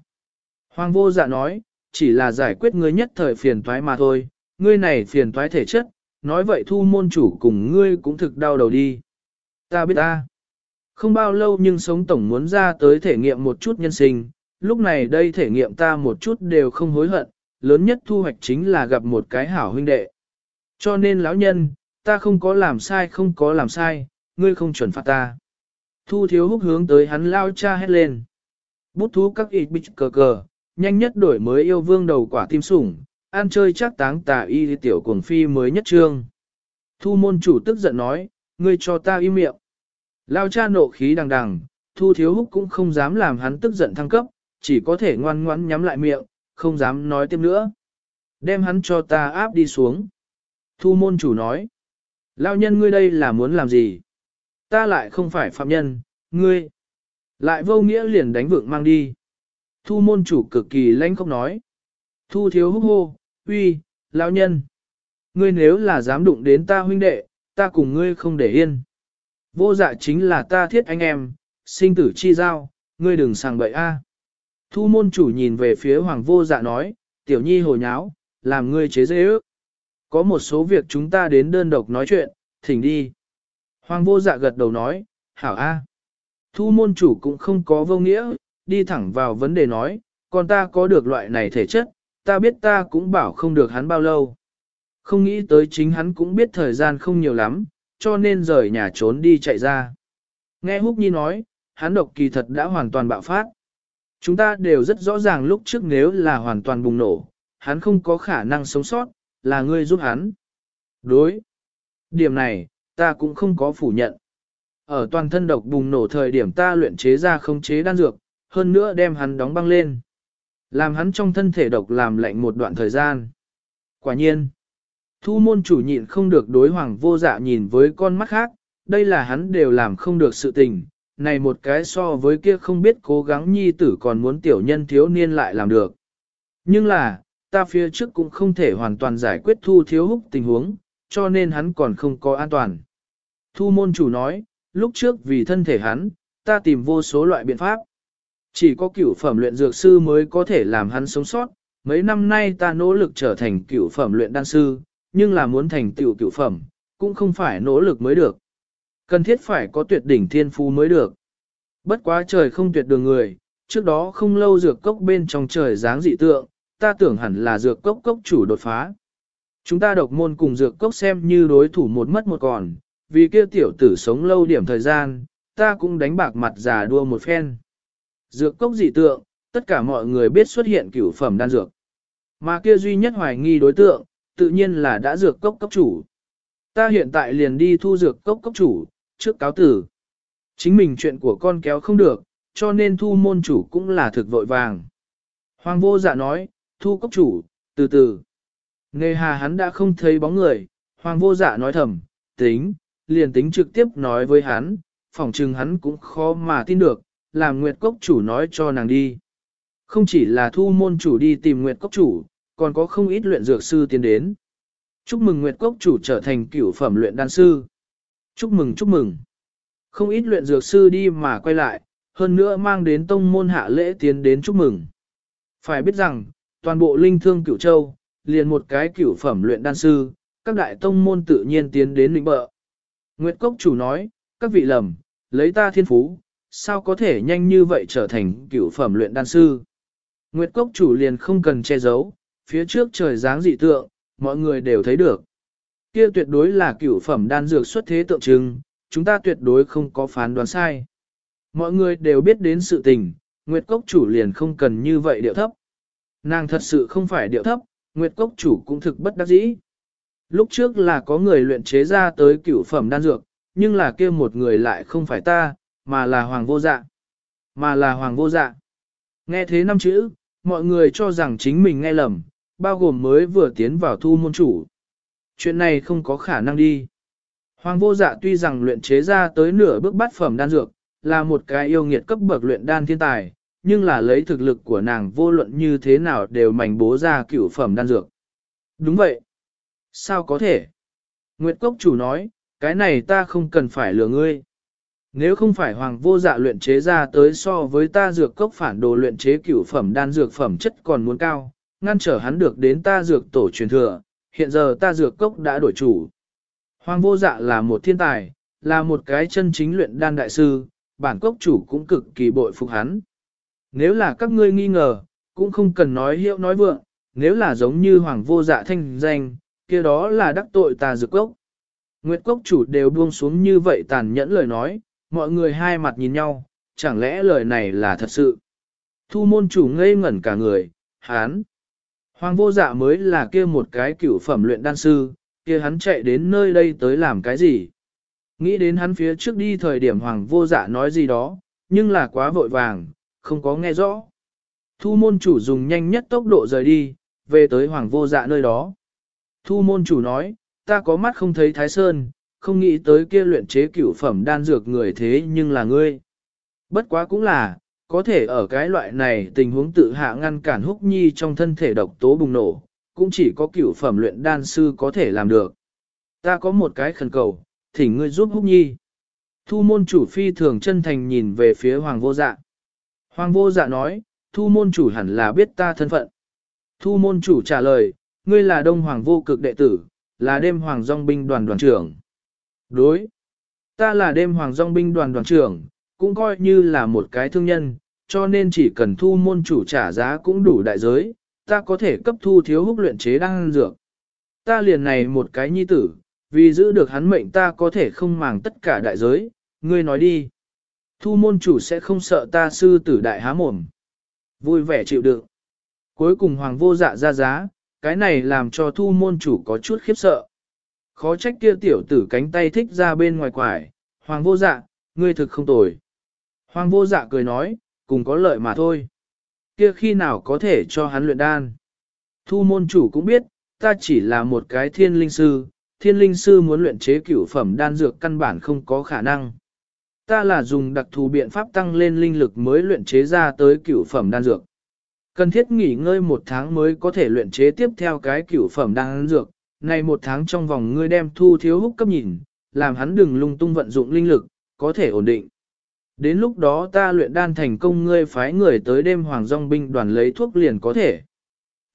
Hoàng vô dạ nói, chỉ là giải quyết ngươi nhất thời phiền toái mà thôi, ngươi này phiền toái thể chất, nói vậy thu môn chủ cùng ngươi cũng thực đau đầu đi. Ta biết ta. Không bao lâu nhưng sống tổng muốn ra tới thể nghiệm một chút nhân sinh, lúc này đây thể nghiệm ta một chút đều không hối hận, lớn nhất thu hoạch chính là gặp một cái hảo huynh đệ. Cho nên lão nhân, ta không có làm sai không có làm sai, ngươi không chuẩn phạt ta. Thu thiếu húc hướng tới hắn lao cha hét lên. Bút thú các ịt bích cờ cờ, nhanh nhất đổi mới yêu vương đầu quả tim sủng, ăn chơi chắc táng tà y tiểu cuồng phi mới nhất trương. Thu môn chủ tức giận nói, ngươi cho ta im miệng. Lao cha nộ khí đằng đằng, thu thiếu húc cũng không dám làm hắn tức giận thăng cấp, chỉ có thể ngoan ngoãn nhắm lại miệng, không dám nói tiếp nữa. Đem hắn cho ta áp đi xuống. Thu môn chủ nói. Lao nhân ngươi đây là muốn làm gì? Ta lại không phải phạm nhân, ngươi. Lại vô nghĩa liền đánh vượng mang đi. Thu môn chủ cực kỳ lãnh không nói. Thu thiếu húc hô, uy, lão nhân. Ngươi nếu là dám đụng đến ta huynh đệ, ta cùng ngươi không để yên. Vô dạ chính là ta thiết anh em, sinh tử chi giao, ngươi đừng sàng bậy a. À. Thu môn chủ nhìn về phía hoàng vô dạ nói, tiểu nhi hồ nháo, làm ngươi chế dễ ước. Có một số việc chúng ta đến đơn độc nói chuyện, thỉnh đi. Hoàng vô dạ gật đầu nói, hảo a. Thu môn chủ cũng không có vô nghĩa, đi thẳng vào vấn đề nói, còn ta có được loại này thể chất, ta biết ta cũng bảo không được hắn bao lâu. Không nghĩ tới chính hắn cũng biết thời gian không nhiều lắm, cho nên rời nhà trốn đi chạy ra. Nghe Húc Nhi nói, hắn độc kỳ thật đã hoàn toàn bạo phát. Chúng ta đều rất rõ ràng lúc trước nếu là hoàn toàn bùng nổ, hắn không có khả năng sống sót, là ngươi giúp hắn. Đối. Điểm này, ta cũng không có phủ nhận. Ở toàn thân độc bùng nổ thời điểm ta luyện chế ra không chế đan dược, hơn nữa đem hắn đóng băng lên. Làm hắn trong thân thể độc làm lạnh một đoạn thời gian. Quả nhiên, thu môn chủ nhịn không được đối hoàng vô dạ nhìn với con mắt khác, đây là hắn đều làm không được sự tình, này một cái so với kia không biết cố gắng nhi tử còn muốn tiểu nhân thiếu niên lại làm được. Nhưng là, ta phía trước cũng không thể hoàn toàn giải quyết thu thiếu húc tình huống, cho nên hắn còn không có an toàn. Thu môn chủ nói, lúc trước vì thân thể hắn, ta tìm vô số loại biện pháp. Chỉ có cửu phẩm luyện dược sư mới có thể làm hắn sống sót, mấy năm nay ta nỗ lực trở thành cửu phẩm luyện đan sư, nhưng là muốn thành tựu cửu phẩm, cũng không phải nỗ lực mới được. Cần thiết phải có tuyệt đỉnh thiên phú mới được. Bất quá trời không tuyệt đường người, trước đó không lâu dược cốc bên trong trời dáng dị tượng, ta tưởng hẳn là dược cốc cốc chủ đột phá. Chúng ta độc môn cùng dược cốc xem như đối thủ một mất một còn, vì kia tiểu tử sống lâu điểm thời gian, ta cũng đánh bạc mặt già đua một phen. Dược cốc dị tượng, tất cả mọi người biết xuất hiện cửu phẩm đan dược. Mà kia duy nhất hoài nghi đối tượng, tự nhiên là đã dược cốc cốc chủ. Ta hiện tại liền đi thu dược cốc cốc chủ, trước cáo tử. Chính mình chuyện của con kéo không được, cho nên thu môn chủ cũng là thực vội vàng. Hoàng vô dạ nói, thu cốc chủ, từ từ. Nề hà hắn đã không thấy bóng người, hoàng vô dạ nói thầm, tính, liền tính trực tiếp nói với hắn, phỏng chừng hắn cũng khó mà tin được, làm Nguyệt Cốc chủ nói cho nàng đi. Không chỉ là thu môn chủ đi tìm Nguyệt Cốc chủ, còn có không ít luyện dược sư tiến đến. Chúc mừng Nguyệt Cốc chủ trở thành cửu phẩm luyện đan sư. Chúc mừng chúc mừng. Không ít luyện dược sư đi mà quay lại, hơn nữa mang đến tông môn hạ lễ tiến đến chúc mừng. Phải biết rằng, toàn bộ linh thương cửu châu, liền một cái cửu phẩm luyện đan sư, các đại tông môn tự nhiên tiến đến lĩnh bợ. Nguyệt Cốc chủ nói, các vị lầm, lấy ta thiên phú, sao có thể nhanh như vậy trở thành cửu phẩm luyện đan sư. Nguyệt Cốc chủ liền không cần che giấu, phía trước trời dáng dị tượng, mọi người đều thấy được. Kia tuyệt đối là cửu phẩm đan dược xuất thế tượng trưng, chúng ta tuyệt đối không có phán đoán sai. Mọi người đều biết đến sự tình, Nguyệt Cốc chủ liền không cần như vậy điệu thấp. Nàng thật sự không phải điệu thấp, Nguyệt Cốc chủ cũng thực bất đắc dĩ. Lúc trước là có người luyện chế ra tới cửu phẩm đan dược, nhưng là kia một người lại không phải ta, mà là hoàng vô dạ. Mà là hoàng vô dạ. Nghe thế năm chữ, mọi người cho rằng chính mình nghe lầm, bao gồm mới vừa tiến vào thu môn chủ. Chuyện này không có khả năng đi. Hoàng vô dạ tuy rằng luyện chế ra tới nửa bước bát phẩm đan dược, là một cái yêu nghiệt cấp bậc luyện đan thiên tài, nhưng là lấy thực lực của nàng vô luận như thế nào đều mảnh bố ra cửu phẩm đan dược. Đúng vậy. Sao có thể? Nguyệt Cốc chủ nói, cái này ta không cần phải lừa ngươi. Nếu không phải hoàng vô dạ luyện chế ra tới so với ta dược cốc phản đồ luyện chế cửu phẩm đan dược phẩm chất còn muốn cao, ngăn trở hắn được đến ta dược tổ truyền thừa, hiện giờ ta dược cốc đã đổi chủ. Hoàng vô dạ là một thiên tài, là một cái chân chính luyện đan đại sư, bản cốc chủ cũng cực kỳ bội phục hắn. Nếu là các ngươi nghi ngờ, cũng không cần nói hiệu nói vượng, nếu là giống như hoàng vô dạ thanh danh, kia đó là đắc tội ta dược cốc. Nguyệt cốc chủ đều buông xuống như vậy tàn nhẫn lời nói, mọi người hai mặt nhìn nhau, chẳng lẽ lời này là thật sự. Thu môn chủ ngây ngẩn cả người, hán. Hoàng vô dạ mới là kia một cái cửu phẩm luyện đan sư, kia hắn chạy đến nơi đây tới làm cái gì? Nghĩ đến hắn phía trước đi thời điểm hoàng vô dạ nói gì đó, nhưng là quá vội vàng, không có nghe rõ. Thu môn chủ dùng nhanh nhất tốc độ rời đi, về tới hoàng vô dạ nơi đó. Thu môn chủ nói, ta có mắt không thấy Thái Sơn, không nghĩ tới kia luyện chế cửu phẩm đan dược người thế nhưng là ngươi. Bất quá cũng là, có thể ở cái loại này tình huống tự hạ ngăn cản húc nhi trong thân thể độc tố bùng nổ, cũng chỉ có cửu phẩm luyện đan sư có thể làm được. Ta có một cái khẩn cầu, thỉnh ngươi giúp húc nhi. Thu môn chủ phi thường chân thành nhìn về phía hoàng vô dạ. Hoàng vô dạ nói, thu môn chủ hẳn là biết ta thân phận. Thu môn chủ trả lời, ngươi là đông hoàng vô cực đệ tử, là đêm hoàng dòng binh đoàn đoàn trưởng. Đối. Ta là đêm hoàng dòng binh đoàn đoàn trưởng, cũng coi như là một cái thương nhân, cho nên chỉ cần thu môn chủ trả giá cũng đủ đại giới, ta có thể cấp thu thiếu húc luyện chế đan dược. Ta liền này một cái nhi tử, vì giữ được hắn mệnh ta có thể không màng tất cả đại giới, ngươi nói đi. Thu môn chủ sẽ không sợ ta sư tử đại há mồm. Vui vẻ chịu đựng. Cuối cùng hoàng vô dạ ra giá, cái này làm cho thu môn chủ có chút khiếp sợ. Khó trách kia tiểu tử cánh tay thích ra bên ngoài quải, hoàng vô dạ, ngươi thực không tồi. Hoàng vô dạ cười nói, cùng có lợi mà thôi. Kia khi nào có thể cho hắn luyện đan. Thu môn chủ cũng biết, ta chỉ là một cái thiên linh sư, thiên linh sư muốn luyện chế cửu phẩm đan dược căn bản không có khả năng. Ta là dùng đặc thù biện pháp tăng lên linh lực mới luyện chế ra tới cửu phẩm đan dược. Cần thiết nghỉ ngơi một tháng mới có thể luyện chế tiếp theo cái cửu phẩm đan dược. Này một tháng trong vòng ngươi đem thu thiếu húc cấp nhìn, làm hắn đừng lung tung vận dụng linh lực, có thể ổn định. Đến lúc đó ta luyện đan thành công ngươi phái người tới đêm hoàng dòng binh đoàn lấy thuốc liền có thể.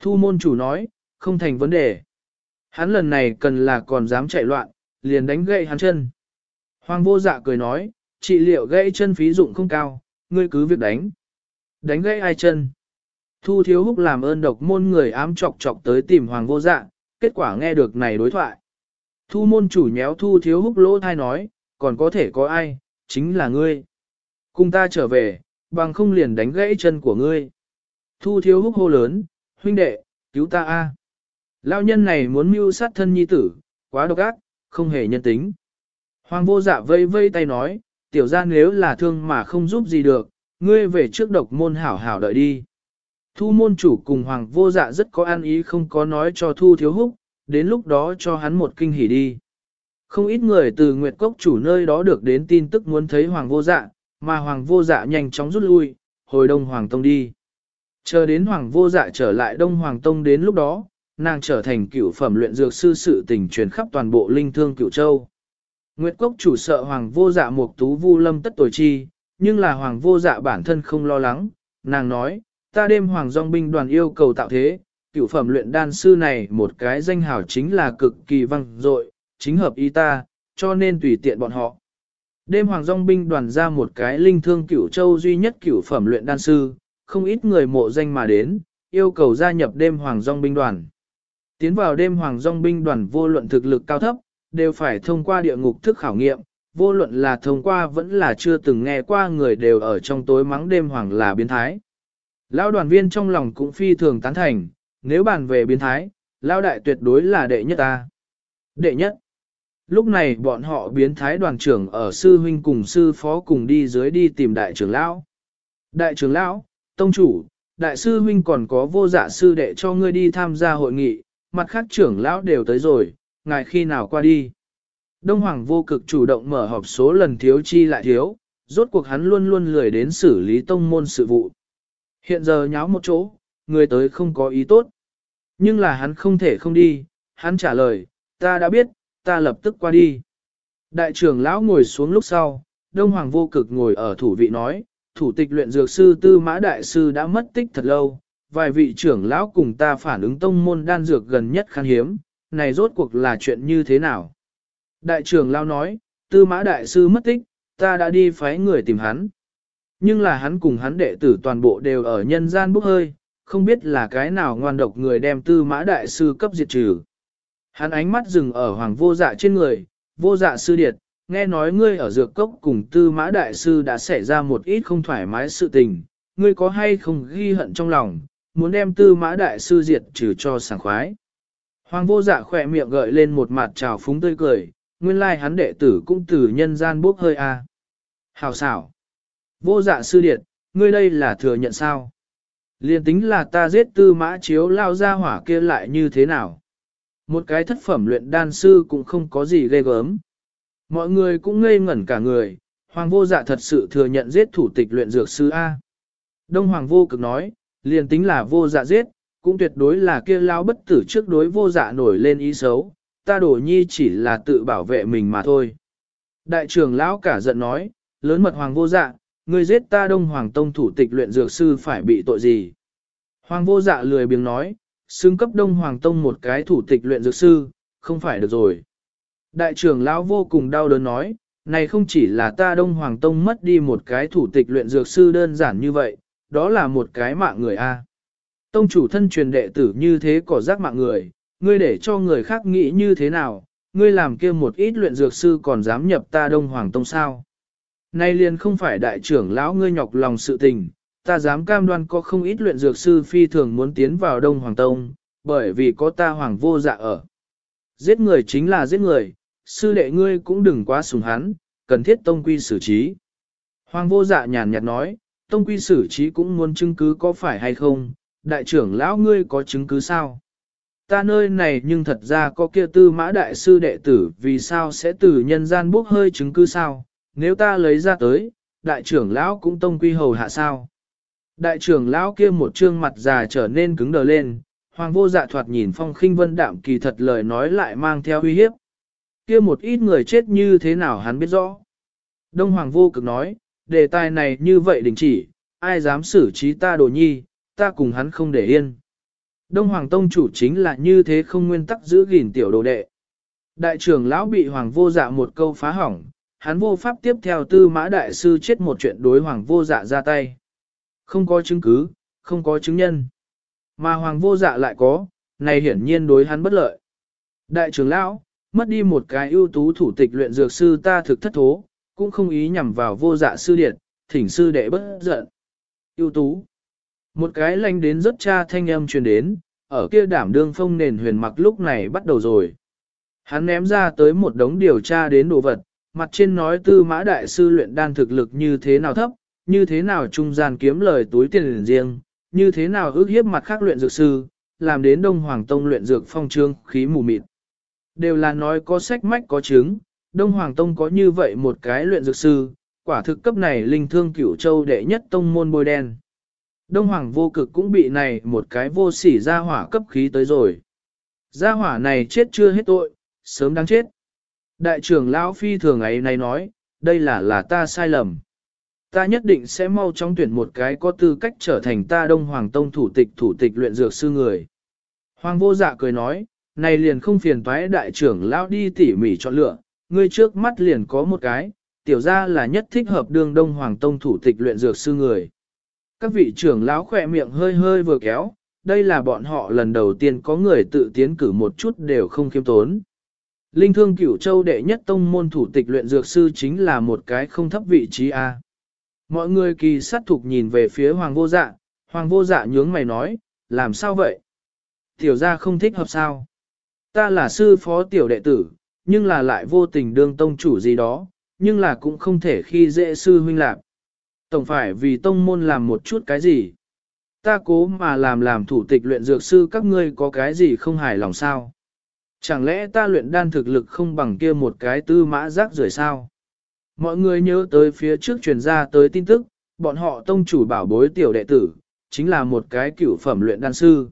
Thu môn chủ nói, không thành vấn đề. Hắn lần này cần là còn dám chạy loạn, liền đánh gậy hắn chân. Hoàng vô dạ cười nói, trị liệu gãy chân phí dụng không cao, ngươi cứ việc đánh. Đánh gãy ai chân? Thu thiếu húc làm ơn độc môn người ám chọc chọc tới tìm hoàng vô dạ, kết quả nghe được này đối thoại. Thu môn chủ nhéo thu thiếu húc lỗ thai nói, còn có thể có ai, chính là ngươi. Cùng ta trở về, bằng không liền đánh gãy chân của ngươi. Thu thiếu húc hô lớn, huynh đệ, cứu ta a! Lão nhân này muốn mưu sát thân nhi tử, quá độc ác, không hề nhân tính. Hoàng vô dạ vây vây tay nói, tiểu ra nếu là thương mà không giúp gì được, ngươi về trước độc môn hảo hảo đợi đi. Thu môn chủ cùng hoàng vô dạ rất có an ý không có nói cho thu thiếu húc, đến lúc đó cho hắn một kinh hỉ đi. Không ít người từ Nguyệt Cốc chủ nơi đó được đến tin tức muốn thấy hoàng vô dạ, mà hoàng vô dạ nhanh chóng rút lui, hồi đông hoàng tông đi. Chờ đến hoàng vô dạ trở lại đông hoàng tông đến lúc đó, nàng trở thành cựu phẩm luyện dược sư sự tình truyền khắp toàn bộ linh thương cựu châu. Nguyệt Cốc chủ sợ Hoàng vô dạ một tú vu lâm tất tuổi chi, nhưng là Hoàng vô dạ bản thân không lo lắng, nàng nói, ta đêm Hoàng dòng binh đoàn yêu cầu tạo thế, cửu phẩm luyện đan sư này một cái danh hào chính là cực kỳ văng dội, chính hợp ý ta, cho nên tùy tiện bọn họ. Đêm Hoàng dòng binh đoàn ra một cái linh thương cửu châu duy nhất cửu phẩm luyện đan sư, không ít người mộ danh mà đến, yêu cầu gia nhập đêm Hoàng dòng binh đoàn. Tiến vào đêm Hoàng dòng binh đoàn vô luận thực lực cao thấp, đều phải thông qua địa ngục thức khảo nghiệm, vô luận là thông qua vẫn là chưa từng nghe qua người đều ở trong tối mắng đêm hoàng là biến thái. Lão đoàn viên trong lòng cũng phi thường tán thành, nếu bàn về biến thái, lão đại tuyệt đối là đệ nhất ta. Đệ nhất. Lúc này bọn họ biến thái đoàn trưởng ở sư huynh cùng sư phó cùng đi dưới đi tìm đại trưởng lão. Đại trưởng lão, tông chủ, đại sư huynh còn có vô dạ sư đệ cho ngươi đi tham gia hội nghị, mặt khác trưởng lão đều tới rồi, ngài khi nào qua đi. Đông Hoàng vô cực chủ động mở họp số lần thiếu chi lại thiếu, rốt cuộc hắn luôn luôn lười đến xử lý tông môn sự vụ. Hiện giờ nháo một chỗ, người tới không có ý tốt. Nhưng là hắn không thể không đi, hắn trả lời, ta đã biết, ta lập tức qua đi. Đại trưởng lão ngồi xuống lúc sau, Đông Hoàng vô cực ngồi ở thủ vị nói, thủ tịch luyện dược sư tư mã đại sư đã mất tích thật lâu, vài vị trưởng lão cùng ta phản ứng tông môn đan dược gần nhất khan hiếm, này rốt cuộc là chuyện như thế nào? Đại trưởng lao nói, tư mã đại sư mất tích, ta đã đi phái người tìm hắn. Nhưng là hắn cùng hắn đệ tử toàn bộ đều ở nhân gian bốc hơi, không biết là cái nào ngoan độc người đem tư mã đại sư cấp diệt trừ. Hắn ánh mắt dừng ở hoàng vô dạ trên người, vô dạ sư điệt, nghe nói ngươi ở dược cốc cùng tư mã đại sư đã xảy ra một ít không thoải mái sự tình, ngươi có hay không ghi hận trong lòng, muốn đem tư mã đại sư diệt trừ cho sảng khoái. Hoàng vô dạ khỏe miệng gợi lên một mặt trào phúng tươi cười, nguyên lai hắn đệ tử cũng từ nhân gian bốc hơi a. À. Hào xảo. Vô dạ sư điệt, ngươi đây là thừa nhận sao? Liên tính là ta giết tư mã chiếu lao ra hỏa kia lại như thế nào? Một cái thất phẩm luyện đan sư cũng không có gì ghê gớm. Mọi người cũng ngây ngẩn cả người, hoàng vô dạ thật sự thừa nhận giết thủ tịch luyện dược sư A. Đông hoàng vô cực nói, liền tính là vô dạ giết, cũng tuyệt đối là kia lao bất tử trước đối vô dạ nổi lên ý xấu, ta đổ nhi chỉ là tự bảo vệ mình mà thôi. Đại trưởng lão cả giận nói, lớn mật hoàng vô dạ, ngươi giết ta đông hoàng tông thủ tịch luyện dược sư phải bị tội gì? Hoàng vô dạ lười biếng nói, xưng cấp đông hoàng tông một cái thủ tịch luyện dược sư, không phải được rồi. Đại trưởng lão vô cùng đau đớn nói, này không chỉ là ta đông hoàng tông mất đi một cái thủ tịch luyện dược sư đơn giản như vậy, đó là một cái mạng người a. Tông chủ thân truyền đệ tử như thế có rác mạng người, ngươi để cho người khác nghĩ như thế nào, ngươi làm kia một ít luyện dược sư còn dám nhập ta đông hoàng tông sao. Nay liền không phải đại trưởng lão ngươi nhọc lòng sự tình, ta dám cam đoan có không ít luyện dược sư phi thường muốn tiến vào đông hoàng tông, bởi vì có ta hoàng vô dạ ở. Giết người chính là giết người, sư đệ ngươi cũng đừng quá sùng hắn, cần thiết tông quy xử trí. Hoàng vô dạ nhàn nhạt nói, tông quy xử trí cũng muốn chứng cứ có phải hay không, đại trưởng lão ngươi có chứng cứ sao? Ta nơi này nhưng thật ra có kia tư mã đại sư đệ tử vì sao sẽ từ nhân gian bốc hơi chứng cứ sao? Nếu ta lấy ra tới, đại trưởng lão cũng tông quy hầu hạ sao? Đại trưởng lão kia một trương mặt già trở nên cứng đờ lên, hoàng vô dạ thoạt nhìn phong khinh vân đạm kỳ thật lời nói lại mang theo uy hiếp. Kia một ít người chết như thế nào hắn biết rõ. Đông hoàng vô cực nói, đề tài này như vậy đình chỉ, ai dám xử trí ta đồ nhi, ta cùng hắn không để yên. Đông Hoàng Tông chủ chính là như thế không nguyên tắc giữ gìn tiểu đồ đệ. Đại trưởng lão bị Hoàng vô dạ một câu phá hỏng, hắn vô pháp tiếp theo tư mã đại sư chết một chuyện đối Hoàng vô dạ ra tay. Không có chứng cứ, không có chứng nhân. Mà Hoàng vô dạ lại có, này hiển nhiên đối hắn bất lợi. Đại trưởng lão, mất đi một cái ưu tú thủ tịch luyện dược sư ta thực thất thố, cũng không ý nhằm vào vô dạ sư điện, thỉnh sư đệ bất giận. ưu tú. Một cái lanh đến rất cha thanh âm truyền đến, ở kia đảm đương phong nền huyền mặc lúc này bắt đầu rồi. Hắn ném ra tới một đống điều tra đến đồ vật, mặt trên nói tư mã đại sư luyện đan thực lực như thế nào thấp, như thế nào trung gian kiếm lời túi tiền riêng, như thế nào ước hiếp mặt khác luyện dược sư, làm đến Đông Hoàng Tông luyện dược phong trương khí mù mịt. Đều là nói có sách mách có chứng, Đông Hoàng Tông có như vậy một cái luyện dược sư, quả thực cấp này linh thương cửu châu đệ nhất tông môn bôi đen. Đông Hoàng vô cực cũng bị này một cái vô sỉ ra hỏa cấp khí tới rồi. Gia hỏa này chết chưa hết tội, sớm đáng chết. Đại trưởng lão phi thường ấy này nói, đây là là ta sai lầm. Ta nhất định sẽ mau chóng tuyển một cái có tư cách trở thành ta Đông Hoàng Tông thủ tịch thủ tịch luyện dược sư người. Hoàng vô dạ cười nói, này liền không phiền toái đại trưởng lão đi tỉ mỉ chọn lựa, ngươi trước mắt liền có một cái, tiểu ra là nhất thích hợp đương Đông Hoàng Tông thủ tịch luyện dược sư người. Các vị trưởng lão khỏe miệng hơi hơi vừa kéo, đây là bọn họ lần đầu tiên có người tự tiến cử một chút đều không khiêm tốn. Linh thương cửu châu đệ nhất tông môn thủ tịch luyện dược sư chính là một cái không thấp vị trí A. Mọi người kỳ sát thục nhìn về phía hoàng vô dạ, hoàng vô dạ nhướng mày nói, làm sao vậy? Tiểu gia không thích hợp sao? Ta là sư phó tiểu đệ tử, nhưng là lại vô tình đương tông chủ gì đó, nhưng là cũng không thể khi dễ sư huynh lạc. Tổng phải vì tông môn làm một chút cái gì. Ta cố mà làm làm thủ tịch luyện dược sư các ngươi có cái gì không hài lòng sao? Chẳng lẽ ta luyện đan thực lực không bằng kia một cái tư mã rác rưởi sao? Mọi người nhớ tới phía trước truyền ra tới tin tức, bọn họ tông chủ bảo bối tiểu đệ tử, chính là một cái cửu phẩm luyện đan sư.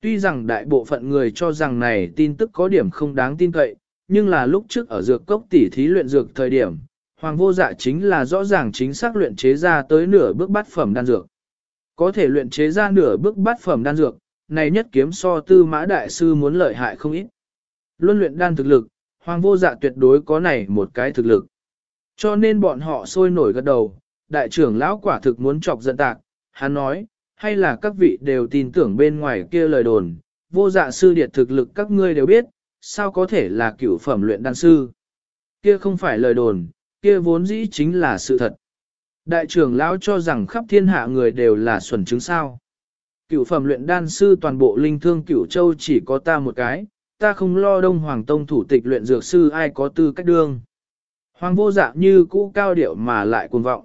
Tuy rằng đại bộ phận người cho rằng này tin tức có điểm không đáng tin cậy, nhưng là lúc trước ở dược cốc tỉ thí luyện dược thời điểm, hoàng vô dạ chính là rõ ràng chính xác luyện chế ra tới nửa bước bát phẩm đan dược. Có thể luyện chế ra nửa bước bát phẩm đan dược, này nhất kiếm so tư mã đại sư muốn lợi hại không ít. Luân luyện đan thực lực, hoàng vô dạ tuyệt đối có này một cái thực lực. Cho nên bọn họ sôi nổi gật đầu, đại trưởng lão quả thực muốn chọc giận tạc, hắn nói, hay là các vị đều tin tưởng bên ngoài kia lời đồn, vô dạ sư điệt thực lực các ngươi đều biết, sao có thể là cửu phẩm luyện đan sư. Kia không phải lời đồn, kia vốn dĩ chính là sự thật. Đại trưởng lão cho rằng khắp thiên hạ người đều là xuẩn chứng sao. Cửu phẩm luyện đan sư toàn bộ linh thương cửu châu chỉ có ta một cái, ta không lo đông hoàng tông thủ tịch luyện dược sư ai có tư cách đương. Hoàng vô dạ như cũ cao điệu mà lại cuồng vọng.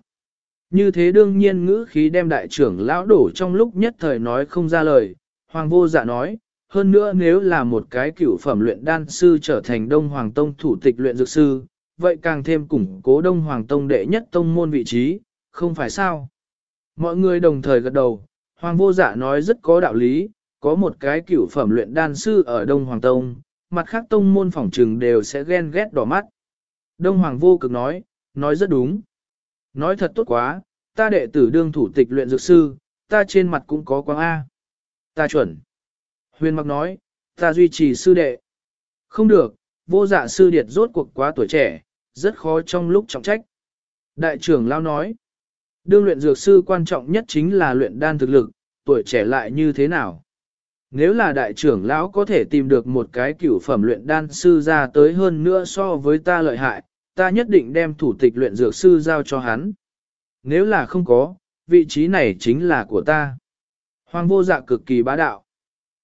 Như thế đương nhiên ngữ khí đem đại trưởng lão đổ trong lúc nhất thời nói không ra lời, hoàng vô dạ nói, hơn nữa nếu là một cái cửu phẩm luyện đan sư trở thành đông hoàng tông thủ tịch luyện dược sư, vậy càng thêm củng cố đông hoàng tông đệ nhất tông môn vị trí, không phải sao. Mọi người đồng thời gật đầu, hoàng vô dạ nói rất có đạo lý, có một cái cửu phẩm luyện đan sư ở đông hoàng tông, mặt khác tông môn phỏng trừng đều sẽ ghen ghét đỏ mắt. Đông hoàng vô cực nói, nói rất đúng. Nói thật tốt quá, ta đệ tử đương thủ tịch luyện dược sư, ta trên mặt cũng có quang A. Ta chuẩn. Huyền mặc nói, ta duy trì sư đệ. Không được, vô dạ sư điệt rốt cuộc quá tuổi trẻ, rất khó trong lúc trọng trách. Đại trưởng lao nói, đương luyện dược sư quan trọng nhất chính là luyện đan thực lực, tuổi trẻ lại như thế nào. Nếu là đại trưởng lão có thể tìm được một cái cửu phẩm luyện đan sư ra tới hơn nữa so với ta lợi hại, ta nhất định đem thủ tịch luyện dược sư giao cho hắn. Nếu là không có, vị trí này chính là của ta. Hoàng vô dạ cực kỳ bá đạo.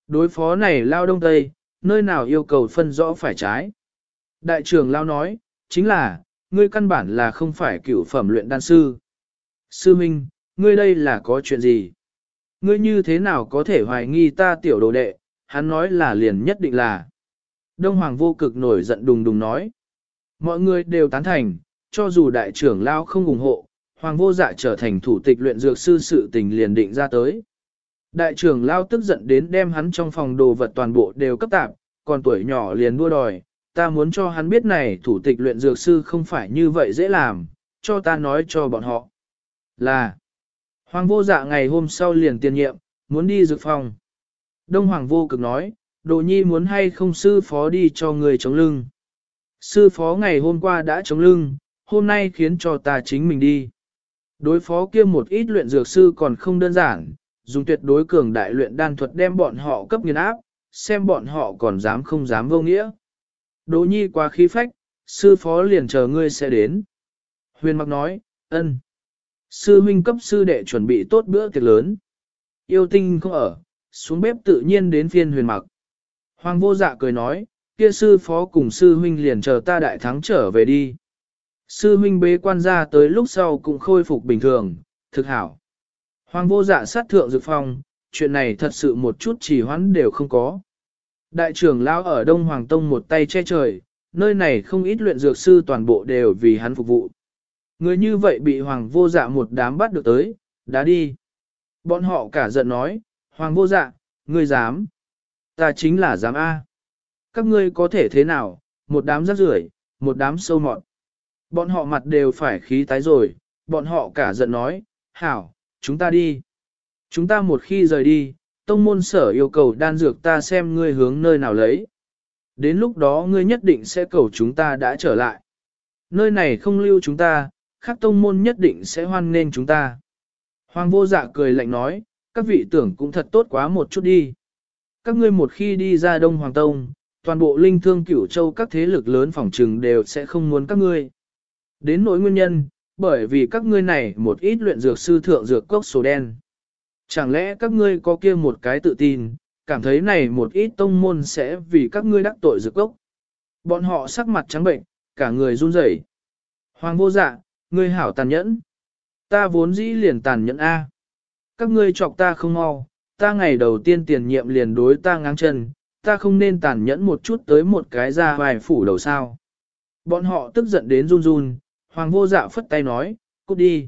Đối phó này lao đông tây, nơi nào yêu cầu phân rõ phải trái. Đại trưởng lao nói, chính là, ngươi căn bản là không phải cửu phẩm luyện đan sư. Sư Minh, ngươi đây là có chuyện gì? Ngươi như thế nào có thể hoài nghi ta tiểu đồ đệ, hắn nói là liền nhất định là. Đông Hoàng vô cực nổi giận đùng đùng nói. Mọi người đều tán thành, cho dù đại trưởng lao không ủng hộ, Hoàng vô dạ trở thành thủ tịch luyện dược sư sự tình liền định ra tới. Đại trưởng lao tức giận đến đem hắn trong phòng đồ vật toàn bộ đều cấp tạp, còn tuổi nhỏ liền đua đòi, ta muốn cho hắn biết này thủ tịch luyện dược sư không phải như vậy dễ làm, cho ta nói cho bọn họ. Là, Hoàng vô dạ ngày hôm sau liền tiền nhiệm, muốn đi dược phòng. Đông Hoàng vô cực nói, đồ nhi muốn hay không sư phó đi cho người chống lưng. Sư phó ngày hôm qua đã chống lưng, hôm nay khiến cho ta chính mình đi. Đối phó kia một ít luyện dược sư còn không đơn giản, dùng tuyệt đối cường đại luyện đan thuật đem bọn họ cấp nghiền áp, xem bọn họ còn dám không dám vô nghĩa. Đỗ nhi quá khí phách, sư phó liền chờ ngươi sẽ đến. Huyền mặc nói, ân. Sư huynh cấp sư đệ chuẩn bị tốt bữa tiệc lớn. Yêu tinh không ở, xuống bếp tự nhiên đến phiên huyền mặc. Hoàng vô dạ cười nói, kia sư phó cùng sư huynh liền chờ ta đại thắng trở về đi. Sư huynh bế quan ra tới lúc sau cũng khôi phục bình thường, thực hảo. Hoàng vô dạ sát thượng dược phong, chuyện này thật sự một chút chỉ hoãn đều không có. Đại trưởng lão ở Đông Hoàng Tông một tay che trời, nơi này không ít luyện dược sư toàn bộ đều vì hắn phục vụ. Người như vậy bị Hoàng vô dạ một đám bắt được tới, đã đi. Bọn họ cả giận nói, Hoàng vô dạ, ngươi dám. Ta chính là dám A. Các ngươi có thể thế nào, một đám rác rưởi, một đám sâu mọt. Bọn họ mặt đều phải khí tái rồi, bọn họ cả giận nói, hảo, chúng ta đi. Chúng ta một khi rời đi, tông môn sở yêu cầu đan dược ta xem ngươi hướng nơi nào lấy. Đến lúc đó ngươi nhất định sẽ cầu chúng ta đã trở lại. Nơi này không lưu chúng ta, khác tông môn nhất định sẽ hoan nghênh chúng ta. Hoàng vô dạ cười lạnh nói, các vị tưởng cũng thật tốt quá một chút đi. Các ngươi một khi đi ra Đông Hoàng Tông, toàn bộ linh thương cửu châu các thế lực lớn phòng trừng đều sẽ không muốn các ngươi. Đến nỗi nguyên nhân, bởi vì các ngươi này một ít luyện dược sư thượng dược cốc số đen. Chẳng lẽ các ngươi có kia một cái tự tin, cảm thấy này một ít tông môn sẽ vì các ngươi đắc tội dược cốc. Bọn họ sắc mặt trắng bệnh, cả người run rẩy. Hoàng vô dạ, ngươi hảo tàn nhẫn. Ta vốn dĩ liền tàn nhẫn A. Các ngươi chọc ta không mau, ta ngày đầu tiên tiền nhiệm liền đối ta ngang chân, ta không nên tàn nhẫn một chút tới một cái ra vài phủ đầu sao. Bọn họ tức giận đến run run, Hoàng vô dạ phất tay nói, cút đi.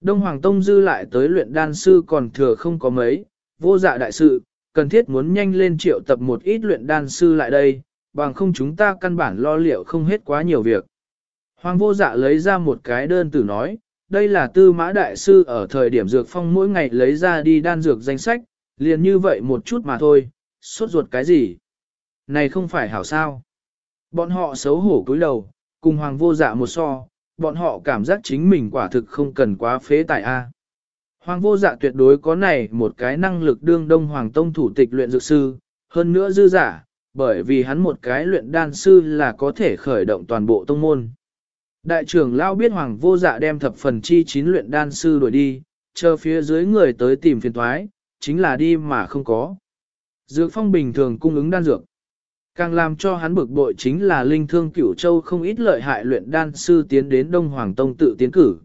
Đông Hoàng Tông dư lại tới luyện đan sư còn thừa không có mấy, vô dạ đại sự, cần thiết muốn nhanh lên triệu tập một ít luyện đan sư lại đây, bằng không chúng ta căn bản lo liệu không hết quá nhiều việc. Hoàng vô dạ lấy ra một cái đơn tử nói, đây là tư mã đại sư ở thời điểm dược phong mỗi ngày lấy ra đi đan dược danh sách, liền như vậy một chút mà thôi, Suốt ruột cái gì? Này không phải hảo sao? Bọn họ xấu hổ cúi đầu, cùng hoàng vô dạ một so, bọn họ cảm giác chính mình quả thực không cần quá phế tài A. Hoàng vô dạ tuyệt đối có này một cái năng lực đương đông hoàng tông thủ tịch luyện dược sư, hơn nữa dư giả, bởi vì hắn một cái luyện đan sư là có thể khởi động toàn bộ tông môn. Đại trưởng Lao biết hoàng vô dạ đem thập phần chi chín luyện đan sư đuổi đi, chờ phía dưới người tới tìm phiền thoái, chính là đi mà không có. Dược phong bình thường cung ứng đan dược. Càng làm cho hắn bực bội chính là linh thương cửu châu không ít lợi hại luyện đan sư tiến đến Đông Hoàng Tông tự tiến cử.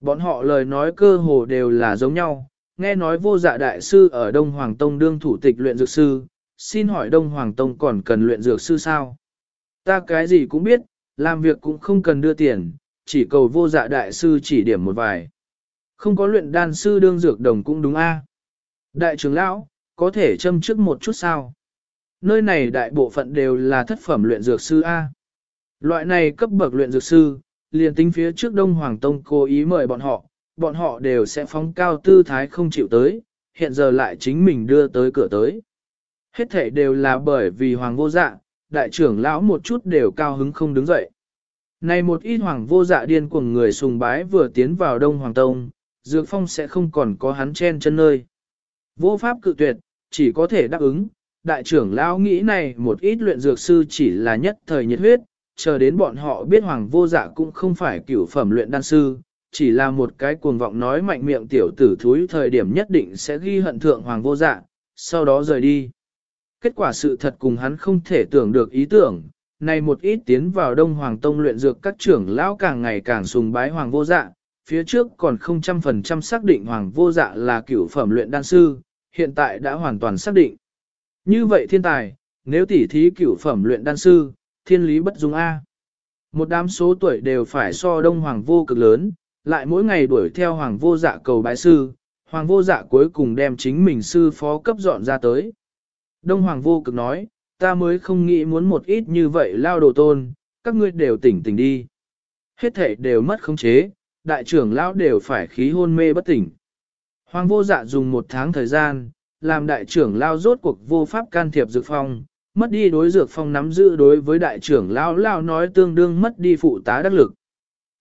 Bọn họ lời nói cơ hồ đều là giống nhau, nghe nói vô dạ đại sư ở Đông Hoàng Tông đương thủ tịch luyện dược sư, xin hỏi Đông Hoàng Tông còn cần luyện dược sư sao? Ta cái gì cũng biết, làm việc cũng không cần đưa tiền, chỉ cầu vô dạ đại sư chỉ điểm một vài. Không có luyện đan sư đương dược đồng cũng đúng a. Đại trưởng lão, có thể châm trước một chút sao? Nơi này đại bộ phận đều là thất phẩm luyện dược sư A. Loại này cấp bậc luyện dược sư, liền tính phía trước Đông Hoàng Tông cố ý mời bọn họ, bọn họ đều sẽ phóng cao tư thái không chịu tới, hiện giờ lại chính mình đưa tới cửa tới. Hết thể đều là bởi vì Hoàng vô dạ, đại trưởng lão một chút đều cao hứng không đứng dậy. Này một ít Hoàng vô dạ điên cuồng người sùng bái vừa tiến vào Đông Hoàng Tông, Dược Phong sẽ không còn có hắn chen chân nơi. Vô pháp cự tuyệt, chỉ có thể đáp ứng. Đại trưởng lão nghĩ này một ít luyện dược sư chỉ là nhất thời nhiệt huyết, chờ đến bọn họ biết hoàng vô dạ cũng không phải cửu phẩm luyện đan sư, chỉ là một cái cuồng vọng nói mạnh miệng tiểu tử thúi thời điểm nhất định sẽ ghi hận thượng hoàng vô dạ, sau đó rời đi. Kết quả sự thật cùng hắn không thể tưởng được ý tưởng, này một ít tiến vào đông hoàng tông luyện dược các trưởng lão càng ngày càng sùng bái hoàng vô dạ, phía trước còn không trăm phần trăm xác định hoàng vô dạ là cửu phẩm luyện đan sư, hiện tại đã hoàn toàn xác định. Như vậy thiên tài, nếu tỉ thí cửu phẩm luyện đan sư, thiên lý bất dung A. Một đám số tuổi đều phải so đông hoàng vô cực lớn, lại mỗi ngày đuổi theo hoàng vô dạ cầu bái sư, hoàng vô dạ cuối cùng đem chính mình sư phó cấp dọn ra tới. Đông hoàng vô cực nói, ta mới không nghĩ muốn một ít như vậy lao đồ tôn, các ngươi đều tỉnh tỉnh đi. Hết thể đều mất khống chế, đại trưởng lão đều phải khí hôn mê bất tỉnh. Hoàng vô dạ dùng một tháng thời gian, làm đại trưởng lao rốt cuộc vô pháp can thiệp dược phong, mất đi đối dược phong nắm giữ đối với đại trưởng lao lao nói tương đương mất đi phụ tá đắc lực.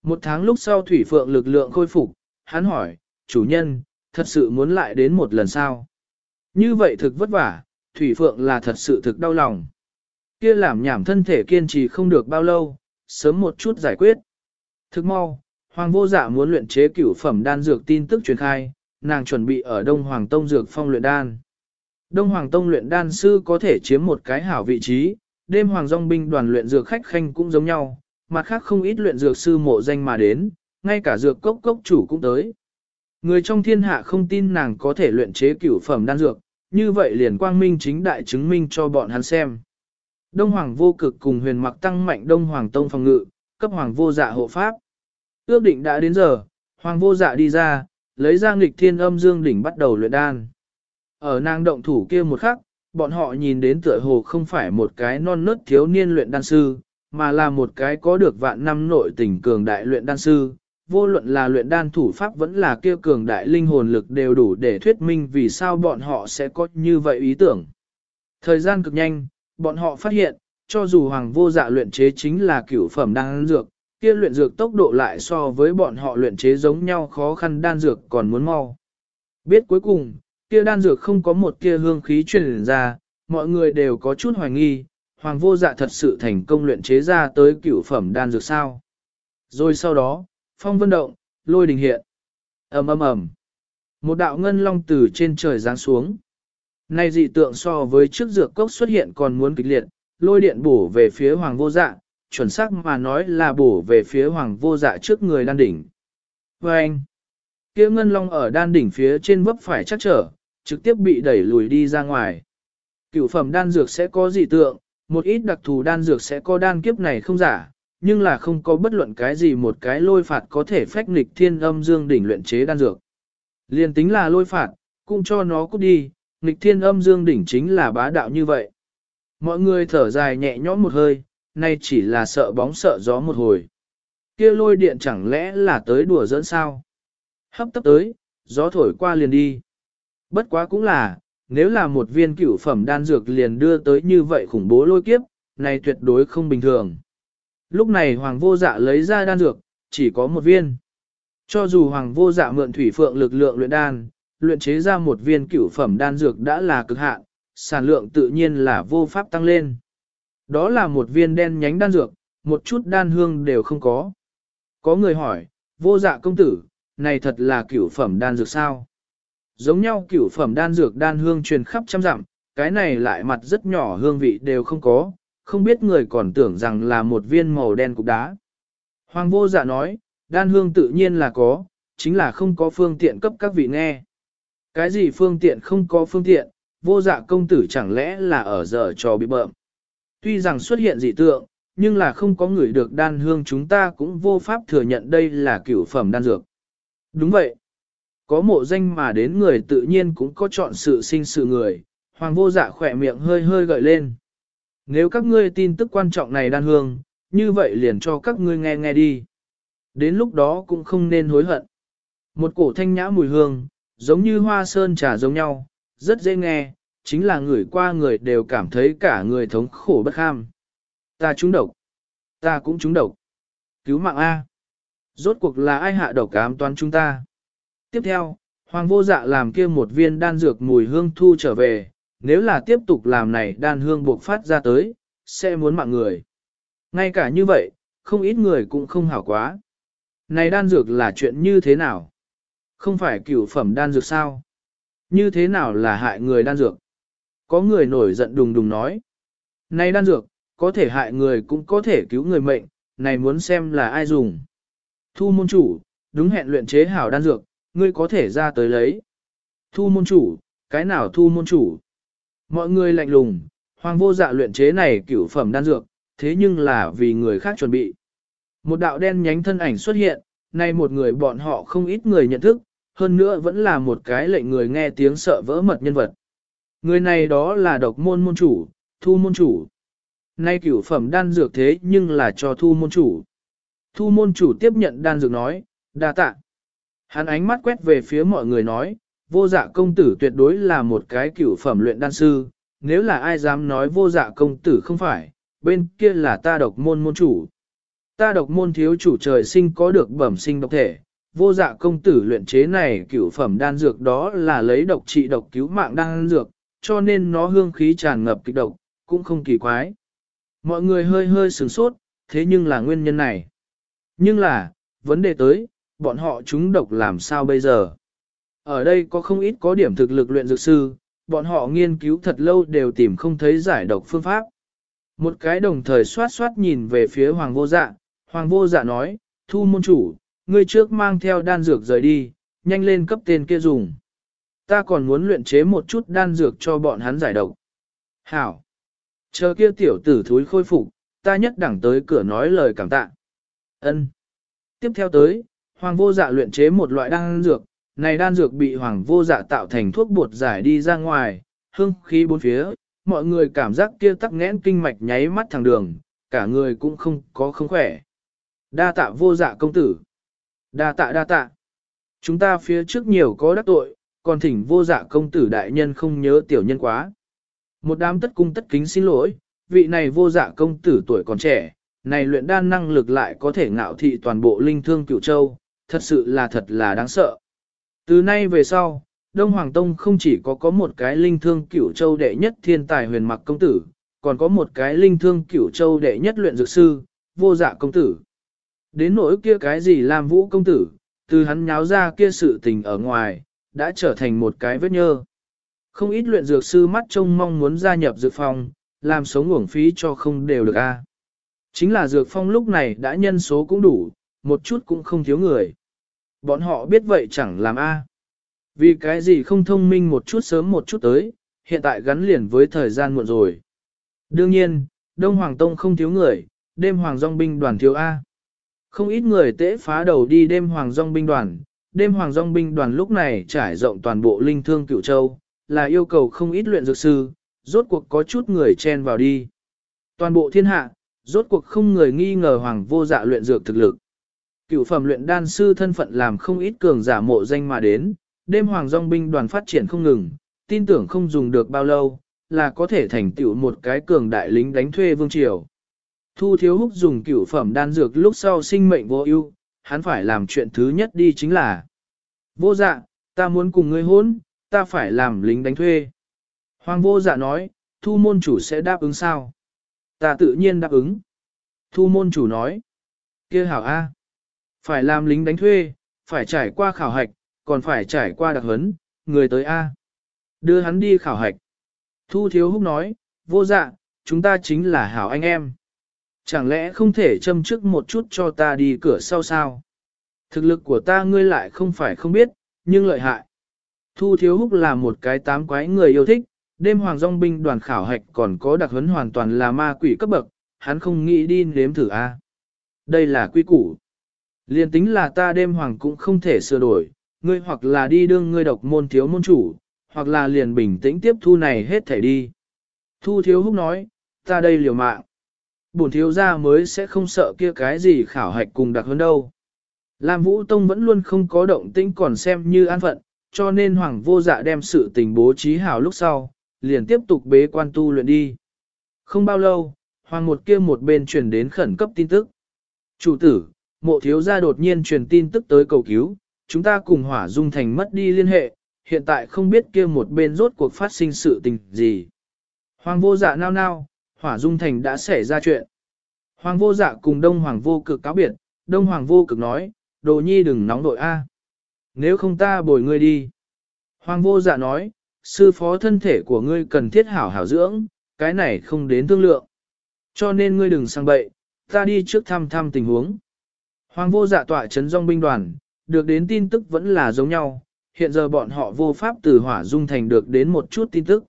Một tháng lúc sau thủy phượng lực lượng khôi phục, hắn hỏi, chủ nhân, thật sự muốn lại đến một lần sao? Như vậy thực vất vả, thủy phượng là thật sự thực đau lòng. Kia làm nhảm thân thể kiên trì không được bao lâu, sớm một chút giải quyết. Thực mau, hoàng vô dạ muốn luyện chế cửu phẩm đan dược tin tức truyền khai, nàng chuẩn bị ở Đông Hoàng Tông dược phong luyện đan. Đông Hoàng Tông luyện đan sư có thể chiếm một cái hảo vị trí, đêm Hoàng Dung binh đoàn luyện dược khách khanh cũng giống nhau, mặt khác không ít luyện dược sư mộ danh mà đến, ngay cả dược cốc cốc chủ cũng tới. Người trong thiên hạ không tin nàng có thể luyện chế cửu phẩm đan dược, như vậy liền quang minh chính đại chứng minh cho bọn hắn xem. Đông Hoàng vô cực cùng huyền mặc tăng mạnh Đông Hoàng Tông phòng ngự, cấp Hoàng vô dạ hộ pháp. Ước định đã đến giờ, Hoàng vô dạ đi ra, lấy ra nghịch thiên âm dương đỉnh bắt đầu luyện đan. Ở nàng động thủ kia một khắc, bọn họ nhìn đến tựa hồ không phải một cái non nớt thiếu niên luyện đan sư, mà là một cái có được vạn năm nội tình cường đại luyện đan sư. Vô luận là luyện đan thủ pháp vẫn là kia cường đại linh hồn lực đều đủ để thuyết minh vì sao bọn họ sẽ có như vậy ý tưởng. Thời gian cực nhanh, bọn họ phát hiện, cho dù hoàng vô dạ luyện chế chính là cửu phẩm đan dược, kia luyện dược tốc độ lại so với bọn họ luyện chế giống nhau khó khăn đan dược còn muốn mau. Biết cuối cùng, kia đan dược không có một kia hương khí truyền ra, mọi người đều có chút hoài nghi, hoàng vô dạ thật sự thành công luyện chế ra tới cửu phẩm đan dược sao. Rồi sau đó, phong vân động, lôi đình hiện, ầm ầm ầm, một đạo ngân long từ trên trời giáng xuống. Này dị tượng so với trước dược cốc xuất hiện còn muốn kịch liệt, lôi điện bổ về phía hoàng vô dạ, chuẩn xác mà nói là bổ về phía hoàng vô dạ trước người đan đỉnh. Và anh, kia ngân long ở đan đỉnh phía trên vấp phải chắc trở, trực tiếp bị đẩy lùi đi ra ngoài. Cựu phẩm đan dược sẽ có dị tượng, một ít đặc thù đan dược sẽ có đan kiếp này không giả, nhưng là không có bất luận cái gì một cái lôi phạt có thể phách nghịch thiên âm dương đỉnh luyện chế đan dược. Liên tính là lôi phạt, cũng cho nó cút đi, nghịch thiên âm dương đỉnh chính là bá đạo như vậy. Mọi người thở dài nhẹ nhõm một hơi, nay chỉ là sợ bóng sợ gió một hồi. Kia lôi điện chẳng lẽ là tới đùa dẫn sao? Hấp tấp tới, gió thổi qua liền đi. Bất quá cũng là, nếu là một viên cửu phẩm đan dược liền đưa tới như vậy khủng bố lôi kiếp, này tuyệt đối không bình thường. Lúc này hoàng vô dạ lấy ra đan dược, chỉ có một viên. Cho dù hoàng vô dạ mượn thủy phượng lực lượng luyện đan, luyện chế ra một viên cửu phẩm đan dược đã là cực hạn, sản lượng tự nhiên là vô pháp tăng lên. Đó là một viên đen nhánh đan dược, một chút đan hương đều không có. Có người hỏi, vô dạ công tử, này thật là cửu phẩm đan dược sao? Giống nhau cửu phẩm đan dược đan hương truyền khắp trăm dặm, cái này lại mặt rất nhỏ hương vị đều không có, không biết người còn tưởng rằng là một viên màu đen cục đá. Hoàng vô dạ nói, đan hương tự nhiên là có, chính là không có phương tiện cấp các vị nghe. Cái gì phương tiện không có phương tiện, vô dạ công tử chẳng lẽ là ở giờ trò bị bợm. Tuy rằng xuất hiện dị tượng, nhưng là không có người được đan hương chúng ta cũng vô pháp thừa nhận đây là cửu phẩm đan dược. Đúng vậy. Có mộ danh mà đến người tự nhiên cũng có chọn sự sinh sự người, hoàng vô dạ khỏe miệng hơi hơi gợi lên. Nếu các ngươi tin tức quan trọng này đan hương, như vậy liền cho các ngươi nghe nghe đi. Đến lúc đó cũng không nên hối hận. Một cổ thanh nhã mùi hương, giống như hoa sơn trà giống nhau, rất dễ nghe, chính là người qua người đều cảm thấy cả người thống khổ bất kham. Ta trúng độc. Ta cũng trúng độc. Cứu mạng A. Rốt cuộc là ai hạ độc ám toán chúng ta. Tiếp theo, Hoàng vô dạ làm kia một viên đan dược mùi hương thu trở về, nếu là tiếp tục làm này đan hương buộc phát ra tới, sẽ muốn mạng người. Ngay cả như vậy, không ít người cũng không hảo quá. Này đan dược là chuyện như thế nào? Không phải cửu phẩm đan dược sao? Như thế nào là hại người đan dược? Có người nổi giận đùng đùng nói. Này đan dược, có thể hại người cũng có thể cứu người mệnh, này muốn xem là ai dùng. Thu môn chủ, đúng hẹn luyện chế hảo đan dược, ngươi có thể ra tới lấy. Thu môn chủ, cái nào thu môn chủ? Mọi người lạnh lùng, hoàng vô dạ luyện chế này cửu phẩm đan dược, thế nhưng là vì người khác chuẩn bị. Một đạo đen nhánh thân ảnh xuất hiện, nay một người bọn họ không ít người nhận thức, hơn nữa vẫn là một cái lệnh người nghe tiếng sợ vỡ mật nhân vật. Người này đó là độc môn môn chủ, thu môn chủ. Nay cửu phẩm đan dược thế nhưng là cho thu môn chủ. Thu môn chủ tiếp nhận đan dược nói, đa tạ. Hắn ánh mắt quét về phía mọi người nói, vô dạ công tử tuyệt đối là một cái cửu phẩm luyện đan sư, nếu là ai dám nói vô dạ công tử không phải, bên kia là ta độc môn môn chủ. Ta độc môn thiếu chủ trời sinh có được bẩm sinh độc thể, vô dạ công tử luyện chế này cửu phẩm đan dược đó là lấy độc trị độc cứu mạng đan dược, cho nên nó hương khí tràn ngập kịch độc, cũng không kỳ quái. Mọi người hơi hơi sửng sốt, thế nhưng là nguyên nhân này. Nhưng là, vấn đề tới, bọn họ chúng độc làm sao bây giờ? Ở đây có không ít có điểm thực lực luyện dược sư, bọn họ nghiên cứu thật lâu đều tìm không thấy giải độc phương pháp. Một cái đồng thời xoát xoát nhìn về phía hoàng vô dạ, hoàng vô dạ nói, thu môn chủ, ngươi trước mang theo đan dược rời đi, nhanh lên cấp tên kia dùng. Ta còn muốn luyện chế một chút đan dược cho bọn hắn giải độc. Hảo! Chờ kia tiểu tử thúi khôi phục, ta nhất đẳng tới cửa nói lời cảm tạ. Ân. Tiếp theo tới, hoàng vô dạ luyện chế một loại đan dược, này đan dược bị hoàng vô dạ tạo thành thuốc bột giải đi ra ngoài, hương khí bốn phía, mọi người cảm giác kia tắc nghẽn kinh mạch nháy mắt thẳng đường, cả người cũng không có không khỏe. Đa tạ vô dạ công tử. Đa tạ đa tạ. Chúng ta phía trước nhiều có đắc tội, còn thỉnh vô dạ công tử đại nhân không nhớ tiểu nhân quá. Một đám tất cung tất kính xin lỗi, vị này vô dạ công tử tuổi còn trẻ, này luyện đan năng lực lại có thể ngạo thị toàn bộ linh thương cựu châu, thật sự là thật là đáng sợ. Từ nay về sau, Đông Hoàng Tông không chỉ có có một cái linh thương cửu châu đệ nhất thiên tài huyền mặc công tử, còn có một cái linh thương cửu châu đệ nhất luyện dược sư, vô dạ công tử. Đến nỗi kia cái gì làm vũ công tử, từ hắn nháo ra kia sự tình ở ngoài, đã trở thành một cái vết nhơ. Không ít luyện dược sư mắt trông mong muốn gia nhập dược phòng, làm sống uổng phí cho không đều được a. Chính là dược phong lúc này đã nhân số cũng đủ, một chút cũng không thiếu người. Bọn họ biết vậy chẳng làm a. Vì cái gì không thông minh một chút sớm một chút tới, hiện tại gắn liền với thời gian muộn rồi. Đương nhiên, Đông Hoàng Tông không thiếu người, đêm Hoàng Dòng binh đoàn thiếu A. Không ít người tễ phá đầu đi đêm Hoàng Dòng binh đoàn, đêm Hoàng Dòng binh đoàn lúc này trải rộng toàn bộ linh thương cựu châu, là yêu cầu không ít luyện dược sư, rốt cuộc có chút người chen vào đi. Toàn bộ thiên hạ, rốt cuộc không người nghi ngờ Hoàng vô dạ luyện dược thực lực. Cựu phẩm luyện đan sư thân phận làm không ít cường giả mộ danh mà đến, đêm hoàng dòng binh đoàn phát triển không ngừng, tin tưởng không dùng được bao lâu, là có thể thành tựu một cái cường đại lính đánh thuê vương triều. Thu thiếu húc dùng cựu phẩm đan dược lúc sau sinh mệnh vô ưu, hắn phải làm chuyện thứ nhất đi chính là Vô dạ, ta muốn cùng ngươi hôn, ta phải làm lính đánh thuê. Hoàng vô dạ nói, thu môn chủ sẽ đáp ứng sao? Ta tự nhiên đáp ứng. Thu môn chủ nói, kia hảo A. Phải làm lính đánh thuê, phải trải qua khảo hạch, còn phải trải qua đặc huấn, người tới A. Đưa hắn đi khảo hạch. Thu thiếu húc nói, vô dạ, chúng ta chính là hảo anh em. Chẳng lẽ không thể châm trước một chút cho ta đi cửa sau sao? Thực lực của ta ngươi lại không phải không biết, nhưng lợi hại. Thu thiếu húc là một cái tám quái người yêu thích, đêm hoàng dòng binh đoàn khảo hạch còn có đặc huấn hoàn toàn là ma quỷ cấp bậc, hắn không nghĩ đi nếm thử a. Đây là quy củ. Liên tính là ta đêm hoàng cũng không thể sửa đổi, ngươi hoặc là đi đương ngươi độc môn thiếu môn chủ, hoặc là liền bình tĩnh tiếp thu này hết thể đi. Thu thiếu húc nói, ta đây liều mạng. Bổn thiếu gia mới sẽ không sợ kia cái gì khảo hạch cùng đặc hơn đâu. Lam Vũ Tông vẫn luôn không có động tĩnh còn xem như an phận, cho nên Hoàng vô dạ đem sự tình bố trí hảo lúc sau, liền tiếp tục bế quan tu luyện đi. Không bao lâu, Hoàng một kia một bên truyền đến khẩn cấp tin tức. Chủ tử, mộ thiếu gia đột nhiên truyền tin tức tới cầu cứu, chúng ta cùng hỏa dung thành mất đi liên hệ, hiện tại không biết kia một bên rốt cuộc phát sinh sự tình gì. Hoàng vô dạ nao nao, hỏa dung thành đã xảy ra chuyện. Hoàng vô dạ cùng đông hoàng vô cực cáo biệt, đông hoàng vô cực nói, đồ nhi đừng nóng đội A. Nếu không ta bồi ngươi đi. Hoàng vô dạ nói, sư phó thân thể của ngươi cần thiết hảo hảo dưỡng, cái này không đến thương lượng. Cho nên ngươi đừng sang bậy, ta đi trước thăm thăm tình huống. Hoàng vô dạ tọa chấn dòng binh đoàn, được đến tin tức vẫn là giống nhau, hiện giờ bọn họ vô pháp từ hỏa dung thành được đến một chút tin tức.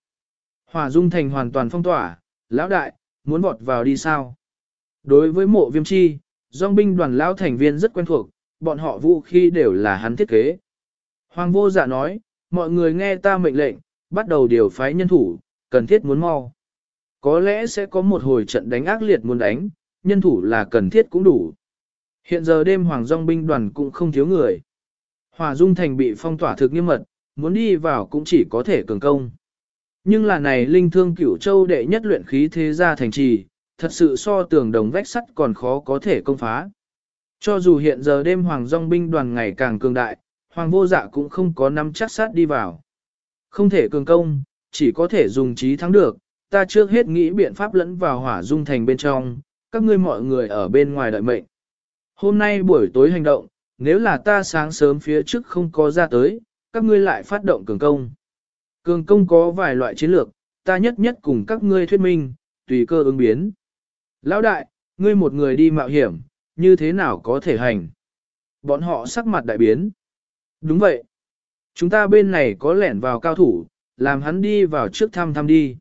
Hỏa dung thành hoàn toàn phong tỏa, lão đại, muốn vọt vào đi sao? Đối với mộ viêm chi, dòng binh đoàn lão thành viên rất quen thuộc, bọn họ vũ khí đều là hắn thiết kế. Hoàng vô dạ nói, mọi người nghe ta mệnh lệnh, bắt đầu điều phái nhân thủ, cần thiết muốn mau. Có lẽ sẽ có một hồi trận đánh ác liệt muốn đánh, nhân thủ là cần thiết cũng đủ. Hiện giờ đêm hoàng dòng binh đoàn cũng không thiếu người. Hòa Dung Thành bị phong tỏa thực nghiêm mật, muốn đi vào cũng chỉ có thể cường công. Nhưng là này linh thương cửu châu đệ nhất luyện khí thế gia thành trì, thật sự so tường đồng vách sắt còn khó có thể công phá. Cho dù hiện giờ đêm hoàng dòng binh đoàn ngày càng cường đại, hoàng vô dạ cũng không có nắm chắc sát đi vào. Không thể cường công, chỉ có thể dùng trí thắng được, ta trước hết nghĩ biện pháp lẫn vào hỏa dung thành bên trong, các ngươi mọi người ở bên ngoài đợi mệnh. Hôm nay buổi tối hành động, nếu là ta sáng sớm phía trước không có ra tới, các ngươi lại phát động cường công. Cường công có vài loại chiến lược, ta nhất nhất cùng các ngươi thuyết minh, tùy cơ ứng biến. Lão đại, ngươi một người đi mạo hiểm, như thế nào có thể hành? Bọn họ sắc mặt đại biến. Đúng vậy. Chúng ta bên này có lẻn vào cao thủ, làm hắn đi vào trước thăm thăm đi.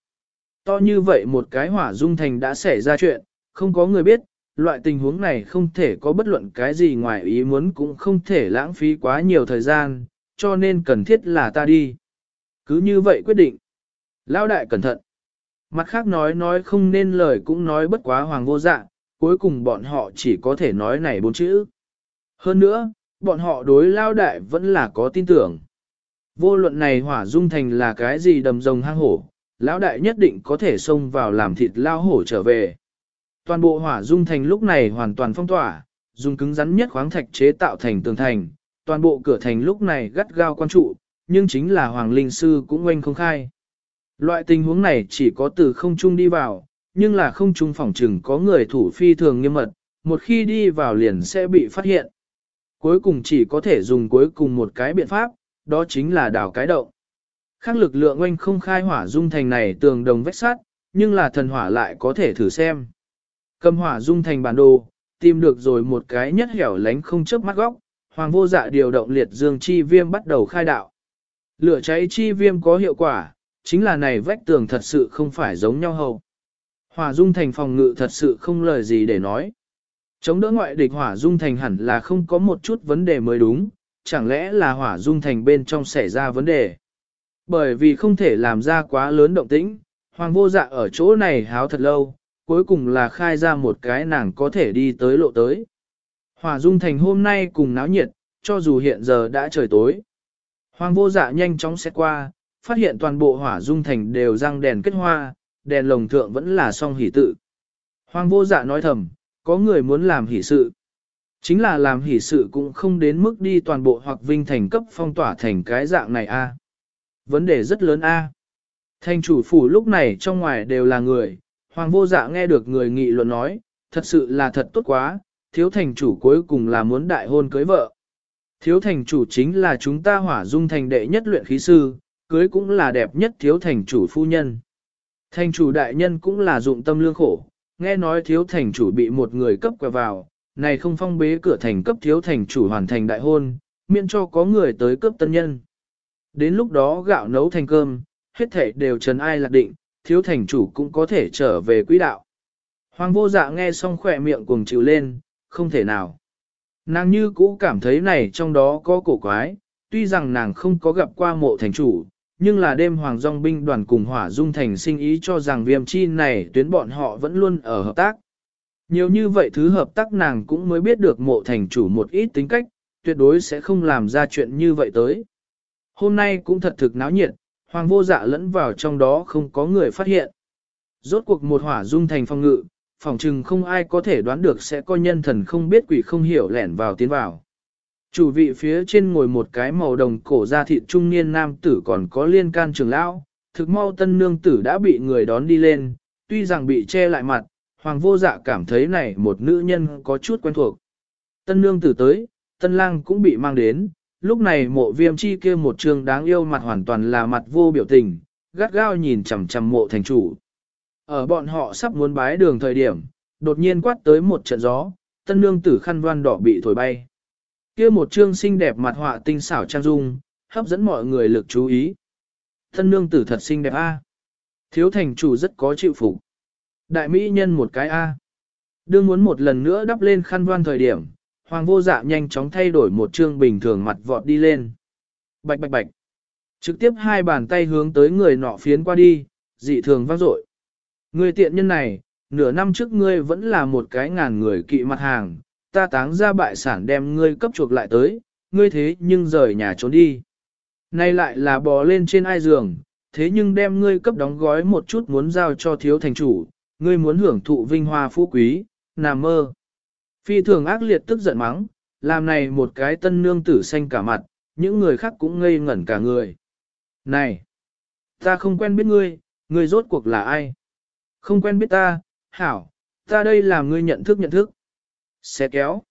To như vậy một cái hỏa dung thành đã xảy ra chuyện, không có người biết, loại tình huống này không thể có bất luận cái gì ngoài ý muốn cũng không thể lãng phí quá nhiều thời gian, cho nên cần thiết là ta đi. Cứ như vậy quyết định. Lão đại cẩn thận. Mặt khác nói nói không nên lời cũng nói bất quá hoàng vô dạ, cuối cùng bọn họ chỉ có thể nói này bốn chữ. Hơn nữa, bọn họ đối lao đại vẫn là có tin tưởng. Vô luận này hỏa dung thành là cái gì đầm rồng hang hổ, lão đại nhất định có thể xông vào làm thịt lao hổ trở về. Toàn bộ hỏa dung thành lúc này hoàn toàn phong tỏa, dùng cứng rắn nhất khoáng thạch chế tạo thành tường thành, toàn bộ cửa thành lúc này gắt gao quan trụ, nhưng chính là hoàng linh sư cũng oanh không khai. Loại tình huống này chỉ có từ không trung đi vào, nhưng là không trung phòng trừng có người thủ phi thường nghiêm mật, một khi đi vào liền sẽ bị phát hiện. Cuối cùng chỉ có thể dùng cuối cùng một cái biện pháp, đó chính là đảo cái động. Khác lực lượng oanh không khai hỏa dung thành này tường đồng vách sắt, nhưng là thần hỏa lại có thể thử xem. Cầm hỏa dung thành bản đồ, tìm được rồi một cái nhất hẻo lánh không chớp mắt góc, hoàng vô dạ điều động liệt dương chi viêm bắt đầu khai đạo. Lửa cháy chi viêm có hiệu quả, chính là này vách tường thật sự không phải giống nhau hầu. Hỏa dung thành phòng ngự thật sự không lời gì để nói. Chống đỡ ngoại địch hỏa dung thành hẳn là không có một chút vấn đề mới đúng, chẳng lẽ là hỏa dung thành bên trong xảy ra vấn đề. Bởi vì không thể làm ra quá lớn động tĩnh, hoàng vô dạ ở chỗ này háo thật lâu, cuối cùng là khai ra một cái nàng có thể đi tới lộ tới. Hỏa dung thành hôm nay cùng náo nhiệt, cho dù hiện giờ đã trời tối. Hoàng vô dạ nhanh chóng xét qua, phát hiện toàn bộ hỏa dung thành đều răng đèn kết hoa, đèn lồng thượng vẫn là song hỷ tự. Hoàng vô dạ nói thầm, có người muốn làm hỷ sự. Chính là làm hỷ sự cũng không đến mức đi toàn bộ hoặc vinh thành cấp phong tỏa thành cái dạng này a. À? Vấn đề rất lớn a. À? Thành chủ phủ lúc này trong ngoài đều là người, Hoàng vô dạ nghe được người nghị luận nói, thật sự là thật tốt quá, thiếu thành chủ cuối cùng là muốn đại hôn cưới vợ. Thiếu thành chủ chính là chúng ta hỏa dung thành đệ nhất luyện khí sư, cưới cũng là đẹp nhất thiếu thành chủ phu nhân. Thành chủ đại nhân cũng là dụng tâm lương khổ, nghe nói thiếu thành chủ bị một người cấp quẹo vào, này không phong bế cửa thành cấp thiếu thành chủ hoàn thành đại hôn, miễn cho có người tới cấp tân nhân. Đến lúc đó gạo nấu thành cơm, hết thể đều trần ai lạc định, thiếu thành chủ cũng có thể trở về quỹ đạo. Hoàng vô dạ nghe xong khỏe miệng cuồng chịu lên, không thể nào. Nàng như cũ cảm thấy này trong đó có cổ quái, tuy rằng nàng không có gặp qua mộ thành chủ, nhưng là đêm hoàng dòng binh đoàn cùng hỏa dung thành sinh ý cho rằng viêm chi này tuyến bọn họ vẫn luôn ở hợp tác. Nhiều như vậy thứ hợp tác nàng cũng mới biết được mộ thành chủ một ít tính cách, tuyệt đối sẽ không làm ra chuyện như vậy tới. Hôm nay cũng thật thực náo nhiệt, hoàng vô dạ lẫn vào trong đó không có người phát hiện. Rốt cuộc một hỏa dung thành phong ngự, phòng chừng không ai có thể đoán được sẽ có nhân thần không biết quỷ không hiểu lẻn vào tiến vào. Chủ vị phía trên ngồi một cái màu đồng cổ da thịt trung niên nam tử còn có liên can trường lão, thực mau tân nương tử đã bị người đón đi lên, tuy rằng bị che lại mặt, hoàng vô dạ cảm thấy này một nữ nhân có chút quen thuộc. Tân nương tử tới, tân lang cũng bị mang đến, lúc này mộ viêm chi kia một trường đáng yêu mặt hoàn toàn là mặt vô biểu tình, gắt gao nhìn chằm chằm mộ thành chủ. Ở bọn họ sắp muốn bái đường thời điểm, đột nhiên quát tới một trận gió, tân nương tử khăn voan đỏ bị thổi bay. Kia một trương xinh đẹp mặt họa tinh xảo trang dung, hấp dẫn mọi người lực chú ý. Tân nương tử thật xinh đẹp a. Thiếu thành chủ rất có chịu phục. Đại mỹ nhân một cái a. Đương muốn một lần nữa đắp lên khăn voan thời điểm, hoàng vô dạ nhanh chóng thay đổi một trương bình thường mặt vọt đi lên. Bạch bạch bạch. Trực tiếp hai bàn tay hướng tới người nọ phiến qua đi, dị thường vang dội. Người tiện nhân này, nửa năm trước ngươi vẫn là một cái ngàn người kỵ mặt hàng, ta táng ra bại sản đem ngươi cấp chuộc lại tới, ngươi thế nhưng rời nhà trốn đi. Nay lại là bò lên trên ai giường, thế nhưng đem ngươi cấp đóng gói một chút muốn giao cho thiếu thành chủ, ngươi muốn hưởng thụ vinh hoa phú quý, nằm mơ. Phi thường ác liệt tức giận mắng, làm này một cái tân nương tử xanh cả mặt, những người khác cũng ngây ngẩn cả người. Này, ta không quen biết ngươi, ngươi rốt cuộc là ai? Không quen biết ta, hảo, ta đây làm ngươi nhận thức nhận thức. Xé kéo.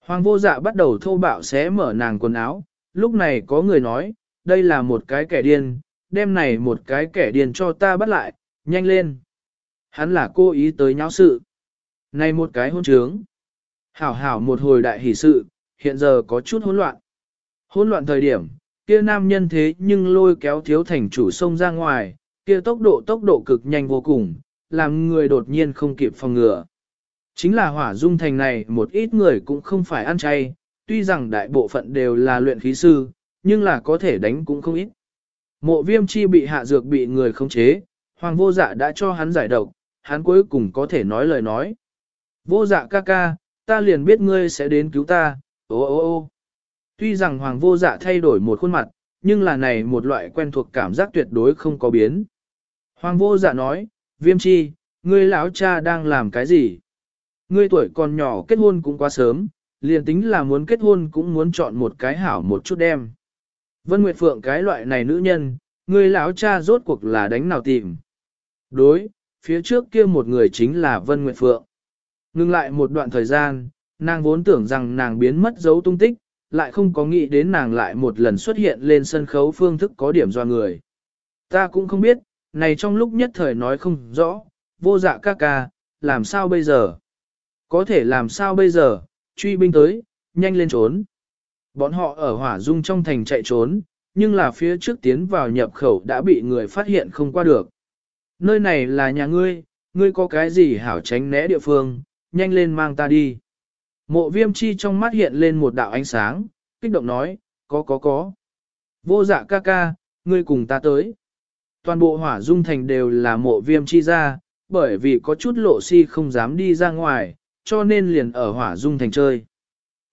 Hoàng vô dạ bắt đầu thô bạo xé mở nàng quần áo, lúc này có người nói, đây là một cái kẻ điên, đem này một cái kẻ điên cho ta bắt lại, nhanh lên. Hắn là cô ý tới nháo sự. Này một cái hôn trướng. Hảo hảo một hồi đại hỷ sự, hiện giờ có chút hỗn loạn. Hỗn loạn thời điểm, kia nam nhân thế nhưng lôi kéo thiếu thành chủ sông ra ngoài, kia tốc độ tốc độ cực nhanh vô cùng, làm người đột nhiên không kịp phòng ngừa. Chính là hỏa dung thành này một ít người cũng không phải ăn chay, tuy rằng đại bộ phận đều là luyện khí sư, nhưng là có thể đánh cũng không ít. Mộ viêm chi bị hạ dược bị người khống chế, hoàng vô dạ đã cho hắn giải độc, hắn cuối cùng có thể nói lời nói. Vô dạ ca ca, ta liền biết ngươi sẽ đến cứu ta, ô ô ô. Tuy rằng hoàng vô dạ thay đổi một khuôn mặt, nhưng là này một loại quen thuộc cảm giác tuyệt đối không có biến. Hoàng vô dạ nói, viêm chi, ngươi lão cha đang làm cái gì? Ngươi tuổi còn nhỏ kết hôn cũng quá sớm, liền tính là muốn kết hôn cũng muốn chọn một cái hảo một chút đem. Vân Nguyệt Phượng cái loại này nữ nhân, ngươi lão cha rốt cuộc là đánh nào tìm. Đối, phía trước kia một người chính là Vân Nguyệt Phượng. Ngưng lại một đoạn thời gian, nàng vốn tưởng rằng nàng biến mất dấu tung tích, lại không có nghĩ đến nàng lại một lần xuất hiện lên sân khấu phương thức có điểm do người. Ta cũng không biết, này trong lúc nhất thời nói không rõ, vô dạ ca ca, làm sao bây giờ? Có thể làm sao bây giờ, truy binh tới, nhanh lên trốn. Bọn họ ở hỏa dung trong thành chạy trốn, nhưng là phía trước tiến vào nhập khẩu đã bị người phát hiện không qua được. Nơi này là nhà ngươi, ngươi có cái gì hảo tránh né địa phương, nhanh lên mang ta đi. Mộ viêm chi trong mắt hiện lên một đạo ánh sáng, kích động nói, có có có. Vô dạ ca ca, ngươi cùng ta tới. Toàn bộ hỏa dung thành đều là mộ viêm chi ra, bởi vì có chút lộ si không dám đi ra ngoài, cho nên liền ở hỏa dung thành chơi.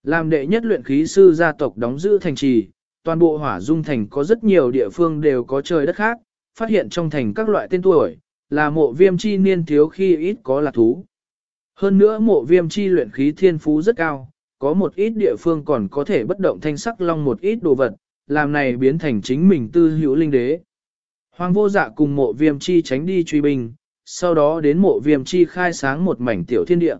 Làm đệ nhất luyện khí sư gia tộc đóng giữ thành trì, toàn bộ hỏa dung thành có rất nhiều địa phương đều có trời đất khác, phát hiện trong thành các loại tên tuổi, là mộ viêm chi niên thiếu khi ít có lạc thú. Hơn nữa mộ viêm chi luyện khí thiên phú rất cao, có một ít địa phương còn có thể bất động thanh sắc long một ít đồ vật, làm này biến thành chính mình tư hữu linh đế. Hoàng vô dạ cùng mộ viêm chi tránh đi truy binh, sau đó đến mộ viêm chi khai sáng một mảnh tiểu thiên địa.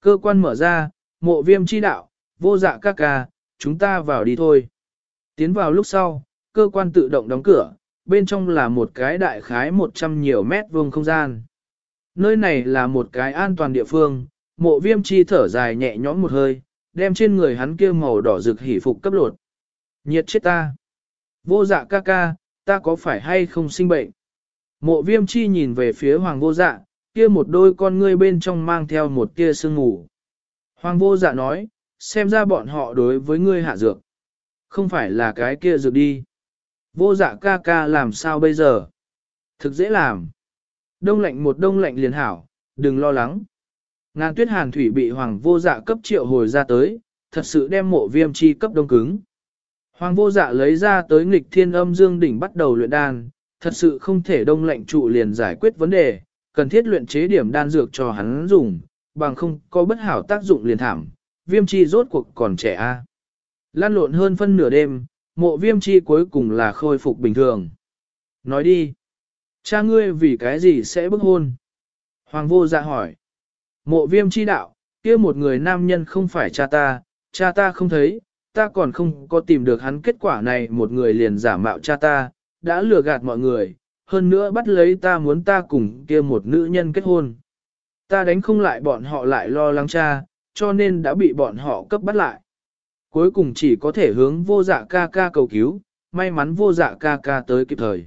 Cơ quan mở ra, mộ viêm chi đạo, vô dạ ca ca, chúng ta vào đi thôi. Tiến vào lúc sau, cơ quan tự động đóng cửa, bên trong là một cái đại khái 100 nhiều mét vuông không gian. Nơi này là một cái an toàn địa phương, mộ viêm chi thở dài nhẹ nhõm một hơi, đem trên người hắn kia màu đỏ rực hỉ phục cấp lột. Nhiệt chết ta. Vô dạ ca ca, ta có phải hay không sinh bệnh? Mộ viêm chi nhìn về phía hoàng vô dạ, kia một đôi con ngươi bên trong mang theo một tia sương ngủ. Hoàng vô dạ nói, xem ra bọn họ đối với ngươi hạ dược. Không phải là cái kia dược đi. Vô dạ ca ca làm sao bây giờ? Thực dễ làm. Đông lạnh một đông lạnh liền hảo, đừng lo lắng. Ngàn tuyết hàn thủy bị hoàng vô dạ cấp triệu hồi ra tới, thật sự đem mộ viêm chi cấp đông cứng. Hoàng vô dạ lấy ra tới nghịch thiên âm dương đỉnh bắt đầu luyện đan, thật sự không thể đông lạnh trụ liền giải quyết vấn đề, cần thiết luyện chế điểm đan dược cho hắn dùng, bằng không có bất hảo tác dụng liền thảm, viêm chi rốt cuộc còn trẻ a. Lan lộn hơn phân nửa đêm, mộ viêm chi cuối cùng là khôi phục bình thường. Nói đi, cha ngươi vì cái gì sẽ bức hôn? Hoàng vô dạ hỏi. Mộ viêm chi đạo, kia một người nam nhân không phải cha ta, cha ta không thấy, ta còn không có tìm được hắn kết quả này một người liền giả mạo cha ta, đã lừa gạt mọi người, hơn nữa bắt lấy ta muốn ta cùng kia một nữ nhân kết hôn. Ta đánh không lại bọn họ lại lo lắng cha, cho nên đã bị bọn họ cấp bắt lại. Cuối cùng chỉ có thể hướng vô dạ ca ca cầu cứu, may mắn vô dạ ca ca tới kịp thời.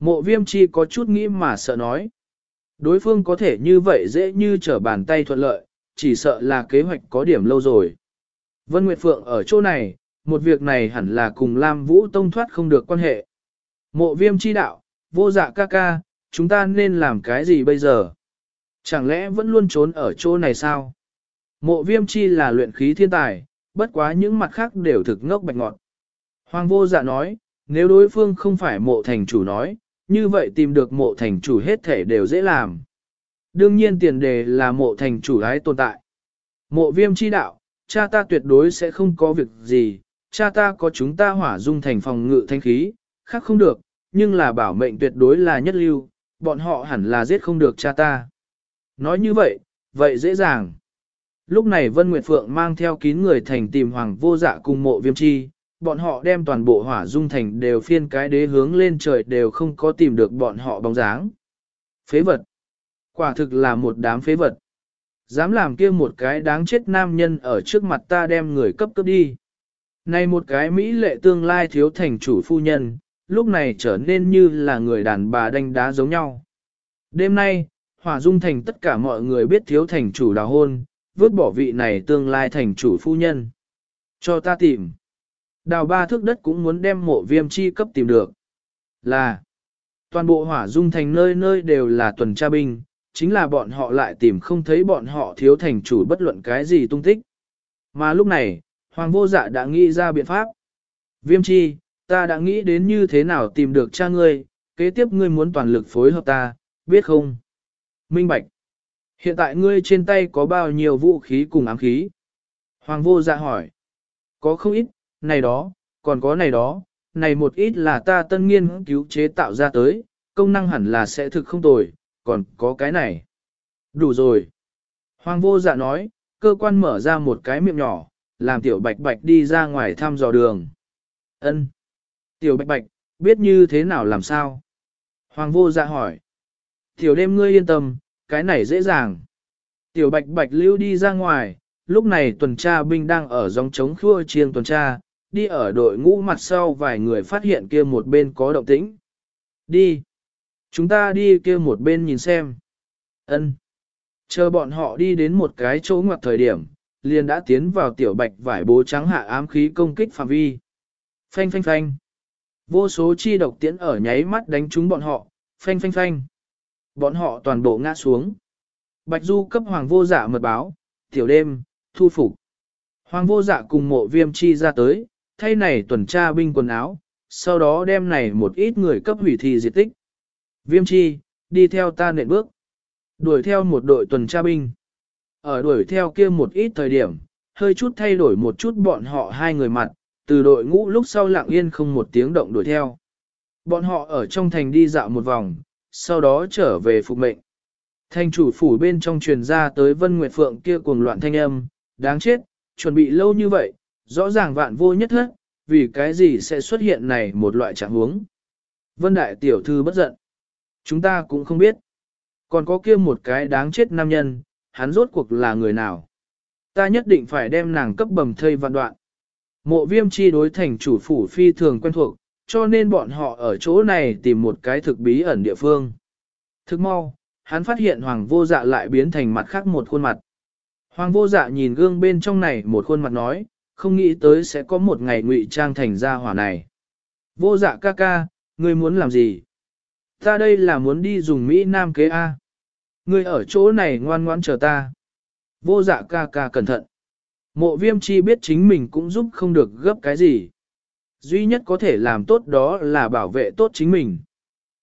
Mộ viêm chi có chút nghĩ mà sợ nói. Đối phương có thể như vậy dễ như trở bàn tay thuận lợi, chỉ sợ là kế hoạch có điểm lâu rồi. Vân Nguyệt Phượng ở chỗ này, một việc này hẳn là cùng Lam Vũ Tông thoát không được quan hệ. Mộ viêm chi đạo, vô dạ ca ca, chúng ta nên làm cái gì bây giờ? Chẳng lẽ vẫn luôn trốn ở chỗ này sao? Mộ viêm chi là luyện khí thiên tài, bất quá những mặt khác đều thực ngốc bạch ngọt. Hoàng vô dạ nói, nếu đối phương không phải mộ thành chủ nói, như vậy tìm được mộ thành chủ hết thể đều dễ làm. Đương nhiên tiền đề là mộ thành chủ ái tồn tại. Mộ viêm chi đạo, cha ta tuyệt đối sẽ không có việc gì, cha ta có chúng ta hỏa dung thành phòng ngự thanh khí, khác không được, nhưng là bảo mệnh tuyệt đối là nhất lưu, bọn họ hẳn là giết không được cha ta. Nói như vậy, vậy dễ dàng. Lúc này Vân Nguyệt Phượng mang theo kín người thành tìm hoàng vô dạ cùng mộ viêm chi, bọn họ đem toàn bộ hỏa dung thành đều phiên cái đế hướng lên trời đều không có tìm được bọn họ bóng dáng. Phế vật. Quả thực là một đám phế vật. Dám làm kia một cái đáng chết nam nhân ở trước mặt ta đem người cấp cấp đi. Này một cái Mỹ lệ tương lai thiếu thành chủ phu nhân, lúc này trở nên như là người đàn bà đánh đá giống nhau. Đêm nay, hỏa dung thành tất cả mọi người biết thiếu thành chủ đào hôn, vứt bỏ vị này tương lai thành chủ phu nhân. Cho ta tìm. Đào ba thước đất cũng muốn đem mộ viêm chi cấp tìm được. Là, toàn bộ hỏa dung thành nơi nơi đều là tuần tra binh, chính là bọn họ lại tìm không thấy bọn họ thiếu thành chủ bất luận cái gì tung tích. Mà lúc này, Hoàng vô dạ đã nghĩ ra biện pháp. Viêm chi, ta đã nghĩ đến như thế nào tìm được cha ngươi, kế tiếp ngươi muốn toàn lực phối hợp ta, biết không? Minh Bạch. Hiện tại ngươi trên tay có bao nhiêu vũ khí cùng ám khí? Hoàng vô dạ hỏi. Có không ít, này đó, còn có này đó, này một ít là ta tân nghiên cứu chế tạo ra tới, công năng hẳn là sẽ thực không tồi, còn có cái này. Đủ rồi. Hoàng vô dạ nói, cơ quan mở ra một cái miệng nhỏ, làm tiểu bạch bạch đi ra ngoài thăm dò đường. Ân. Tiểu bạch bạch, biết như thế nào làm sao? Hoàng vô dạ hỏi. Tiểu đêm ngươi yên tâm, cái này dễ dàng. Tiểu bạch bạch lưu đi ra ngoài, lúc này tuần tra binh đang ở dòng chống khua chiêng tuần tra, đi ở đội ngũ mặt sau vài người phát hiện kia một bên có động tĩnh. Đi. Chúng ta đi kia một bên nhìn xem. Ân. Chờ bọn họ đi đến một cái chỗ ngoặt thời điểm, liền đã tiến vào tiểu bạch vải bố trắng hạ ám khí công kích phạm vi. Phanh phanh phanh. Vô số chi độc tiễn ở nháy mắt đánh trúng bọn họ, phanh phanh phanh. Bọn họ toàn bộ ngã xuống. Bạch Du cấp hoàng vô dạ mật báo, tiểu đêm, thu phục. Hoàng vô dạ cùng mộ viêm chi ra tới, thay này tuần tra binh quần áo, sau đó đem này một ít người cấp hủy thi diệt tích. Viêm chi, đi theo ta nện bước. Đuổi theo một đội tuần tra binh. Ở đuổi theo kia một ít thời điểm, hơi chút thay đổi một chút bọn họ hai người mặt, từ đội ngũ lúc sau lặng yên không một tiếng động đuổi theo. Bọn họ ở trong thành đi dạo một vòng, sau đó trở về phục mệnh. Thành chủ phủ bên trong truyền ra tới Vân Nguyệt Phượng kia cuồng loạn thanh âm, đáng chết, chuẩn bị lâu như vậy, rõ ràng vạn vô nhất hết, vì cái gì sẽ xuất hiện này một loại trạng huống. Vân Đại Tiểu Thư bất giận. Chúng ta cũng không biết. Còn có kia một cái đáng chết nam nhân, hắn rốt cuộc là người nào. Ta nhất định phải đem nàng cấp bầm thây vạn đoạn. Mộ viêm chi đối thành chủ phủ phi thường quen thuộc, cho nên bọn họ ở chỗ này tìm một cái thực bí ẩn địa phương. Thức mau, hắn phát hiện hoàng vô dạ lại biến thành mặt khác một khuôn mặt. Hoàng vô dạ nhìn gương bên trong này một khuôn mặt nói, không nghĩ tới sẽ có một ngày ngụy trang thành ra hỏa này. Vô dạ ca ca, ngươi muốn làm gì? Ta đây là muốn đi dùng Mỹ Nam kế A. Ngươi ở chỗ này ngoan ngoãn chờ ta. Vô dạ ca ca cẩn thận. Mộ viêm chi biết chính mình cũng giúp không được gấp cái gì. Duy nhất có thể làm tốt đó là bảo vệ tốt chính mình.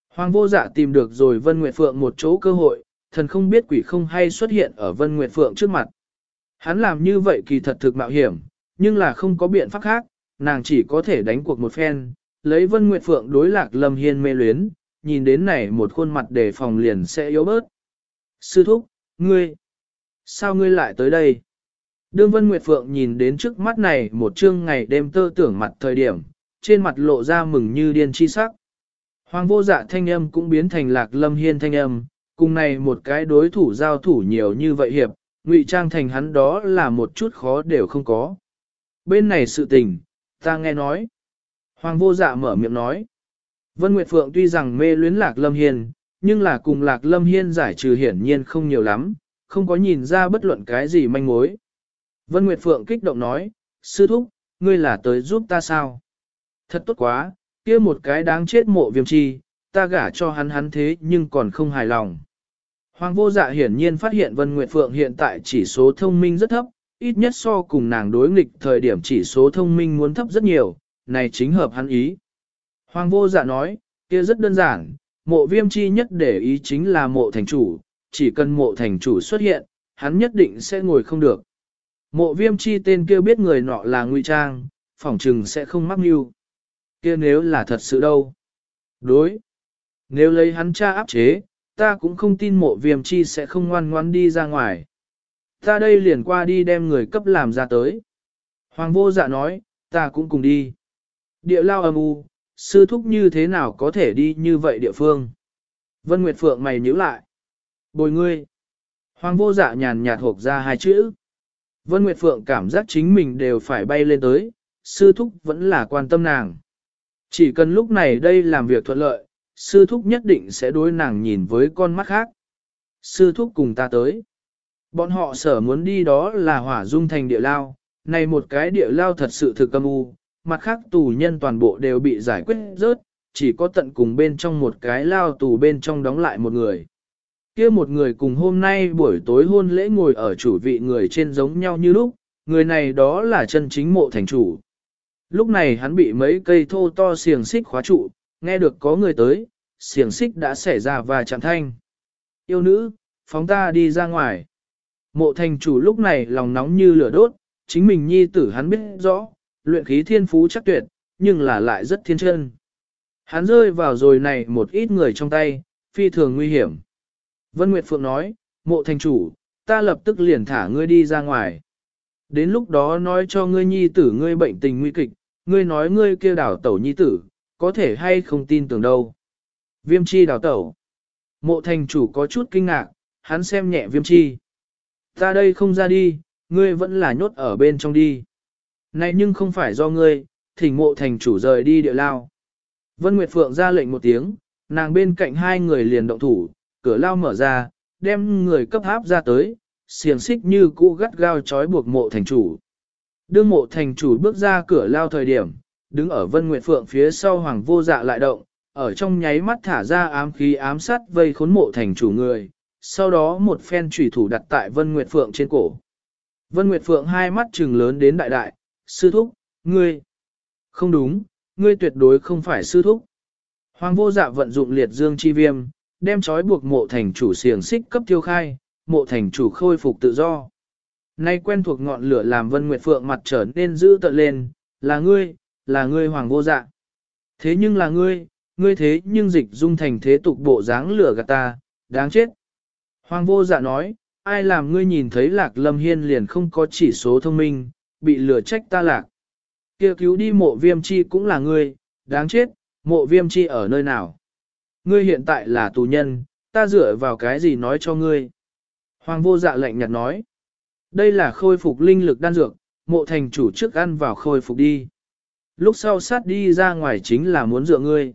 Hoàng vô dạ tìm được rồi Vân Nguyệt Phượng một chỗ cơ hội, thần không biết quỷ không hay xuất hiện ở Vân Nguyệt Phượng trước mặt. Hắn làm như vậy kỳ thật thực mạo hiểm, nhưng là không có biện pháp khác, nàng chỉ có thể đánh cuộc một phen, lấy Vân Nguyệt Phượng đối lạc Lâm Hiên mê luyến, nhìn đến này một khuôn mặt để phòng liền sẽ yếu bớt. Sư thúc, ngươi, sao ngươi lại tới đây? Đương Vân Nguyệt Phượng nhìn đến trước mắt này một chương ngày đêm tơ tưởng mặt thời điểm, trên mặt lộ ra mừng như điên chi sắc. Hoàng vô dạ thanh âm cũng biến thành lạc lâm hiên thanh âm, cùng này một cái đối thủ giao thủ nhiều như vậy hiệp, ngụy trang thành hắn đó là một chút khó đều không có. Bên này sự tình, ta nghe nói. Hoàng vô dạ mở miệng nói. Vân Nguyệt Phượng tuy rằng mê luyến lạc lâm hiên, nhưng là cùng lạc lâm hiên giải trừ hiển nhiên không nhiều lắm, không có nhìn ra bất luận cái gì manh mối. Vân Nguyệt Phượng kích động nói, sư thúc, ngươi là tới giúp ta sao? Thật tốt quá, kia một cái đáng chết mộ viêm chi, ta gả cho hắn hắn thế nhưng còn không hài lòng. Hoàng vô dạ hiển nhiên phát hiện Vân Nguyệt Phượng hiện tại chỉ số thông minh rất thấp, ít nhất so cùng nàng đối nghịch thời điểm chỉ số thông minh muốn thấp rất nhiều, này chính hợp hắn ý. Hoàng vô dạ nói, kia rất đơn giản, mộ viêm chi nhất để ý chính là mộ thành chủ, chỉ cần mộ thành chủ xuất hiện, hắn nhất định sẽ ngồi không được. Mộ viêm chi tên kia biết người nọ là ngụy trang, phỏng trừng sẽ không mắc mưu. Kia nếu là thật sự đâu? Đối. Nếu lấy hắn cha áp chế, ta cũng không tin mộ viêm chi sẽ không ngoan ngoan đi ra ngoài. Ta đây liền qua đi đem người cấp làm ra tới. Hoàng vô dạ nói, ta cũng cùng đi. Địa lao âm u, sư thúc như thế nào có thể đi như vậy địa phương? Vân Nguyệt Phượng mày nhíu lại. Bồi ngươi. Hoàng vô dạ nhàn nhạt hộp ra hai chữ. Vân Nguyệt Phượng cảm giác chính mình đều phải bay lên tới, sư thúc vẫn là quan tâm nàng. Chỉ cần lúc này đây làm việc thuận lợi, sư thúc nhất định sẽ đối nàng nhìn với con mắt khác. Sư thúc cùng ta tới. Bọn họ sở muốn đi đó là hỏa dung thành địa lao, này một cái địa lao thật sự thực âm u, mặt khác tù nhân toàn bộ đều bị giải quyết rớt, chỉ có tận cùng bên trong một cái lao tù bên trong đóng lại một người kia một người cùng hôm nay buổi tối hôn lễ ngồi ở chủ vị người trên giống nhau như lúc, người này đó là chân chính mộ thành chủ. Lúc này hắn bị mấy cây thô to xiềng xích khóa trụ, nghe được có người tới, xiềng xích đã xảy ra và chạm thanh. Yêu nữ, phóng ta đi ra ngoài. Mộ thành chủ lúc này lòng nóng như lửa đốt, chính mình nhi tử hắn biết rõ, luyện khí thiên phú chắc tuyệt, nhưng là lại rất thiên chân. Hắn rơi vào rồi này một ít người trong tay, phi thường nguy hiểm. Vân Nguyệt Phượng nói, mộ thành chủ, ta lập tức liền thả ngươi đi ra ngoài. Đến lúc đó nói cho ngươi nhi tử ngươi bệnh tình nguy kịch, ngươi nói ngươi kia đảo tẩu nhi tử, có thể hay không tin tưởng đâu. Viêm chi đảo tẩu. Mộ thành chủ có chút kinh ngạc, hắn xem nhẹ viêm chi. Ta đây không ra đi, ngươi vẫn là nhốt ở bên trong đi. Này nhưng không phải do ngươi, thỉnh mộ thành chủ rời đi địa lao. Vân Nguyệt Phượng ra lệnh một tiếng, nàng bên cạnh hai người liền động thủ, cửa lao mở ra, đem người cấp áp ra tới, xiềng xích như cũ gắt gao trói buộc mộ thành chủ. Đương mộ thành chủ bước ra cửa lao thời điểm, đứng ở Vân Nguyệt Phượng phía sau hoàng vô dạ lại động, ở trong nháy mắt thả ra ám khí ám sát vây khốn mộ thành chủ người, sau đó một phen chủy thủ đặt tại Vân Nguyệt Phượng trên cổ. Vân Nguyệt Phượng hai mắt trừng lớn đến đại đại, sư thúc, ngươi, không đúng, ngươi tuyệt đối không phải sư thúc. Hoàng vô dạ vận dụng liệt dương chi viêm, đem trói buộc mộ thành chủ xiềng xích cấp tiêu khai, mộ thành chủ khôi phục tự do. Nay quen thuộc ngọn lửa làm Vân Nguyệt Phượng mặt trở nên dữ tợn lên, là ngươi, là ngươi hoàng vô dạ. Thế nhưng là ngươi, ngươi thế nhưng dịch dung thành thế tục bộ dáng lửa gạt ta, đáng chết. Hoàng vô dạ nói, ai làm ngươi nhìn thấy lạc lâm hiên liền không có chỉ số thông minh, bị lừa trách ta lạc. kia cứu đi mộ viêm chi cũng là ngươi, đáng chết, mộ viêm chi ở nơi nào? Ngươi hiện tại là tù nhân, ta dựa vào cái gì nói cho ngươi? Hoàng vô dạ lệnh nhạt nói. Đây là khôi phục linh lực đan dược, mộ thành chủ trước ăn vào khôi phục đi. Lúc sau sát đi ra ngoài chính là muốn dựa ngươi.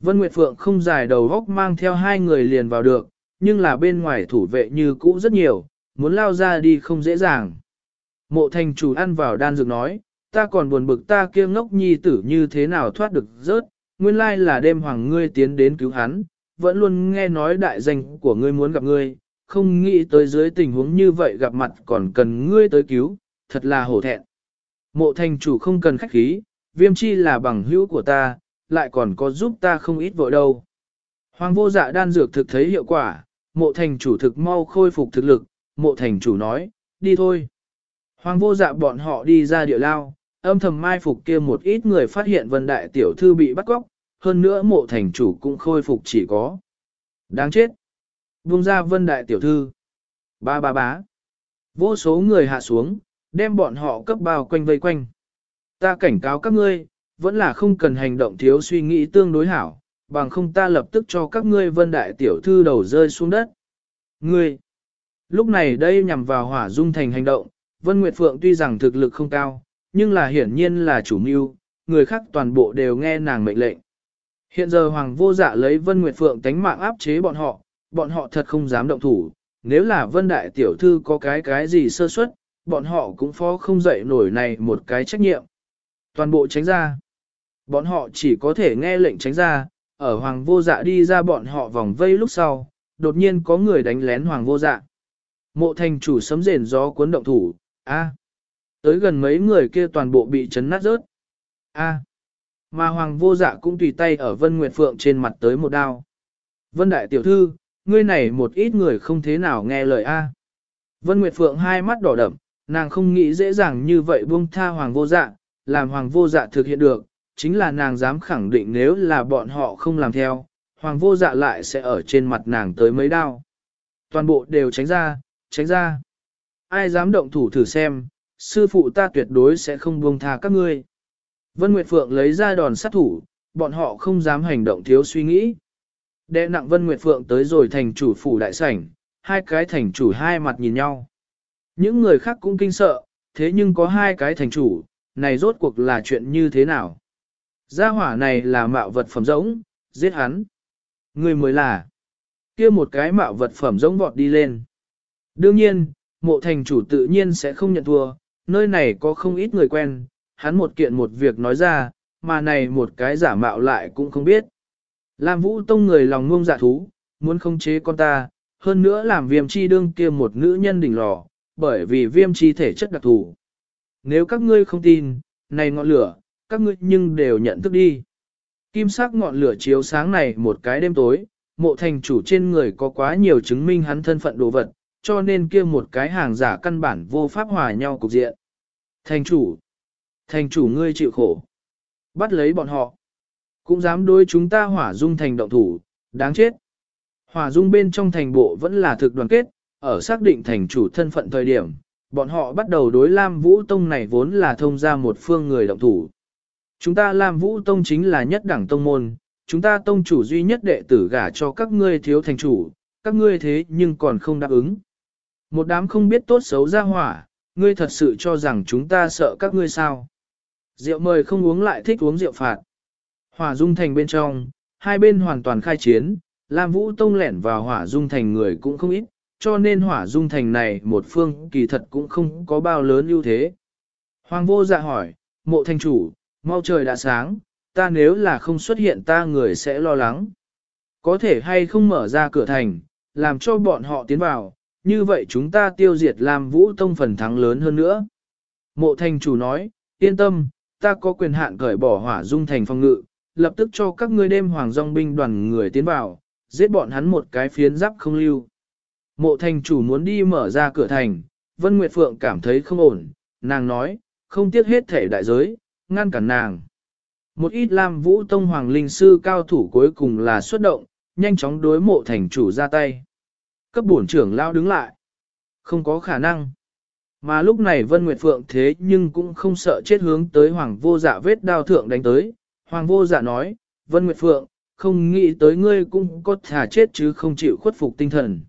Vân Nguyệt Phượng không dài đầu góc mang theo hai người liền vào được, nhưng là bên ngoài thủ vệ như cũ rất nhiều, muốn lao ra đi không dễ dàng. Mộ thành chủ ăn vào đan dược nói, ta còn buồn bực ta kia ngốc nhi tử như thế nào thoát được rớt, nguyên lai là đêm hoàng ngươi tiến đến cứu hắn, vẫn luôn nghe nói đại danh của ngươi muốn gặp ngươi, không nghĩ tới dưới tình huống như vậy gặp mặt còn cần ngươi tới cứu, thật là hổ thẹn. Mộ thành chủ không cần khách khí, viêm chi là bằng hữu của ta, lại còn có giúp ta không ít vội đâu. Hoàng vô dạ đan dược thực thấy hiệu quả, mộ thành chủ thực mau khôi phục thực lực, mộ thành chủ nói, đi thôi. Hoàng vô dạ bọn họ đi ra địa lao, âm thầm mai phục kia một ít người phát hiện vân đại tiểu thư bị bắt cóc, hơn nữa mộ thành chủ cũng khôi phục chỉ có. Đáng chết. Vung ra vân đại tiểu thư. Ba ba bá. Vô số người hạ xuống, đem bọn họ cấp bao quanh vây quanh. Ta cảnh cáo các ngươi, vẫn là không cần hành động thiếu suy nghĩ tương đối hảo, bằng không ta lập tức cho các ngươi vân đại tiểu thư đầu rơi xuống đất. Ngươi, lúc này đây nhằm vào hỏa dung thành hành động, Vân Nguyệt Phượng tuy rằng thực lực không cao, nhưng là hiển nhiên là chủ mưu, người khác toàn bộ đều nghe nàng mệnh lệnh. Hiện giờ Hoàng vô dạ lấy Vân Nguyệt Phượng tánh mạng áp chế bọn họ, bọn họ thật không dám động thủ, nếu là Vân Đại Tiểu Thư có cái cái gì sơ suất, bọn họ cũng phó không dậy nổi này một cái trách nhiệm. Toàn bộ tránh ra. Bọn họ chỉ có thể nghe lệnh tránh ra, ở Hoàng vô dạ đi ra bọn họ vòng vây lúc sau, đột nhiên có người đánh lén Hoàng vô dạ. Mộ thành chủ sấm rền gió cuốn động thủ, a Tới gần mấy người kia toàn bộ bị chấn nát rớt. a Mà Hoàng vô dạ cũng tùy tay ở Vân Nguyệt Phượng trên mặt tới một đao. Vân Đại Tiểu Thư, ngươi này một ít người không thế nào nghe lời a Vân Nguyệt Phượng hai mắt đỏ đậm, nàng không nghĩ dễ dàng như vậy buông tha Hoàng vô dạ, làm Hoàng vô dạ thực hiện được, chính là nàng dám khẳng định nếu là bọn họ không làm theo, Hoàng vô dạ lại sẽ ở trên mặt nàng tới mấy đao. Toàn bộ đều tránh ra, tránh ra. Ai dám động thủ thử xem, sư phụ ta tuyệt đối sẽ không buông tha các ngươi. Vân Nguyệt Phượng lấy ra đòn sát thủ, bọn họ không dám hành động thiếu suy nghĩ. Đệ nặng Vân Nguyệt Phượng tới rồi thành chủ phủ đại sảnh, hai cái thành chủ hai mặt nhìn nhau. Những người khác cũng kinh sợ, thế nhưng có hai cái thành chủ, này rốt cuộc là chuyện như thế nào? Gia hỏa này là mạo vật phẩm giống, giết hắn. Người mới là. kia một cái mạo vật phẩm giống vọt đi lên. Đương nhiên, mộ thành chủ tự nhiên sẽ không nhận thua, nơi này có không ít người quen, hắn một kiện một việc nói ra, mà này một cái giả mạo lại cũng không biết. Lam Vũ Tông người lòng ngông dạ thú, muốn không chế con ta, hơn nữa làm viêm chi đương kia một nữ nhân đỉnh lò, bởi vì viêm chi thể chất đặc thù. Nếu các ngươi không tin, này ngọn lửa, các ngươi nhưng đều nhận thức đi. Kim sắc ngọn lửa chiếu sáng này một cái đêm tối, mộ thành chủ trên người có quá nhiều chứng minh hắn thân phận đồ vật, cho nên kia một cái hàng giả căn bản vô pháp hòa nhau cục diện. Thành chủ, thành chủ ngươi chịu khổ, bắt lấy bọn họ, cũng dám đối chúng ta hỏa dung thành động thủ, đáng chết. Hỏa dung bên trong thành bộ vẫn là thực đoàn kết, ở xác định thành chủ thân phận thời điểm, bọn họ bắt đầu đối Lam Vũ Tông này vốn là thông ra một phương người động thủ. Chúng ta Lam Vũ Tông chính là nhất đẳng tông môn, chúng ta tông chủ duy nhất đệ tử gả cho các ngươi thiếu thành chủ, các ngươi thế nhưng còn không đáp ứng. Một đám không biết tốt xấu ra hỏa, ngươi thật sự cho rằng chúng ta sợ các ngươi sao. Rượu mời không uống lại thích uống rượu phạt. Hỏa dung thành bên trong, hai bên hoàn toàn khai chiến, Lam Vũ Tông lẻn vào hỏa dung thành người cũng không ít, cho nên hỏa dung thành này một phương kỳ thật cũng không có bao lớn ưu thế. Hoàng vô dạ hỏi, mộ thành chủ, mau trời đã sáng, ta nếu là không xuất hiện ta người sẽ lo lắng. Có thể hay không mở ra cửa thành, làm cho bọn họ tiến vào, như vậy chúng ta tiêu diệt làm vũ tông phần thắng lớn hơn nữa. Mộ thành chủ nói, yên tâm, ta có quyền hạn cởi bỏ hỏa dung thành phong ngự, lập tức cho các ngươi đêm hoàng dòng binh đoàn người tiến vào, giết bọn hắn một cái phiến giáp không lưu. Mộ thành chủ muốn đi mở ra cửa thành, Vân Nguyệt Phượng cảm thấy không ổn, nàng nói, không tiếc hết thể đại giới, ngăn cản nàng. Một ít Lam Vũ Tông Hoàng Linh Sư cao thủ cuối cùng là xuất động, nhanh chóng đối mộ thành chủ ra tay. Cấp bổn trưởng lao đứng lại. Không có khả năng. Mà lúc này Vân Nguyệt Phượng thế nhưng cũng không sợ chết hướng tới Hoàng vô dạ vết đao thượng đánh tới. Hoàng vô dạ nói, Vân Nguyệt Phượng, không nghĩ tới ngươi cũng có thả chết chứ không chịu khuất phục tinh thần.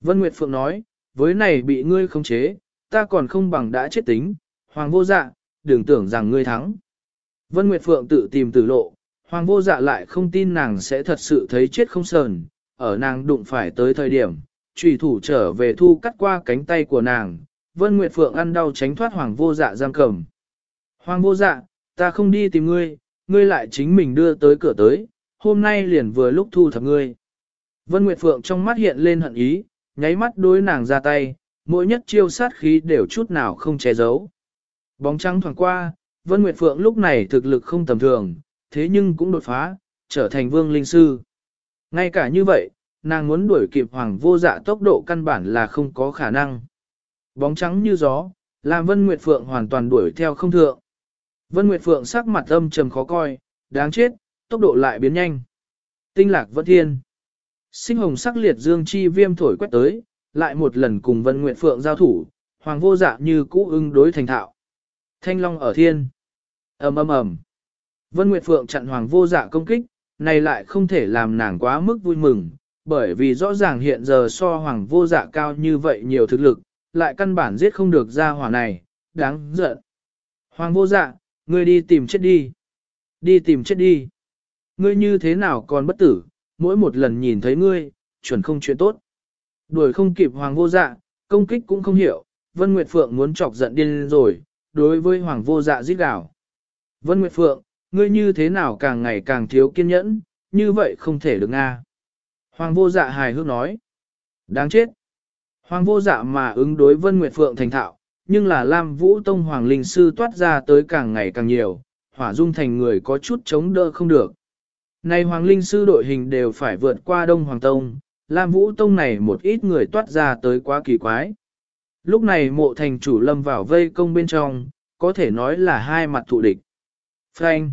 Vân Nguyệt Phượng nói, với này bị ngươi khống chế, ta còn không bằng đã chết tính, hoàng vô dạ, đừng tưởng rằng ngươi thắng. Vân Nguyệt Phượng tự tìm tử lộ, hoàng vô dạ lại không tin nàng sẽ thật sự thấy chết không sờn, ở nàng đụng phải tới thời điểm, trùy thủ trở về thu cắt qua cánh tay của nàng, Vân Nguyệt Phượng ăn đau tránh thoát hoàng vô dạ giam cầm. Hoàng vô dạ, ta không đi tìm ngươi, ngươi lại chính mình đưa tới cửa tới, hôm nay liền vừa lúc thu thập ngươi. Vân Nguyệt Phượng trong mắt hiện lên hận ý, nháy mắt đối nàng ra tay, mỗi nhất chiêu sát khí đều chút nào không che giấu. Bóng trắng thoảng qua, Vân Nguyệt Phượng lúc này thực lực không tầm thường, thế nhưng cũng đột phá, trở thành vương linh sư. Ngay cả như vậy, nàng muốn đuổi kịp hoàng vô dạ tốc độ căn bản là không có khả năng. Bóng trắng như gió, làm Vân Nguyệt Phượng hoàn toàn đuổi theo không thượng. Vân Nguyệt Phượng sắc mặt âm trầm khó coi, đáng chết, tốc độ lại biến nhanh. Tinh lạc vẫn thiên. Sinh hồng sắc liệt dương chi viêm thổi quét tới, lại một lần cùng Vân Nguyệt Phượng giao thủ, hoàng vô dạ như cũ ưng đối thành thạo. Thanh long ở thiên. ầm ầm ầm. Vân Nguyệt Phượng chặn hoàng vô dạ công kích, này lại không thể làm nàng quá mức vui mừng, bởi vì rõ ràng hiện giờ so hoàng vô dạ cao như vậy nhiều thực lực, lại căn bản giết không được ra hỏa này, đáng giận. Hoàng vô dạ, ngươi đi tìm chết đi. Đi tìm chết đi. Ngươi như thế nào còn bất tử, mỗi một lần nhìn thấy ngươi, chuẩn không chuyện tốt. Đuổi không kịp hoàng vô dạ, công kích cũng không hiểu, Vân Nguyệt Phượng muốn chọc giận điên rồi, đối với hoàng vô dạ giết gào. Vân Nguyệt Phượng, ngươi như thế nào càng ngày càng thiếu kiên nhẫn, như vậy không thể được nga. Hoàng vô dạ hài hước nói. Đáng chết. Hoàng vô dạ mà ứng đối Vân Nguyệt Phượng thành thạo, nhưng là Lam Vũ Tông Hoàng Linh Sư toát ra tới càng ngày càng nhiều, hỏa dung thành người có chút chống đỡ không được. Này Hoàng Linh Sư đội hình đều phải vượt qua Đông Hoàng Tông, Lam Vũ Tông này một ít người toát ra tới quá kỳ quái. Lúc này mộ thành chủ lâm vào vây công bên trong, có thể nói là hai mặt thụ địch. Frank.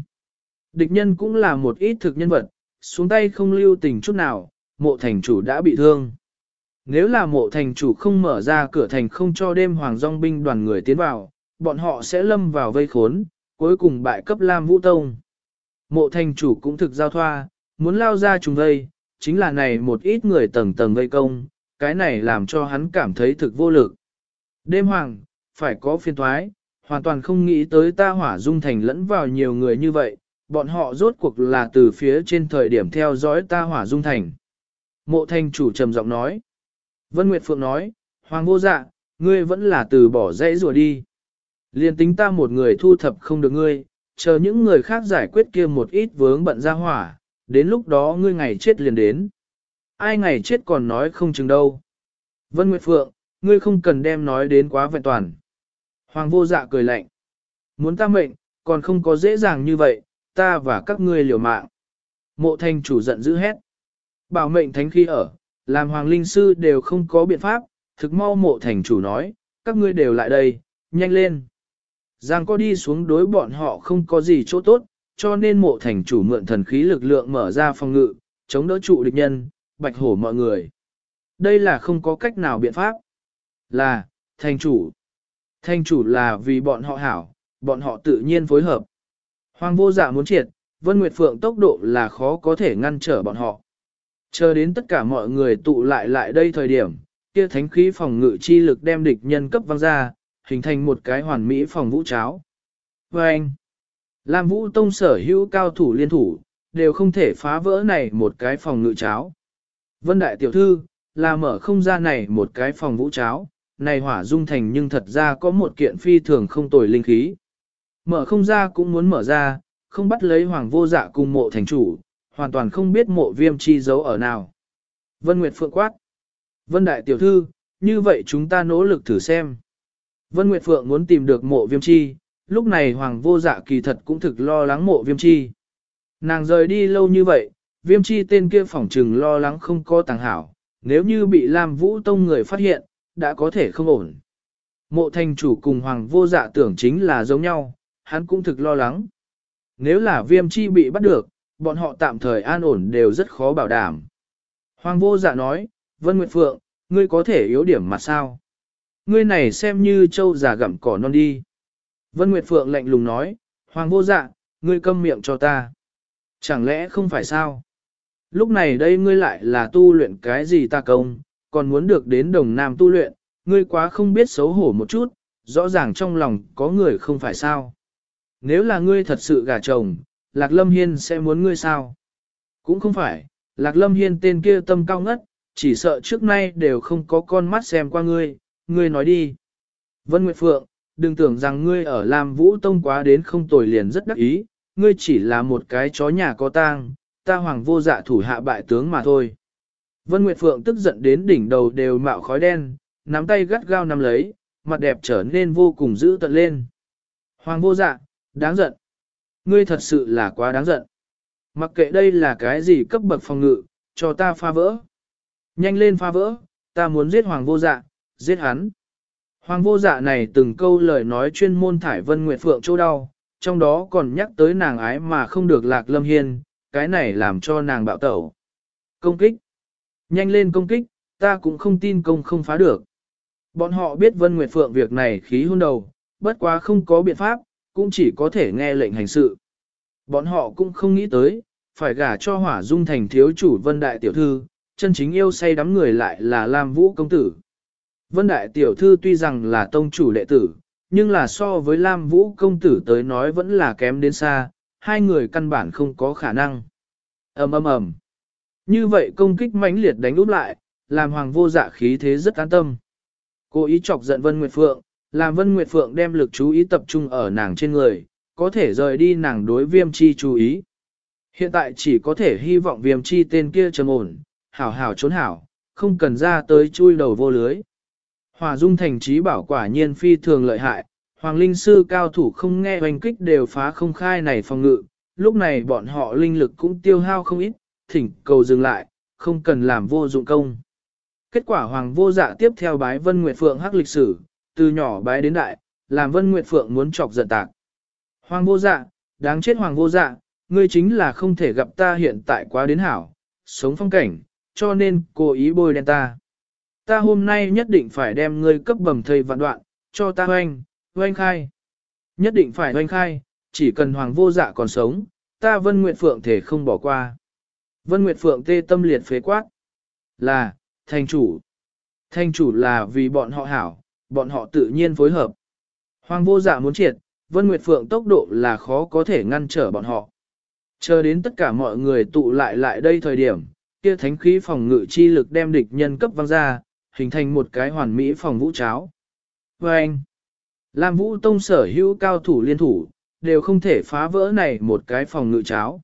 Địch nhân cũng là một ít thực nhân vật, xuống tay không lưu tình chút nào, mộ thành chủ đã bị thương. Nếu là mộ thành chủ không mở ra cửa thành không cho đêm hoàng dòng binh đoàn người tiến vào, bọn họ sẽ lâm vào vây khốn, cuối cùng bại cấp Lam Vũ Tông. Mộ thành chủ cũng thực giao thoa, muốn lao ra trùng vây, chính là này một ít người tầng tầng vây công, cái này làm cho hắn cảm thấy thực vô lực. Đêm hoàng, phải có phiên thoái, hoàn toàn không nghĩ tới ta hỏa dung thành lẫn vào nhiều người như vậy, bọn họ rốt cuộc là từ phía trên thời điểm theo dõi ta hỏa dung thành. Mộ Thanh chủ trầm giọng nói. Vân Nguyệt Phượng nói, Hoàng vô dạ, ngươi vẫn là từ bỏ dãy rùa đi. Liên tính ta một người thu thập không được ngươi, chờ những người khác giải quyết kia một ít vướng bận ra hỏa, đến lúc đó ngươi ngày chết liền đến. Ai ngày chết còn nói không chừng đâu. Vân Nguyệt Phượng, ngươi không cần đem nói đến quá vẹn toàn. Hoàng vô dạ cười lạnh. Muốn ta mệnh, còn không có dễ dàng như vậy, ta và các ngươi liều mạng. Mộ Thanh chủ giận dữ hét. Bảo mệnh thánh khi ở, làm hoàng linh sư đều không có biện pháp, thực mau mộ thành chủ nói, các ngươi đều lại đây, nhanh lên. Giang có đi xuống đối bọn họ không có gì chỗ tốt, cho nên mộ thành chủ mượn thần khí lực lượng mở ra phòng ngự, chống đỡ trụ địch nhân, bạch hổ mọi người. Đây là không có cách nào biện pháp. Là, thành chủ. Thành chủ là vì bọn họ hảo, bọn họ tự nhiên phối hợp. Hoàng vô dạ muốn triệt, Vân Nguyệt Phượng tốc độ là khó có thể ngăn trở bọn họ. Chờ đến tất cả mọi người tụ lại lại đây thời điểm, kia thánh khí phòng ngự chi lực đem địch nhân cấp văng ra, hình thành một cái hoàn mỹ phòng vũ cháo. Và anh, Lam Vũ Tông sở hữu cao thủ liên thủ, đều không thể phá vỡ này một cái phòng ngự cháo. Vân Đại Tiểu Thư, là mở không ra này một cái phòng vũ cháo, này hỏa dung thành nhưng thật ra có một kiện phi thường không tồi linh khí. Mở không ra cũng muốn mở ra, không bắt lấy hoàng vô dạ cùng mộ thành chủ, hoàn toàn không biết mộ viêm chi giấu ở nào. Vân Nguyệt Phượng quát. Vân Đại Tiểu Thư, như vậy chúng ta nỗ lực thử xem. Vân Nguyệt Phượng muốn tìm được mộ viêm chi, lúc này Hoàng vô dạ kỳ thật cũng thực lo lắng mộ viêm chi. Nàng rời đi lâu như vậy, viêm chi tên kia phỏng trừng lo lắng không có tàng hảo, nếu như bị Lam Vũ Tông người phát hiện, đã có thể không ổn. Mộ thành chủ cùng Hoàng vô dạ tưởng chính là giống nhau, hắn cũng thực lo lắng. Nếu là viêm chi bị bắt được, bọn họ tạm thời an ổn đều rất khó bảo đảm. Hoàng vô dạ nói, Vân Nguyệt Phượng, ngươi có thể yếu điểm mà sao? Ngươi này xem như châu già gặm cỏ non đi. Vân Nguyệt Phượng lạnh lùng nói, Hoàng vô dạ, ngươi câm miệng cho ta. Chẳng lẽ không phải sao? Lúc này đây ngươi lại là tu luyện cái gì ta công, còn muốn được đến đồng nam tu luyện, ngươi quá không biết xấu hổ một chút, rõ ràng trong lòng có người không phải sao. Nếu là ngươi thật sự gả chồng, Lạc Lâm Hiên sẽ muốn ngươi sao? Cũng không phải, Lạc Lâm Hiên tên kia tâm cao ngất, chỉ sợ trước nay đều không có con mắt xem qua ngươi, ngươi nói đi. Vân Nguyệt Phượng, đừng tưởng rằng ngươi ở Lam Vũ Tông quá đến không tồi liền rất đắc ý, ngươi chỉ là một cái chó nhà có tang, ta hoàng vô dạ thủ hạ bại tướng mà thôi. Vân Nguyệt Phượng tức giận đến đỉnh đầu đều mạo khói đen, nắm tay gắt gao nắm lấy, mặt đẹp trở nên vô cùng dữ tận lên. Hoàng vô dạ, đáng giận. Ngươi thật sự là quá đáng giận. Mặc kệ đây là cái gì cấp bậc phòng ngự, cho ta pha vỡ. Nhanh lên pha vỡ, ta muốn giết hoàng vô dạ, giết hắn. Hoàng vô dạ này từng câu lời nói chuyên môn thải Vân Nguyệt Phượng chỗ đau, trong đó còn nhắc tới nàng ái mà không được lạc lâm hiên, cái này làm cho nàng bạo tẩu. Công kích. Nhanh lên công kích, ta cũng không tin công không phá được. Bọn họ biết Vân Nguyệt Phượng việc này khí hôn đầu, bất quá không có biện pháp, cũng chỉ có thể nghe lệnh hành sự. Bọn họ cũng không nghĩ tới, phải gả cho hỏa dung thành thiếu chủ Vân Đại Tiểu Thư, chân chính yêu say đắm người lại là Lam Vũ Công Tử. Vân Đại Tiểu Thư tuy rằng là tông chủ đệ tử, nhưng là so với Lam Vũ Công Tử tới nói vẫn là kém đến xa, hai người căn bản không có khả năng. ầm ầm ầm. Như vậy công kích mãnh liệt đánh úp lại, làm hoàng vô dạ khí thế rất an tâm. Cô ý chọc giận Vân Nguyệt Phượng, làm Vân Nguyệt Phượng đem lực chú ý tập trung ở nàng trên người, có thể rời đi nàng đối viêm chi chú ý. Hiện tại chỉ có thể hy vọng viêm chi tên kia trầm ổn, hảo hảo trốn hảo, không cần ra tới chui đầu vô lưới. Hòa dung thành trí bảo quả nhiên phi thường lợi hại, Hoàng Linh Sư cao thủ không nghe hoành kích đều phá không khai này phòng ngự, lúc này bọn họ linh lực cũng tiêu hao không ít, thỉnh cầu dừng lại, không cần làm vô dụng công. Kết quả Hoàng vô dạ tiếp theo bái Vân Nguyệt Phượng hắc lịch sử, từ nhỏ bái đến đại, làm Vân Nguyệt Phượng muốn chọc giận tạc. Hoàng vô dạ, đáng chết Hoàng vô dạ, ngươi chính là không thể gặp ta hiện tại quá đến hảo, sống phong cảnh, cho nên cố ý bôi đen ta. Ta hôm nay nhất định phải đem ngươi cấp bầm thầy vạn đoạn, cho ta hoanh, hoanh khai. Nhất định phải hoanh khai, chỉ cần Hoàng vô dạ còn sống, ta Vân Nguyệt Phượng thể không bỏ qua. Vân Nguyệt Phượng tê tâm liệt phế quát. Là, thành chủ. Thành chủ là vì bọn họ hảo, bọn họ tự nhiên phối hợp. Hoàng vô dạ muốn triệt, Vân Nguyệt Phượng tốc độ là khó có thể ngăn trở bọn họ. Chờ đến tất cả mọi người tụ lại lại đây thời điểm, kia thánh khí phòng ngự chi lực đem địch nhân cấp văng ra, hình thành một cái hoàn mỹ phòng vũ cháo. Và anh, Lam Vũ Tông sở hữu cao thủ liên thủ, đều không thể phá vỡ này một cái phòng ngự cháo.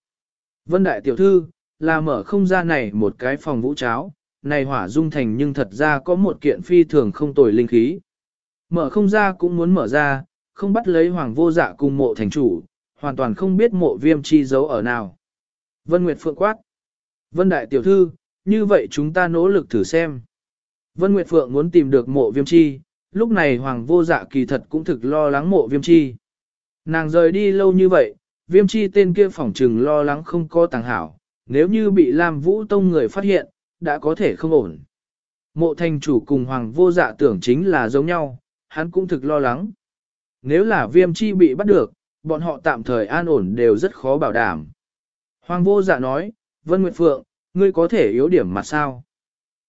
Vân Đại Tiểu Thư, là mở không ra này một cái phòng vũ cháo, này hỏa dung thành nhưng thật ra có một kiện phi thường không tồi linh khí. Mở không ra cũng muốn mở ra, không bắt lấy hoàng vô dạ cùng mộ thành chủ, hoàn toàn không biết mộ viêm chi giấu ở nào. Vân Nguyệt Phượng quát. Vân Đại Tiểu Thư, như vậy chúng ta nỗ lực thử xem. Vân Nguyệt Phượng muốn tìm được mộ viêm chi, lúc này hoàng vô dạ kỳ thật cũng thực lo lắng mộ viêm chi. Nàng rời đi lâu như vậy, viêm chi tên kia phỏng trừng lo lắng không có tàng hảo, nếu như bị Lam Vũ Tông người phát hiện, đã có thể không ổn. Mộ thành chủ cùng hoàng vô dạ tưởng chính là giống nhau, hắn cũng thực lo lắng. Nếu là viêm chi bị bắt được, bọn họ tạm thời an ổn đều rất khó bảo đảm. Hoàng vô dạ nói, Vân Nguyệt Phượng, ngươi có thể yếu điểm mặt sao?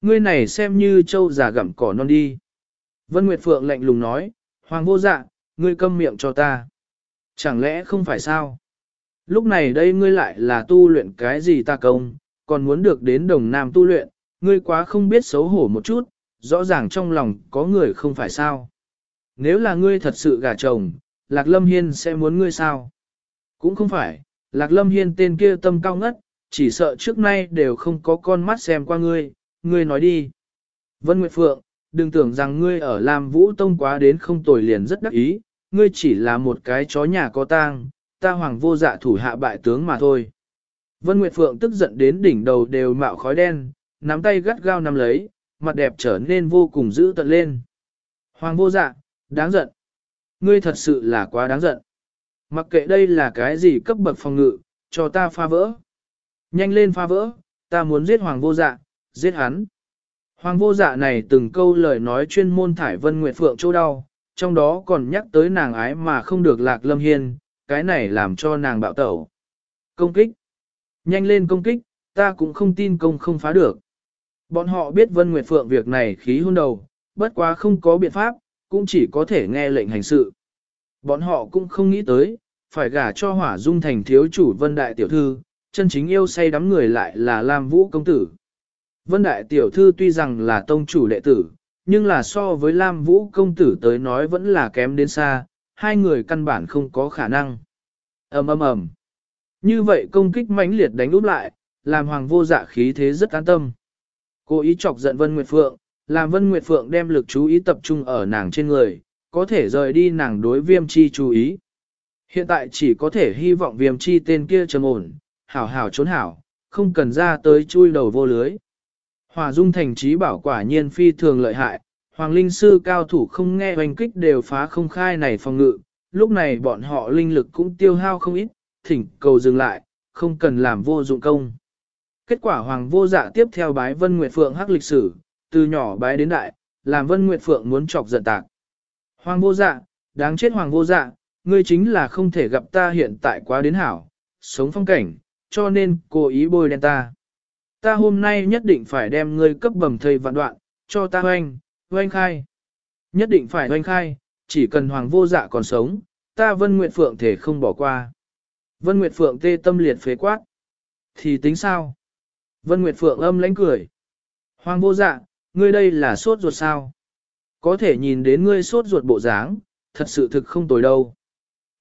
Ngươi này xem như châu già gặm cỏ non đi. Vân Nguyệt Phượng lạnh lùng nói, Hoàng vô dạ, ngươi câm miệng cho ta. Chẳng lẽ không phải sao? Lúc này đây ngươi lại là tu luyện cái gì ta công, còn muốn được đến đồng nam tu luyện, ngươi quá không biết xấu hổ một chút, rõ ràng trong lòng có người không phải sao. Nếu là ngươi thật sự gả chồng, Lạc Lâm Hiên sẽ muốn ngươi sao? Cũng không phải, Lạc Lâm Hiên tên kia tâm cao ngất, chỉ sợ trước nay đều không có con mắt xem qua ngươi, ngươi nói đi. Vân Nguyệt Phượng, đừng tưởng rằng ngươi ở Lam Vũ Tông quá đến không tồi liền rất đắc ý, ngươi chỉ là một cái chó nhà có tang, ta hoàng vô dạ thủ hạ bại tướng mà thôi. Vân Nguyệt Phượng tức giận đến đỉnh đầu đều mạo khói đen, nắm tay gắt gao nắm lấy, mặt đẹp trở nên vô cùng dữ tận lên. Hoàng vô dạ, đáng giận. Ngươi thật sự là quá đáng giận. Mặc kệ đây là cái gì cấp bậc phòng ngự, cho ta pha vỡ. Nhanh lên pha vỡ, ta muốn giết hoàng vô dạ, giết hắn. Hoàng vô dạ này từng câu lời nói chuyên môn thải Vân Nguyệt Phượng chỗ đau, trong đó còn nhắc tới nàng ái mà không được lạc lâm hiên, cái này làm cho nàng bạo tẩu. Công kích. Nhanh lên công kích, ta cũng không tin công không phá được. Bọn họ biết Vân Nguyệt Phượng việc này khí hôn đầu, bất quá không có biện pháp, cũng chỉ có thể nghe lệnh hành sự. Bọn họ cũng không nghĩ tới, phải gả cho hỏa dung thành thiếu chủ Vân Đại Tiểu Thư, chân chính yêu say đắm người lại là Lam Vũ Công Tử. Vân Đại Tiểu Thư tuy rằng là tông chủ đệ tử, nhưng là so với Lam Vũ Công Tử tới nói vẫn là kém đến xa, hai người căn bản không có khả năng. ầm ầm ầm. Như vậy công kích mãnh liệt đánh úp lại, làm hoàng vô dạ khí thế rất an tâm. Cô ý chọc giận Vân Nguyệt Phượng, làm Vân Nguyệt Phượng đem lực chú ý tập trung ở nàng trên người, có thể rời đi nàng đối viêm chi chú ý. Hiện tại chỉ có thể hy vọng viêm chi tên kia trầm ổn, hảo hảo trốn hảo, không cần ra tới chui đầu vô lưới. Hòa dung thành trí bảo quả nhiên phi thường lợi hại, Hoàng Linh Sư cao thủ không nghe hoành kích đều phá không khai này phòng ngự, lúc này bọn họ linh lực cũng tiêu hao không ít, thỉnh cầu dừng lại, không cần làm vô dụng công. Kết quả Hoàng vô dạ tiếp theo bái Vân Nguyệt Phượng hắc lịch sử, từ nhỏ bái đến đại, làm Vân Nguyệt Phượng muốn chọc giận tạc. Hoàng vô dạ, đáng chết Hoàng vô dạ, ngươi chính là không thể gặp ta hiện tại quá đến hảo, sống phong cảnh, cho nên cố ý bôi đen ta. Ta hôm nay nhất định phải đem ngươi cấp bầm thầy vạn đoạn, cho ta hoanh, hoanh khai. Nhất định phải hoanh khai, chỉ cần Hoàng vô dạ còn sống, ta Vân Nguyệt Phượng thể không bỏ qua. Vân Nguyệt Phượng tê tâm liệt phế quát. Thì tính sao? Vân Nguyệt Phượng âm lãnh cười. Hoàng vô dạ, ngươi đây là sốt ruột sao? Có thể nhìn đến ngươi sốt ruột bộ dáng, thật sự thực không tồi đâu.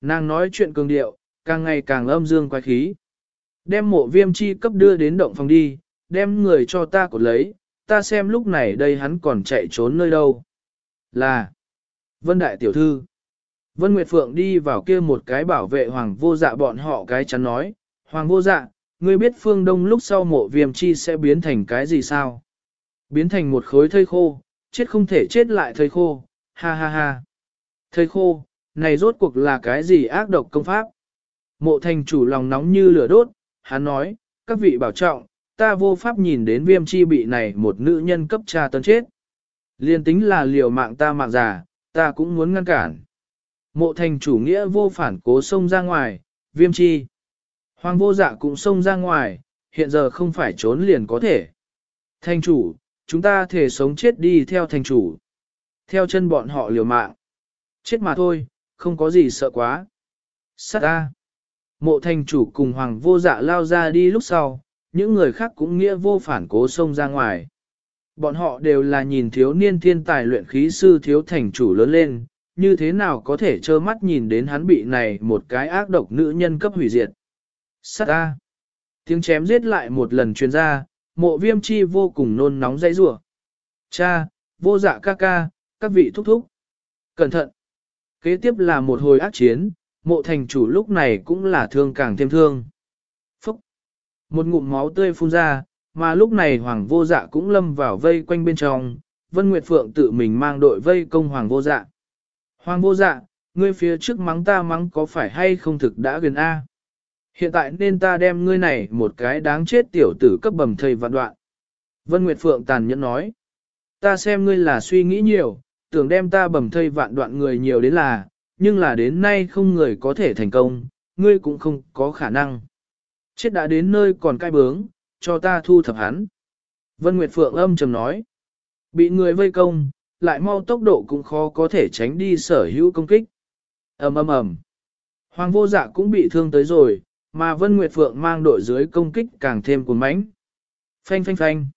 Nàng nói chuyện cường điệu, càng ngày càng âm dương quái khí. Đem mộ viêm chi cấp đưa đến động phòng đi, đem người cho ta cột lấy, ta xem lúc này đây hắn còn chạy trốn nơi đâu. Là Vân Đại Tiểu Thư Vân Nguyệt Phượng đi vào kia một cái bảo vệ hoàng vô dạ bọn họ cái chắn nói, Hoàng vô dạ, ngươi biết phương đông lúc sau mộ viêm chi sẽ biến thành cái gì sao? Biến thành một khối thây khô, chết không thể chết lại thây khô, ha ha ha. Thây khô, này rốt cuộc là cái gì ác độc công pháp? Mộ thành chủ lòng nóng như lửa đốt, hắn nói, các vị bảo trọng, ta vô pháp nhìn đến viêm chi bị này một nữ nhân cấp tra tấn chết. Liên tính là liều mạng ta mạng già, ta cũng muốn ngăn cản. Mộ thành chủ nghĩa vô phản cố xông ra ngoài, viêm chi. Hoàng vô dạ cũng xông ra ngoài, hiện giờ không phải trốn liền có thể. Thành chủ, chúng ta thể sống chết đi theo thành chủ. Theo chân bọn họ liều mạng. Chết mà thôi, không có gì sợ quá. Sát ta. Mộ thành chủ cùng hoàng vô dạ lao ra đi lúc sau, những người khác cũng nghĩa vô phản cố xông ra ngoài. Bọn họ đều là nhìn thiếu niên thiên tài luyện khí sư thiếu thành chủ lớn lên, như thế nào có thể trơ mắt nhìn đến hắn bị này một cái ác độc nữ nhân cấp hủy diệt. Sát ta. Tiếng chém giết lại một lần truyền ra, mộ viêm chi vô cùng nôn nóng dây rủa Cha, vô dạ ca ca, các vị thúc thúc. Cẩn thận. Kế tiếp là một hồi ác chiến, mộ thành chủ lúc này cũng là thương càng thêm thương. Phúc. Một ngụm máu tươi phun ra, mà lúc này hoàng vô dạ cũng lâm vào vây quanh bên trong, Vân Nguyệt Phượng tự mình mang đội vây công hoàng vô dạ. Hoàng vô dạ, ngươi phía trước mắng ta mắng có phải hay không thực đã gần A. Hiện tại nên ta đem ngươi này một cái đáng chết tiểu tử cấp bầm thầy vạn đoạn. Vân Nguyệt Phượng tàn nhẫn nói. Ta xem ngươi là suy nghĩ nhiều, tưởng đem ta bầm thây vạn đoạn người nhiều đến là, nhưng là đến nay không người có thể thành công, ngươi cũng không có khả năng. Chết đã đến nơi còn cai bướng, cho ta thu thập hắn. Vân Nguyệt Phượng âm trầm nói. Bị người vây công, lại mau tốc độ cũng khó có thể tránh đi sở hữu công kích. ầm ầm ầm. Hoàng vô dạ cũng bị thương tới rồi, mà Vân Nguyệt Phượng mang đội dưới công kích càng thêm cuồng mãnh. Phanh phanh phanh.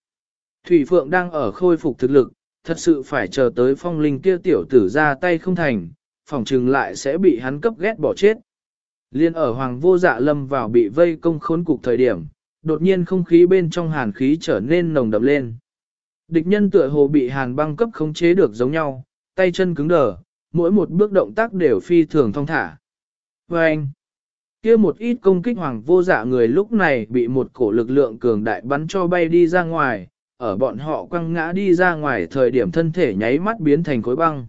Thủy Phượng đang ở khôi phục thực lực, thật sự phải chờ tới phong linh kia tiểu tử ra tay không thành, phòng trừng lại sẽ bị hắn cấp ghét bỏ chết. Liên ở Hoàng vô dạ lâm vào bị vây công khốn cục thời điểm, đột nhiên không khí bên trong hàn khí trở nên nồng đậm lên. Địch nhân tựa hồ bị hàn băng cấp khống chế được giống nhau, tay chân cứng đờ, mỗi một bước động tác đều phi thường thong thả. Và anh, kia một ít công kích hoàng vô dạ người lúc này bị một cổ lực lượng cường đại bắn cho bay đi ra ngoài, ở bọn họ quăng ngã đi ra ngoài thời điểm thân thể nháy mắt biến thành khối băng.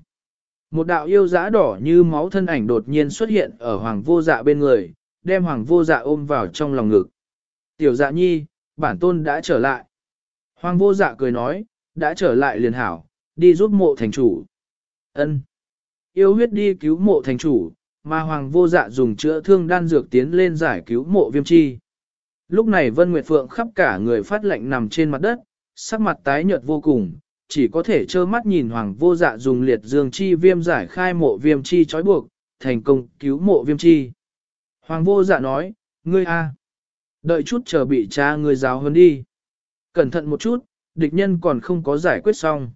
Một đạo yêu dã đỏ như máu thân ảnh đột nhiên xuất hiện ở hoàng vô dạ bên người, đem hoàng vô dạ ôm vào trong lòng ngực. Tiểu dạ nhi, bản tôn đã trở lại. Hoàng vô dạ cười nói, đã trở lại liền hảo, đi giúp mộ thành chủ. ân Yêu huyết đi cứu mộ thành chủ, mà hoàng vô dạ dùng chữa thương đan dược tiến lên giải cứu mộ viêm chi. Lúc này Vân Nguyệt Phượng khắp cả người phát lệnh nằm trên mặt đất, sắc mặt tái nhợt vô cùng, chỉ có thể trơ mắt nhìn hoàng vô dạ dùng liệt dương chi viêm giải khai mộ viêm chi trói buộc, thành công cứu mộ viêm chi. Hoàng vô dạ nói, ngươi a, đợi chút chờ bị cha ngươi giáo hơn đi. Cẩn thận một chút, địch nhân còn không có giải quyết xong.